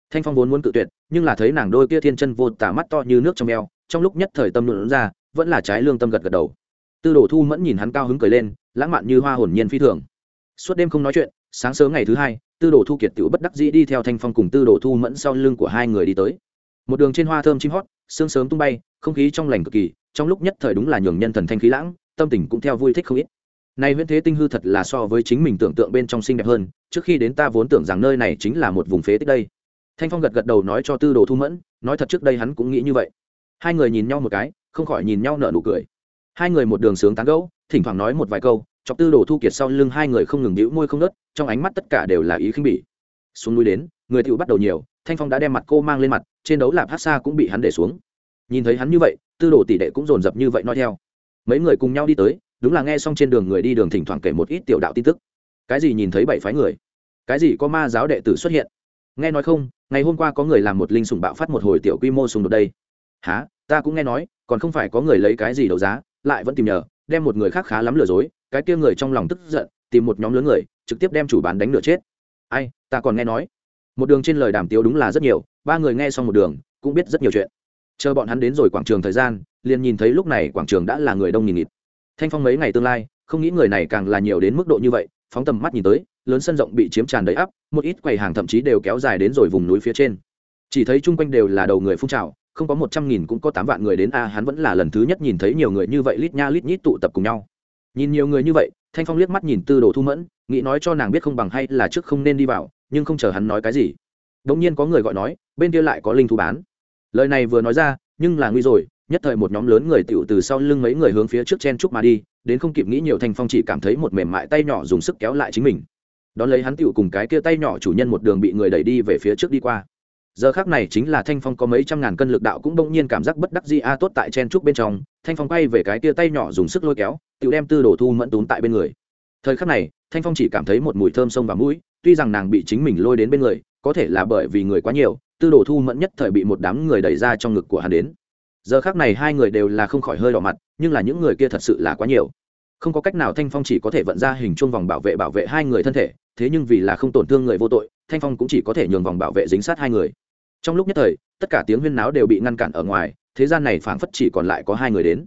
Thanh phong vốn muốn cự tuyệt, nhưng là thấy nàng đôi kia thiên chân vô tả mắt to như nước trong eo, trong lúc nhất thời tâm luận ra, vẫn là trái lương tâm gật gật đầu. Tư đồ thu mẫn nhìn hắn cao hứng cười lên, lãng mạn như hoa hồn nhiên phi thường. Suốt đêm không nói chuyện, sáng sớm ngày thứ hai tư đồ thu kiệt tiểu bất đắc dĩ đi theo thanh phong cùng tư đồ thu mẫn sau lưng của hai người đi tới. Một đường trên hoa thơm chim hót, sương sớm tung bay, không khí trong lành cực kỳ, trong lúc nhất thời đúng là nhường nhân thần thanh khí lãng, tâm tình cũng theo vui thích không ít. Nay huyễn thế tinh hư thật là so với chính mình tưởng tượng bên trong xinh đẹp hơn, trước khi đến ta vốn tưởng rằng nơi này chính là một vùng phế tích đây. Thanh phong gật gật đầu nói cho tư đồ thu mẫn, nói thật trước đây hắn cũng nghĩ như vậy. Hai người nhìn nhau một cái, không khỏi nhìn nhau nở nụ cười. Hai người một đường sướng tán gẫu thỉnh thoảng nói một vài câu, chọc tư đồ thu kiệt sau lưng hai người không ngừng đĩu môi không nớt trong ánh mắt tất cả đều là ý khinh bỉ. Xuống núi đến, người tựu bắt đầu nhiều, thanh phong đã đem mặt cô mang lên mặt, trên đấu lạp hát xa cũng bị hắn để xuống. Nhìn thấy hắn như vậy, tư đồ tỷ đệ cũng dồn dập như vậy nói theo. Mấy người cùng nhau đi tới, đúng là nghe xong trên đường người đi đường thỉnh thoảng kể một ít tiểu đạo tin tức. Cái gì nhìn thấy bảy phái người? Cái gì có ma giáo đệ tử xuất hiện? Nghe nói không, ngày hôm qua có người làm một linh sùng bạo phát một hồi tiểu quy mô sùng đột đây. Há ta cũng nghe nói, còn không phải có người lấy cái gì đấu giá, lại vẫn tìm nhờ đem một người khác khá lắm lừa dối, cái kia người trong lòng tức giận, tìm một nhóm lớn người, trực tiếp đem chủ bán đánh nửa chết. Ai, ta còn nghe nói. Một đường trên lời đàm tiếu đúng là rất nhiều, ba người nghe xong một đường, cũng biết rất nhiều chuyện. Chờ bọn hắn đến rồi quảng trường thời gian, liền nhìn thấy lúc này quảng trường đã là người đông nghìn nghịt. Thanh phong mấy ngày tương lai, không nghĩ người này càng là nhiều đến mức độ như vậy, phóng tầm mắt nhìn tới, lớn sân rộng bị chiếm tràn đầy ắp một ít quầy hàng thậm chí đều kéo dài đến rồi vùng núi phía trên. Chỉ thấy chung quanh đều là đầu người phun trào không có một trăm nghìn cũng có tám vạn người đến a, hắn vẫn là lần thứ nhất nhìn thấy nhiều người như vậy lít nha lít nhít tụ tập cùng nhau. Nhìn nhiều người như vậy, thanh phong liếc mắt nhìn tư đồ thu mẫn, nghĩ nói cho nàng biết không bằng hay là trước không nên đi vào, nhưng không chờ hắn nói cái gì. Đ ỗ n g nhiên có người gọi nói, bên kia lại có linh thú bán. Lời này vừa nói ra, nhưng là nguy rồi, nhất thời một nhóm lớn người tựu từ sau lưng mấy người hướng phía trước chen chúc mà đi, đến không kịp nghĩ nhiều thanh phong chỉ cảm thấy một mềm mại tay nhỏ dùng sức kéo lại chính mình. Đón lấy hắn tựu cùng cái kia tay nhỏ chủ nhân một đường bị người đẩy đi về phía trước đi qua giờ khác này chính là thanh phong có mấy trăm ngàn cân lực đạo cũng bỗng nhiên cảm giác bất đắc di a, tốt tại chen trúc bên trong. Thanh phong quay về cái tia tay nhỏ dùng sức lôi kéo, tự đem tư đồ thu mẫn tốn tại bên người. Thời khắc này, thanh phong chỉ cảm thấy một mùi thơm sông và mũi, tuy rằng nàng bị chính mình lôi đến bên người, có thể là bởi vì người quá nhiều, tư đồ thu mẫn nhất thời bị một đám người đẩy ra trong ngực của hắn đến. Giờ khác này hai người đều là không khỏi hơi đỏ mặt, nhưng là những người kia thật sự là quá nhiều. Không có cách nào thanh phong chỉ có thể vận ra hình chuông vòng bảo vệ bảo vệ hai người thân thể, thế nhưng vì là không tổn thương người vô tội, thanh phong cũng chỉ có thể nhường vòng bảo vệ dính sát hai người trong lúc nhất thời, tất cả tiếng huyên náo đều bị ngăn cản ở ngoài, thế gian này phảng phất chỉ còn lại có hai người đến.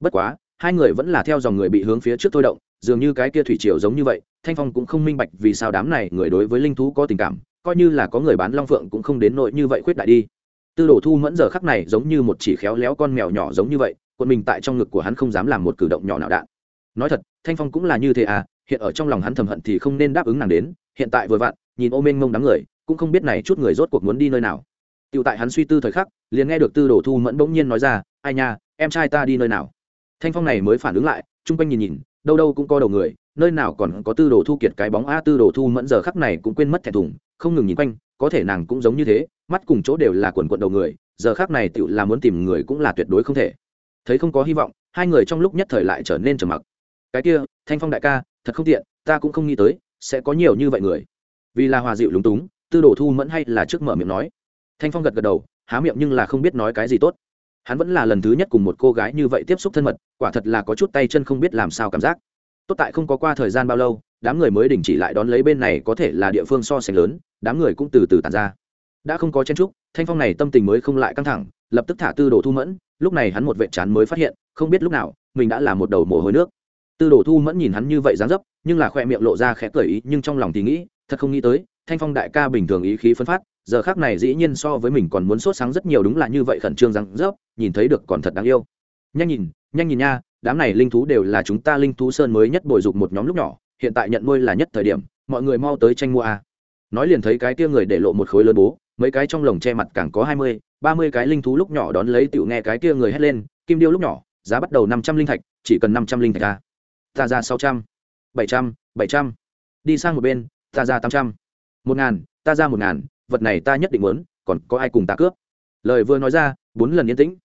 Bất quá, hai người vẫn là theo dòng người bị hướng phía trước thôi động, dường như cái kia thủy triều giống như vậy, thanh phong cũng không minh bạch vì sao đám này người đối với linh thú có tình cảm, coi như là có người bán long phượng cũng không đến nội như vậy khuyết đại đi. Tư đồ thu mẫn giờ khắc này giống như một chỉ khéo léo con mèo nhỏ giống như vậy quân mình tại trong ngực của hắn không dám làm một cử động nhỏ nào đạn. Nói thật, thanh phong cũng là như thế à hiện ở trong lòng hắn thầm hận thì không nên đáp ứng nàng đến, hiện tại vừa vặn, nhìn ô mênh mông đám người, cũng không biết này chút người rốt cuộc muốn đi nơi nào. Tiểu tại hắn suy tư thời khắc, liền nghe được tư đồ thu mẫn bỗng nhiên nói ra, ai nha, em trai ta đi nơi nào? Thanh phong này mới phản ứng lại, chung quanh nhìn nhìn, đâu đâu cũng có đầu người, nơi nào còn có tư đồ thu kiệt cái bóng a, tư đồ thu mẫn giờ khắc này cũng quên mất thẹn thùng, không ngừng nhìn quanh, có thể nàng cũng giống như thế, mắt cùng chỗ đều là quần quần đầu người, giờ khắc này tiểu là muốn tìm người cũng là tuyệt đối không thể. Thấy không có hy vọng, hai người trong lúc nhất thời lại trở nên trầm mặc. Cái kia, thanh phong đại ca, thật không tiện, ta cũng không nghĩ tới, sẽ có nhiều như vậy người. Vì là hòa dịu lúng túng, tư đồ thu mẫn hay là trước mở miệng nói thanh phong gật gật đầu, há miệng nhưng là không biết nói cái gì tốt. Hắn vẫn là lần thứ nhất cùng một cô gái như vậy tiếp xúc thân mật, quả thật là có chút tay chân không biết làm sao cảm giác. Tốt tại không có qua thời gian bao lâu, đám người mới đình chỉ lại đón lấy bên này có thể là địa phương so sánh lớn, đám người cũng từ từ tàn ra. Đã không có chen trúc thanh phong này tâm tình mới không lại căng thẳng, lập tức thả tư đồ thu mẫn, lúc này hắn một vệ chán mới phát hiện, không biết lúc nào, mình đã là một đầu mồ hôi nước. Tư đồ thu mẫn nhìn hắn như vậy dáng dấp, nhưng là khoe miệng lộ ra khẽ cởi ý, nhưng trong lòng thì nghĩ, thật không nghĩ tới, thanh phong đại ca bình thường ý khí phân phát giờ khác này dĩ nhiên so với mình còn muốn sốt sáng rất nhiều đúng là như vậy khẩn trương răng rớp, nhìn thấy được còn thật đáng yêu. Nhanh nhìn nhanh nhìn nha, đám này linh thú đều là chúng ta linh thú sơn mới nhất bồi dục một nhóm lúc nhỏ, hiện tại nhận nuôi là nhất thời điểm, mọi người mau tới tranh mua a. Nói liền thấy cái kia người để lộ một khối lớn bố, mấy cái trong lồng che mặt càng có hai mươi, ba mươi cái linh thú lúc nhỏ đón lấy tiểu nghe cái kia người hét lên, kim điêu lúc nhỏ, giá bắt đầu năm trăm linh thạch, chỉ cần năm trăm linh thạch a. Ta ra sáu trăm, bảy trăm bảy trăm. Đi sang một bên, ta ra tám trăm. Một ngàn, ta ra một ngàn vật này ta nhất định muốn, còn có ai cùng ta cướp? Lời vừa nói ra, bốn lần yên tĩnh.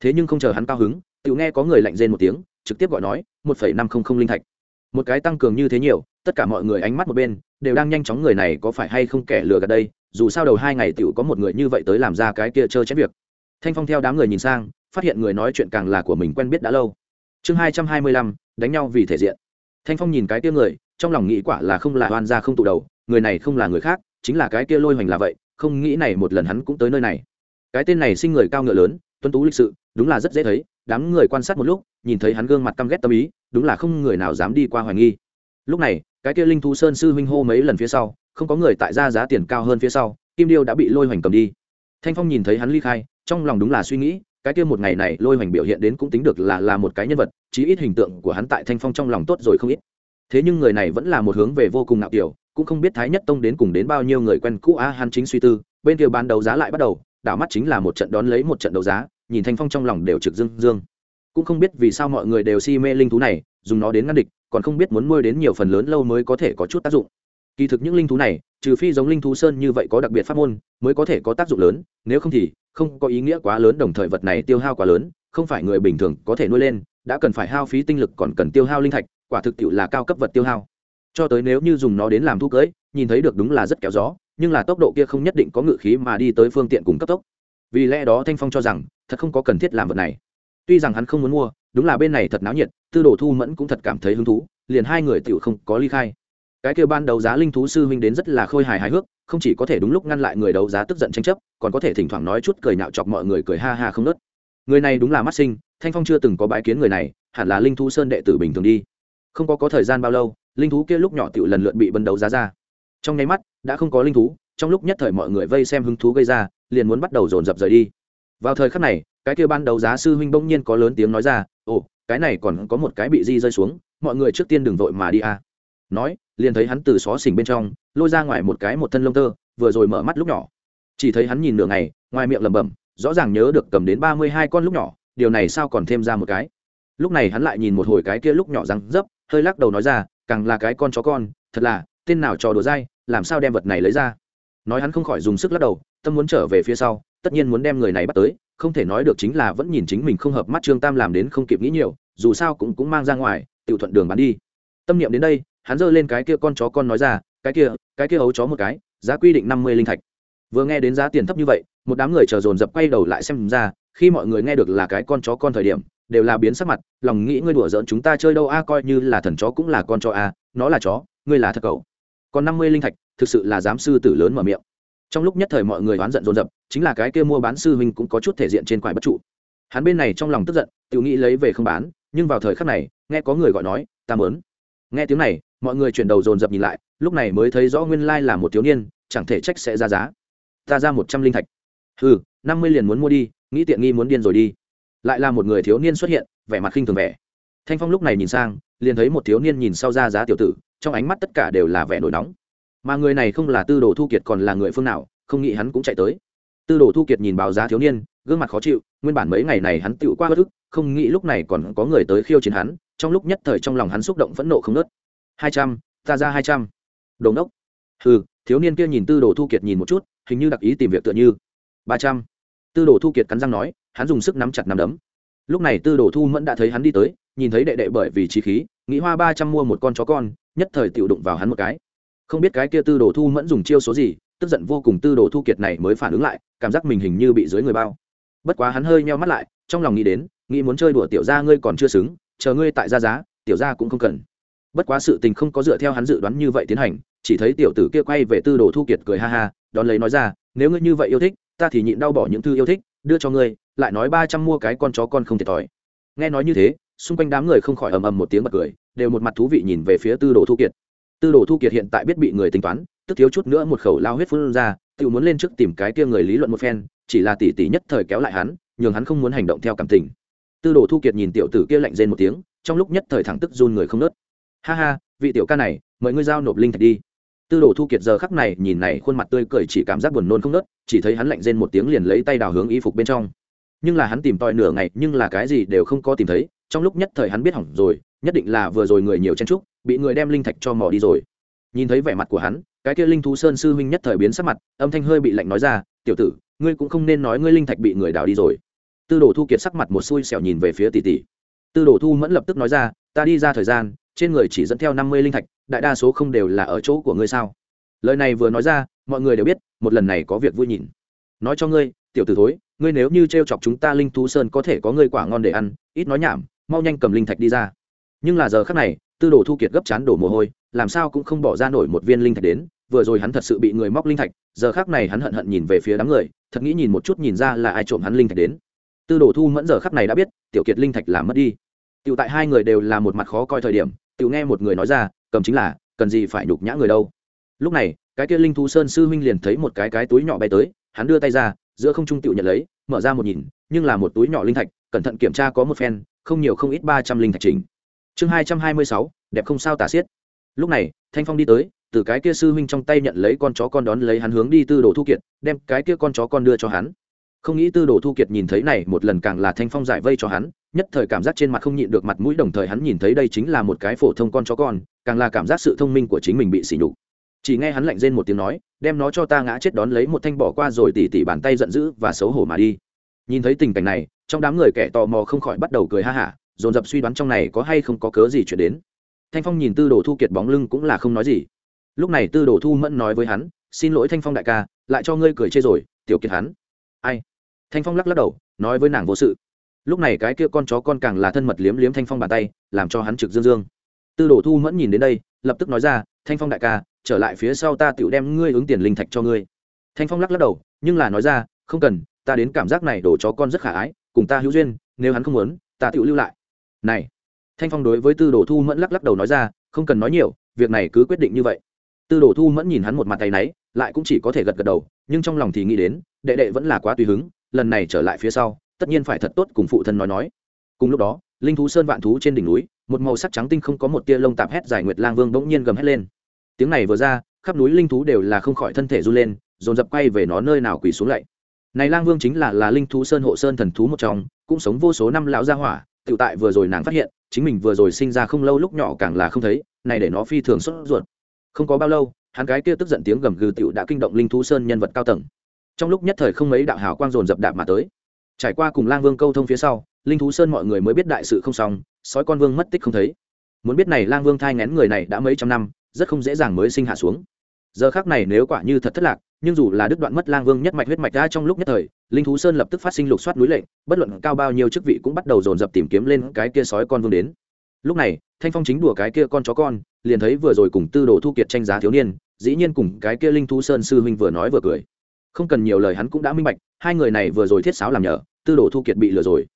Thế nhưng không chờ hắn cao hứng tự nghe có người lạnh rên một tiếng, trực tiếp gọi nói, một phẩy năm không không linh thạch. Một cái tăng cường như thế nhiều, tất cả mọi người ánh mắt một bên, đều đang nhanh chóng người này có phải hay không kẻ lừa gạt đây, dù sao đầu hai ngày tiểu có một người như vậy tới làm ra cái kia chơi chén việc. Thanh phong theo đám người nhìn sang, phát hiện người nói chuyện càng là của mình quen biết đã lâu. Chương hai trăm hai mươi lăm, đánh nhau vì thể diện. Thanh phong nhìn cái kia người, trong lòng nghĩ quả là không là oan gia không tụ đầu, người này không là người khác chính là cái kia lôi hoành là vậy, không nghĩ này một lần hắn cũng tới nơi này. Cái tên này sinh người cao ngựa lớn tuân tú lịch sự, đúng là rất dễ thấy, đám người quan sát một lúc, nhìn thấy hắn gương mặt căm ghét tâm ý, đúng là không người nào dám đi qua hoài nghi. Lúc này, cái kia linh thú sơn sư huynh hô mấy lần phía sau, không có người tại ra giá tiền cao hơn phía sau, kim điêu đã bị lôi hoành cầm đi. Thanh phong nhìn thấy hắn ly khai, trong lòng đúng là suy nghĩ, cái kia một ngày này lôi hoành biểu hiện đến cũng tính được là là một cái nhân vật, chí ít hình tượng của hắn tại thanh phong trong lòng tốt rồi không ít. Thế nhưng người này vẫn là một hướng về vô cùng nạo kiểu cũng không biết thái nhất tông đến cùng đến bao nhiêu người quen cũ a hắn chính suy tư, bên kia bán đấu giá lại bắt đầu, đảo mắt chính là một trận đón lấy một trận đấu giá, nhìn thanh phong trong lòng đều trực dương dương. Cũng không biết vì sao mọi người đều si mê linh thú này, dùng nó đến ngăn địch, còn không biết muốn nuôi đến nhiều phần lớn lâu mới có thể có chút tác dụng. Kỳ thực những linh thú này, trừ phi giống linh thú sơn như vậy có đặc biệt pháp môn, mới có thể có tác dụng lớn, nếu không thì không có ý nghĩa quá lớn đồng thời vật này tiêu hao quá lớn, không phải người bình thường có thể nuôi lên, đã cần phải hao phí tinh lực còn cần tiêu hao linh thạch, quả thực tiệu là cao cấp vật tiêu hao cho tới nếu như dùng nó đến làm thu cưỡi nhìn thấy được đúng là rất kéo gió, nhưng là tốc độ kia không nhất định có ngự khí mà đi tới phương tiện cùng cấp tốc. Vì lẽ đó thanh phong cho rằng, thật không có cần thiết làm vật này. Tuy rằng hắn không muốn mua, đúng là bên này thật náo nhiệt, tư đồ thu mẫn cũng thật cảm thấy hứng thú, liền hai người tựu không có ly khai. Cái kêu ban đấu giá linh thú sư huynh đến rất là khôi hài hài hước, không chỉ có thể đúng lúc ngăn lại người đấu giá tức giận tranh chấp, còn có thể thỉnh thoảng nói chút cười nạo chọc mọi người cười ha ha không nớt người này đúng là mắt sinh, thanh phong chưa từng có bái kiến người này, hẳn là linh thú sơn đệ tử bình thường đi. Không có có thời gian bao lâu linh thú kia lúc nhỏ tựu lần lượt bị bân đấu giá ra. Trong nháy mắt, đã không có linh thú, trong lúc nhất thời mọi người vây xem hứng thú gây ra, liền muốn bắt đầu dồn dập rời đi. Vào thời khắc này, cái kia ban đầu giá sư huynh bỗng nhiên có lớn tiếng nói ra, ồ, cái này còn có một cái bị di rơi xuống, mọi người trước tiên đừng vội mà đi a. Nói, liền thấy hắn từ xó xỉnh bên trong, lôi ra ngoài một cái một thân lông tơ, vừa rồi mở mắt lúc nhỏ. Chỉ thấy hắn nhìn nửa ngày, ngoài miệng lẩm bẩm, rõ ràng nhớ được cầm đến ba mươi hai con lúc nhỏ, điều này sao còn thêm ra một cái. Lúc này hắn lại nhìn một hồi cái kia lúc nhỏ răng dấp, hơi lắc đầu nói ra càng là cái con chó con, thật là, tên nào trò đùa dai, làm sao đem vật này lấy ra? Nói hắn không khỏi dùng sức lắc đầu, tâm muốn trở về phía sau, tất nhiên muốn đem người này bắt tới, không thể nói được chính là vẫn nhìn chính mình không hợp mắt trương tam làm đến không kịp nghĩ nhiều, dù sao cũng cũng mang ra ngoài tự thuận đường bán đi. Tâm niệm đến đây, hắn giơ lên cái kia con chó con nói ra, cái kia cái kia ấu chó một cái, giá quy định năm mươi linh thạch. Vừa nghe đến giá tiền thấp như vậy, một đám người chờ dồn dập quay đầu lại xem ra khi mọi người nghe được là cái con chó con thời điểm, đều là biến sắc mặt, lòng nghĩ ngươi đùa giỡn chúng ta chơi đâu a, coi như là thần chó cũng là con chó a, nó là chó, ngươi là thật cậu. Còn năm mươi linh thạch, thực sự là giám sư tử lớn mở miệng. Trong lúc nhất thời mọi người oán giận dồn dập, chính là cái kia mua bán sư huynh cũng có chút thể diện trên quải bất trụ. Hắn bên này trong lòng tức giận tự nghĩ lấy về không bán, nhưng vào thời khắc này, nghe có người gọi nói, ta mớn. Nghe tiếng này, mọi người chuyển đầu dồn dập nhìn lại, lúc này mới thấy rõ nguyên lai là một thiếu niên, chẳng thể trách sẽ ra giá. Ta ra một trăm linh thạch. Ừ năm mươi liền muốn mua đi, nghĩ tiện nghi muốn điên rồi đi. Lại là một người thiếu niên xuất hiện, vẻ mặt khinh thường vẻ. Thanh phong lúc này nhìn sang, liền thấy một thiếu niên nhìn sau ra giá tiểu tử, trong ánh mắt tất cả đều là vẻ nổi nóng. Mà người này không là tư đồ thu kiệt còn là người phương nào, không nghĩ hắn cũng chạy tới. Tư đồ thu kiệt nhìn báo giá thiếu niên, gương mặt khó chịu, nguyên bản mấy ngày này hắn tựu qua bất ức, không nghĩ lúc này còn có người tới khiêu chiến hắn, trong lúc nhất thời trong lòng hắn xúc động phẫn nộ không nớt hai trăm, ta ra hai trăm. Đồn đốc ừ thiếu niên kia nhìn tư đồ thu kiệt nhìn một chút, hình như đặc ý tìm việc tựa như. Ba trăm tư đồ thu kiệt cắn răng nói, hắn dùng sức nắm chặt nắm đấm. Lúc này tư đồ thu mẫn đã thấy hắn đi tới, nhìn thấy đệ đệ bởi vì trí khí, nghĩ hoa ba trăm mua một con chó con, nhất thời tiểu đụng vào hắn một cái. Không biết cái kia tư đồ thu mẫn dùng chiêu số gì, tức giận vô cùng tư đồ thu kiệt này mới phản ứng lại, cảm giác mình hình như bị dưới người bao. Bất quá hắn hơi nheo mắt lại, trong lòng nghĩ đến, nghĩ muốn chơi đùa tiểu gia ngươi còn chưa xứng, chờ ngươi tại gia giá, tiểu gia cũng không cần. Bất quá sự tình không có dựa theo hắn dự đoán như vậy tiến hành, chỉ thấy tiểu tử kia quay về tư đồ thu kiệt cười ha ha, đón lấy nói ra nếu ngươi như vậy yêu thích, ta thì nhịn đau bỏ những thư yêu thích, đưa cho ngươi, lại nói ba trăm mua cái con chó con không thiệt thòi. Nghe nói như thế, xung quanh đám người không khỏi ầm ầm một tiếng bật cười, đều một mặt thú vị nhìn về phía tư đồ thu kiệt. Tư đồ thu kiệt hiện tại biết bị người tính toán, tức thiếu chút nữa một khẩu lao huyết phun ra, tự muốn lên trước tìm cái kia người lý luận một phen, chỉ là tỷ tỷ nhất thời kéo lại hắn, nhường hắn không muốn hành động theo cảm tình. Tư đồ thu kiệt nhìn tiểu tử kia lạnh rên một tiếng, trong lúc nhất thời thẳng tức run người không nớt. Ha ha, vị tiểu ca này, mời ngươi giao nộp linh thạch đi tư đồ thu kiệt giờ khắc này nhìn này khuôn mặt tươi cười chỉ cảm giác buồn nôn không nớt chỉ thấy hắn lạnh rên một tiếng liền lấy tay đào hướng y phục bên trong. Nhưng là hắn tìm tòi nửa ngày, nhưng là cái gì đều không có tìm thấy, trong lúc nhất thời hắn biết hỏng rồi, nhất định là vừa rồi người nhiều chen trúc bị người đem linh thạch cho mò đi rồi. Nhìn thấy vẻ mặt của hắn, cái kia linh thú sơn sư huynh nhất thời biến sắc mặt, âm thanh hơi bị lạnh nói ra, tiểu tử, ngươi cũng không nên nói ngươi linh thạch bị người đào đi rồi. Tư đồ thu kiệt sắc mặt một xui xẻo nhìn về phía tỷ tỷ. Tư đồ thu mẫn lập tức nói ra, ta đi ra thời gian, trên người chỉ dẫn theo năm mươi linh thạch đại đa số không đều là ở chỗ của ngươi sao? Lời này vừa nói ra, mọi người đều biết, một lần này có việc vui nhìn. Nói cho ngươi, tiểu tử thối, ngươi nếu như t r e o chọc chúng ta linh thú sơn có thể có ngươi quả ngon để ăn, ít nói nhảm, mau nhanh cầm linh thạch đi ra. Nhưng là giờ khác này, tư đồ thu kiệt gấp chán đổ mồ hôi, làm sao cũng không bỏ ra nổi một viên linh thạch đến, vừa rồi hắn thật sự bị người móc linh thạch, giờ khác này hắn hận hận nhìn về phía đám người, thật nghĩ nhìn một chút nhìn ra là ai trộm hắn linh thạch đến. Tư đồ thu mẫn giờ khắc này đã biết, tiểu kiệt linh thạch là mất đi. Tiểu tại hai người đều là một mặt khó coi thời điểm, tiểu nghe một người nói ra cầm chính là, cần gì phải nhục nhã người đâu. Lúc này, cái kia linh thú sơn sư huynh liền thấy một cái cái túi nhỏ bay tới, hắn đưa tay ra, giữa không trung tiểu nhận lấy, mở ra một nhìn, nhưng là một túi nhỏ linh thạch, cẩn thận kiểm tra có một phen, không nhiều không ít ba trăm linh thạch chính. chương hai trăm hai mươi sáu, đẹp không sao tả xiết. Lúc này, thanh phong đi tới, từ cái kia sư huynh trong tay nhận lấy con chó con đón lấy hắn hướng đi tư đồ thu kiệt đem cái kia con chó con đưa cho hắn không nghĩ tư đồ thu kiệt nhìn thấy này, một lần càng là thanh phong giải vây cho hắn, nhất thời cảm giác trên mặt không nhịn được mặt mũi đồng thời hắn nhìn thấy đây chính là một cái phổ thông con chó con, càng là cảm giác sự thông minh của chính mình bị sỉ nhục. Chỉ nghe hắn lạnh rên một tiếng nói, đem nó cho ta ngã chết đón lấy một thanh bỏ qua rồi tỉ tỉ bàn tay giận dữ và xấu hổ mà đi. Nhìn thấy tình cảnh này, trong đám người kẻ tò mò không khỏi bắt đầu cười ha hả, dồn dập suy đoán trong này có hay không có cớ gì chuyển đến. Thanh phong nhìn tư đồ thu kiệt bóng lưng cũng là không nói gì. Lúc này tư đồ thu mẫn nói với hắn, xin lỗi thanh phong đại ca, lại cho ngươi cười chê rồi, tiểu kiệt hắn. Ai? Thanh phong lắc lắc đầu, nói với nàng vô sự. Lúc này cái kia con chó con càng là thân mật liếm liếm thanh phong bàn tay, làm cho hắn trực dương dương. Tư đồ thu mẫn nhìn đến đây, lập tức nói ra, thanh phong đại ca, trở lại phía sau ta tựu đem ngươi ứng tiền linh thạch cho ngươi. Thanh phong lắc lắc đầu, nhưng là nói ra, không cần, ta đến cảm giác này đổ chó con rất khả ái, cùng ta hữu duyên, nếu hắn không muốn, ta tựu lưu lại. Này, thanh phong đối với tư đồ thu mẫn lắc lắc đầu nói ra, không cần nói nhiều, việc này cứ quyết định như vậy. Tư đồ thu mẫn nhìn hắn một mặt tay náy, lại cũng chỉ có thể gật gật đầu, nhưng trong lòng thì nghĩ đến, đệ đệ vẫn là quá tùy hứng lần này trở lại phía sau, tất nhiên phải thật tốt cùng phụ thân nói nói. Cùng lúc đó, linh thú sơn vạn thú trên đỉnh núi, một màu sắc trắng tinh không có một tia lông tạp hét dài nguyệt lang vương bỗng nhiên gầm hét lên. Tiếng này vừa ra, khắp núi linh thú đều là không khỏi thân thể run lên, dồn dập quay về nó nơi nào quỳ xuống lại. Này lang vương chính là là linh thú sơn hộ sơn thần thú một trong, cũng sống vô số năm lão gia hỏa, tự tại vừa rồi nàng phát hiện, chính mình vừa rồi sinh ra không lâu lúc nhỏ càng là không thấy, này để nó phi thường sốt ruột. Không có bao lâu, hắn cái kia tức giận tiếng gầm gừ tiểu đã kinh động linh thú sơn nhân vật cao tầng trong lúc nhất thời không mấy đạo hào quang dồn dập đạp mà tới. Trải qua cùng lang vương câu thông phía sau, linh thú sơn mọi người mới biết đại sự không xong, sói con vương mất tích không thấy. Muốn biết này lang vương thai ngén người này đã mấy trăm năm, rất không dễ dàng mới sinh hạ xuống. Giờ khác này nếu quả như thật thất lạc, nhưng dù là đứt đoạn mất lang vương nhất mạch huyết mạch ra trong lúc nhất thời, linh thú sơn lập tức phát sinh lục soát núi lệnh, bất luận cao bao nhiêu chức vị cũng bắt đầu dồn dập tìm kiếm lên cái kia sói con vương đến. Lúc này, thanh phong chính đùa cái kia con chó con, liền thấy vừa rồi cùng tư đồ thu kiệt tranh giá thiếu niên, dĩ nhiên cùng cái kia linh thú sơn sư huynh vừa nói vừa cười không cần nhiều lời hắn cũng đã minh bạch, hai người này vừa rồi thiết sáo làm nhờ, tư đồ thu kiệt bị lừa rồi.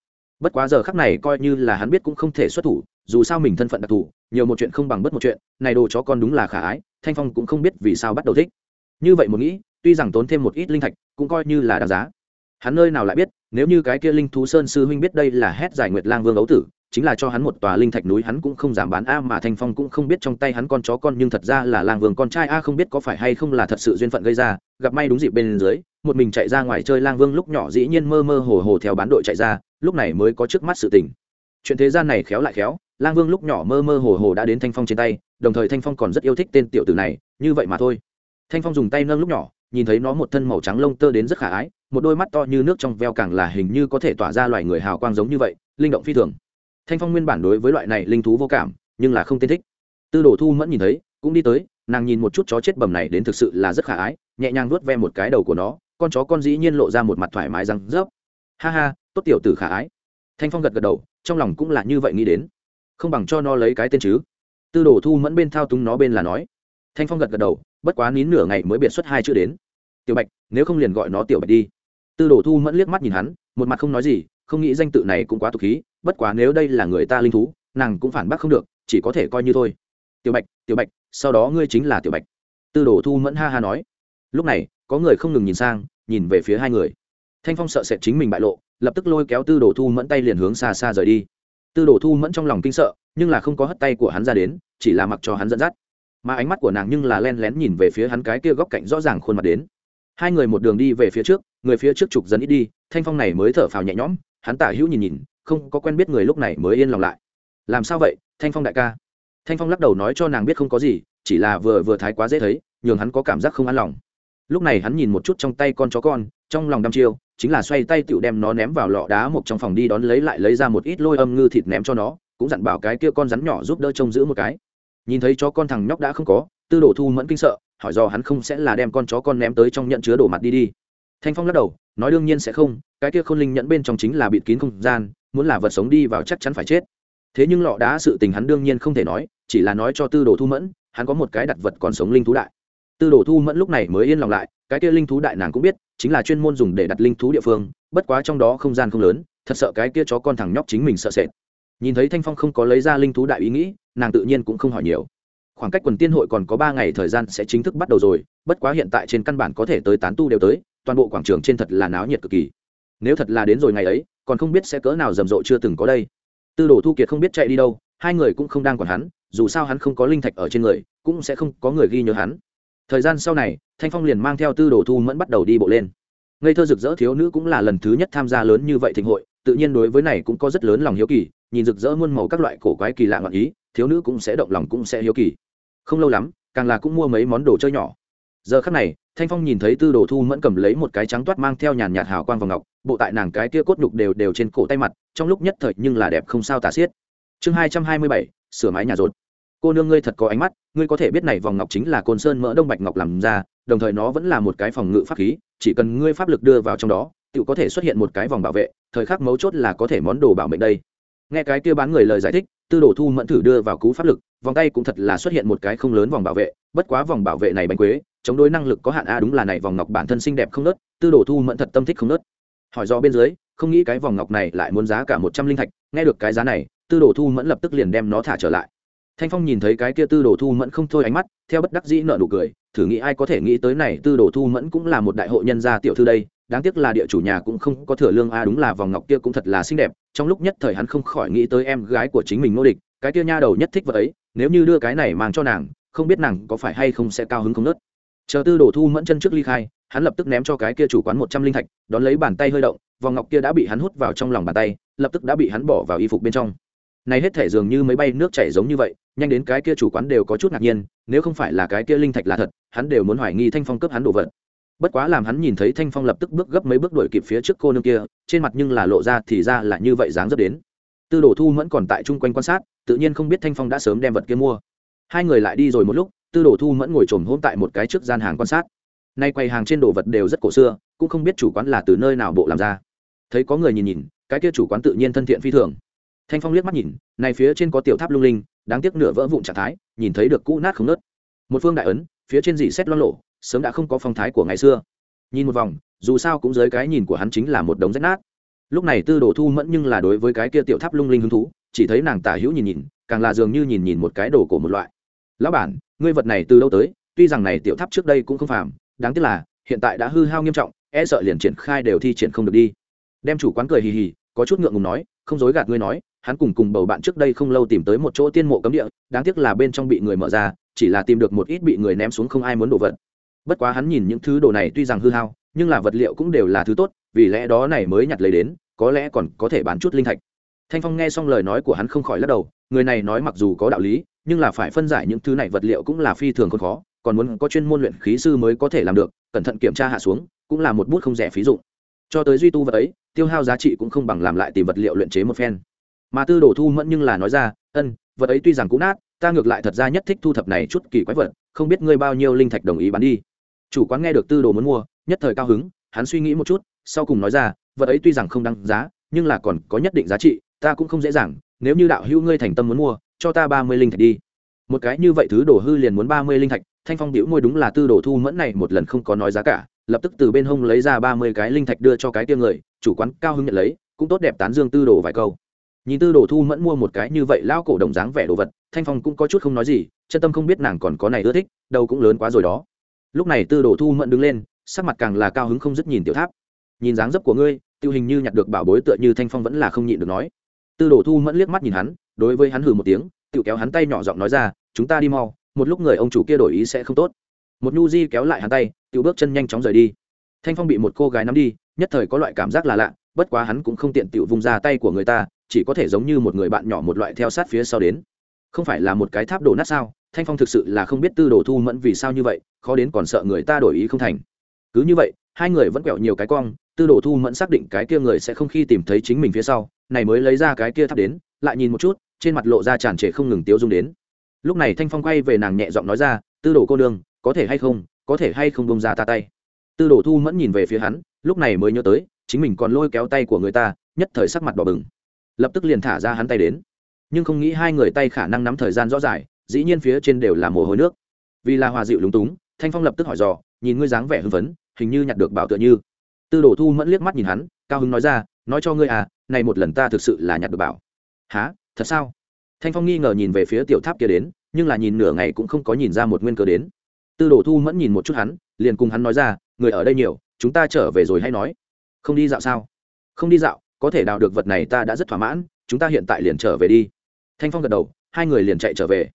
Bất quá giờ khắc này coi như là hắn biết cũng không thể xuất thủ, dù sao mình thân phận đặc thù, nhiều một chuyện không bằng bất một chuyện, này đồ chó con đúng là khả ái, thanh phong cũng không biết vì sao bắt đầu thích. Như vậy một nghĩ, tuy rằng tốn thêm một ít linh thạch, cũng coi như là đáng giá. Hắn nơi nào lại biết, nếu như cái kia linh thú sơn sư huynh biết đây là hét giải nguyệt lang vương ấu tử chính là cho hắn một tòa linh thạch núi, hắn cũng không dám bán a, mà thanh phong cũng không biết trong tay hắn con chó con, nhưng thật ra là lang vương con trai a, không biết có phải hay không là thật sự duyên phận gây ra, gặp may đúng dịp bên dưới, một mình chạy ra ngoài chơi lang vương lúc nhỏ dĩ nhiên mơ mơ hồ hồ theo bán đội chạy ra, lúc này mới có trước mắt sự tình. Chuyện thế gian này khéo lại khéo lang vương lúc nhỏ mơ mơ hồ hồ đã đến thanh phong trên tay, đồng thời thanh phong còn rất yêu thích tên tiểu tử này, như vậy mà thôi. Thanh phong dùng tay nâng lúc nhỏ, nhìn thấy nó một thân màu trắng lông tơ đến rất khả ái, một đôi mắt to như nước trong veo càng là hình như có thể tỏa ra loài người hào quang giống như vậy, linh động phi thường thanh phong nguyên bản đối với loại này linh thú vô cảm, nhưng là không tên thích. Tư đồ thu mẫn nhìn thấy, cũng đi tới, nàng nhìn một chút chó chết bầm này đến thực sự là rất khả ái, nhẹ nhàng vuốt ve một cái đầu của nó, con chó con dĩ nhiên lộ ra một mặt thoải mái răng rớp. Ha ha, tốt tiểu tử khả ái. Thanh phong gật gật đầu, trong lòng cũng là như vậy nghĩ đến. Không bằng cho nó lấy cái tên chứ. Tư đồ thu mẫn bên thao túng nó bên là nói. Thanh phong gật gật đầu, bất quá nín nửa ngày mới biệt xuất hai chữ đến. Tiểu bạch, nếu không liền gọi nó tiểu bạch đi. Tư đồ thu mẫn liếc mắt nhìn hắn, một mặt không nói gì không nghĩ danh tự này cũng quá tục khí, bất quá nếu đây là người ta linh thú, nàng cũng phản bác không được, chỉ có thể coi như thôi. Tiểu bạch tiểu bạch, sau đó ngươi chính là tiểu bạch. Tư đồ thu mẫn ha ha nói. Lúc này, có người không ngừng nhìn sang, nhìn về phía hai người. Thanh phong sợ sệt chính mình bại lộ, lập tức lôi kéo tư đồ thu mẫn tay liền hướng xa xa rời đi. Tư đồ thu mẫn trong lòng kinh sợ, nhưng là không có hất tay của hắn ra đến, chỉ là mặc cho hắn dẫn dắt. Mà ánh mắt của nàng nhưng là len lén nhìn về phía hắn cái kia góc cạnh rõ ràng khuôn mặt đến. Hai người một đường đi về phía trước, người phía trước trục dần ít đi, thanh phong này mới thở phào nhẹ nhõm hắn tả hữu nhìn nhìn, không có quen biết người lúc này mới yên lòng lại. Làm sao vậy, thanh phong đại ca? Thanh phong lắc đầu nói cho nàng biết không có gì, chỉ là vừa vừa thái quá dễ thấy, nhường hắn có cảm giác không an lòng. Lúc này hắn nhìn một chút trong tay con chó con, trong lòng đăm chiêu, chính là xoay tay tựu đem nó ném vào lọ đá một trong phòng đi đón lấy lại lấy ra một ít lôi âm ngư thịt ném cho nó, cũng dặn bảo cái kia con rắn nhỏ giúp đỡ trông giữ một cái. Nhìn thấy chó con thằng nhóc đã không có, tư đồ thu mẫn kinh sợ, hỏi do hắn không sẽ là đem con chó con ném tới trong nhận chứa đổ mặt đi đi thanh phong lắc đầu, nói đương nhiên sẽ không, cái kia khôn linh nhẫn bên trong chính là bịt kín không gian, muốn là vật sống đi vào chắc chắn phải chết. Thế nhưng lọ đá sự tình hắn đương nhiên không thể nói, chỉ là nói cho tư đồ thu mẫn, hắn có một cái đặt vật còn sống linh thú đại. Tư đồ thu mẫn lúc này mới yên lòng lại, cái kia linh thú đại nàng cũng biết, chính là chuyên môn dùng để đặt linh thú địa phương, bất quá trong đó không gian không lớn, thật sợ cái kia chó con thằng nhóc chính mình sợ sệt. Nhìn thấy thanh phong không có lấy ra linh thú đại ý nghĩ, nàng tự nhiên cũng không hỏi nhiều. Khoảng cách quần tiên hội còn có ba ngày thời gian sẽ chính thức bắt đầu rồi, bất quá hiện tại trên căn bản có thể tới tán tu đều tới toàn bộ quảng trường trên thật là náo nhiệt cực kỳ. Nếu thật là đến rồi ngày ấy, còn không biết sẽ cỡ nào rầm rộ chưa từng có đây. Tư đồ thu kiệt không biết chạy đi đâu, hai người cũng không đang còn hắn, dù sao hắn không có linh thạch ở trên người, cũng sẽ không có người ghi nhớ hắn. Thời gian sau này, thanh phong liền mang theo tư đồ thu mẫn bắt đầu đi bộ lên. Ngây thơ rực rỡ thiếu nữ cũng là lần thứ nhất tham gia lớn như vậy thịnh hội, tự nhiên đối với này cũng có rất lớn lòng hiếu kỳ, nhìn rực rỡ muôn màu các loại cổ quái kỳ lạ ngọn ý, thiếu nữ cũng sẽ động lòng cũng sẽ hiếu kỳ. Không lâu lắm, càng là cũng mua mấy món đồ chơi nhỏ. Giờ khắc này thanh phong nhìn thấy tư đồ thu mẫn cầm lấy một cái trắng toát mang theo nhàn nhạt hào quang vào ngọc, bộ tại nàng cái kia cốt nhục đều đều trên cổ tay mặt, trong lúc nhất thời nhưng là đẹp không sao tả xiết. Chương hai trăm hai mươi bảy, sửa mái nhà rột. Cô nương ngươi thật có ánh mắt, ngươi có thể biết này vòng ngọc chính là côn sơn mỡ đông bạch ngọc làm ra, đồng thời nó vẫn là một cái phòng ngự pháp khí, chỉ cần ngươi pháp lực đưa vào trong đó tự có thể xuất hiện một cái vòng bảo vệ, thời khắc mấu chốt là có thể món đồ bảo mệnh đây. Nghe cái kia bán người lời giải thích, tư đồ thu mẫn thử đưa vào cú pháp lực vòng tay cũng thật là xuất hiện một cái không lớn vòng bảo vệ, bất quá vòng bảo vệ này bánh quế, chống đối năng lực có hạn a đúng là này vòng ngọc bản thân xinh đẹp không nớt, tư đồ thu mẫn thật tâm thích không nớt. Hỏi do bên dưới, không nghĩ cái vòng ngọc này lại muốn giá cả một trăm linh thạch, nghe được cái giá này, tư đồ thu mẫn lập tức liền đem nó thả trở lại. Thanh phong nhìn thấy cái kia tư đồ thu mẫn không thôi ánh mắt, theo bất đắc dĩ nợ nụ cười, thử nghĩ ai có thể nghĩ tới này, tư đồ thu mẫn cũng là một đại hội nhân gia tiểu thư đây, đáng tiếc là địa chủ nhà cũng không có thừa lương a đúng là vòng ngọc kia cũng thật là xinh đẹp, trong lúc nhất thời hắn không khỏi nghĩ tới em gái của chính mình nô địch cái kia nha đầu nhất thích vợ ấy, nếu như đưa cái này mang cho nàng, không biết nàng có phải hay không sẽ cao hứng không nớt. Chờ tư đồ thu mẫn chân trước ly khai, hắn lập tức ném cho cái kia chủ quán một trăm linh thạch, đón lấy bàn tay hơi động, vòng ngọc kia đã bị hắn hút vào trong lòng bàn tay, lập tức đã bị hắn bỏ vào y phục bên trong. Này hết thể dường như mấy bay nước chảy giống như vậy, nhanh đến cái kia chủ quán đều có chút ngạc nhiên, nếu không phải là cái kia linh thạch là thật, hắn đều muốn hoài nghi thanh phong cướp hắn đồ vật. Bất quá làm hắn nhìn thấy thanh phong lập tức bước gấp mấy bước đuổi kịp phía trước cô nương kia, trên mặt nhưng là lộ ra thì ra là như vậy dáng dấp đến. Tư đồ thu vẫn còn tại chung quanh quan sát tự nhiên không biết thanh phong đã sớm đem vật kia mua. Hai người lại đi rồi một lúc, tư đồ thu mẫn ngồi trồm hôm tại một cái trước gian hàng quan sát. Nay quầy hàng trên đồ vật đều rất cổ xưa, cũng không biết chủ quán là từ nơi nào bộ làm ra. Thấy có người nhìn nhìn, cái kia chủ quán tự nhiên thân thiện phi thường. Thanh phong liếc mắt nhìn, này phía trên có tiểu tháp lung linh, đáng tiếc nửa vỡ vụn trạng thái, nhìn thấy được cũ nát không nớt. Một phương đại ấn, phía trên dì xét lo lộ sớm đã không có phong thái của ngày xưa. Nhìn một vòng, dù sao cũng dưới cái nhìn của hắn chính là một đống rách nát. Lúc này tư đồ thu mẫn nhưng là đối với cái kia tiểu tháp lung linh hứng thú chỉ thấy nàng tả hữu nhìn nhìn, càng là dường như nhìn nhìn một cái đồ cổ một loại. Lão bản, ngươi vật này từ đâu tới? Tuy rằng này tiểu tháp trước đây cũng không phàm, đáng tiếc là, hiện tại đã hư hao nghiêm trọng e sợ liền triển khai đều thi triển không được đi. Đem chủ quán cười hì hì, có chút ngượng ngùng nói, không dối gạt ngươi nói, hắn cùng cùng bầu bạn trước đây không lâu tìm tới một chỗ tiên mộ cấm địa, đáng tiếc là bên trong bị người mở ra, chỉ là tìm được một ít bị người ném xuống không ai muốn đổ vật. Bất quá hắn nhìn những thứ đồ này tuy rằng hư hao, nhưng là vật liệu cũng đều là thứ tốt, vì lẽ đó này mới nhặt lấy đến, có lẽ còn có thể bán chút linh thạch thanh phong nghe xong lời nói của hắn không khỏi lắc đầu, người này nói mặc dù có đạo lý, nhưng là phải phân giải những thứ này vật liệu cũng là phi thường còn khó, còn muốn có chuyên môn luyện khí sư mới có thể làm được, cẩn thận kiểm tra hạ xuống, cũng là một bút không rẻ phí dụng. Cho tới duy tu vật ấy, tiêu hao giá trị cũng không bằng làm lại tìm vật liệu luyện chế một phen. Mà tư đồ thu mẫn nhưng là nói ra, ân, vật ấy tuy rằng cũng nát, ta ngược lại thật ra nhất thích thu thập này chút kỳ quái vật, không biết ngươi bao nhiêu linh thạch đồng ý bán đi. Chủ quán nghe được tư đồ muốn mua, nhất thời cao hứng, hắn suy nghĩ một chút, sau cùng nói ra, vật ấy tuy rằng không đăng giá, nhưng là còn có nhất định giá trị ta cũng không dễ dàng, nếu như đạo hữu ngươi thành tâm muốn mua, cho ta ba mươi linh thạch đi. Một cái như vậy thứ đồ hư liền muốn ba mươi linh thạch, thanh phong đĩu môi đúng là tư đồ thu mẫn này một lần không có nói giá cả, lập tức từ bên hông lấy ra ba mươi cái linh thạch đưa cho cái tiêm người, chủ quán cao hứng nhận lấy, cũng tốt đẹp tán dương tư đồ vài câu. Nhìn tư đồ thu mẫn mua một cái như vậy lao cổ đồng dáng vẻ đồ vật, thanh phong cũng có chút không nói gì, chân tâm không biết nàng còn có này ưa thích, đâu cũng lớn quá rồi đó. Lúc này tư đồ thu mẫn đứng lên, sắc mặt càng là cao hứng không dứt nhìn tiểu tháp. Nhìn dáng dấp của ngươi, tiêu hình như nhặt được bảo bối tựa như thanh phong vẫn là không nhịn được nói tư đồ thu mẫn liếc mắt nhìn hắn, đối với hắn hừ một tiếng tự kéo hắn tay nhỏ giọng nói ra, chúng ta đi mau, một lúc người ông chủ kia đổi ý sẽ không tốt. Một nhu di kéo lại hắn tay tự bước chân nhanh chóng rời đi. Thanh phong bị một cô gái nắm đi, nhất thời có loại cảm giác là lạ, bất quá hắn cũng không tiện tự vung ra tay của người ta, chỉ có thể giống như một người bạn nhỏ một loại theo sát phía sau đến. Không phải là một cái tháp đổ nát sao? Thanh phong thực sự là không biết tư đồ thu mẫn vì sao như vậy, khó đến còn sợ người ta đổi ý không thành. Cứ như vậy, hai người vẫn quẹo nhiều cái cong, tư đồ thu mẫn xác định cái kia người sẽ không khi tìm thấy chính mình phía sau này mới lấy ra cái kia thắp đến, lại nhìn một chút, trên mặt lộ ra tràn trề không ngừng tiêu dung đến. Lúc này thanh phong quay về nàng nhẹ giọng nói ra, tư đồ cô nương, có thể hay không, có thể hay không bông ra ta tay? Tư đồ thu mẫn nhìn về phía hắn, lúc này mới nhớ tới, chính mình còn lôi kéo tay của người ta, nhất thời sắc mặt đỏ bừng. Lập tức liền thả ra hắn tay đến. Nhưng không nghĩ hai người tay khả năng nắm thời gian rõ rải, dĩ nhiên phía trên đều là mồ hôi nước. Vì là hòa dịu lúng túng, thanh phong lập tức hỏi dò, nhìn ngươi dáng vẻ hưng phấn, hình như nhặt được bảo tựa như. Tư đồ thu mẫn liếc mắt nhìn hắn, cao hưng nói ra nói cho ngươi à này một lần ta thực sự là nhặt được bảo. Há thật sao? Thanh phong nghi ngờ nhìn về phía tiểu tháp kia đến, nhưng là nhìn nửa ngày cũng không có nhìn ra một nguyên cớ đến. Tư đồ thu mẫn nhìn một chút hắn, liền cùng hắn nói ra, người ở đây nhiều, chúng ta trở về rồi hay nói. Không đi dạo sao? Không đi dạo, có thể đào được vật này ta đã rất thỏa mãn, chúng ta hiện tại liền trở về đi. Thanh phong gật đầu, hai người liền chạy trở về.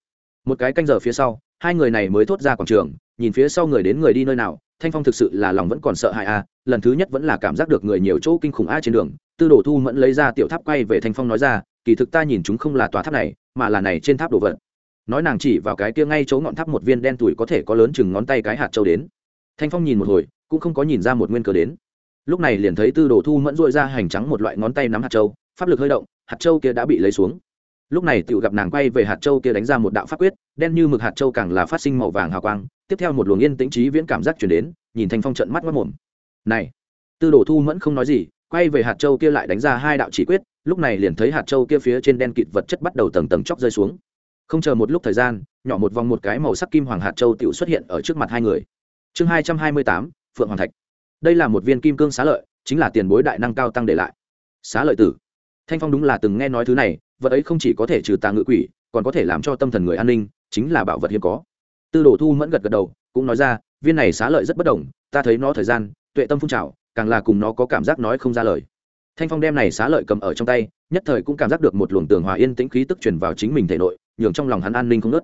Một cái canh giờ phía sau, hai người này mới thốt ra quảng trường, nhìn phía sau người đến người đi nơi nào thanh phong thực sự là lòng vẫn còn sợ hãi a, lần thứ nhất vẫn là cảm giác được người nhiều chỗ kinh khủng a trên đường. Tư đồ thu mẫn lấy ra tiểu tháp quay về thanh phong nói ra, kỳ thực ta nhìn chúng không là tòa tháp này, mà là này trên tháp đồ vật. Nói nàng chỉ vào cái kia ngay chỗ ngọn tháp một viên đen tuổi có thể có lớn chừng ngón tay cái hạt châu đến. Thanh phong nhìn một hồi, cũng không có nhìn ra một nguyên cớ đến. Lúc này liền thấy tư đồ thu mẫn dội ra hành trắng một loại ngón tay nắm hạt châu, pháp lực hơi động, hạt châu kia đã bị lấy xuống. Lúc này tự gặp nàng quay về hạt châu kia đánh ra một đạo pháp quyết đen như mực hạt châu càng là phát sinh màu vàng hào quang, tiếp theo một luồng yên tĩnh trí viễn cảm giác chuyển đến, nhìn thanh phong trận mắt mất mồm. Này, tư đồ thu mẫn không nói gì, quay về hạt châu kia lại đánh ra hai đạo chỉ quyết, lúc này liền thấy hạt châu kia phía trên đen kịt vật chất bắt đầu tầng tầng chóc rơi xuống. Không chờ một lúc thời gian, nhỏ một vòng một cái màu sắc kim hoàng hạt châu tiểu xuất hiện ở trước mặt hai người. Chương hai trăm hai mươi tám, phượng hoàng thạch. Đây là một viên kim cương xá lợi, chính là tiền bối đại năng cao tăng để lại. Xá lợi tử. Thanh phong đúng là từng nghe nói thứ này, vật ấy không chỉ có thể trừ tà ngự quỷ, còn có thể làm cho tâm thần người an ninh chính là bảo vật hiếm có. Tư đồ thu mẫn gật gật đầu, cũng nói ra, viên này xá lợi rất bất đồng, ta thấy nó thời gian, tuệ tâm phun trào, càng là cùng nó có cảm giác nói không ra lời. Thanh phong đem này xá lợi cầm ở trong tay, nhất thời cũng cảm giác được một luồng tường hòa yên tĩnh khí tức truyền vào chính mình thể nội, nhường trong lòng hắn an ninh không nớt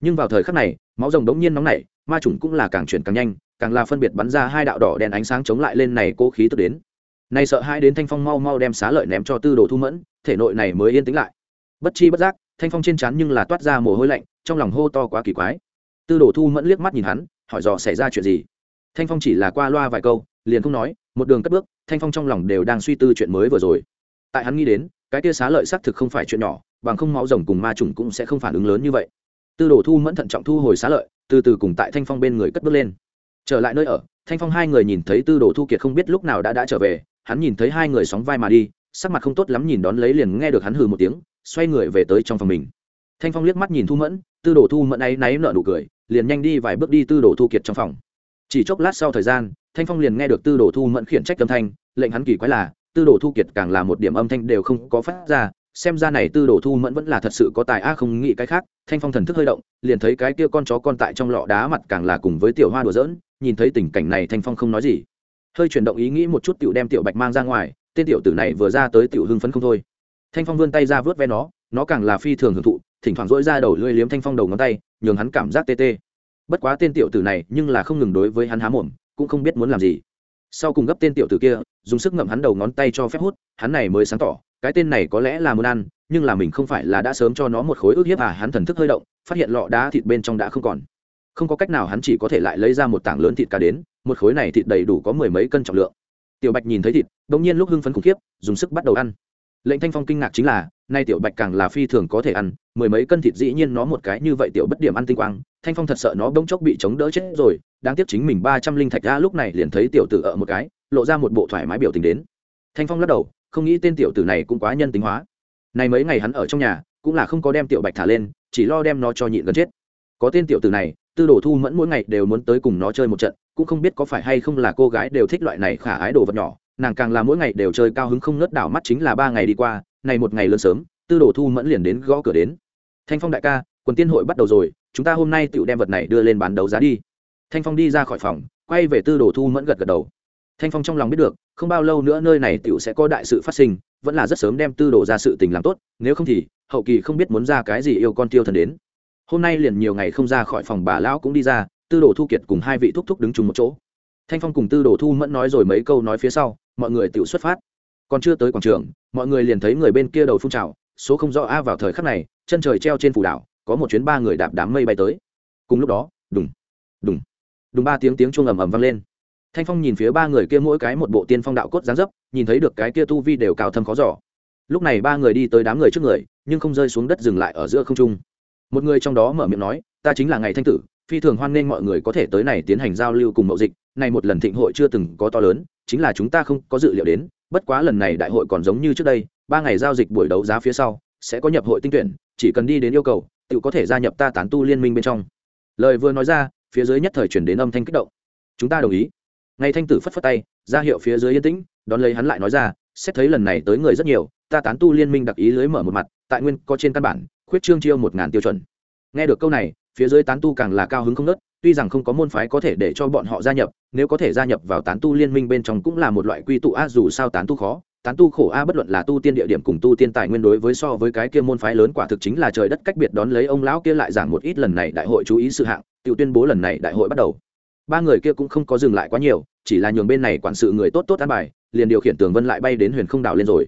nhưng vào thời khắc này, máu rồng đống nhiên nóng nảy, ma trùng cũng là càng chuyển càng nhanh, càng là phân biệt bắn ra hai đạo đỏ đèn ánh sáng chống lại lên này cố khí tức đến. Này sợ hai đến thanh phong mau mau đem xá lợi ném cho tư đồ thu mẫn, thể nội này mới yên tĩnh lại. Bất chi bất giác, thanh phong trên trán nhưng là toát ra mồ hôi lạnh trong lòng hô to quá kỳ quái. Tư đồ thu mẫn liếc mắt nhìn hắn, hỏi dò xảy ra chuyện gì. Thanh phong chỉ là qua loa vài câu, liền không nói, một đường cất bước, thanh phong trong lòng đều đang suy tư chuyện mới vừa rồi. Tại hắn nghĩ đến, cái tia xá lợi xác thực không phải chuyện nhỏ, bằng không máu rồng cùng ma trùng cũng sẽ không phản ứng lớn như vậy. Tư đồ thu mẫn thận trọng thu hồi xá lợi, từ từ cùng tại thanh phong bên người cất bước lên. Trở lại nơi ở, thanh phong hai người nhìn thấy tư đồ thu kiệt không biết lúc nào đã đã trở về, hắn nhìn thấy hai người sóng vai mà đi, sắc mặt không tốt lắm nhìn đón lấy liền nghe được hắn hừ một tiếng, xoay người về tới trong phòng mình thanh phong liếc mắt nhìn thu mẫn, tư đồ thu mẫn ấy náy nở nụ cười, liền nhanh đi vài bước đi tư đồ thu kiệt trong phòng. Chỉ chốc lát sau thời gian, thanh phong liền nghe được tư đồ thu mẫn khiển trách âm thanh, lệnh hắn kỳ quái là, tư đồ thu kiệt càng là một điểm âm thanh đều không có phát ra, xem ra này tư đồ thu mẫn vẫn là thật sự có tài a, không nghĩ cái khác. Thanh phong thần thức hơi động, liền thấy cái kia con chó con tại trong lọ đá mặt càng là cùng với tiểu hoa đùa giỡn, nhìn thấy tình cảnh này thanh phong không nói gì. Hơi chuyển động ý nghĩ một chút tiểu đem tiểu bạch mang ra ngoài, tên tiểu tử này vừa ra tới tiểu hưng phấn không thôi. Thanh phong vươn tay ra vớt ve nó nó càng là phi thường hưởng thụ thỉnh thoảng rỗi ra đầu lưỡi liếm thanh phong đầu ngón tay, nhường hắn cảm giác tê tê. Bất quá tên tiểu tử này nhưng là không ngừng đối với hắn há mồm, cũng không biết muốn làm gì. Sau cùng gấp tên tiểu tử kia, dùng sức ngậm hắn đầu ngón tay cho phép hút, hắn này mới sáng tỏ, cái tên này có lẽ là muốn ăn, nhưng là mình không phải là đã sớm cho nó một khối ước hiếp à hắn thần thức hơi động, phát hiện lọ đá thịt bên trong đã không còn. Không có cách nào hắn chỉ có thể lại lấy ra một tảng lớn thịt cá đến, một khối này thịt đầy đủ có mười mấy cân trọng lượng. Tiểu bạch nhìn thấy thịt đ ỗ n g nhiên lúc hưng phấn khủng khiếp, dùng sức bắt đầu ăn lệnh thanh phong kinh ngạc chính là, nay tiểu bạch càng là phi thường có thể ăn, mười mấy cân thịt dĩ nhiên nó một cái như vậy tiểu bất điểm ăn tinh quang, thanh phong thật sợ nó bỗng chốc bị chống đỡ chết rồi, đáng tiếc chính mình ba trăm linh thạch ra lúc này liền thấy tiểu tử ở một cái, lộ ra một bộ thoải mái biểu tình đến. Thanh phong lắc đầu, không nghĩ tên tiểu tử này cũng quá nhân tính hóa. Này mấy ngày hắn ở trong nhà, cũng là không có đem tiểu bạch thả lên, chỉ lo đem nó cho nhịn gần chết. Có tên tiểu tử này, tư đồ thu mẫn mỗi ngày đều muốn tới cùng nó chơi một trận, cũng không biết có phải hay không là cô gái đều thích loại này khả ái đồ vật nhỏ nàng càng là mỗi ngày đều chơi cao hứng không ngớt đảo mắt chính là ba ngày đi qua, này một ngày lớn sớm, tư đồ thu mẫn liền đến gõ cửa đến. Thanh phong đại ca, quần tiên hội bắt đầu rồi, chúng ta hôm nay tựu đem vật này đưa lên bán đấu giá đi. Thanh phong đi ra khỏi phòng, quay về tư đồ thu mẫn gật gật đầu. Thanh phong trong lòng biết được, không bao lâu nữa nơi này tựu sẽ có đại sự phát sinh, vẫn là rất sớm đem tư đồ ra sự tình làm tốt, nếu không thì, hậu kỳ không biết muốn ra cái gì yêu con tiêu thần đến. Hôm nay liền nhiều ngày không ra khỏi phòng bà lão cũng đi ra, tư đồ thu kiệt cùng hai vị thúc thúc đứng chung một chỗ. Thanh phong cùng tư đồ thu mẫn nói rồi mấy câu nói phía sau mọi người tự xuất phát. Còn chưa tới quảng trường, mọi người liền thấy người bên kia đầu phun trào, số không rõ a vào thời khắc này, chân trời treo trên phủ đảo, có một chuyến ba người đạp đám mây bay tới. Cùng lúc đó, đùng đùng đùng ba tiếng tiếng chuông ầm ầm vang lên. Thanh phong nhìn phía ba người kia mỗi cái một bộ tiên phong đạo cốt dáng dấp, nhìn thấy được cái kia tu vi đều cao thâm khó giỏ lúc này ba người đi tới đám người trước người, nhưng không rơi xuống đất dừng lại ở giữa không trung. Một người trong đó mở miệng nói, ta chính là ngày thanh tử phi thường hoan nghênh mọi người có thể tới này tiến hành giao lưu cùng mậu dịch. Này một lần thịnh hội chưa từng có to lớn, chính là chúng ta không có dự liệu đến. Bất quá lần này đại hội còn giống như trước đây, ba ngày giao dịch buổi đấu giá phía sau, sẽ có nhập hội tinh tuyển, chỉ cần đi đến yêu cầu, tự có thể gia nhập ta tán tu liên minh bên trong. Lời vừa nói ra, phía dưới nhất thời chuyển đến âm thanh kích động. Chúng ta đồng ý. Ngay thanh tử phất phất tay, ra hiệu phía dưới yên tĩnh, đón lấy hắn lại nói ra, xét thấy lần này tới người rất nhiều, ta tán tu liên minh đặc ý lưới mở một mặt, tại nguyên có trên căn bản, khuyết trương chiêu một ngàn tiêu chuẩn. Nghe được câu này phía dưới tán tu càng là cao hứng không nớt, tuy rằng không có môn phái có thể để cho bọn họ gia nhập, nếu có thể gia nhập vào tán tu liên minh bên trong cũng là một loại quy tụ a dù sao tán tu khó. Tán tu khổ a bất luận là tu tiên địa điểm cùng tu tiên tài nguyên đối với so với cái kia môn phái lớn quả thực chính là trời đất cách biệt đón lấy ông lão kia lại giảng một ít lần này đại hội chú ý sự hạng tự tuyên bố lần này đại hội bắt đầu. Ba người kia cũng không có dừng lại quá nhiều, chỉ là nhường bên này quản sự người tốt tốt an bài, liền điều khiển tường vân lại bay đến huyền không đảo lên rồi.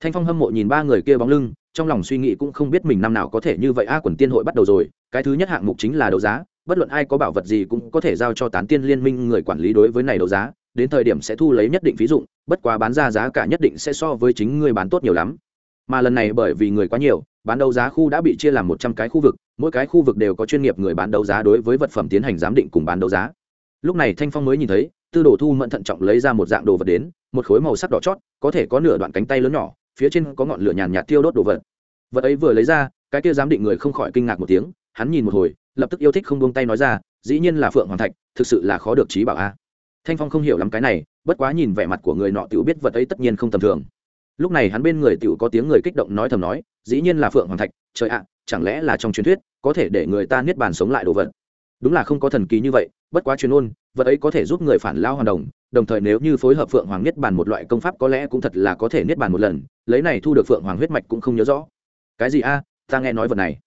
Thanh phong hâm mộ nhìn ba người kia bóng lưng, trong lòng suy nghĩ cũng không biết mình năm nào có thể như vậy a quần tiên hội bắt đầu rồi cái thứ nhất hạng mục chính là đấu giá, bất luận ai có bảo vật gì cũng có thể giao cho tán tiên liên minh người quản lý đối với này đấu giá, đến thời điểm sẽ thu lấy nhất định phí dụng, bất quá bán ra giá cả nhất định sẽ so với chính người bán tốt nhiều lắm. Mà lần này bởi vì người quá nhiều, bán đấu giá khu đã bị chia làm một trăm cái khu vực, mỗi cái khu vực đều có chuyên nghiệp người bán đấu giá đối với vật phẩm tiến hành giám định cùng bán đấu giá. Lúc này thanh phong mới nhìn thấy, tư đồ thu mẫn thận trọng lấy ra một dạng đồ vật đến, một khối màu sắc đỏ chót, có thể có nửa đoạn cánh tay lớn nhỏ, phía trên có ngọn lửa nhàn nhạt tiêu đốt đồ vật. Vật ấy vừa lấy ra, cái kia giám định người không khỏi kinh ngạc một tiếng hắn nhìn một hồi, lập tức yêu thích không buông tay nói ra, dĩ nhiên là phượng hoàng thạch, thực sự là khó được trí bảo a. Thanh phong không hiểu lắm cái này, bất quá nhìn vẻ mặt của người nọ tiểu biết vật ấy tất nhiên không tầm thường. Lúc này hắn bên người tiểu có tiếng người kích động nói thầm nói, dĩ nhiên là phượng hoàng thạch, trời ạ, chẳng lẽ là trong truyền thuyết, có thể để người ta niết bàn sống lại đồ vật? Đúng là không có thần kỳ như vậy, bất quá chuyên ôn, vật ấy có thể giúp người phản lao hoàn đồng đồng thời nếu như phối hợp phượng hoàng niết bàn một loại công pháp có lẽ cũng thật là có thể niết bàn một lần, lấy này thu được phượng hoàng huyết mạch cũng không nhớ rõ. Cái gì a, ta nghe nói vật này.